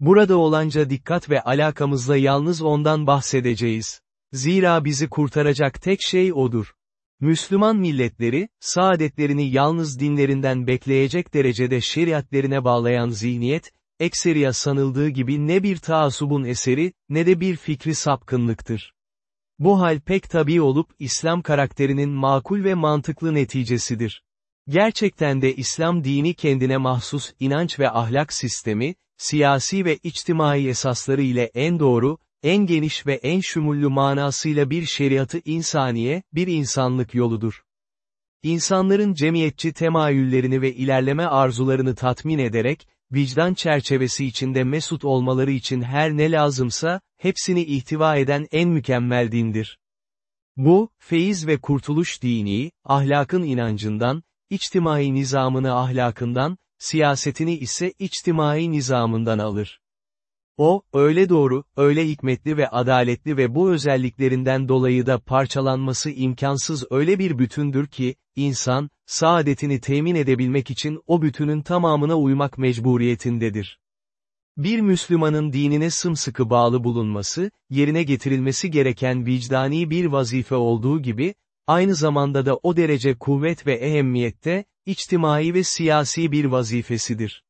A: Burada olanca dikkat ve alakamızla yalnız ondan bahsedeceğiz. Zira bizi kurtaracak tek şey odur. Müslüman milletleri, saadetlerini yalnız dinlerinden bekleyecek derecede şeriatlerine bağlayan zihniyet, ekseriya sanıldığı gibi ne bir taasubun eseri, ne de bir fikri sapkınlıktır. Bu hal pek tabi olup İslam karakterinin makul ve mantıklı neticesidir. Gerçekten de İslam dini kendine mahsus inanç ve ahlak sistemi, siyasi ve içtimai esasları ile en doğru, en geniş ve en şumullü manasıyla bir şeriatı insaniye, bir insanlık yoludur. İnsanların cemiyetçi temayüllerini ve ilerleme arzularını tatmin ederek, vicdan çerçevesi içinde mesut olmaları için her ne lazımsa, hepsini ihtiva eden en mükemmel dindir. Bu, feyiz ve kurtuluş dini, ahlakın inancından, içtimai nizamını ahlakından, siyasetini ise içtimai nizamından alır. O, öyle doğru, öyle hikmetli ve adaletli ve bu özelliklerinden dolayı da parçalanması imkansız öyle bir bütündür ki, insan, saadetini temin edebilmek için o bütünün tamamına uymak mecburiyetindedir. Bir Müslümanın dinine sımsıkı bağlı bulunması, yerine getirilmesi gereken vicdani bir vazife olduğu gibi, aynı zamanda da o derece kuvvet ve ehemmiyette, içtimai ve siyasi bir vazifesidir.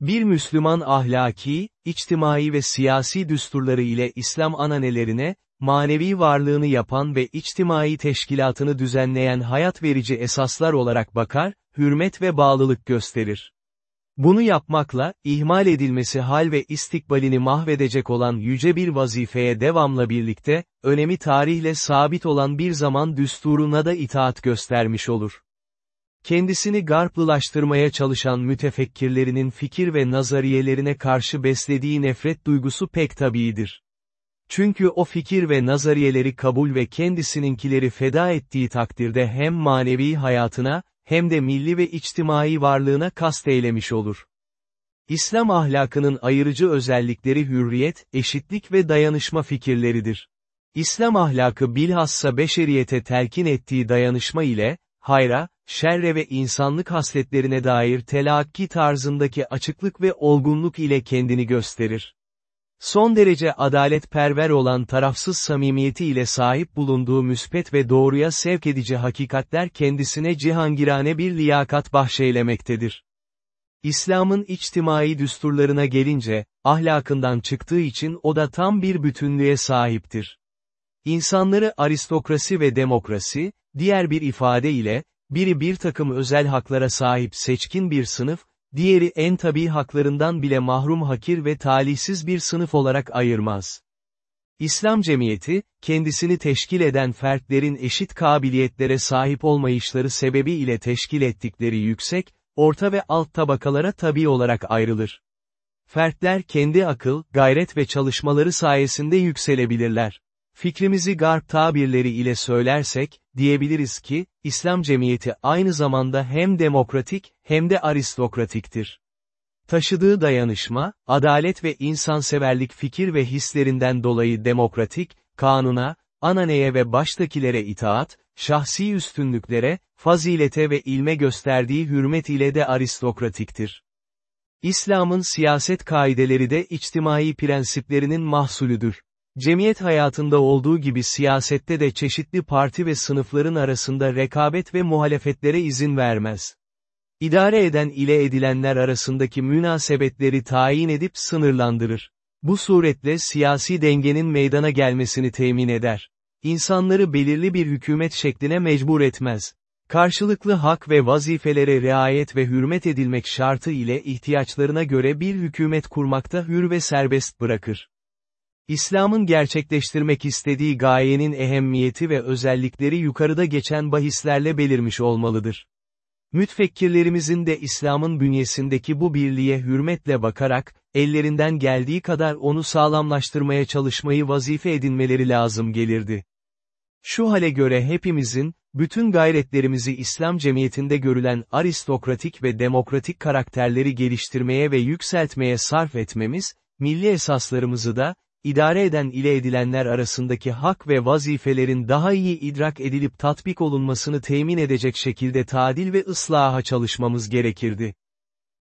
A: Bir Müslüman ahlaki, içtimai ve siyasi düsturları ile İslam ananelerine, manevi varlığını yapan ve içtimai teşkilatını düzenleyen hayat verici esaslar olarak bakar, hürmet ve bağlılık gösterir. Bunu yapmakla, ihmal edilmesi hal ve istikbalini mahvedecek olan yüce bir vazifeye devamla birlikte, önemi tarihle sabit olan bir zaman düsturuna da itaat göstermiş olur. Kendisini garplılaştırmaya çalışan mütefekkirlerinin fikir ve nazariyelerine karşı beslediği nefret duygusu pek tabiidir. Çünkü o fikir ve nazariyeleri kabul ve kendisininkileri feda ettiği takdirde hem manevi hayatına, hem de milli ve içtimai varlığına kast eylemiş olur. İslam ahlakının ayırıcı özellikleri hürriyet, eşitlik ve dayanışma fikirleridir. İslam ahlakı bilhassa beşeriyete telkin ettiği dayanışma ile, hayra, şerre ve insanlık hasletlerine dair telakki tarzındaki açıklık ve olgunluk ile kendini gösterir. Son derece adaletperver olan tarafsız samimiyeti ile sahip bulunduğu müspet ve doğruya sevk edici hakikatler kendisine cihangirane bir liyakat bahşeylemektedir. İslam'ın içtimai düsturlarına gelince, ahlakından çıktığı için o da tam bir bütünlüğe sahiptir. İnsanları aristokrasi ve demokrasi, diğer bir ifade ile, biri bir takım özel haklara sahip seçkin bir sınıf, diğeri en tabi haklarından bile mahrum hakir ve talihsiz bir sınıf olarak ayırmaz. İslam cemiyeti, kendisini teşkil eden fertlerin eşit kabiliyetlere sahip olmayışları sebebiyle teşkil ettikleri yüksek, orta ve alt tabakalara tabi olarak ayrılır. Fertler kendi akıl, gayret ve çalışmaları sayesinde yükselebilirler. Fikrimizi garp tabirleri ile söylersek, diyebiliriz ki, İslam cemiyeti aynı zamanda hem demokratik, hem de aristokratiktir. Taşıdığı dayanışma, adalet ve insanseverlik fikir ve hislerinden dolayı demokratik, kanuna, ananeye ve baştakilere itaat, şahsi üstünlüklere, fazilete ve ilme gösterdiği hürmet ile de aristokratiktir. İslam'ın siyaset kaideleri de içtimai prensiplerinin mahsulüdür. Cemiyet hayatında olduğu gibi siyasette de çeşitli parti ve sınıfların arasında rekabet ve muhalefetlere izin vermez. İdare eden ile edilenler arasındaki münasebetleri tayin edip sınırlandırır. Bu suretle siyasi dengenin meydana gelmesini temin eder. İnsanları belirli bir hükümet şekline mecbur etmez. Karşılıklı hak ve vazifelere riayet ve hürmet edilmek şartı ile ihtiyaçlarına göre bir hükümet kurmakta hür ve serbest bırakır. İslam'ın gerçekleştirmek istediği gayenin ehemmiyeti ve özellikleri yukarıda geçen bahislerle belirmiş olmalıdır. Mütfekkirlerimizin de İslam'ın bünyesindeki bu birliğe hürmetle bakarak, ellerinden geldiği kadar onu sağlamlaştırmaya çalışmayı vazife edinmeleri lazım gelirdi. Şu hale göre hepimizin, bütün gayretlerimizi İslam cemiyetinde görülen aristokratik ve demokratik karakterleri geliştirmeye ve yükseltmeye sarf etmemiz, milli esaslarımızı da, idare eden ile edilenler arasındaki hak ve vazifelerin daha iyi idrak edilip tatbik olunmasını temin edecek şekilde tadil ve ıslaha çalışmamız gerekirdi.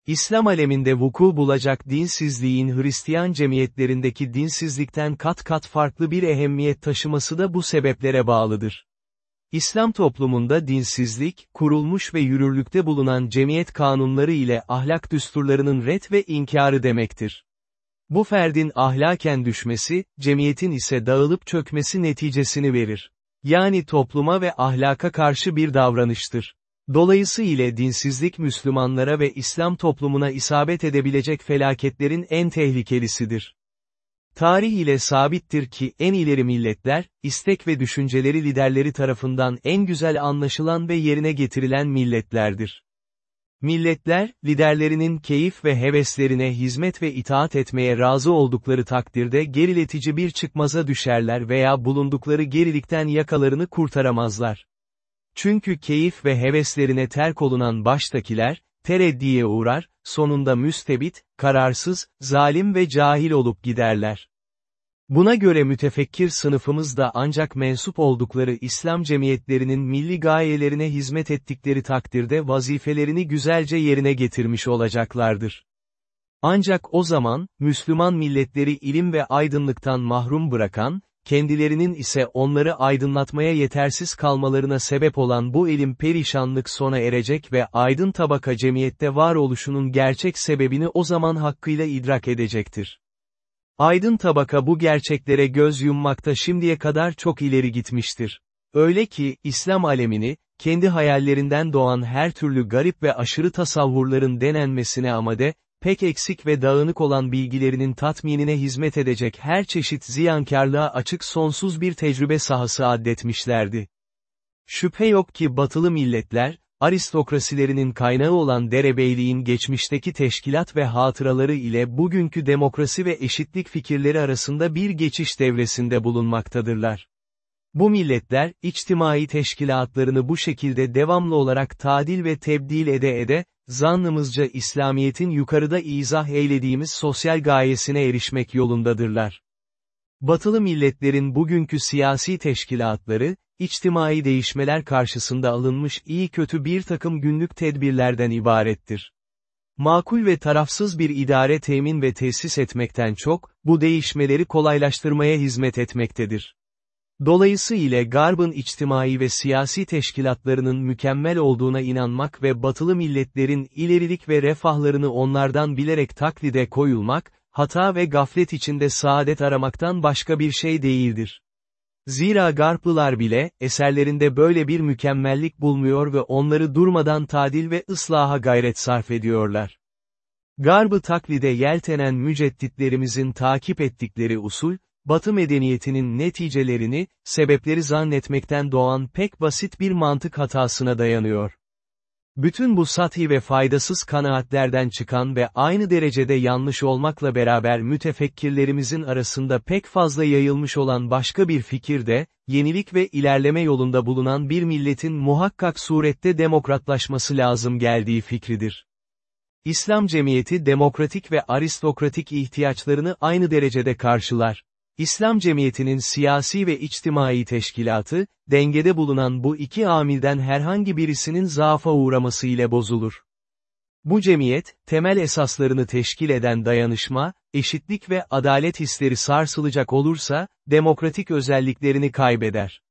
A: İslam aleminde vuku bulacak dinsizliğin Hristiyan cemiyetlerindeki dinsizlikten kat kat farklı bir ehemmiyet taşıması da bu sebeplere bağlıdır. İslam toplumunda dinsizlik, kurulmuş ve yürürlükte bulunan cemiyet kanunları ile ahlak düsturlarının ret ve inkarı demektir. Bu ferdin ahlaken düşmesi, cemiyetin ise dağılıp çökmesi neticesini verir. Yani topluma ve ahlaka karşı bir davranıştır. Dolayısıyla dinsizlik Müslümanlara ve İslam toplumuna isabet edebilecek felaketlerin en tehlikelisidir. Tarih ile sabittir ki en ileri milletler, istek ve düşünceleri liderleri tarafından en güzel anlaşılan ve yerine getirilen milletlerdir. Milletler, liderlerinin keyif ve heveslerine hizmet ve itaat etmeye razı oldukları takdirde geriletici bir çıkmaza düşerler veya bulundukları gerilikten yakalarını kurtaramazlar. Çünkü keyif ve heveslerine terk olunan baştakiler, tereddiye uğrar, sonunda müstebit, kararsız, zalim ve cahil olup giderler. Buna göre mütefekkir sınıfımız da ancak mensup oldukları İslam cemiyetlerinin milli gayelerine hizmet ettikleri takdirde vazifelerini güzelce yerine getirmiş olacaklardır. Ancak o zaman, Müslüman milletleri ilim ve aydınlıktan mahrum bırakan, kendilerinin ise onları aydınlatmaya yetersiz kalmalarına sebep olan bu elim perişanlık sona erecek ve aydın tabaka cemiyette varoluşunun gerçek sebebini o zaman hakkıyla idrak edecektir. Aydın tabaka bu gerçeklere göz yummakta şimdiye kadar çok ileri gitmiştir. Öyle ki, İslam alemini, kendi hayallerinden doğan her türlü garip ve aşırı tasavvurların denenmesine amade, pek eksik ve dağınık olan bilgilerinin tatminine hizmet edecek her çeşit ziyankarlığa açık sonsuz bir tecrübe sahası addetmişlerdi. Şüphe yok ki batılı milletler, aristokrasilerinin kaynağı olan derebeyliğin geçmişteki teşkilat ve hatıraları ile bugünkü demokrasi ve eşitlik fikirleri arasında bir geçiş devresinde bulunmaktadırlar. Bu milletler, içtimai teşkilatlarını bu şekilde devamlı olarak tadil ve tebdil ede ede, zannımızca İslamiyet'in yukarıda izah eylediğimiz sosyal gayesine erişmek yolundadırlar. Batılı milletlerin bugünkü siyasi teşkilatları, içtimai değişmeler karşısında alınmış iyi kötü bir takım günlük tedbirlerden ibarettir. Makul ve tarafsız bir idare temin ve tesis etmekten çok, bu değişmeleri kolaylaştırmaya hizmet etmektedir. Dolayısıyla Garb'ın içtimai ve siyasi teşkilatlarının mükemmel olduğuna inanmak ve batılı milletlerin ilerilik ve refahlarını onlardan bilerek taklide koyulmak, hata ve gaflet içinde saadet aramaktan başka bir şey değildir. Zira Garplılar bile, eserlerinde böyle bir mükemmellik bulmuyor ve onları durmadan tadil ve ıslaha gayret sarf ediyorlar. Garbı taklide yeltenen mücedditlerimizin takip ettikleri usul, Batı medeniyetinin neticelerini, sebepleri zannetmekten doğan pek basit bir mantık hatasına dayanıyor. Bütün bu sathi ve faydasız kanaatlerden çıkan ve aynı derecede yanlış olmakla beraber mütefekkirlerimizin arasında pek fazla yayılmış olan başka bir fikir de, yenilik ve ilerleme yolunda bulunan bir milletin muhakkak surette demokratlaşması lazım geldiği fikridir. İslam cemiyeti demokratik ve aristokratik ihtiyaçlarını aynı derecede karşılar. İslam cemiyetinin siyasi ve içtimai teşkilatı, dengede bulunan bu iki amilden herhangi birisinin zaafa uğraması ile bozulur. Bu cemiyet, temel esaslarını teşkil eden dayanışma, eşitlik ve adalet hisleri sarsılacak olursa, demokratik özelliklerini kaybeder.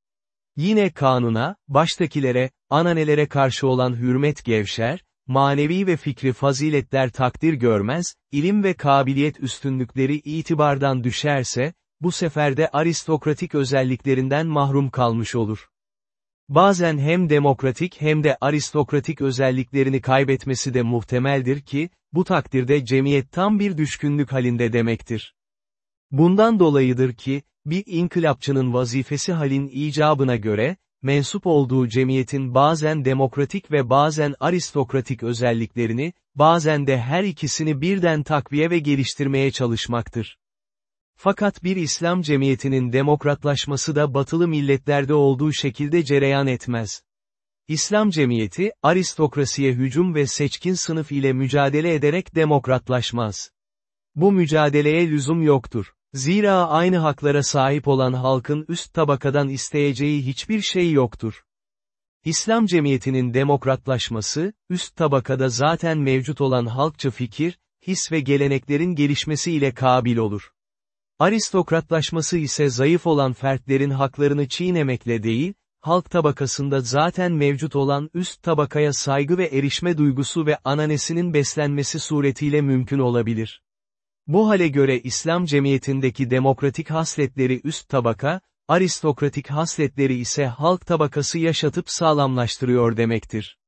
A: Yine kanuna, baştakilere, ananelere karşı olan hürmet gevşer, manevi ve fikri faziletler takdir görmez, ilim ve kabiliyet üstünlükleri itibardan düşerse, bu sefer de aristokratik özelliklerinden mahrum kalmış olur. Bazen hem demokratik hem de aristokratik özelliklerini kaybetmesi de muhtemeldir ki, bu takdirde cemiyet tam bir düşkünlük halinde demektir. Bundan dolayıdır ki, bir inkılapçının vazifesi halin icabına göre, mensup olduğu cemiyetin bazen demokratik ve bazen aristokratik özelliklerini, bazen de her ikisini birden takviye ve geliştirmeye çalışmaktır. Fakat bir İslam cemiyetinin demokratlaşması da batılı milletlerde olduğu şekilde cereyan etmez. İslam cemiyeti, aristokrasiye hücum ve seçkin sınıf ile mücadele ederek demokratlaşmaz. Bu mücadeleye lüzum yoktur. Zira aynı haklara sahip olan halkın üst tabakadan isteyeceği hiçbir şey yoktur. İslam cemiyetinin demokratlaşması, üst tabakada zaten mevcut olan halkçı fikir, his ve geleneklerin gelişmesiyle kabil olur. Aristokratlaşması ise zayıf olan fertlerin haklarını çiğnemekle değil, halk tabakasında zaten mevcut olan üst tabakaya saygı ve erişme duygusu ve ananesinin beslenmesi suretiyle mümkün olabilir. Bu hale göre İslam cemiyetindeki demokratik hasletleri üst tabaka, aristokratik hasletleri ise halk tabakası yaşatıp sağlamlaştırıyor demektir.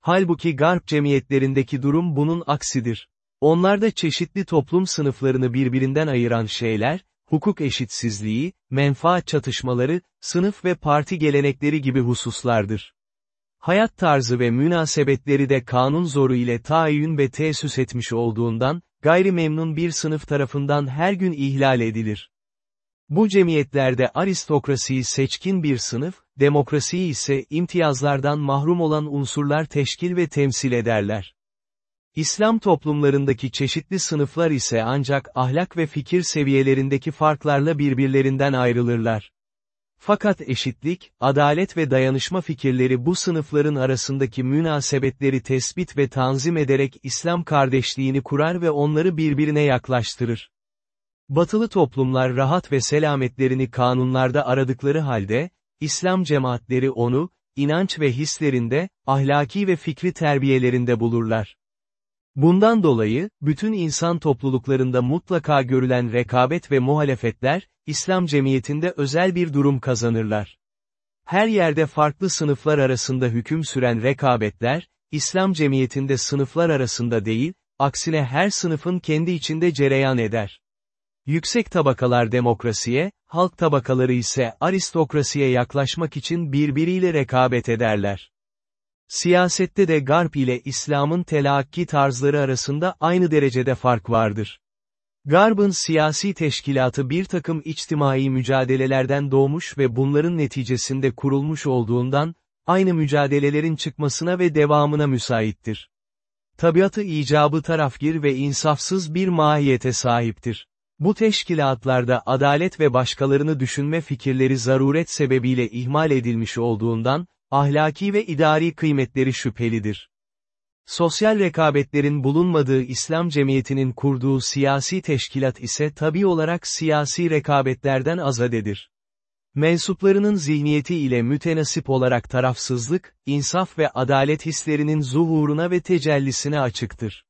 A: Halbuki garp cemiyetlerindeki durum bunun aksidir. Onlarda çeşitli toplum sınıflarını birbirinden ayıran şeyler, hukuk eşitsizliği, menfaat çatışmaları, sınıf ve parti gelenekleri gibi hususlardır. Hayat tarzı ve münasebetleri de kanun zoru ile tayin ve tesis etmiş olduğundan, gayrimemnun bir sınıf tarafından her gün ihlal edilir. Bu cemiyetlerde aristokrasiyi seçkin bir sınıf, demokrasiyi ise imtiyazlardan mahrum olan unsurlar teşkil ve temsil ederler. İslam toplumlarındaki çeşitli sınıflar ise ancak ahlak ve fikir seviyelerindeki farklarla birbirlerinden ayrılırlar. Fakat eşitlik, adalet ve dayanışma fikirleri bu sınıfların arasındaki münasebetleri tespit ve tanzim ederek İslam kardeşliğini kurar ve onları birbirine yaklaştırır. Batılı toplumlar rahat ve selametlerini kanunlarda aradıkları halde, İslam cemaatleri onu, inanç ve hislerinde, ahlaki ve fikri terbiyelerinde bulurlar. Bundan dolayı, bütün insan topluluklarında mutlaka görülen rekabet ve muhalefetler, İslam cemiyetinde özel bir durum kazanırlar. Her yerde farklı sınıflar arasında hüküm süren rekabetler, İslam cemiyetinde sınıflar arasında değil, aksine her sınıfın kendi içinde cereyan eder. Yüksek tabakalar demokrasiye, halk tabakaları ise aristokrasiye yaklaşmak için birbiriyle rekabet ederler. Siyasette de Garp ile İslam'ın telakki tarzları arasında aynı derecede fark vardır. Garb'ın siyasi teşkilatı bir takım içtimai mücadelelerden doğmuş ve bunların neticesinde kurulmuş olduğundan, aynı mücadelelerin çıkmasına ve devamına müsaittir. Tabiatı icabı tarafgir ve insafsız bir mahiyete sahiptir. Bu teşkilatlarda adalet ve başkalarını düşünme fikirleri zaruret sebebiyle ihmal edilmiş olduğundan, ahlaki ve idari kıymetleri şüphelidir. Sosyal rekabetlerin bulunmadığı İslam cemiyetinin kurduğu siyasi teşkilat ise tabi olarak siyasi rekabetlerden azadedir. Mensuplarının zihniyeti ile mütenasip olarak tarafsızlık, insaf ve adalet hislerinin zuhuruna ve tecellisine açıktır.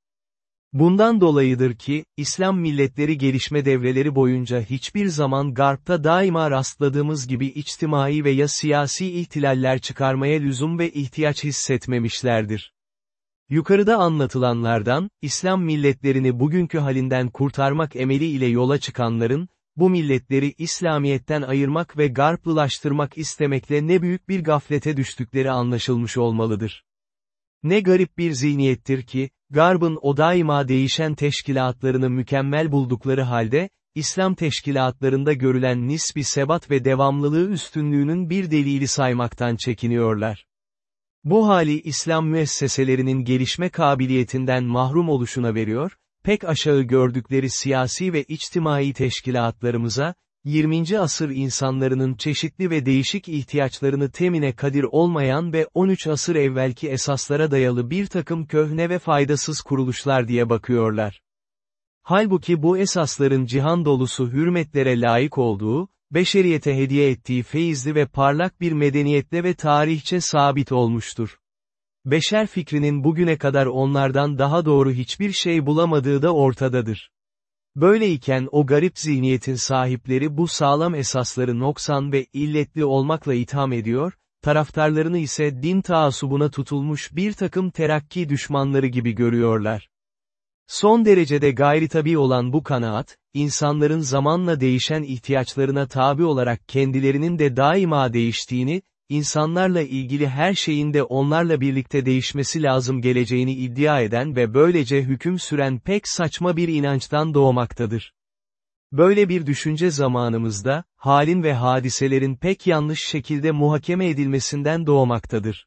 A: Bundan dolayıdır ki, İslam milletleri gelişme devreleri boyunca hiçbir zaman Garp'ta daima rastladığımız gibi içtimai ve ya siyasi ihtilaller çıkarmaya lüzum ve ihtiyaç hissetmemişlerdir. Yukarıda anlatılanlardan, İslam milletlerini bugünkü halinden kurtarmak emeli ile yola çıkanların, bu milletleri İslamiyet'ten ayırmak ve garplılaştırmak istemekle ne büyük bir gaflete düştükleri anlaşılmış olmalıdır. Ne garip bir zihniyettir ki, Garb'ın o daima değişen teşkilatlarını mükemmel buldukları halde, İslam teşkilatlarında görülen nisbi sebat ve devamlılığı üstünlüğünün bir delili saymaktan çekiniyorlar. Bu hali İslam müesseselerinin gelişme kabiliyetinden mahrum oluşuna veriyor, pek aşağı gördükleri siyasi ve içtimai teşkilatlarımıza, 20. asır insanlarının çeşitli ve değişik ihtiyaçlarını temine kadir olmayan ve 13 asır evvelki esaslara dayalı bir takım köhne ve faydasız kuruluşlar diye bakıyorlar. Halbuki bu esasların cihan dolusu hürmetlere layık olduğu, beşeriyete hediye ettiği feyizli ve parlak bir medeniyetle ve tarihçe sabit olmuştur. Beşer fikrinin bugüne kadar onlardan daha doğru hiçbir şey bulamadığı da ortadadır. Böyleyken o garip zihniyetin sahipleri bu sağlam esasları noksan ve illetli olmakla itham ediyor, taraftarlarını ise din taasubuna tutulmuş bir takım terakki düşmanları gibi görüyorlar. Son derecede gayri tabi olan bu kanaat, insanların zamanla değişen ihtiyaçlarına tabi olarak kendilerinin de daima değiştiğini, insanlarla ilgili her şeyin de onlarla birlikte değişmesi lazım geleceğini iddia eden ve böylece hüküm süren pek saçma bir inançtan doğmaktadır. Böyle bir düşünce zamanımızda, halin ve hadiselerin pek yanlış şekilde muhakeme edilmesinden doğmaktadır.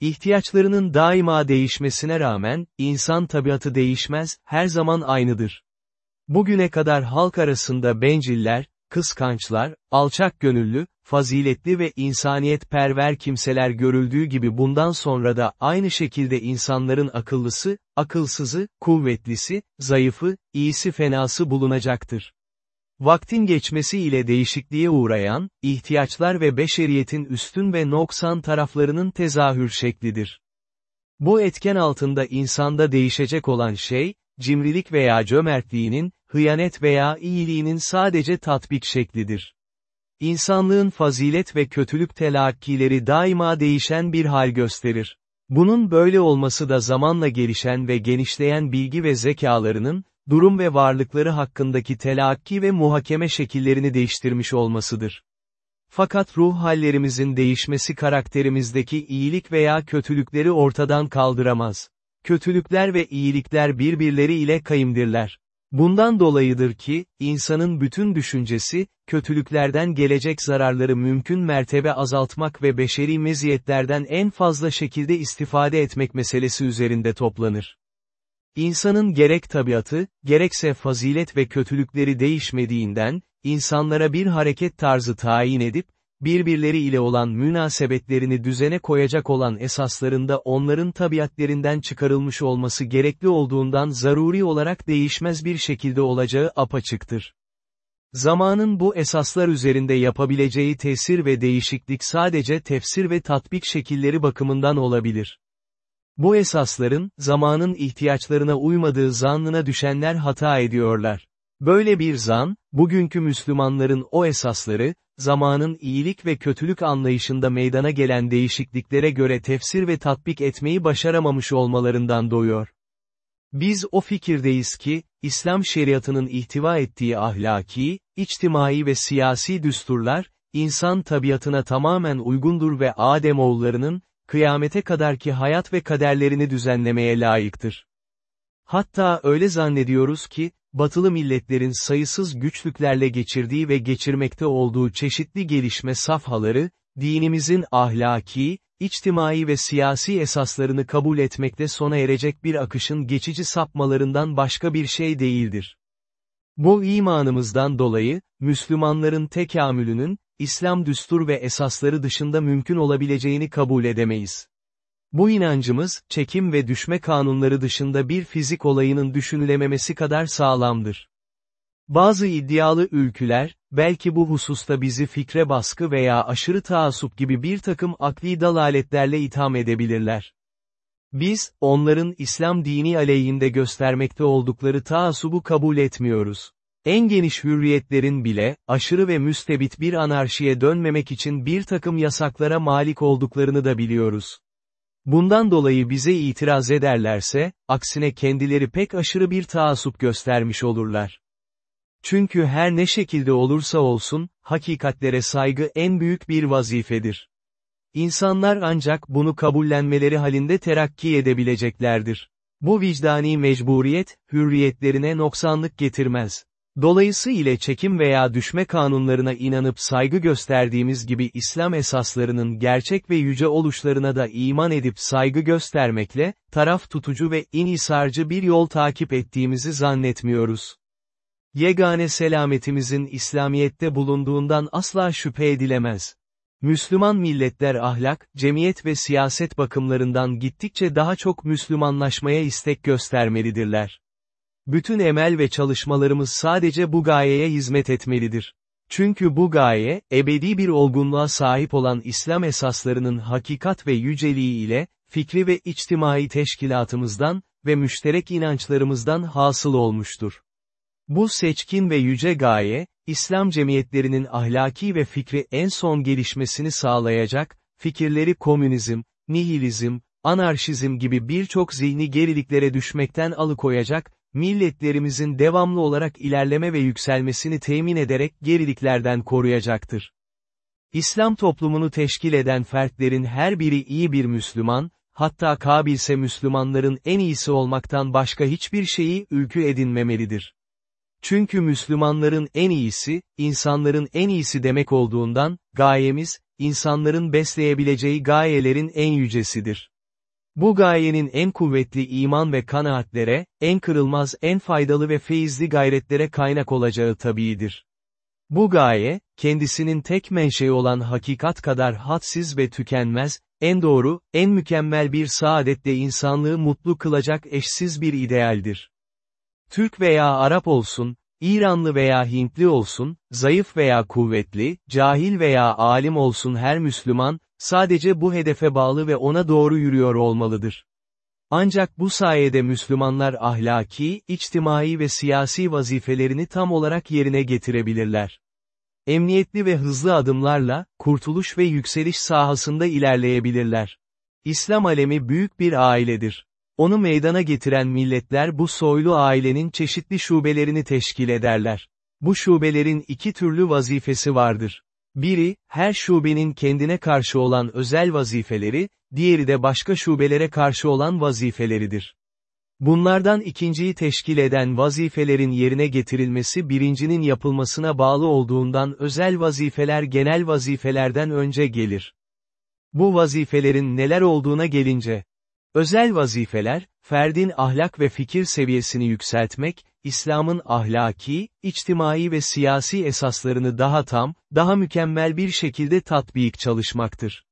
A: İhtiyaçlarının daima değişmesine rağmen, insan tabiatı değişmez, her zaman aynıdır. Bugüne kadar halk arasında benciller, kıskançlar, alçak gönüllü, faziletli ve insaniyet perver kimseler görüldüğü gibi bundan sonra da aynı şekilde insanların akıllısı, akılsızı, kuvvetlisi, zayıfı, iyisi fenası bulunacaktır. Vaktin geçmesi ile değişikliğe uğrayan, ihtiyaçlar ve beşeriyetin üstün ve noksan taraflarının tezahür şeklidir. Bu etken altında insanda değişecek olan şey, cimrilik veya cömertliğinin, hıyanet veya iyiliğinin sadece tatbik şeklidir. İnsanlığın fazilet ve kötülük telakkileri daima değişen bir hal gösterir. Bunun böyle olması da zamanla gelişen ve genişleyen bilgi ve zekalarının, durum ve varlıkları hakkındaki telakki ve muhakeme şekillerini değiştirmiş olmasıdır. Fakat ruh hallerimizin değişmesi karakterimizdeki iyilik veya kötülükleri ortadan kaldıramaz. Kötülükler ve iyilikler birbirleri ile kayımdirler. Bundan dolayıdır ki, insanın bütün düşüncesi, kötülüklerden gelecek zararları mümkün mertebe azaltmak ve beşeri meziyetlerden en fazla şekilde istifade etmek meselesi üzerinde toplanır. İnsanın gerek tabiatı, gerekse fazilet ve kötülükleri değişmediğinden, insanlara bir hareket tarzı tayin edip, birbirleri ile olan münasebetlerini düzene koyacak olan esaslarında onların tabiatlerinden çıkarılmış olması gerekli olduğundan zaruri olarak değişmez bir şekilde olacağı apaçıktır. Zamanın bu esaslar üzerinde yapabileceği tesir ve değişiklik sadece tefsir ve tatbik şekilleri bakımından olabilir. Bu esasların, zamanın ihtiyaçlarına uymadığı zannına düşenler hata ediyorlar. Böyle bir zan, bugünkü Müslümanların o esasları, zamanın iyilik ve kötülük anlayışında meydana gelen değişikliklere göre tefsir ve tatbik etmeyi başaramamış olmalarından doğuyor. Biz o fikirdeyiz ki, İslam şeriatının ihtiva ettiği ahlaki, içtimai ve siyasi düsturlar, insan tabiatına tamamen uygundur ve Ademoğullarının, kıyamete kadarki hayat ve kaderlerini düzenlemeye layıktır. Hatta öyle zannediyoruz ki, batılı milletlerin sayısız güçlüklerle geçirdiği ve geçirmekte olduğu çeşitli gelişme safhaları, dinimizin ahlaki, içtimai ve siyasi esaslarını kabul etmekte sona erecek bir akışın geçici sapmalarından başka bir şey değildir. Bu imanımızdan dolayı, Müslümanların tekamülünün, İslam düstur ve esasları dışında mümkün olabileceğini kabul edemeyiz. Bu inancımız, çekim ve düşme kanunları dışında bir fizik olayının düşünülememesi kadar sağlamdır. Bazı iddialı ülküler, belki bu hususta bizi fikre baskı veya aşırı taassup gibi bir takım akli dalaletlerle itham edebilirler. Biz, onların İslam dini aleyhinde göstermekte oldukları taassubu kabul etmiyoruz. En geniş hürriyetlerin bile, aşırı ve müstebit bir anarşiye dönmemek için bir takım yasaklara malik olduklarını da biliyoruz. Bundan dolayı bize itiraz ederlerse, aksine kendileri pek aşırı bir taassup göstermiş olurlar. Çünkü her ne şekilde olursa olsun, hakikatlere saygı en büyük bir vazifedir. İnsanlar ancak bunu kabullenmeleri halinde terakki edebileceklerdir. Bu vicdani mecburiyet, hürriyetlerine noksanlık getirmez. Dolayısıyla çekim veya düşme kanunlarına inanıp saygı gösterdiğimiz gibi İslam esaslarının gerçek ve yüce oluşlarına da iman edip saygı göstermekle, taraf tutucu ve inisarcı bir yol takip ettiğimizi zannetmiyoruz. Yegane selametimizin İslamiyet'te bulunduğundan asla şüphe edilemez. Müslüman milletler ahlak, cemiyet ve siyaset bakımlarından gittikçe daha çok Müslümanlaşmaya istek göstermelidirler. Bütün emel ve çalışmalarımız sadece bu gayeye hizmet etmelidir. Çünkü bu gaye, ebedi bir olgunluğa sahip olan İslam esaslarının hakikat ve yüceliği ile, fikri ve içtimai teşkilatımızdan ve müşterek inançlarımızdan hasıl olmuştur. Bu seçkin ve yüce gaye, İslam cemiyetlerinin ahlaki ve fikri en son gelişmesini sağlayacak, fikirleri komünizm, nihilizm, anarşizm gibi birçok zihni geriliklere düşmekten alıkoyacak, milletlerimizin devamlı olarak ilerleme ve yükselmesini temin ederek geriliklerden koruyacaktır. İslam toplumunu teşkil eden fertlerin her biri iyi bir Müslüman, hatta kabilse Müslümanların en iyisi olmaktan başka hiçbir şeyi ülkü edinmemelidir. Çünkü Müslümanların en iyisi, insanların en iyisi demek olduğundan, gayemiz, insanların besleyebileceği gayelerin en yücesidir. Bu gayenin en kuvvetli iman ve kanaatlere, en kırılmaz en faydalı ve feyizli gayretlere kaynak olacağı tabiidir. Bu gaye, kendisinin tek menşei olan hakikat kadar hadsiz ve tükenmez, en doğru, en mükemmel bir saadetle insanlığı mutlu kılacak eşsiz bir idealdir. Türk veya Arap olsun, İranlı veya Hintli olsun, zayıf veya kuvvetli, cahil veya alim olsun her Müslüman, sadece bu hedefe bağlı ve ona doğru yürüyor olmalıdır. Ancak bu sayede Müslümanlar ahlaki, içtimai ve siyasi vazifelerini tam olarak yerine getirebilirler. Emniyetli ve hızlı adımlarla, kurtuluş ve yükseliş sahasında ilerleyebilirler. İslam alemi büyük bir ailedir. Onu meydana getiren milletler bu soylu ailenin çeşitli şubelerini teşkil ederler. Bu şubelerin iki türlü vazifesi vardır. Biri, her şubenin kendine karşı olan özel vazifeleri, diğeri de başka şubelere karşı olan vazifeleridir. Bunlardan ikinciyi teşkil eden vazifelerin yerine getirilmesi birincinin yapılmasına bağlı olduğundan özel vazifeler genel vazifelerden önce gelir. Bu vazifelerin neler olduğuna gelince, Özel vazifeler, ferdin ahlak ve fikir seviyesini yükseltmek, İslam'ın ahlaki, içtimai ve siyasi esaslarını daha tam, daha mükemmel bir şekilde tatbik çalışmaktır.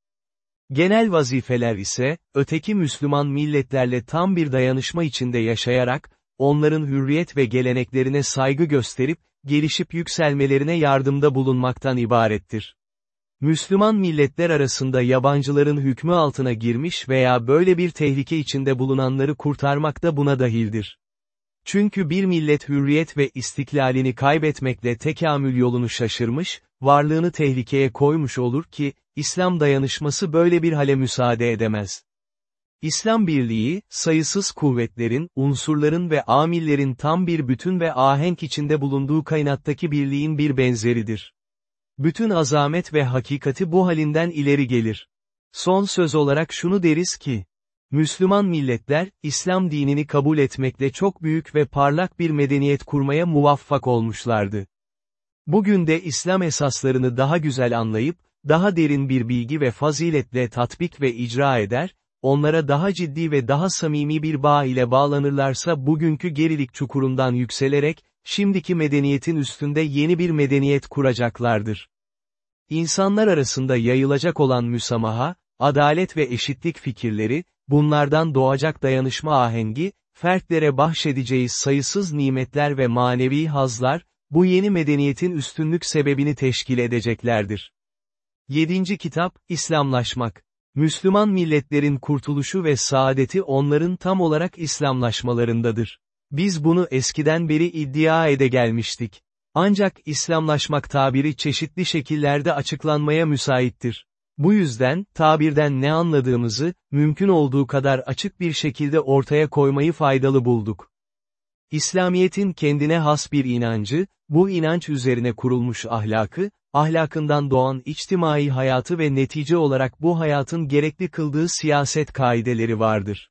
A: Genel vazifeler ise, öteki Müslüman milletlerle tam bir dayanışma içinde yaşayarak, onların hürriyet ve geleneklerine saygı gösterip, gelişip yükselmelerine yardımda bulunmaktan ibarettir. Müslüman milletler arasında yabancıların hükmü altına girmiş veya böyle bir tehlike içinde bulunanları kurtarmak da buna dahildir. Çünkü bir millet hürriyet ve istiklalini kaybetmekle tekamül yolunu şaşırmış, varlığını tehlikeye koymuş olur ki, İslam dayanışması böyle bir hale müsaade edemez. İslam birliği, sayısız kuvvetlerin, unsurların ve amillerin tam bir bütün ve ahenk içinde bulunduğu kaynattaki birliğin bir benzeridir. Bütün azamet ve hakikati bu halinden ileri gelir. Son söz olarak şunu deriz ki, Müslüman milletler, İslam dinini kabul etmekle çok büyük ve parlak bir medeniyet kurmaya muvaffak olmuşlardı. Bugün de İslam esaslarını daha güzel anlayıp, daha derin bir bilgi ve faziletle tatbik ve icra eder, onlara daha ciddi ve daha samimi bir bağ ile bağlanırlarsa bugünkü gerilik çukurundan yükselerek, şimdiki medeniyetin üstünde yeni bir medeniyet kuracaklardır. İnsanlar arasında yayılacak olan müsamaha, adalet ve eşitlik fikirleri, bunlardan doğacak dayanışma ahengi, fertlere bahşedeceği sayısız nimetler ve manevi hazlar, bu yeni medeniyetin üstünlük sebebini teşkil edeceklerdir. 7. Kitap, İslamlaşmak. Müslüman milletlerin kurtuluşu ve saadeti onların tam olarak İslamlaşmalarındadır. Biz bunu eskiden beri iddia ede gelmiştik. Ancak İslamlaşmak tabiri çeşitli şekillerde açıklanmaya müsaittir. Bu yüzden, tabirden ne anladığımızı, mümkün olduğu kadar açık bir şekilde ortaya koymayı faydalı bulduk. İslamiyet'in kendine has bir inancı, bu inanç üzerine kurulmuş ahlakı, ahlakından doğan içtimai hayatı ve netice olarak bu hayatın gerekli kıldığı siyaset kaideleri vardır.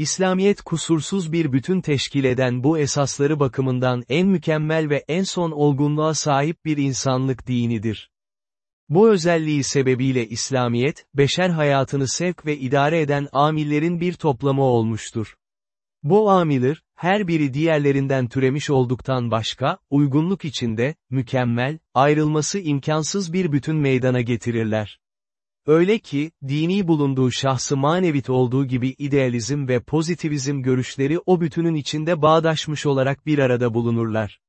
A: İslamiyet kusursuz bir bütün teşkil eden bu esasları bakımından en mükemmel ve en son olgunluğa sahip bir insanlık dinidir. Bu özelliği sebebiyle İslamiyet, beşer hayatını sevk ve idare eden amillerin bir toplamı olmuştur. Bu amilir, her biri diğerlerinden türemiş olduktan başka, uygunluk içinde, mükemmel, ayrılması imkansız bir bütün meydana getirirler. Öyle ki, dini bulunduğu şahsı manevit olduğu gibi idealizm ve pozitivizm görüşleri o bütünün içinde bağdaşmış olarak bir arada bulunurlar.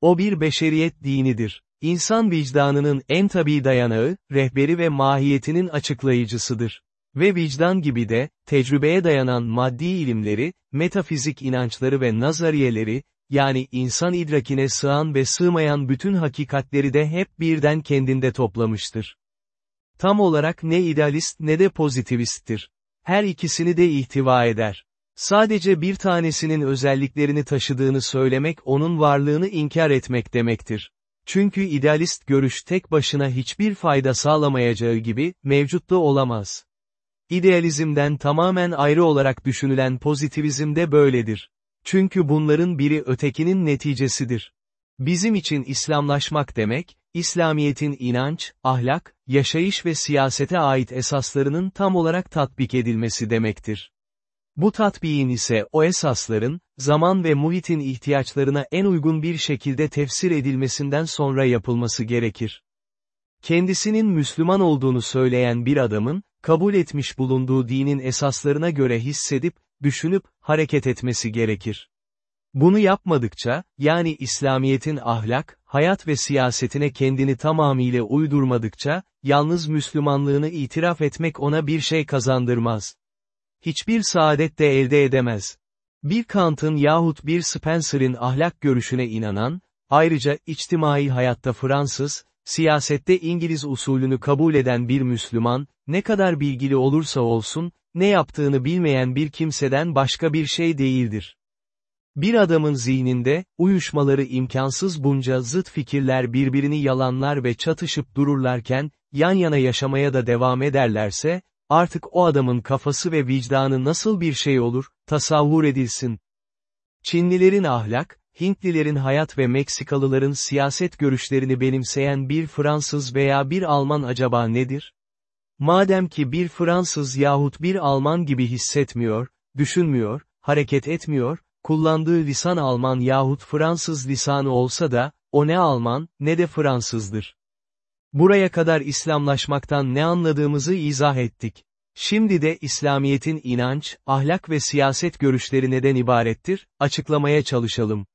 A: O bir beşeriyet dinidir. İnsan vicdanının en tabi dayanağı, rehberi ve mahiyetinin açıklayıcısıdır. Ve vicdan gibi de, tecrübeye dayanan maddi ilimleri, metafizik inançları ve nazariyeleri, yani insan idrakine sığan ve sığmayan bütün hakikatleri de hep birden kendinde toplamıştır. Tam olarak ne idealist ne de pozitivisttir. Her ikisini de ihtiva eder. Sadece bir tanesinin özelliklerini taşıdığını söylemek onun varlığını inkar etmek demektir. Çünkü idealist görüş tek başına hiçbir fayda sağlamayacağı gibi, mevcut da olamaz. İdealizmden tamamen ayrı olarak düşünülen pozitivizm de böyledir. Çünkü bunların biri ötekinin neticesidir. Bizim için İslamlaşmak demek, İslamiyet'in inanç, ahlak, yaşayış ve siyasete ait esaslarının tam olarak tatbik edilmesi demektir. Bu tatbiğin ise o esasların, zaman ve muhitin ihtiyaçlarına en uygun bir şekilde tefsir edilmesinden sonra yapılması gerekir. Kendisinin Müslüman olduğunu söyleyen bir adamın, kabul etmiş bulunduğu dinin esaslarına göre hissedip, düşünüp, hareket etmesi gerekir. Bunu yapmadıkça, yani İslamiyet'in ahlak, hayat ve siyasetine kendini tamamıyla uydurmadıkça, yalnız Müslümanlığını itiraf etmek ona bir şey kazandırmaz. Hiçbir saadet de elde edemez. Bir Kant'ın yahut bir Spencer'in ahlak görüşüne inanan, ayrıca içtimai hayatta Fransız, siyasette İngiliz usulünü kabul eden bir Müslüman, ne kadar bilgili olursa olsun, ne yaptığını bilmeyen bir kimseden başka bir şey değildir. Bir adamın zihninde, uyuşmaları imkansız bunca zıt fikirler birbirini yalanlar ve çatışıp dururlarken, yan yana yaşamaya da devam ederlerse, artık o adamın kafası ve vicdanı nasıl bir şey olur, tasavvur edilsin. Çinlilerin ahlak, Hintlilerin hayat ve Meksikalıların siyaset görüşlerini benimseyen bir Fransız veya bir Alman acaba nedir? Madem ki bir Fransız yahut bir Alman gibi hissetmiyor, düşünmüyor, hareket etmiyor, kullandığı lisan Alman yahut Fransız lisanı olsa da, o ne Alman, ne de Fransızdır. Buraya kadar İslamlaşmaktan ne anladığımızı izah ettik. Şimdi de İslamiyet'in inanç, ahlak ve siyaset görüşleri neden ibarettir, açıklamaya çalışalım.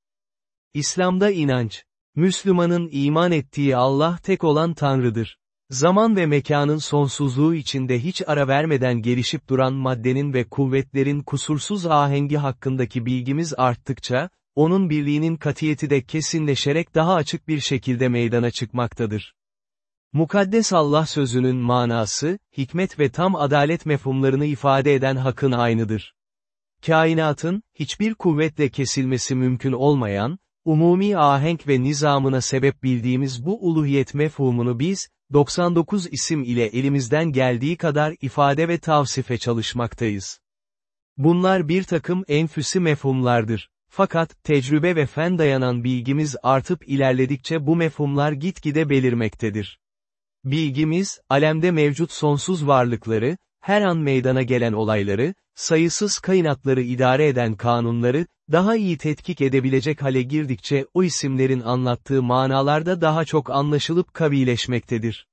A: İslam'da inanç, Müslümanın iman ettiği Allah tek olan Tanrı'dır. Zaman ve mekanın sonsuzluğu içinde hiç ara vermeden gelişip duran maddenin ve kuvvetlerin kusursuz ahengi hakkındaki bilgimiz arttıkça, onun birliğinin katiyeti de kesinleşerek daha açık bir şekilde meydana çıkmaktadır. Mukaddes Allah sözünün manası, hikmet ve tam adalet mefhumlarını ifade eden hakın aynıdır. Kainatın, hiçbir kuvvetle kesilmesi mümkün olmayan, umumi ahenk ve nizamına sebep bildiğimiz bu uluhiyet mefhumunu biz, 99 isim ile elimizden geldiği kadar ifade ve tavsife çalışmaktayız. Bunlar bir takım enfüsi mefhumlardır. Fakat, tecrübe ve fen dayanan bilgimiz artıp ilerledikçe bu mefhumlar gitgide belirmektedir. Bilgimiz, alemde mevcut sonsuz varlıkları, her an meydana gelen olayları, sayısız kaynakları idare eden kanunları, daha iyi tetkik edebilecek hale girdikçe o isimlerin anlattığı manalarda daha çok anlaşılıp kavileşmektedir.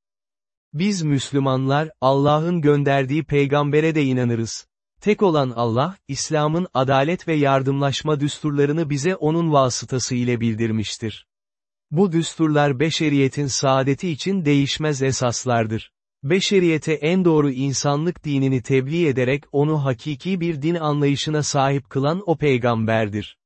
A: Biz Müslümanlar, Allah'ın gönderdiği peygambere de inanırız. Tek olan Allah, İslam'ın adalet ve yardımlaşma düsturlarını bize onun vasıtası ile bildirmiştir. Bu düsturlar beşeriyetin saadeti için değişmez esaslardır. Beşeriyete en doğru insanlık dinini tebliğ ederek onu hakiki bir din anlayışına sahip kılan o peygamberdir.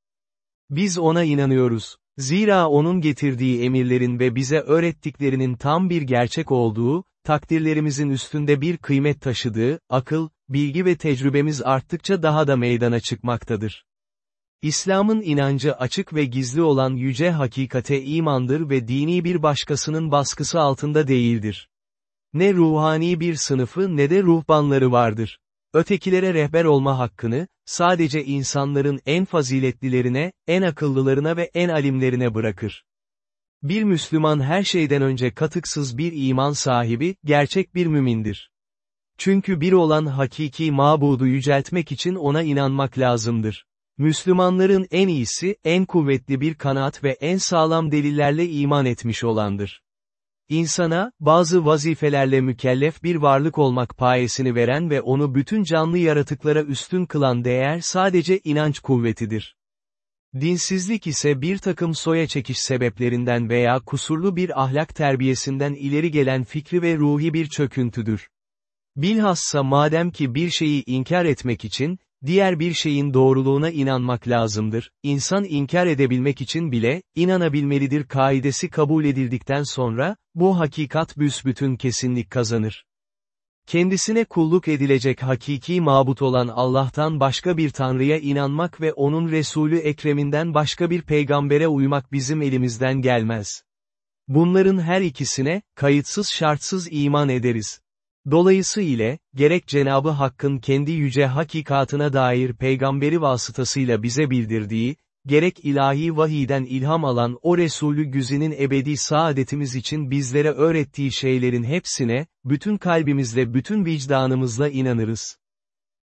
A: Biz ona inanıyoruz. Zira onun getirdiği emirlerin ve bize öğrettiklerinin tam bir gerçek olduğu, takdirlerimizin üstünde bir kıymet taşıdığı, akıl, bilgi ve tecrübemiz arttıkça daha da meydana çıkmaktadır. İslam'ın inancı açık ve gizli olan yüce hakikate imandır ve dini bir başkasının baskısı altında değildir. Ne ruhani bir sınıfı ne de ruhbanları vardır. Ötekilere rehber olma hakkını, sadece insanların en faziletlilerine, en akıllılarına ve en alimlerine bırakır. Bir Müslüman her şeyden önce katıksız bir iman sahibi, gerçek bir mümindir. Çünkü bir olan hakiki mabudu yüceltmek için ona inanmak lazımdır. Müslümanların en iyisi, en kuvvetli bir kanaat ve en sağlam delillerle iman etmiş olandır. İnsana, bazı vazifelerle mükellef bir varlık olmak payesini veren ve onu bütün canlı yaratıklara üstün kılan değer sadece inanç kuvvetidir. Dinsizlik ise bir takım soya çekiş sebeplerinden veya kusurlu bir ahlak terbiyesinden ileri gelen fikri ve ruhi bir çöküntüdür. Bilhassa madem ki bir şeyi inkar etmek için, diğer bir şeyin doğruluğuna inanmak lazımdır, insan inkar edebilmek için bile, inanabilmelidir kaidesi kabul edildikten sonra, bu hakikat büsbütün kesinlik kazanır. Kendisine kulluk edilecek hakiki mabut olan Allah'tan başka bir Tanrı'ya inanmak ve onun Resulü Ekrem'inden başka bir peygambere uymak bizim elimizden gelmez. Bunların her ikisine, kayıtsız şartsız iman ederiz. Dolayısıyla, gerek Cenabı Hakk'ın kendi yüce hakikatına dair peygamberi vasıtasıyla bize bildirdiği, gerek ilahi vahiden ilham alan o Resulü Güzin'in ebedi saadetimiz için bizlere öğrettiği şeylerin hepsine, bütün kalbimizle bütün vicdanımızla inanırız.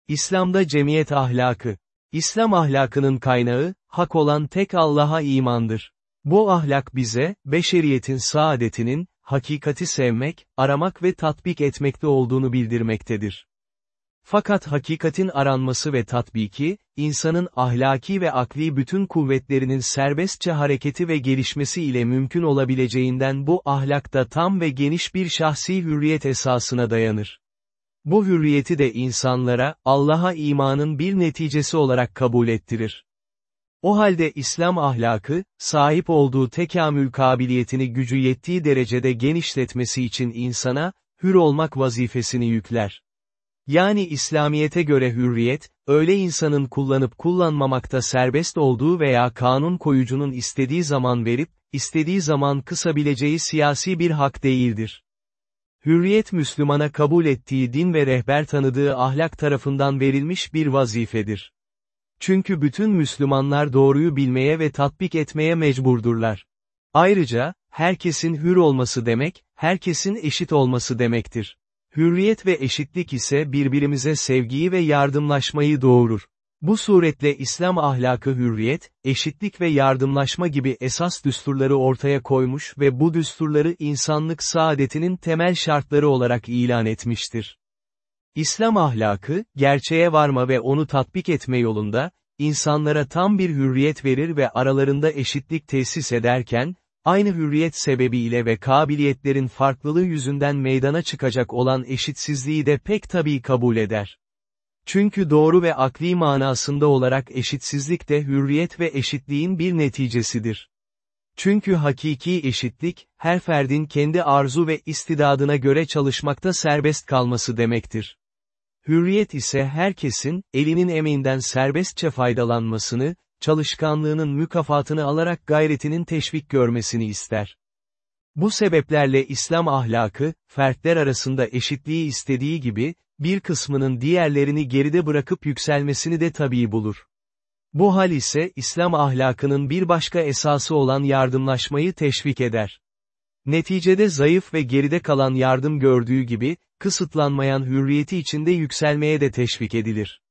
A: İslam'da cemiyet ahlakı. İslam ahlakının kaynağı, hak olan tek Allah'a imandır. Bu ahlak bize, beşeriyetin saadetinin, hakikati sevmek, aramak ve tatbik etmekte olduğunu bildirmektedir. Fakat hakikatin aranması ve tatbiki, insanın ahlaki ve akli bütün kuvvetlerinin serbestçe hareketi ve gelişmesi ile mümkün olabileceğinden bu ahlakta tam ve geniş bir şahsi hürriyet esasına dayanır. Bu hürriyeti de insanlara, Allah'a imanın bir neticesi olarak kabul ettirir. O halde İslam ahlakı, sahip olduğu tekamül kabiliyetini gücü yettiği derecede genişletmesi için insana, hür olmak vazifesini yükler. Yani İslamiyete göre hürriyet, öyle insanın kullanıp kullanmamakta serbest olduğu veya kanun koyucunun istediği zaman verip, istediği zaman kısabileceği siyasi bir hak değildir. Hürriyet Müslümana kabul ettiği din ve rehber tanıdığı ahlak tarafından verilmiş bir vazifedir. Çünkü bütün Müslümanlar doğruyu bilmeye ve tatbik etmeye mecburdurlar. Ayrıca, herkesin hür olması demek, herkesin eşit olması demektir. Hürriyet ve eşitlik ise birbirimize sevgiyi ve yardımlaşmayı doğurur. Bu suretle İslam ahlakı hürriyet, eşitlik ve yardımlaşma gibi esas düsturları ortaya koymuş ve bu düsturları insanlık saadetinin temel şartları olarak ilan etmiştir. İslam ahlakı, gerçeğe varma ve onu tatbik etme yolunda, insanlara tam bir hürriyet verir ve aralarında eşitlik tesis ederken, aynı hürriyet sebebiyle ve kabiliyetlerin farklılığı yüzünden meydana çıkacak olan eşitsizliği de pek tabii kabul eder. Çünkü doğru ve akli manasında olarak eşitsizlik de hürriyet ve eşitliğin bir neticesidir. Çünkü hakiki eşitlik, her ferdin kendi arzu ve istidadına göre çalışmakta serbest kalması demektir. Hürriyet ise herkesin, elinin emeğinden serbestçe faydalanmasını, çalışkanlığının mükafatını alarak gayretinin teşvik görmesini ister. Bu sebeplerle İslam ahlakı, fertler arasında eşitliği istediği gibi, bir kısmının diğerlerini geride bırakıp yükselmesini de tabii bulur. Bu hal ise İslam ahlakının bir başka esası olan yardımlaşmayı teşvik eder. Neticede zayıf ve geride kalan yardım gördüğü gibi, kısıtlanmayan hürriyeti içinde yükselmeye de teşvik edilir.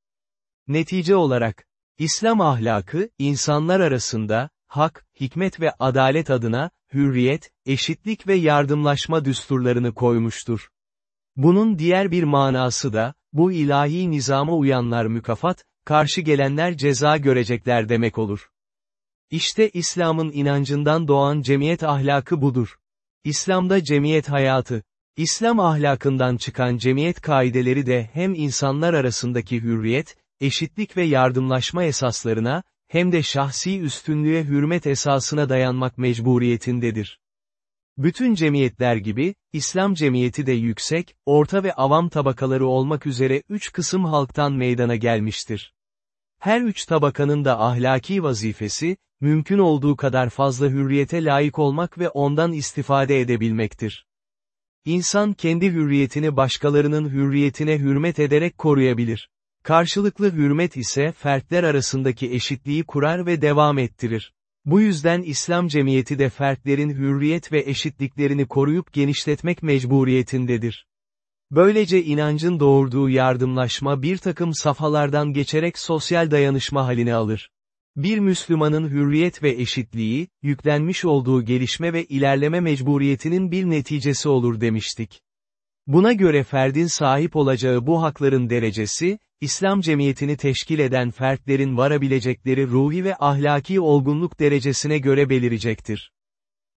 A: Netice olarak, İslam ahlakı, insanlar arasında, hak, hikmet ve adalet adına, hürriyet, eşitlik ve yardımlaşma düsturlarını koymuştur. Bunun diğer bir manası da, bu ilahi nizama uyanlar mükafat, karşı gelenler ceza görecekler demek olur. İşte İslam'ın inancından doğan cemiyet ahlakı budur. İslam'da cemiyet hayatı, İslam ahlakından çıkan cemiyet kaideleri de hem insanlar arasındaki hürriyet, eşitlik ve yardımlaşma esaslarına, hem de şahsi üstünlüğe hürmet esasına dayanmak mecburiyetindedir. Bütün cemiyetler gibi, İslam cemiyeti de yüksek, orta ve avam tabakaları olmak üzere üç kısım halktan meydana gelmiştir. Her üç tabakanın da ahlaki vazifesi, mümkün olduğu kadar fazla hürriyete layık olmak ve ondan istifade edebilmektir. İnsan kendi hürriyetini başkalarının hürriyetine hürmet ederek koruyabilir. Karşılıklı hürmet ise fertler arasındaki eşitliği kurar ve devam ettirir. Bu yüzden İslam cemiyeti de fertlerin hürriyet ve eşitliklerini koruyup genişletmek mecburiyetindedir. Böylece inancın doğurduğu yardımlaşma bir takım safhalardan geçerek sosyal dayanışma halini alır. Bir Müslümanın hürriyet ve eşitliği, yüklenmiş olduğu gelişme ve ilerleme mecburiyetinin bir neticesi olur demiştik. Buna göre ferdin sahip olacağı bu hakların derecesi, İslam cemiyetini teşkil eden fertlerin varabilecekleri ruhi ve ahlaki olgunluk derecesine göre belirecektir.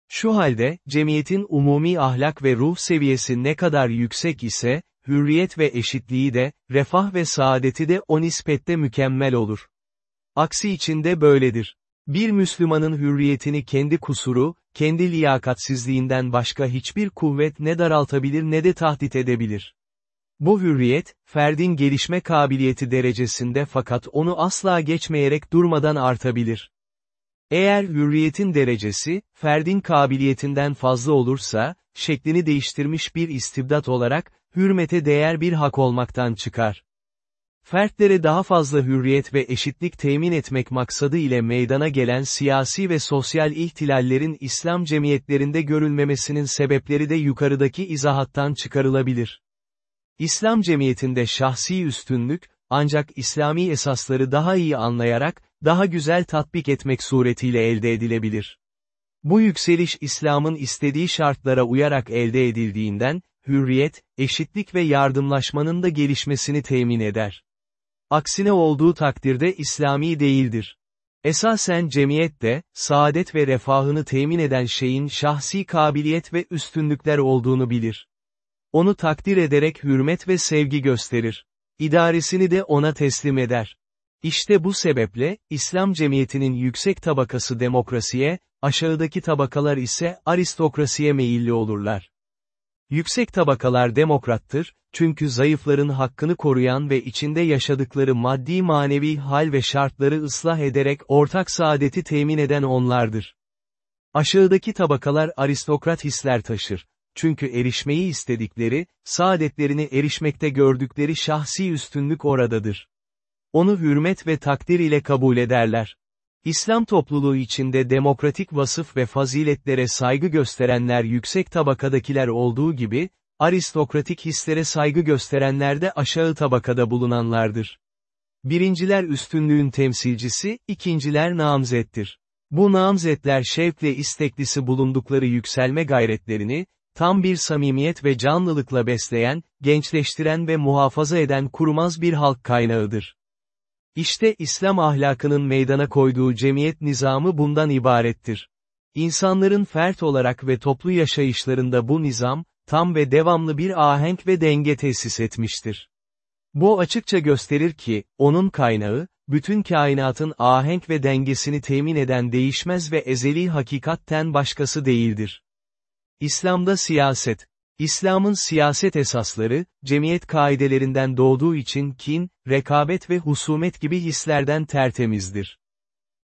A: Şu halde, cemiyetin umumi ahlak ve ruh seviyesi ne kadar yüksek ise, hürriyet ve eşitliği de, refah ve saadeti de o nispette mükemmel olur. Aksi içinde böyledir. Bir Müslümanın hürriyetini kendi kusuru, kendi liyakatsizliğinden başka hiçbir kuvvet ne daraltabilir ne de tahdit edebilir. Bu hürriyet, ferdin gelişme kabiliyeti derecesinde fakat onu asla geçmeyerek durmadan artabilir. Eğer hürriyetin derecesi, ferdin kabiliyetinden fazla olursa, şeklini değiştirmiş bir istibdat olarak, hürmete değer bir hak olmaktan çıkar. Fertlere daha fazla hürriyet ve eşitlik temin etmek maksadı ile meydana gelen siyasi ve sosyal ihtilallerin İslam cemiyetlerinde görülmemesinin sebepleri de yukarıdaki izahattan çıkarılabilir. İslam cemiyetinde şahsi üstünlük, ancak İslami esasları daha iyi anlayarak, daha güzel tatbik etmek suretiyle elde edilebilir. Bu yükseliş İslam'ın istediği şartlara uyarak elde edildiğinden, hürriyet, eşitlik ve yardımlaşmanın da gelişmesini temin eder. Aksine olduğu takdirde İslami değildir. Esasen cemiyet de, saadet ve refahını temin eden şeyin şahsi kabiliyet ve üstünlükler olduğunu bilir. Onu takdir ederek hürmet ve sevgi gösterir. İdaresini de ona teslim eder. İşte bu sebeple, İslam cemiyetinin yüksek tabakası demokrasiye, aşağıdaki tabakalar ise aristokrasiye meyilli olurlar. Yüksek tabakalar demokrattır, çünkü zayıfların hakkını koruyan ve içinde yaşadıkları maddi manevi hal ve şartları ıslah ederek ortak saadeti temin eden onlardır. Aşağıdaki tabakalar aristokrat hisler taşır. Çünkü erişmeyi istedikleri, saadetlerini erişmekte gördükleri şahsi üstünlük oradadır. Onu hürmet ve takdir ile kabul ederler. İslam topluluğu içinde demokratik vasıf ve faziletlere saygı gösterenler yüksek tabakadakiler olduğu gibi, aristokratik hislere saygı gösterenler de aşağı tabakada bulunanlardır. Birinciler üstünlüğün temsilcisi, ikinciler namzettir. Bu namzetler şevkle isteklisi bulundukları yükselme gayretlerini, tam bir samimiyet ve canlılıkla besleyen, gençleştiren ve muhafaza eden kurumaz bir halk kaynağıdır. İşte İslam ahlakının meydana koyduğu cemiyet nizamı bundan ibarettir. İnsanların fert olarak ve toplu yaşayışlarında bu nizam, tam ve devamlı bir ahenk ve denge tesis etmiştir. Bu açıkça gösterir ki, onun kaynağı, bütün kainatın ahenk ve dengesini temin eden değişmez ve ezeli hakikatten başkası değildir. İslam'da siyaset, İslam'ın siyaset esasları, cemiyet kaidelerinden doğduğu için kin, rekabet ve husumet gibi hislerden tertemizdir.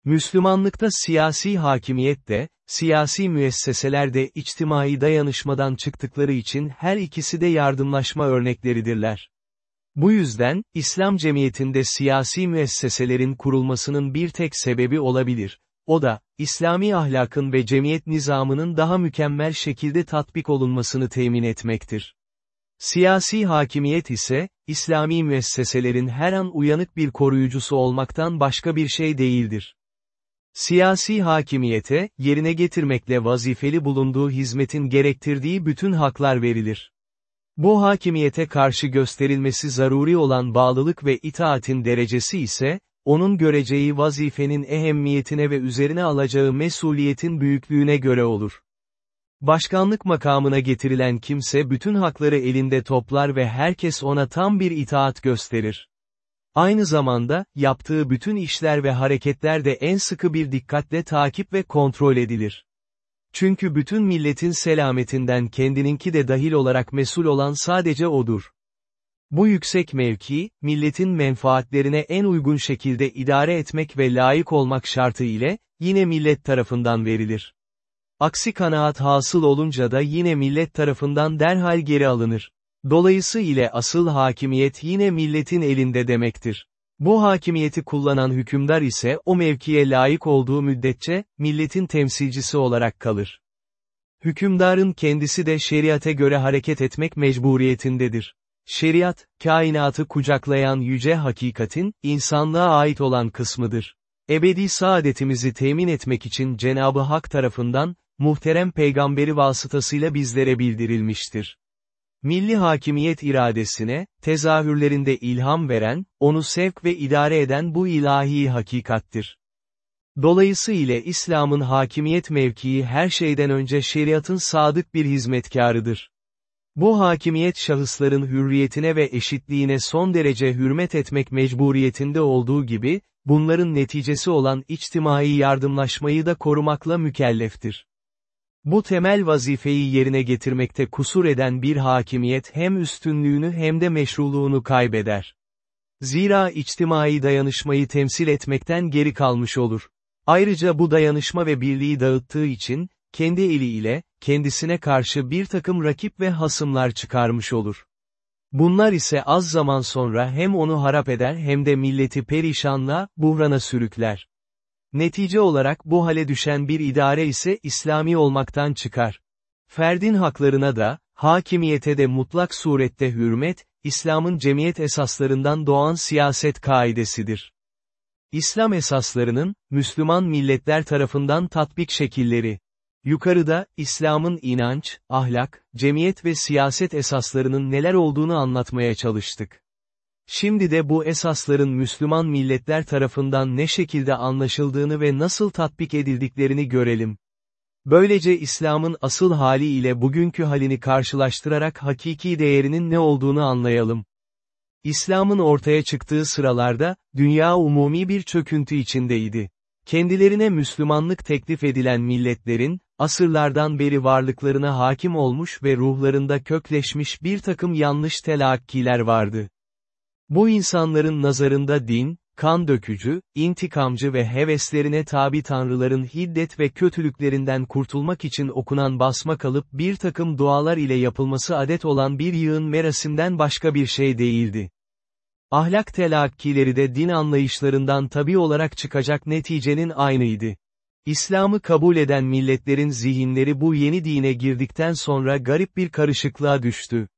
A: Müslümanlıkta siyasi hakimiyet de, siyasi müesseseler de içtimai dayanışmadan çıktıkları için her ikisi de yardımlaşma örnekleridirler. Bu yüzden, İslam cemiyetinde siyasi müesseselerin kurulmasının bir tek sebebi olabilir. O da, İslami ahlakın ve cemiyet nizamının daha mükemmel şekilde tatbik olunmasını temin etmektir. Siyasi hakimiyet ise, İslami müesseselerin her an uyanık bir koruyucusu olmaktan başka bir şey değildir. Siyasi hakimiyete, yerine getirmekle vazifeli bulunduğu hizmetin gerektirdiği bütün haklar verilir. Bu hakimiyete karşı gösterilmesi zaruri olan bağlılık ve itaatin derecesi ise, onun göreceği vazifenin ehemmiyetine ve üzerine alacağı mesuliyetin büyüklüğüne göre olur. Başkanlık makamına getirilen kimse bütün hakları elinde toplar ve herkes ona tam bir itaat gösterir. Aynı zamanda, yaptığı bütün işler ve hareketler de en sıkı bir dikkatle takip ve kontrol edilir. Çünkü bütün milletin selametinden kendininki de dahil olarak mesul olan sadece odur. Bu yüksek mevki, milletin menfaatlerine en uygun şekilde idare etmek ve layık olmak şartı ile, yine millet tarafından verilir. Aksi kanaat hasıl olunca da yine millet tarafından derhal geri alınır. Dolayısı ile asıl hakimiyet yine milletin elinde demektir. Bu hakimiyeti kullanan hükümdar ise o mevkiye layık olduğu müddetçe, milletin temsilcisi olarak kalır. Hükümdarın kendisi de şeriate göre hareket etmek mecburiyetindedir. Şeriat, kainatı kucaklayan yüce hakikatin, insanlığa ait olan kısmıdır. Ebedi saadetimizi temin etmek için Cenabı Hak tarafından, muhterem peygamberi vasıtasıyla bizlere bildirilmiştir. Milli hakimiyet iradesine, tezahürlerinde ilham veren, onu sevk ve idare eden bu ilahi hakikattir. Dolayısıyla İslam'ın hakimiyet mevkii her şeyden önce şeriatın sadık bir hizmetkarıdır. Bu hakimiyet şahısların hürriyetine ve eşitliğine son derece hürmet etmek mecburiyetinde olduğu gibi, bunların neticesi olan içtimai yardımlaşmayı da korumakla mükelleftir. Bu temel vazifeyi yerine getirmekte kusur eden bir hakimiyet hem üstünlüğünü hem de meşruluğunu kaybeder. Zira içtimai dayanışmayı temsil etmekten geri kalmış olur. Ayrıca bu dayanışma ve birliği dağıttığı için, kendi eliyle, kendisine karşı bir takım rakip ve hasımlar çıkarmış olur. Bunlar ise az zaman sonra hem onu harap eder hem de milleti perişanla, buhrana sürükler. Netice olarak bu hale düşen bir idare ise İslami olmaktan çıkar. Ferdin haklarına da, hakimiyete de mutlak surette hürmet, İslam'ın cemiyet esaslarından doğan siyaset kaidesidir. İslam esaslarının, Müslüman milletler tarafından tatbik şekilleri. Yukarıda, İslam'ın inanç, ahlak, cemiyet ve siyaset esaslarının neler olduğunu anlatmaya çalıştık. Şimdi de bu esasların Müslüman milletler tarafından ne şekilde anlaşıldığını ve nasıl tatbik edildiklerini görelim. Böylece İslam'ın asıl hali ile bugünkü halini karşılaştırarak hakiki değerinin ne olduğunu anlayalım. İslam'ın ortaya çıktığı sıralarda, dünya umumi bir çöküntü içindeydi. Kendilerine Müslümanlık teklif edilen milletlerin, asırlardan beri varlıklarına hakim olmuş ve ruhlarında kökleşmiş bir takım yanlış telakkiler vardı. Bu insanların nazarında din, kan dökücü, intikamcı ve heveslerine tabi tanrıların hiddet ve kötülüklerinden kurtulmak için okunan basma kalıp bir takım dualar ile yapılması adet olan bir yığın merasimden başka bir şey değildi. Ahlak telakkileri de din anlayışlarından tabi olarak çıkacak neticenin aynıydı. İslam'ı kabul eden milletlerin zihinleri bu yeni dine girdikten sonra garip bir karışıklığa düştü.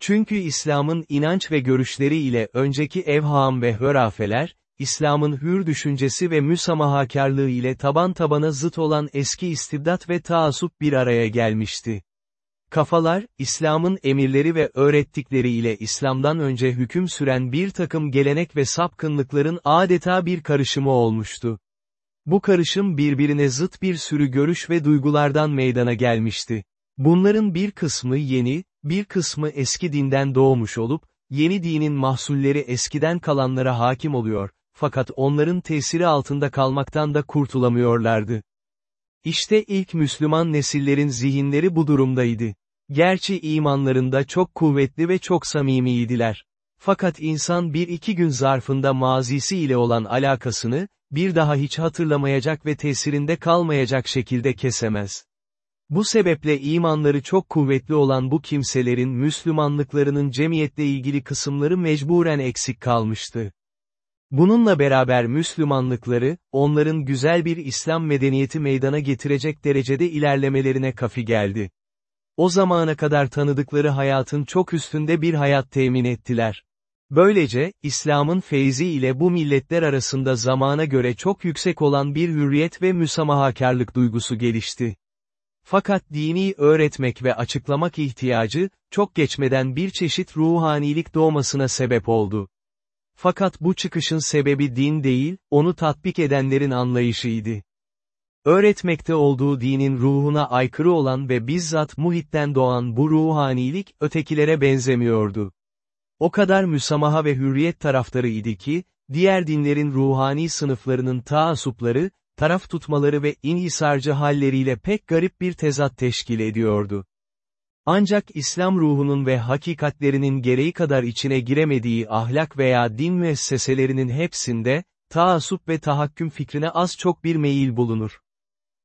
A: Çünkü İslam'ın inanç ve görüşleri ile önceki evham ve hörafeler, İslam'ın hür düşüncesi ve müsamahakarlığı ile taban tabana zıt olan eski istibdat ve taassup bir araya gelmişti. Kafalar, İslam'ın emirleri ve öğrettikleri ile İslam'dan önce hüküm süren bir takım gelenek ve sapkınlıkların adeta bir karışımı olmuştu. Bu karışım birbirine zıt bir sürü görüş ve duygulardan meydana gelmişti. Bunların bir kısmı yeni, bir kısmı eski dinden doğmuş olup, yeni dinin mahsulleri eskiden kalanlara hakim oluyor, fakat onların tesiri altında kalmaktan da kurtulamıyorlardı. İşte ilk Müslüman nesillerin zihinleri bu durumdaydı. Gerçi imanlarında çok kuvvetli ve çok samimiydiler. Fakat insan bir iki gün zarfında mazisi ile olan alakasını, bir daha hiç hatırlamayacak ve tesirinde kalmayacak şekilde kesemez. Bu sebeple imanları çok kuvvetli olan bu kimselerin Müslümanlıklarının cemiyetle ilgili kısımları mecburen eksik kalmıştı. Bununla beraber Müslümanlıkları, onların güzel bir İslam medeniyeti meydana getirecek derecede ilerlemelerine kafi geldi. O zamana kadar tanıdıkları hayatın çok üstünde bir hayat temin ettiler. Böylece, İslam'ın feyzi ile bu milletler arasında zamana göre çok yüksek olan bir hürriyet ve müsamahakarlık duygusu gelişti. Fakat dini öğretmek ve açıklamak ihtiyacı, çok geçmeden bir çeşit ruhanilik doğmasına sebep oldu. Fakat bu çıkışın sebebi din değil, onu tatbik edenlerin anlayışıydı. Öğretmekte olduğu dinin ruhuna aykırı olan ve bizzat muhitten doğan bu ruhanilik, ötekilere benzemiyordu. O kadar müsamaha ve hürriyet taraftarı idi ki, diğer dinlerin ruhani sınıflarının taasupları, taraf tutmaları ve inhisarcı halleriyle pek garip bir tezat teşkil ediyordu. Ancak İslam ruhunun ve hakikatlerinin gereği kadar içine giremediği ahlak veya din müesseselerinin hepsinde, taassup ve tahakküm fikrine az çok bir meyil bulunur.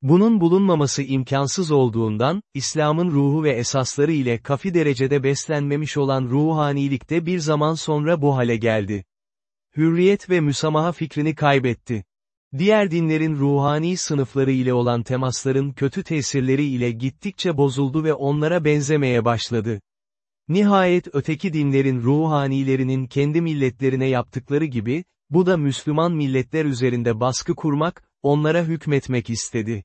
A: Bunun bulunmaması imkansız olduğundan, İslam'ın ruhu ve esasları ile kafi derecede beslenmemiş olan ruhanilikte bir zaman sonra bu hale geldi. Hürriyet ve müsamaha fikrini kaybetti. Diğer dinlerin ruhani sınıfları ile olan temasların kötü tesirleri ile gittikçe bozuldu ve onlara benzemeye başladı. Nihayet öteki dinlerin ruhanilerinin kendi milletlerine yaptıkları gibi, bu da Müslüman milletler üzerinde baskı kurmak, onlara hükmetmek istedi.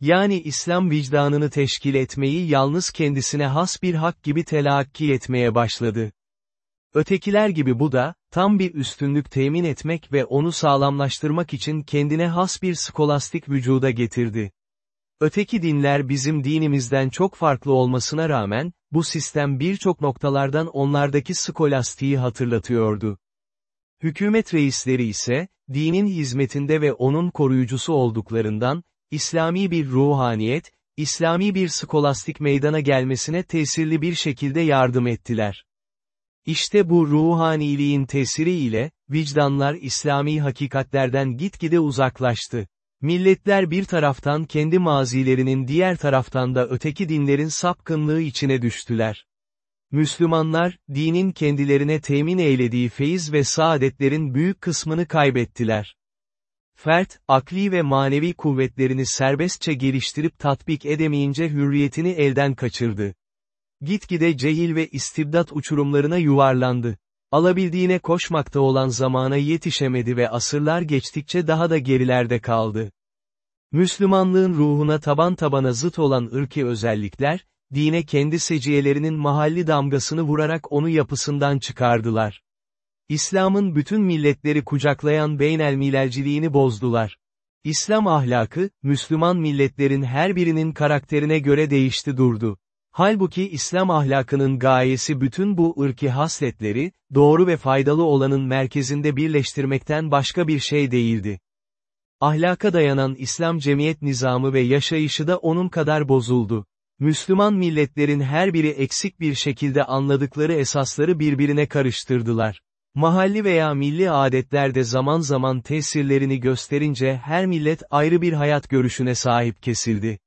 A: Yani İslam vicdanını teşkil etmeyi yalnız kendisine has bir hak gibi telakki etmeye başladı. Ötekiler gibi bu da, tam bir üstünlük temin etmek ve onu sağlamlaştırmak için kendine has bir skolastik vücuda getirdi. Öteki dinler bizim dinimizden çok farklı olmasına rağmen, bu sistem birçok noktalardan onlardaki skolastiği hatırlatıyordu. Hükümet reisleri ise, dinin hizmetinde ve onun koruyucusu olduklarından, İslami bir ruhaniyet, İslami bir skolastik meydana gelmesine tesirli bir şekilde yardım ettiler. İşte bu ruhaniliğin tesiri ile, vicdanlar İslami hakikatlerden gitgide uzaklaştı. Milletler bir taraftan kendi mazilerinin diğer taraftan da öteki dinlerin sapkınlığı içine düştüler. Müslümanlar, dinin kendilerine temin eylediği feyiz ve saadetlerin büyük kısmını kaybettiler. Fert, akli ve manevi kuvvetlerini serbestçe geliştirip tatbik edemeyince hürriyetini elden kaçırdı. Gitgide cehil ve istibdat uçurumlarına yuvarlandı. Alabildiğine koşmakta olan zamana yetişemedi ve asırlar geçtikçe daha da gerilerde kaldı. Müslümanlığın ruhuna taban tabana zıt olan ırki özellikler, dine kendi seciyelerinin mahalli damgasını vurarak onu yapısından çıkardılar. İslam'ın bütün milletleri kucaklayan beynelmilerciliğini bozdular. İslam ahlakı, Müslüman milletlerin her birinin karakterine göre değişti durdu. Halbuki İslam ahlakının gayesi bütün bu ırki hasletleri, doğru ve faydalı olanın merkezinde birleştirmekten başka bir şey değildi. Ahlaka dayanan İslam cemiyet nizamı ve yaşayışı da onun kadar bozuldu. Müslüman milletlerin her biri eksik bir şekilde anladıkları esasları birbirine karıştırdılar. Mahalli veya milli adetler de zaman zaman tesirlerini gösterince her millet ayrı bir hayat görüşüne sahip kesildi.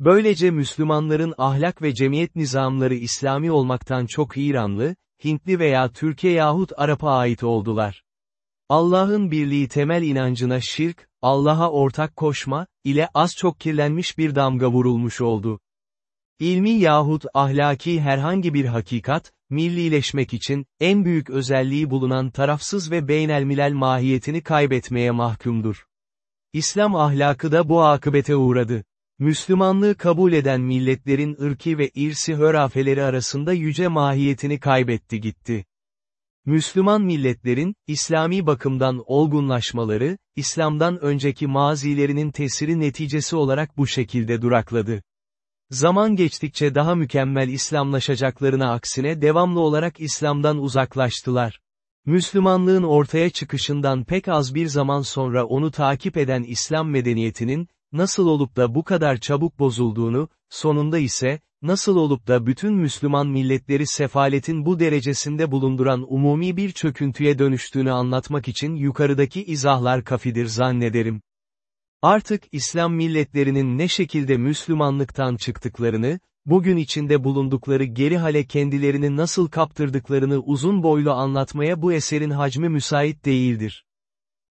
A: Böylece Müslümanların ahlak ve cemiyet nizamları İslami olmaktan çok İranlı, Hintli veya Türkiye yahut Arap'a ait oldular. Allah'ın birliği temel inancına şirk, Allah'a ortak koşma, ile az çok kirlenmiş bir damga vurulmuş oldu. İlmi yahut ahlaki herhangi bir hakikat, millileşmek için, en büyük özelliği bulunan tarafsız ve beynelmilel mahiyetini kaybetmeye mahkumdur. İslam ahlakı da bu akıbete uğradı. Müslümanlığı kabul eden milletlerin ırki ve irsi hörafeleri arasında yüce mahiyetini kaybetti gitti. Müslüman milletlerin, İslami bakımdan olgunlaşmaları, İslam'dan önceki mazilerinin tesiri neticesi olarak bu şekilde durakladı. Zaman geçtikçe daha mükemmel İslamlaşacaklarına aksine devamlı olarak İslam'dan uzaklaştılar. Müslümanlığın ortaya çıkışından pek az bir zaman sonra onu takip eden İslam medeniyetinin, nasıl olup da bu kadar çabuk bozulduğunu, sonunda ise, nasıl olup da bütün Müslüman milletleri sefaletin bu derecesinde bulunduran umumi bir çöküntüye dönüştüğünü anlatmak için yukarıdaki izahlar kafidir zannederim. Artık İslam milletlerinin ne şekilde Müslümanlıktan çıktıklarını, bugün içinde bulundukları geri hale kendilerini nasıl kaptırdıklarını uzun boylu anlatmaya bu eserin hacmi müsait değildir.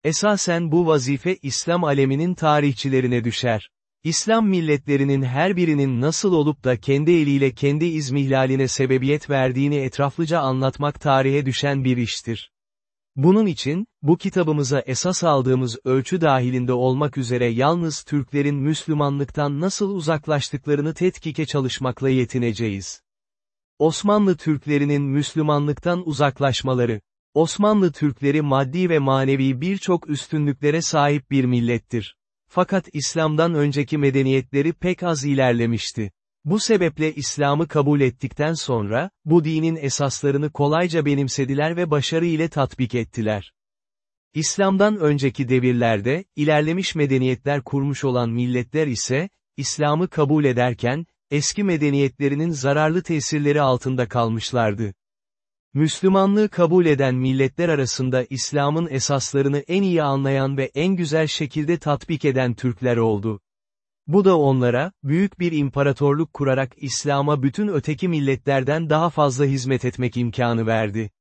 A: Esasen bu vazife İslam aleminin tarihçilerine düşer. İslam milletlerinin her birinin nasıl olup da kendi eliyle kendi izmihlaline sebebiyet verdiğini etraflıca anlatmak tarihe düşen bir iştir. Bunun için, bu kitabımıza esas aldığımız ölçü dahilinde olmak üzere yalnız Türklerin Müslümanlıktan nasıl uzaklaştıklarını tetkike çalışmakla yetineceğiz. Osmanlı Türklerinin Müslümanlıktan uzaklaşmaları, Osmanlı Türkleri maddi ve manevi birçok üstünlüklere sahip bir millettir. Fakat İslam'dan önceki medeniyetleri pek az ilerlemişti. Bu sebeple İslam'ı kabul ettikten sonra, bu dinin esaslarını kolayca benimsediler ve başarı ile tatbik ettiler. İslam'dan önceki devirlerde, ilerlemiş medeniyetler kurmuş olan milletler ise, İslam'ı kabul ederken, eski medeniyetlerinin zararlı tesirleri altında kalmışlardı. Müslümanlığı kabul eden milletler arasında İslam'ın esaslarını en iyi anlayan ve en güzel şekilde tatbik eden Türkler oldu. Bu da onlara, büyük bir imparatorluk kurarak İslam'a bütün öteki milletlerden daha fazla hizmet etmek imkanı verdi.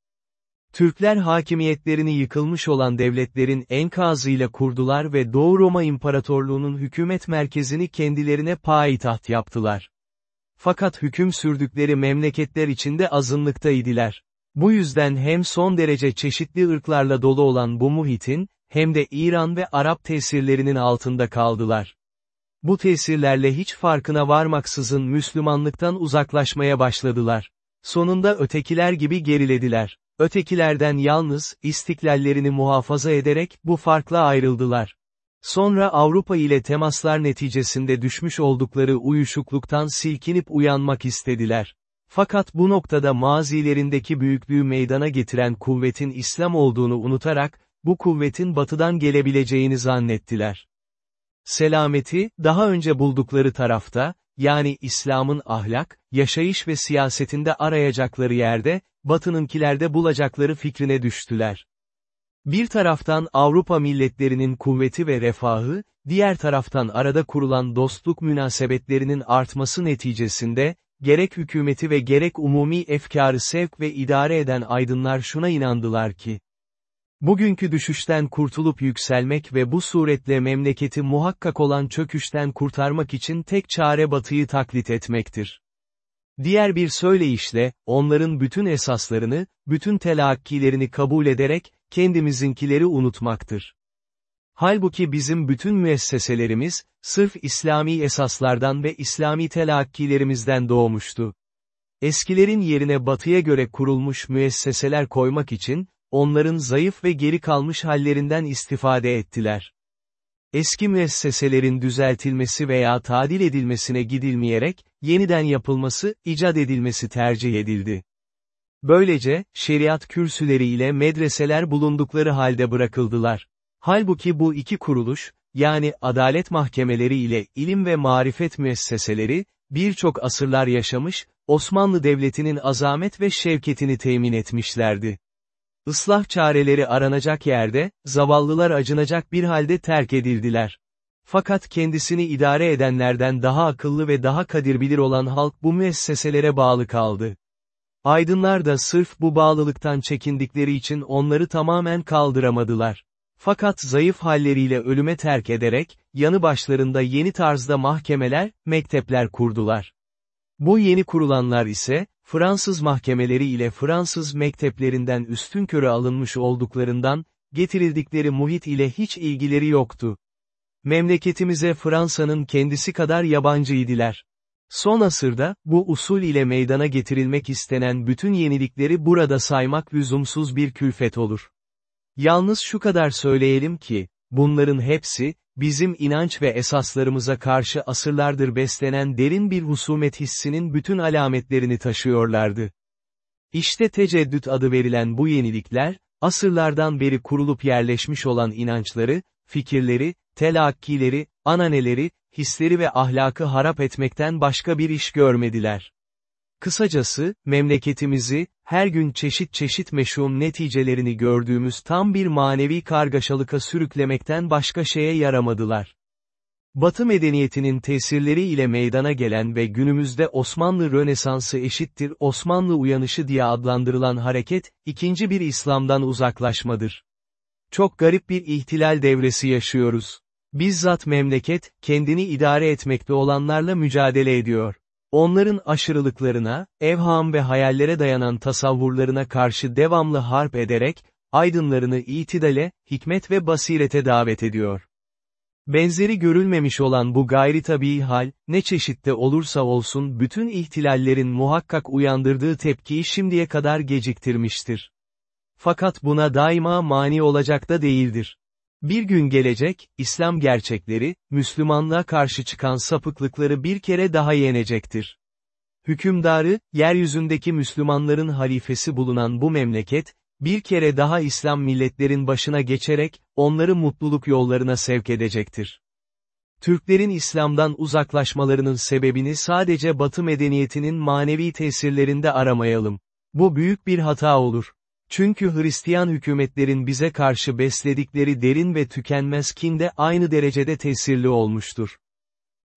A: Türkler hakimiyetlerini yıkılmış olan devletlerin enkazıyla kurdular ve Doğu Roma İmparatorluğu'nun hükümet merkezini kendilerine payitaht yaptılar. Fakat hüküm sürdükleri memleketler içinde azınlıktaydılar. Bu yüzden hem son derece çeşitli ırklarla dolu olan bu muhitin, hem de İran ve Arap tesirlerinin altında kaldılar. Bu tesirlerle hiç farkına varmaksızın Müslümanlıktan uzaklaşmaya başladılar. Sonunda ötekiler gibi gerilediler. Ötekilerden yalnız, istiklallerini muhafaza ederek, bu farkla ayrıldılar. Sonra Avrupa ile temaslar neticesinde düşmüş oldukları uyuşukluktan silkinip uyanmak istediler. Fakat bu noktada mazilerindeki büyüklüğü meydana getiren kuvvetin İslam olduğunu unutarak, bu kuvvetin batıdan gelebileceğini zannettiler. Selameti, daha önce buldukları tarafta, yani İslam'ın ahlak, yaşayış ve siyasetinde arayacakları yerde, batınınkilerde bulacakları fikrine düştüler. Bir taraftan Avrupa milletlerinin kuvveti ve refahı, diğer taraftan arada kurulan dostluk münasebetlerinin artması neticesinde, gerek hükümeti ve gerek umumi efkarı sevk ve idare eden aydınlar şuna inandılar ki, bugünkü düşüşten kurtulup yükselmek ve bu suretle memleketi muhakkak olan çöküşten kurtarmak için tek çare batıyı taklit etmektir. Diğer bir söyleyişle, onların bütün esaslarını, bütün telakkilerini kabul ederek, kendimizinkileri unutmaktır. Halbuki bizim bütün müesseselerimiz, sırf İslami esaslardan ve İslami telakkilerimizden doğmuştu. Eskilerin yerine batıya göre kurulmuş müesseseler koymak için, onların zayıf ve geri kalmış hallerinden istifade ettiler. Eski müesseselerin düzeltilmesi veya tadil edilmesine gidilmeyerek, yeniden yapılması, icat edilmesi tercih edildi. Böylece, şeriat kürsüleri ile medreseler bulundukları halde bırakıldılar. Halbuki bu iki kuruluş, yani adalet mahkemeleri ile ilim ve marifet müesseseleri, birçok asırlar yaşamış, Osmanlı Devleti'nin azamet ve şevketini temin etmişlerdi. Islah çareleri aranacak yerde, zavallılar acınacak bir halde terk edildiler. Fakat kendisini idare edenlerden daha akıllı ve daha kadirbilir olan halk bu müesseselere bağlı kaldı. Aydınlar da sırf bu bağlılıktan çekindikleri için onları tamamen kaldıramadılar. Fakat zayıf halleriyle ölüme terk ederek, yanı başlarında yeni tarzda mahkemeler, mektepler kurdular. Bu yeni kurulanlar ise, Fransız mahkemeleri ile Fransız mekteplerinden üstün körü alınmış olduklarından, getirildikleri muhit ile hiç ilgileri yoktu. Memleketimize Fransa'nın kendisi kadar yabancıydılar. Son asırda, bu usul ile meydana getirilmek istenen bütün yenilikleri burada saymak lüzumsuz bir külfet olur. Yalnız şu kadar söyleyelim ki, bunların hepsi, bizim inanç ve esaslarımıza karşı asırlardır beslenen derin bir husumet hissinin bütün alametlerini taşıyorlardı. İşte teceddüt adı verilen bu yenilikler, asırlardan beri kurulup yerleşmiş olan inançları, fikirleri, telakkileri, ananeleri, hisleri ve ahlakı harap etmekten başka bir iş görmediler. Kısacası, memleketimizi, her gün çeşit çeşit meşhum neticelerini gördüğümüz tam bir manevi kargaşalıka sürüklemekten başka şeye yaramadılar. Batı medeniyetinin tesirleri ile meydana gelen ve günümüzde Osmanlı Rönesansı eşittir Osmanlı uyanışı diye adlandırılan hareket, ikinci bir İslam'dan uzaklaşmadır. Çok garip bir ihtilal devresi yaşıyoruz. Bizzat memleket, kendini idare etmekte olanlarla mücadele ediyor. Onların aşırılıklarına, evham ve hayallere dayanan tasavvurlarına karşı devamlı harp ederek, aydınlarını itidale, hikmet ve basirete davet ediyor. Benzeri görülmemiş olan bu gayri tabii hal, ne çeşitte olursa olsun bütün ihtilallerin muhakkak uyandırdığı tepkiyi şimdiye kadar geciktirmiştir. Fakat buna daima mani olacak da değildir. Bir gün gelecek, İslam gerçekleri, Müslümanlığa karşı çıkan sapıklıkları bir kere daha yenecektir. Hükümdarı, yeryüzündeki Müslümanların halifesi bulunan bu memleket, bir kere daha İslam milletlerin başına geçerek, onları mutluluk yollarına sevk edecektir. Türklerin İslam'dan uzaklaşmalarının sebebini sadece Batı medeniyetinin manevi tesirlerinde aramayalım. Bu büyük bir hata olur. Çünkü Hristiyan hükümetlerin bize karşı besledikleri derin ve tükenmez kin de aynı derecede tesirli olmuştur.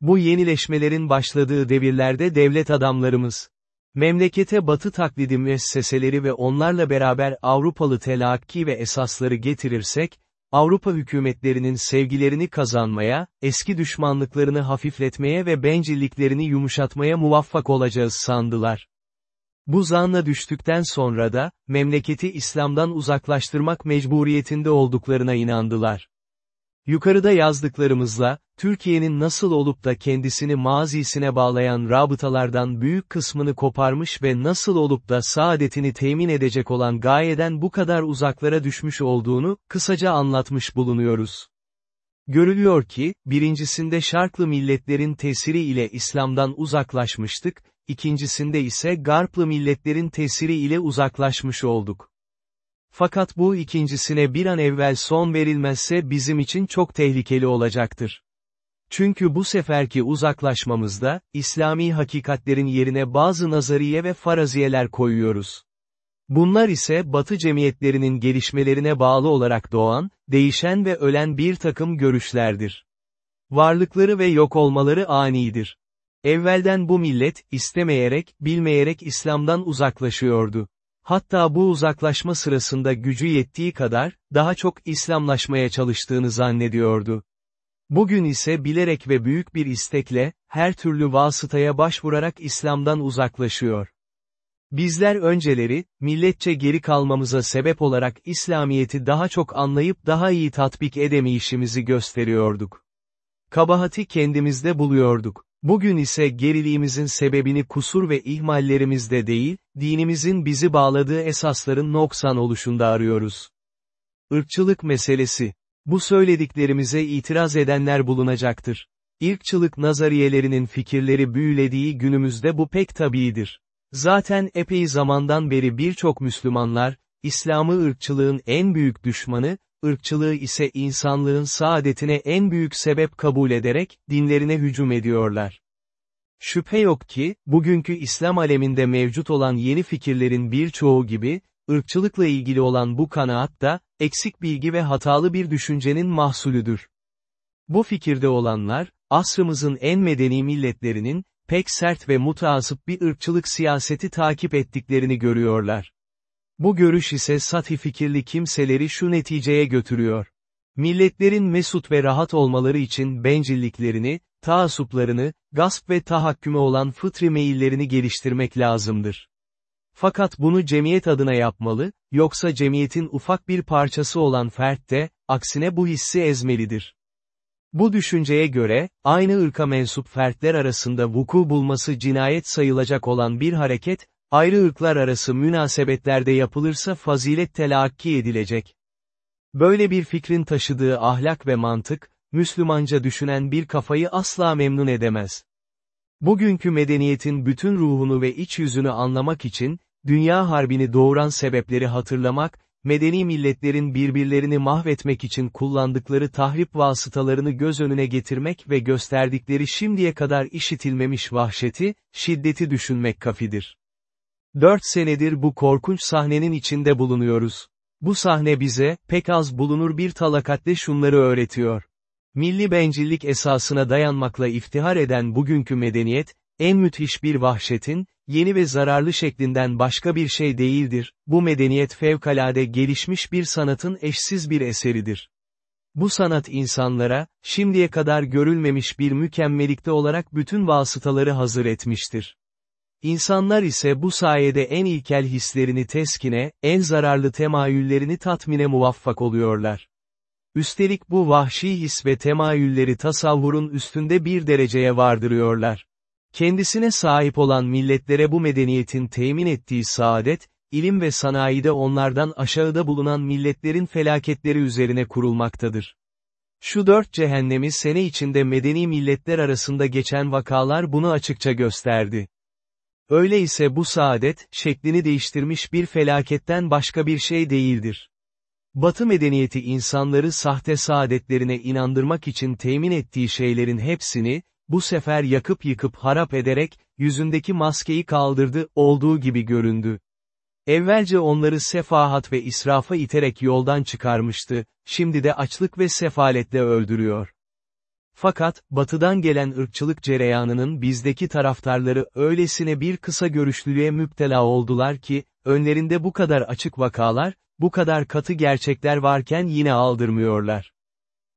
A: Bu yenileşmelerin başladığı devirlerde devlet adamlarımız, memlekete batı taklidi müesseseleri ve onlarla beraber Avrupalı telakki ve esasları getirirsek, Avrupa hükümetlerinin sevgilerini kazanmaya, eski düşmanlıklarını hafifletmeye ve bencilliklerini yumuşatmaya muvaffak olacağız sandılar. Bu zanla düştükten sonra da, memleketi İslam'dan uzaklaştırmak mecburiyetinde olduklarına inandılar. Yukarıda yazdıklarımızla, Türkiye'nin nasıl olup da kendisini mazisine bağlayan rabıtalardan büyük kısmını koparmış ve nasıl olup da saadetini temin edecek olan gayeden bu kadar uzaklara düşmüş olduğunu, kısaca anlatmış bulunuyoruz. Görülüyor ki, birincisinde şarklı milletlerin tesiri ile İslam'dan uzaklaşmıştık, ikincisinde ise Garplı milletlerin tesiri ile uzaklaşmış olduk. Fakat bu ikincisine bir an evvel son verilmezse bizim için çok tehlikeli olacaktır. Çünkü bu seferki uzaklaşmamızda, İslami hakikatlerin yerine bazı nazariye ve faraziyeler koyuyoruz. Bunlar ise Batı cemiyetlerinin gelişmelerine bağlı olarak doğan, değişen ve ölen bir takım görüşlerdir. Varlıkları ve yok olmaları anidir. Evvelden bu millet, istemeyerek, bilmeyerek İslam'dan uzaklaşıyordu. Hatta bu uzaklaşma sırasında gücü yettiği kadar, daha çok İslamlaşmaya çalıştığını zannediyordu. Bugün ise bilerek ve büyük bir istekle, her türlü vasıtaya başvurarak İslam'dan uzaklaşıyor. Bizler önceleri, milletçe geri kalmamıza sebep olarak İslamiyet'i daha çok anlayıp daha iyi tatbik edemeyişimizi gösteriyorduk. Kabahati kendimizde buluyorduk. Bugün ise geriliğimizin sebebini kusur ve ihmallerimizde değil, dinimizin bizi bağladığı esasların noksan oluşunda arıyoruz. Irkçılık meselesi. Bu söylediklerimize itiraz edenler bulunacaktır. İrkçılık nazariyelerinin fikirleri büyülediği günümüzde bu pek tabiidir. Zaten epey zamandan beri birçok Müslümanlar, İslam'ı ırkçılığın en büyük düşmanı, ırkçılığı ise insanlığın saadetine en büyük sebep kabul ederek, dinlerine hücum ediyorlar. Şüphe yok ki, bugünkü İslam aleminde mevcut olan yeni fikirlerin birçoğu gibi, ırkçılıkla ilgili olan bu kanaat da, eksik bilgi ve hatalı bir düşüncenin mahsulüdür. Bu fikirde olanlar, asrımızın en medeni milletlerinin, pek sert ve mutasip bir ırkçılık siyaseti takip ettiklerini görüyorlar. Bu görüş ise sati fikirli kimseleri şu neticeye götürüyor. Milletlerin mesut ve rahat olmaları için bencilliklerini, taassuplarını, gasp ve tahakküme olan fıtri meyillerini geliştirmek lazımdır. Fakat bunu cemiyet adına yapmalı, yoksa cemiyetin ufak bir parçası olan fert de, aksine bu hissi ezmelidir. Bu düşünceye göre, aynı ırka mensup fertler arasında vuku bulması cinayet sayılacak olan bir hareket, ayrı ırklar arası münasebetlerde yapılırsa fazilet telakki edilecek. Böyle bir fikrin taşıdığı ahlak ve mantık, Müslümanca düşünen bir kafayı asla memnun edemez. Bugünkü medeniyetin bütün ruhunu ve iç yüzünü anlamak için, dünya harbini doğuran sebepleri hatırlamak, medeni milletlerin birbirlerini mahvetmek için kullandıkları tahrip vasıtalarını göz önüne getirmek ve gösterdikleri şimdiye kadar işitilmemiş vahşeti, şiddeti düşünmek kafidir. Dört senedir bu korkunç sahnenin içinde bulunuyoruz. Bu sahne bize, pek az bulunur bir talakatle şunları öğretiyor. Milli bencillik esasına dayanmakla iftihar eden bugünkü medeniyet, en müthiş bir vahşetin, yeni ve zararlı şeklinden başka bir şey değildir, bu medeniyet fevkalade gelişmiş bir sanatın eşsiz bir eseridir. Bu sanat insanlara, şimdiye kadar görülmemiş bir mükemmelikte olarak bütün vasıtaları hazır etmiştir. İnsanlar ise bu sayede en ilkel hislerini teskine, en zararlı temayüllerini tatmine muvaffak oluyorlar. Üstelik bu vahşi his ve temayülleri tasavvurun üstünde bir dereceye vardırıyorlar. Kendisine sahip olan milletlere bu medeniyetin temin ettiği saadet, ilim ve sanayide onlardan aşağıda bulunan milletlerin felaketleri üzerine kurulmaktadır. Şu dört cehennemi sene içinde medeni milletler arasında geçen vakalar bunu açıkça gösterdi. Öyleyse bu saadet, şeklini değiştirmiş bir felaketten başka bir şey değildir. Batı medeniyeti insanları sahte saadetlerine inandırmak için temin ettiği şeylerin hepsini, bu sefer yakıp yıkıp harap ederek, yüzündeki maskeyi kaldırdı, olduğu gibi göründü. Evvelce onları sefahat ve israfa iterek yoldan çıkarmıştı, şimdi de açlık ve sefaletle öldürüyor. Fakat, batıdan gelen ırkçılık cereyanının bizdeki taraftarları öylesine bir kısa görüşlülüğe müptela oldular ki, önlerinde bu kadar açık vakalar, bu kadar katı gerçekler varken yine aldırmıyorlar.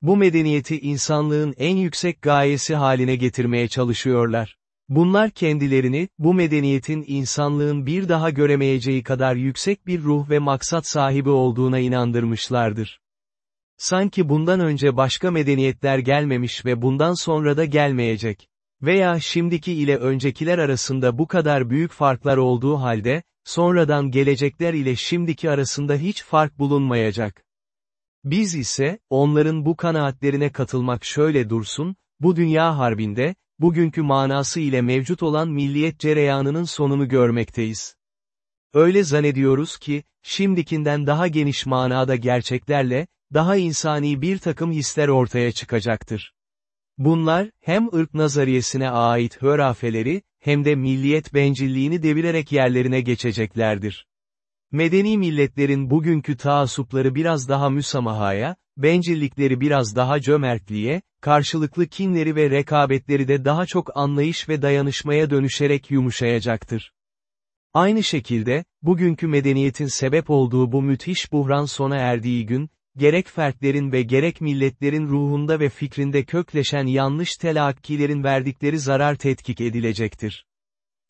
A: Bu medeniyeti insanlığın en yüksek gayesi haline getirmeye çalışıyorlar. Bunlar kendilerini, bu medeniyetin insanlığın bir daha göremeyeceği kadar yüksek bir ruh ve maksat sahibi olduğuna inandırmışlardır. Sanki bundan önce başka medeniyetler gelmemiş ve bundan sonra da gelmeyecek. Veya şimdiki ile öncekiler arasında bu kadar büyük farklar olduğu halde, sonradan gelecekler ile şimdiki arasında hiç fark bulunmayacak. Biz ise, onların bu kanaatlerine katılmak şöyle dursun, bu dünya harbinde, bugünkü manası ile mevcut olan milliyet cereyanının sonunu görmekteyiz. Öyle zannediyoruz ki, şimdikinden daha geniş manada gerçeklerle, daha insani bir takım hisler ortaya çıkacaktır. Bunlar, hem ırk nazariyesine ait hörafeleri, hem de milliyet bencilliğini devirerek yerlerine geçeceklerdir. Medeni milletlerin bugünkü taassupları biraz daha müsamahaya, bencillikleri biraz daha cömertliğe, karşılıklı kinleri ve rekabetleri de daha çok anlayış ve dayanışmaya dönüşerek yumuşayacaktır. Aynı şekilde, bugünkü medeniyetin sebep olduğu bu müthiş buhran sona erdiği gün, gerek fertlerin ve gerek milletlerin ruhunda ve fikrinde kökleşen yanlış telakkilerin verdikleri zarar tetkik edilecektir.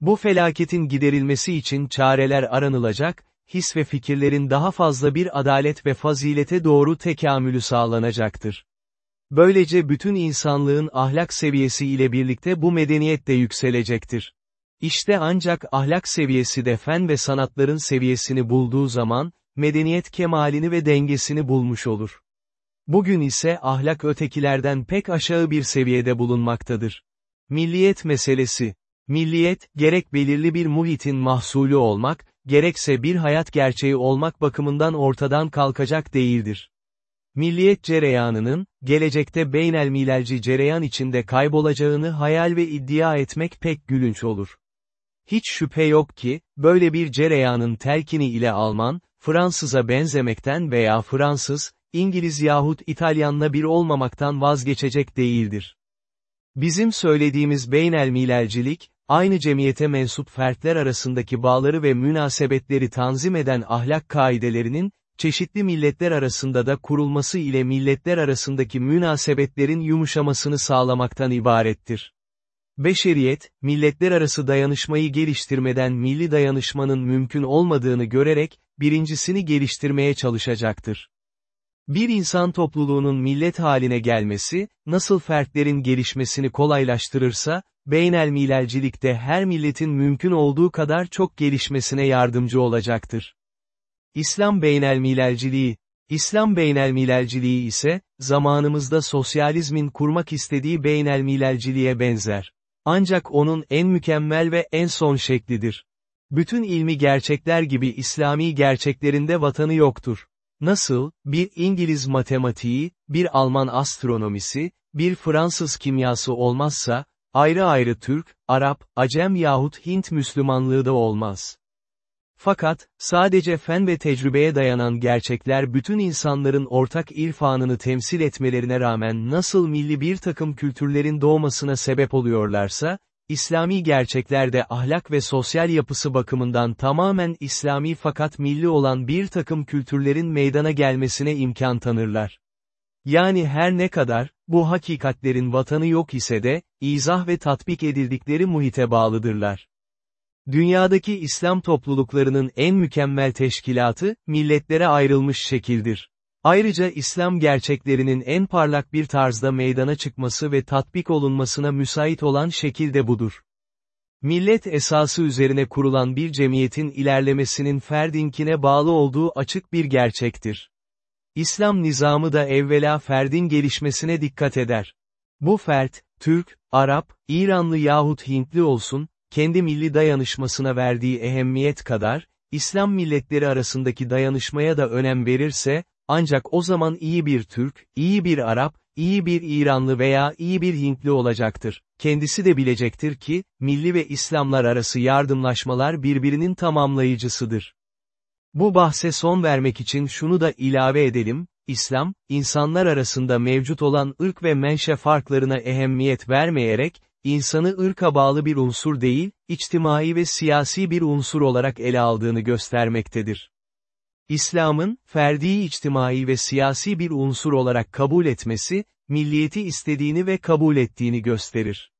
A: Bu felaketin giderilmesi için çareler aranılacak, his ve fikirlerin daha fazla bir adalet ve fazilete doğru tekamülü sağlanacaktır. Böylece bütün insanlığın ahlak seviyesi ile birlikte bu medeniyet de yükselecektir. İşte ancak ahlak seviyesi de fen ve sanatların seviyesini bulduğu zaman, medeniyet kemalini ve dengesini bulmuş olur. Bugün ise ahlak ötekilerden pek aşağı bir seviyede bulunmaktadır. Milliyet meselesi. Milliyet, gerek belirli bir muhitin mahsulü olmak, gerekse bir hayat gerçeği olmak bakımından ortadan kalkacak değildir. Milliyet cereyanının, gelecekte beynelmilerci cereyan içinde kaybolacağını hayal ve iddia etmek pek gülünç olur. Hiç şüphe yok ki, böyle bir cereyanın telkini ile Alman, Fransız'a benzemekten veya Fransız, İngiliz yahut İtalyanla bir olmamaktan vazgeçecek değildir. Bizim söylediğimiz beynelmilercilik, aynı cemiyete mensup fertler arasındaki bağları ve münasebetleri tanzim eden ahlak kaidelerinin, çeşitli milletler arasında da kurulması ile milletler arasındaki münasebetlerin yumuşamasını sağlamaktan ibarettir. Beşeriyet, milletler arası dayanışmayı geliştirmeden milli dayanışmanın mümkün olmadığını görerek, birincisini geliştirmeye çalışacaktır. Bir insan topluluğunun millet haline gelmesi, nasıl fertlerin gelişmesini kolaylaştırırsa, beynelmilercilikte her milletin mümkün olduğu kadar çok gelişmesine yardımcı olacaktır. İslam beynelmilerciliği, İslam beynelmilerciliği ise, zamanımızda sosyalizmin kurmak istediği beynelmilerciliğe benzer. Ancak onun en mükemmel ve en son şeklidir. Bütün ilmi gerçekler gibi İslami gerçeklerinde vatanı yoktur. Nasıl, bir İngiliz matematiği, bir Alman astronomisi, bir Fransız kimyası olmazsa, ayrı ayrı Türk, Arap, Acem yahut Hint Müslümanlığı da olmaz. Fakat, sadece fen ve tecrübeye dayanan gerçekler bütün insanların ortak irfanını temsil etmelerine rağmen nasıl milli bir takım kültürlerin doğmasına sebep oluyorlarsa, İslami gerçeklerde ahlak ve sosyal yapısı bakımından tamamen İslami fakat milli olan bir takım kültürlerin meydana gelmesine imkan tanırlar. Yani her ne kadar, bu hakikatlerin vatanı yok ise de, izah ve tatbik edildikleri muhite bağlıdırlar. Dünyadaki İslam topluluklarının en mükemmel teşkilatı, milletlere ayrılmış şekildir. Ayrıca İslam gerçeklerinin en parlak bir tarzda meydana çıkması ve tatbik olunmasına müsait olan şekil de budur. Millet esası üzerine kurulan bir cemiyetin ilerlemesinin ferdinkine bağlı olduğu açık bir gerçektir. İslam nizamı da evvela ferdin gelişmesine dikkat eder. Bu fert, Türk, Arap, İranlı yahut Hintli olsun, kendi milli dayanışmasına verdiği ehemmiyet kadar, İslam milletleri arasındaki dayanışmaya da önem verirse, ancak o zaman iyi bir Türk, iyi bir Arap, iyi bir İranlı veya iyi bir Hintli olacaktır. Kendisi de bilecektir ki, milli ve İslamlar arası yardımlaşmalar birbirinin tamamlayıcısıdır. Bu bahse son vermek için şunu da ilave edelim, İslam, insanlar arasında mevcut olan ırk ve menşe farklarına ehemmiyet vermeyerek, insanı ırka bağlı bir unsur değil, içtimai ve siyasi bir unsur olarak ele aldığını göstermektedir. İslam'ın, ferdi içtimai ve siyasi bir unsur olarak kabul etmesi, milliyeti istediğini ve kabul ettiğini gösterir.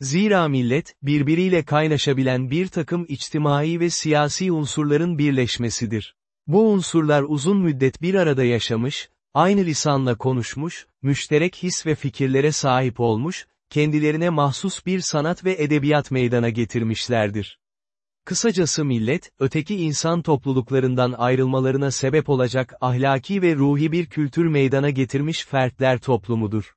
A: Zira millet, birbiriyle kaynaşabilen bir takım içtimai ve siyasi unsurların birleşmesidir. Bu unsurlar uzun müddet bir arada yaşamış, aynı lisanla konuşmuş, müşterek his ve fikirlere sahip olmuş, kendilerine mahsus bir sanat ve edebiyat meydana getirmişlerdir. Kısacası millet, öteki insan topluluklarından ayrılmalarına sebep olacak ahlaki ve ruhi bir kültür meydana getirmiş fertler toplumudur.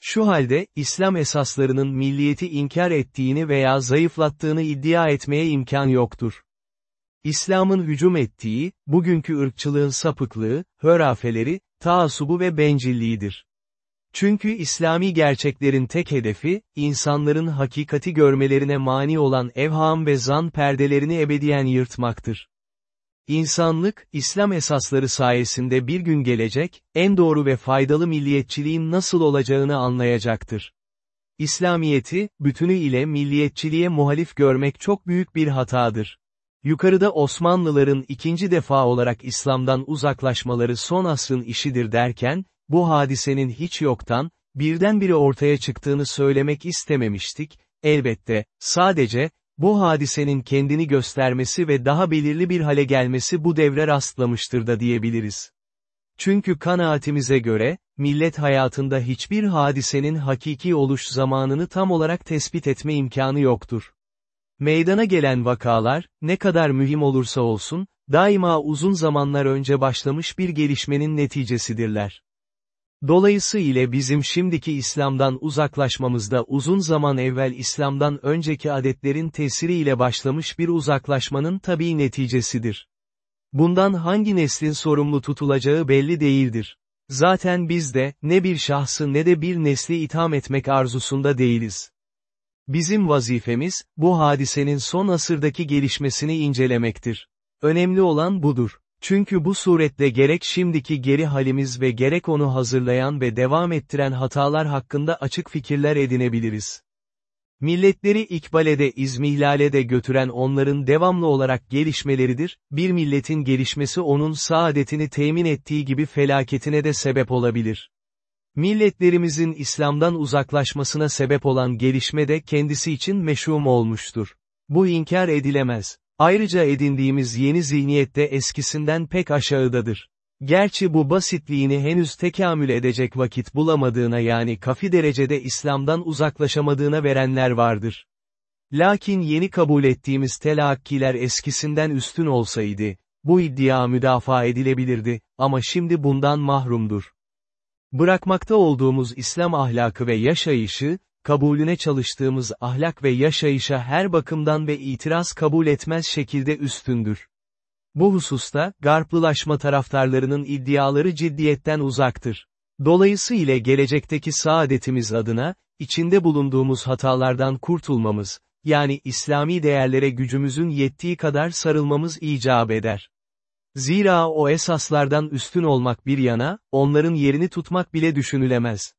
A: Şu halde, İslam esaslarının milliyeti inkar ettiğini veya zayıflattığını iddia etmeye imkan yoktur. İslam'ın hücum ettiği, bugünkü ırkçılığın sapıklığı, hörafeleri, taasubu ve bencilliğidir. Çünkü İslami gerçeklerin tek hedefi, insanların hakikati görmelerine mani olan evham ve zan perdelerini ebediyen yırtmaktır. İnsanlık, İslam esasları sayesinde bir gün gelecek, en doğru ve faydalı milliyetçiliğin nasıl olacağını anlayacaktır. İslamiyeti, bütünü ile milliyetçiliğe muhalif görmek çok büyük bir hatadır. Yukarıda Osmanlıların ikinci defa olarak İslam'dan uzaklaşmaları son asrın işidir derken, bu hadisenin hiç yoktan, birdenbire ortaya çıktığını söylemek istememiştik, elbette, sadece, bu hadisenin kendini göstermesi ve daha belirli bir hale gelmesi bu devre rastlamıştır da diyebiliriz. Çünkü kanaatimize göre, millet hayatında hiçbir hadisenin hakiki oluş zamanını tam olarak tespit etme imkanı yoktur. Meydana gelen vakalar, ne kadar mühim olursa olsun, daima uzun zamanlar önce başlamış bir gelişmenin neticesidirler. Dolayısıyla bizim şimdiki İslam'dan uzaklaşmamızda uzun zaman evvel İslam'dan önceki adetlerin tesiriyle başlamış bir uzaklaşmanın tabii neticesidir. Bundan hangi neslin sorumlu tutulacağı belli değildir. Zaten biz de, ne bir şahsı ne de bir nesli itham etmek arzusunda değiliz. Bizim vazifemiz, bu hadisenin son asırdaki gelişmesini incelemektir. Önemli olan budur. Çünkü bu surette gerek şimdiki geri halimiz ve gerek onu hazırlayan ve devam ettiren hatalar hakkında açık fikirler edinebiliriz. Milletleri ikbale de götüren onların devamlı olarak gelişmeleridir, bir milletin gelişmesi onun saadetini temin ettiği gibi felaketine de sebep olabilir. Milletlerimizin İslam'dan uzaklaşmasına sebep olan gelişme de kendisi için meşhum olmuştur. Bu inkar edilemez. Ayrıca edindiğimiz yeni zihniyette eskisinden pek aşağıdadır. Gerçi bu basitliğini henüz tekamül edecek vakit bulamadığına yani kafi derecede İslam'dan uzaklaşamadığına verenler vardır. Lakin yeni kabul ettiğimiz telakkiler eskisinden üstün olsaydı, bu iddia müdafaa edilebilirdi, ama şimdi bundan mahrumdur. Bırakmakta olduğumuz İslam ahlakı ve yaşayışı, kabulüne çalıştığımız ahlak ve yaşayışa her bakımdan ve itiraz kabul etmez şekilde üstündür. Bu hususta, garplılaşma taraftarlarının iddiaları ciddiyetten uzaktır. Dolayısıyla gelecekteki saadetimiz adına, içinde bulunduğumuz hatalardan kurtulmamız, yani İslami değerlere gücümüzün yettiği kadar sarılmamız icap eder. Zira o esaslardan üstün olmak bir yana, onların yerini tutmak bile düşünülemez.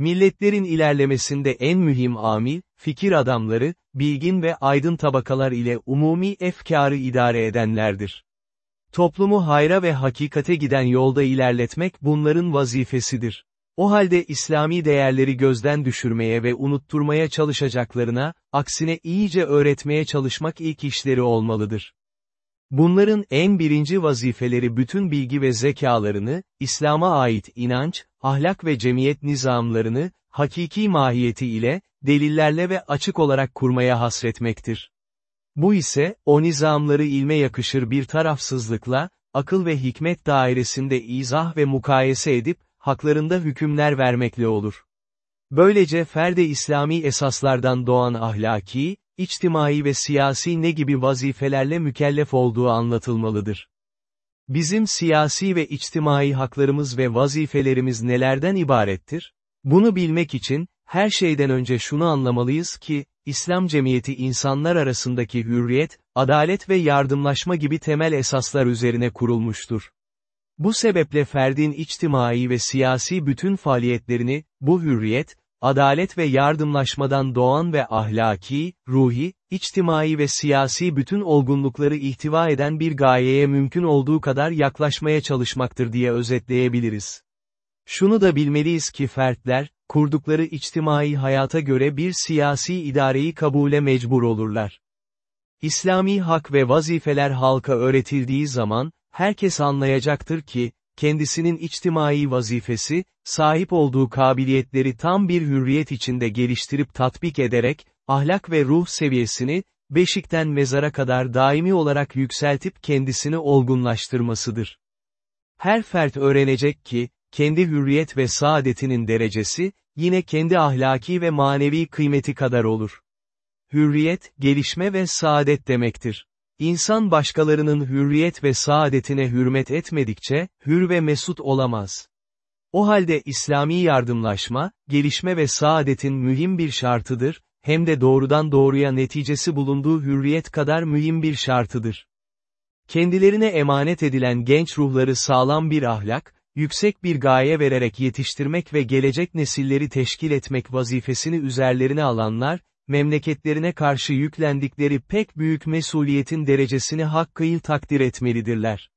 A: Milletlerin ilerlemesinde en mühim amil, fikir adamları, bilgin ve aydın tabakalar ile umumi efkarı idare edenlerdir. Toplumu hayra ve hakikate giden yolda ilerletmek bunların vazifesidir. O halde İslami değerleri gözden düşürmeye ve unutturmaya çalışacaklarına, aksine iyice öğretmeye çalışmak ilk işleri olmalıdır. Bunların en birinci vazifeleri bütün bilgi ve zekalarını, İslam'a ait inanç, ahlak ve cemiyet nizamlarını, hakiki mahiyeti ile, delillerle ve açık olarak kurmaya hasretmektir. Bu ise, o nizamları ilme yakışır bir tarafsızlıkla, akıl ve hikmet dairesinde izah ve mukayese edip, haklarında hükümler vermekle olur. Böylece ferde İslami esaslardan doğan ahlaki, içtimai ve siyasi ne gibi vazifelerle mükellef olduğu anlatılmalıdır. Bizim siyasi ve içtimai haklarımız ve vazifelerimiz nelerden ibarettir? Bunu bilmek için, her şeyden önce şunu anlamalıyız ki, İslam cemiyeti insanlar arasındaki hürriyet, adalet ve yardımlaşma gibi temel esaslar üzerine kurulmuştur. Bu sebeple ferdin içtimai ve siyasi bütün faaliyetlerini, bu hürriyet, adalet ve yardımlaşmadan doğan ve ahlaki, ruhi, içtimai ve siyasi bütün olgunlukları ihtiva eden bir gayeye mümkün olduğu kadar yaklaşmaya çalışmaktır diye özetleyebiliriz. Şunu da bilmeliyiz ki fertler, kurdukları içtimai hayata göre bir siyasi idareyi kabule mecbur olurlar. İslami hak ve vazifeler halka öğretildiği zaman, herkes anlayacaktır ki, kendisinin içtimai vazifesi, sahip olduğu kabiliyetleri tam bir hürriyet içinde geliştirip tatbik ederek, ahlak ve ruh seviyesini, beşikten mezara kadar daimi olarak yükseltip kendisini olgunlaştırmasıdır. Her fert öğrenecek ki, kendi hürriyet ve saadetinin derecesi, yine kendi ahlaki ve manevi kıymeti kadar olur. Hürriyet, gelişme ve saadet demektir. İnsan başkalarının hürriyet ve saadetine hürmet etmedikçe, hür ve mesut olamaz. O halde İslami yardımlaşma, gelişme ve saadetin mühim bir şartıdır, hem de doğrudan doğruya neticesi bulunduğu hürriyet kadar mühim bir şartıdır. Kendilerine emanet edilen genç ruhları sağlam bir ahlak, yüksek bir gaye vererek yetiştirmek ve gelecek nesilleri teşkil etmek vazifesini üzerlerine alanlar, memleketlerine karşı yüklendikleri pek büyük mesuliyetin derecesini hakkıyla takdir etmelidirler.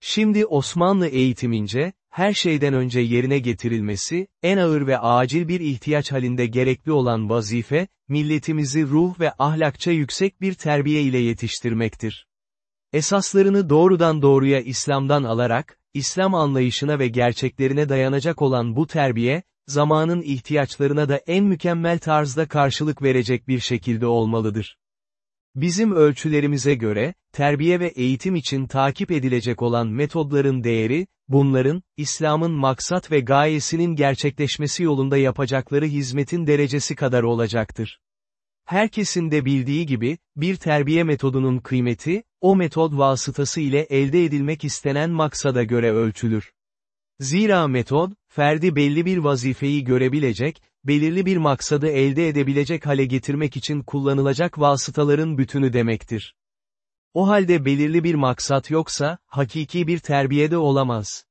A: Şimdi Osmanlı eğitimince, her şeyden önce yerine getirilmesi, en ağır ve acil bir ihtiyaç halinde gerekli olan vazife, milletimizi ruh ve ahlakça yüksek bir terbiye ile yetiştirmektir. Esaslarını doğrudan doğruya İslam'dan alarak, İslam anlayışına ve gerçeklerine dayanacak olan bu terbiye, zamanın ihtiyaçlarına da en mükemmel tarzda karşılık verecek bir şekilde olmalıdır. Bizim ölçülerimize göre, terbiye ve eğitim için takip edilecek olan metodların değeri, bunların, İslam'ın maksat ve gayesinin gerçekleşmesi yolunda yapacakları hizmetin derecesi kadar olacaktır. Herkesin de bildiği gibi, bir terbiye metodunun kıymeti, o metod vasıtası ile elde edilmek istenen maksada göre ölçülür. Zira metod, ferdi belli bir vazifeyi görebilecek, belirli bir maksadı elde edebilecek hale getirmek için kullanılacak vasıtaların bütünü demektir. O halde belirli bir maksat yoksa, hakiki bir terbiye de olamaz.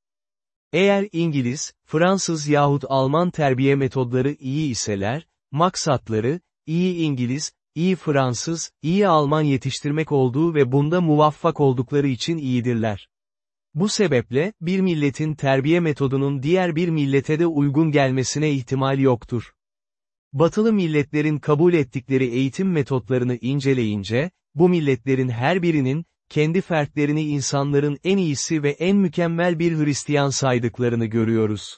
A: Eğer İngiliz, Fransız yahut Alman terbiye metodları iyi iseler, maksatları, iyi İngiliz, iyi Fransız, iyi Alman yetiştirmek olduğu ve bunda muvaffak oldukları için iyidirler. Bu sebeple, bir milletin terbiye metodunun diğer bir millete de uygun gelmesine ihtimal yoktur. Batılı milletlerin kabul ettikleri eğitim metotlarını inceleyince, bu milletlerin her birinin, kendi fertlerini insanların en iyisi ve en mükemmel bir Hristiyan saydıklarını görüyoruz.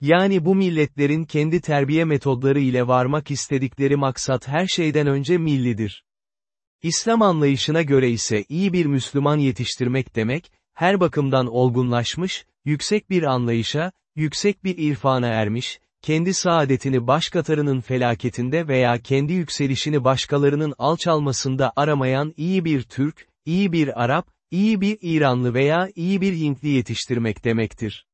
A: Yani bu milletlerin kendi terbiye metodları ile varmak istedikleri maksat her şeyden önce millidir. İslam anlayışına göre ise iyi bir Müslüman yetiştirmek demek, her bakımdan olgunlaşmış, yüksek bir anlayışa, yüksek bir irfana ermiş, kendi saadetini başkatarının felaketinde veya kendi yükselişini başkalarının alçalmasında aramayan iyi bir Türk, iyi bir Arap, iyi bir İranlı veya iyi bir Hintli yetiştirmek demektir.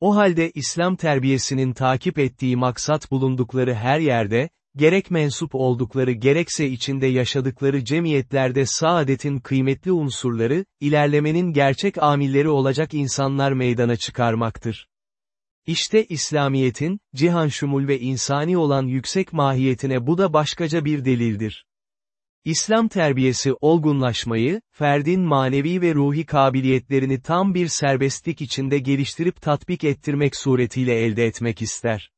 A: O halde İslam terbiyesinin takip ettiği maksat bulundukları her yerde, gerek mensup oldukları gerekse içinde yaşadıkları cemiyetlerde saadetin kıymetli unsurları, ilerlemenin gerçek amilleri olacak insanlar meydana çıkarmaktır. İşte İslamiyet'in, cihan şumul ve insani olan yüksek mahiyetine bu da başkaca bir delildir. İslam terbiyesi olgunlaşmayı, ferdin manevi ve ruhi kabiliyetlerini tam bir serbestlik içinde geliştirip tatbik ettirmek suretiyle elde etmek ister.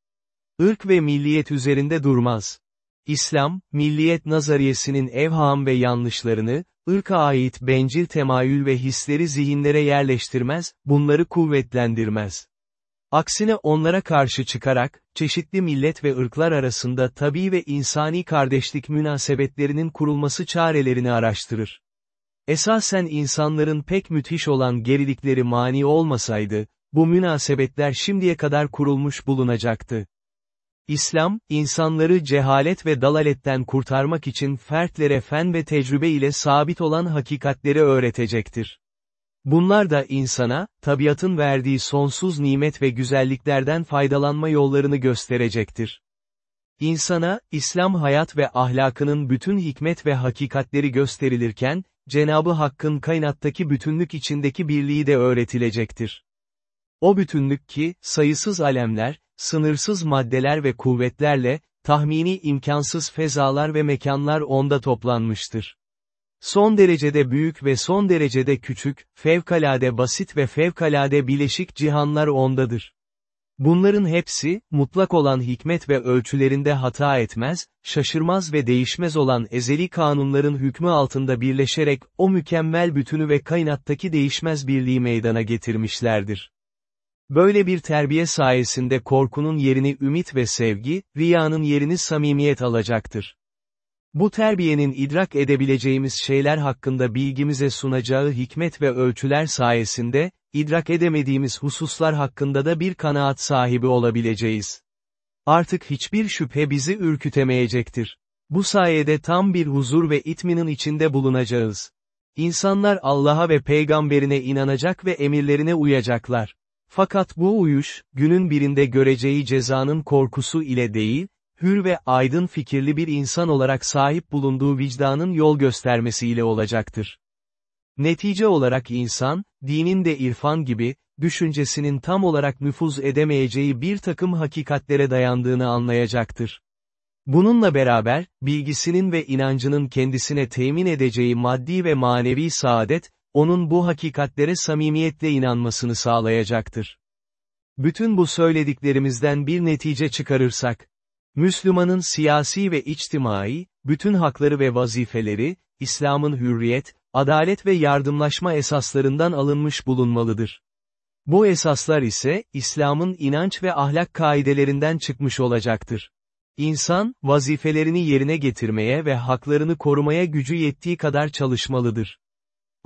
A: Irk ve milliyet üzerinde durmaz. İslam, milliyet nazariyesinin evham ve yanlışlarını, ırka ait bencil temayül ve hisleri zihinlere yerleştirmez, bunları kuvvetlendirmez. Aksine onlara karşı çıkarak, çeşitli millet ve ırklar arasında tabi ve insani kardeşlik münasebetlerinin kurulması çarelerini araştırır. Esasen insanların pek müthiş olan gerilikleri mani olmasaydı, bu münasebetler şimdiye kadar kurulmuş bulunacaktı. İslam, insanları cehalet ve dalaletten kurtarmak için fertlere fen ve tecrübe ile sabit olan hakikatleri öğretecektir. Bunlar da insana, tabiatın verdiği sonsuz nimet ve güzelliklerden faydalanma yollarını gösterecektir. İnsana, İslam hayat ve ahlakının bütün hikmet ve hakikatleri gösterilirken, Cenabı Hakk'ın kainattaki bütünlük içindeki birliği de öğretilecektir. O bütünlük ki, sayısız alemler, sınırsız maddeler ve kuvvetlerle, tahmini imkansız fezalar ve mekanlar onda toplanmıştır. Son derecede büyük ve son derecede küçük, fevkalade basit ve fevkalade bileşik cihanlar ondadır. Bunların hepsi, mutlak olan hikmet ve ölçülerinde hata etmez, şaşırmaz ve değişmez olan ezeli kanunların hükmü altında birleşerek o mükemmel bütünü ve kainattaki değişmez birliği meydana getirmişlerdir. Böyle bir terbiye sayesinde korkunun yerini ümit ve sevgi, riyanın yerini samimiyet alacaktır. Bu terbiyenin idrak edebileceğimiz şeyler hakkında bilgimize sunacağı hikmet ve ölçüler sayesinde, idrak edemediğimiz hususlar hakkında da bir kanaat sahibi olabileceğiz. Artık hiçbir şüphe bizi ürkütemeyecektir. Bu sayede tam bir huzur ve itminin içinde bulunacağız. İnsanlar Allah'a ve peygamberine inanacak ve emirlerine uyacaklar. Fakat bu uyuş, günün birinde göreceği cezanın korkusu ile değil, hür ve aydın fikirli bir insan olarak sahip bulunduğu vicdanın yol göstermesiyle olacaktır. Netice olarak insan, dinin de irfan gibi, düşüncesinin tam olarak nüfuz edemeyeceği bir takım hakikatlere dayandığını anlayacaktır. Bununla beraber, bilgisinin ve inancının kendisine temin edeceği maddi ve manevi saadet, onun bu hakikatlere samimiyetle inanmasını sağlayacaktır. Bütün bu söylediklerimizden bir netice çıkarırsak, Müslümanın siyasi ve içtimai, bütün hakları ve vazifeleri, İslam'ın hürriyet, adalet ve yardımlaşma esaslarından alınmış bulunmalıdır. Bu esaslar ise, İslam'ın inanç ve ahlak kaidelerinden çıkmış olacaktır. İnsan, vazifelerini yerine getirmeye ve haklarını korumaya gücü yettiği kadar çalışmalıdır.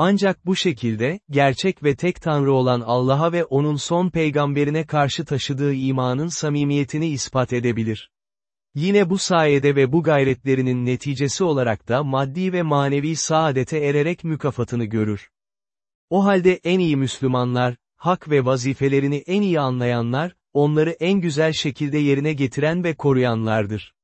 A: Ancak bu şekilde, gerçek ve tek Tanrı olan Allah'a ve O'nun son peygamberine karşı taşıdığı imanın samimiyetini ispat edebilir. Yine bu sayede ve bu gayretlerinin neticesi olarak da maddi ve manevi saadete ererek mükafatını görür. O halde en iyi Müslümanlar, hak ve vazifelerini en iyi anlayanlar, onları en güzel şekilde yerine getiren ve koruyanlardır.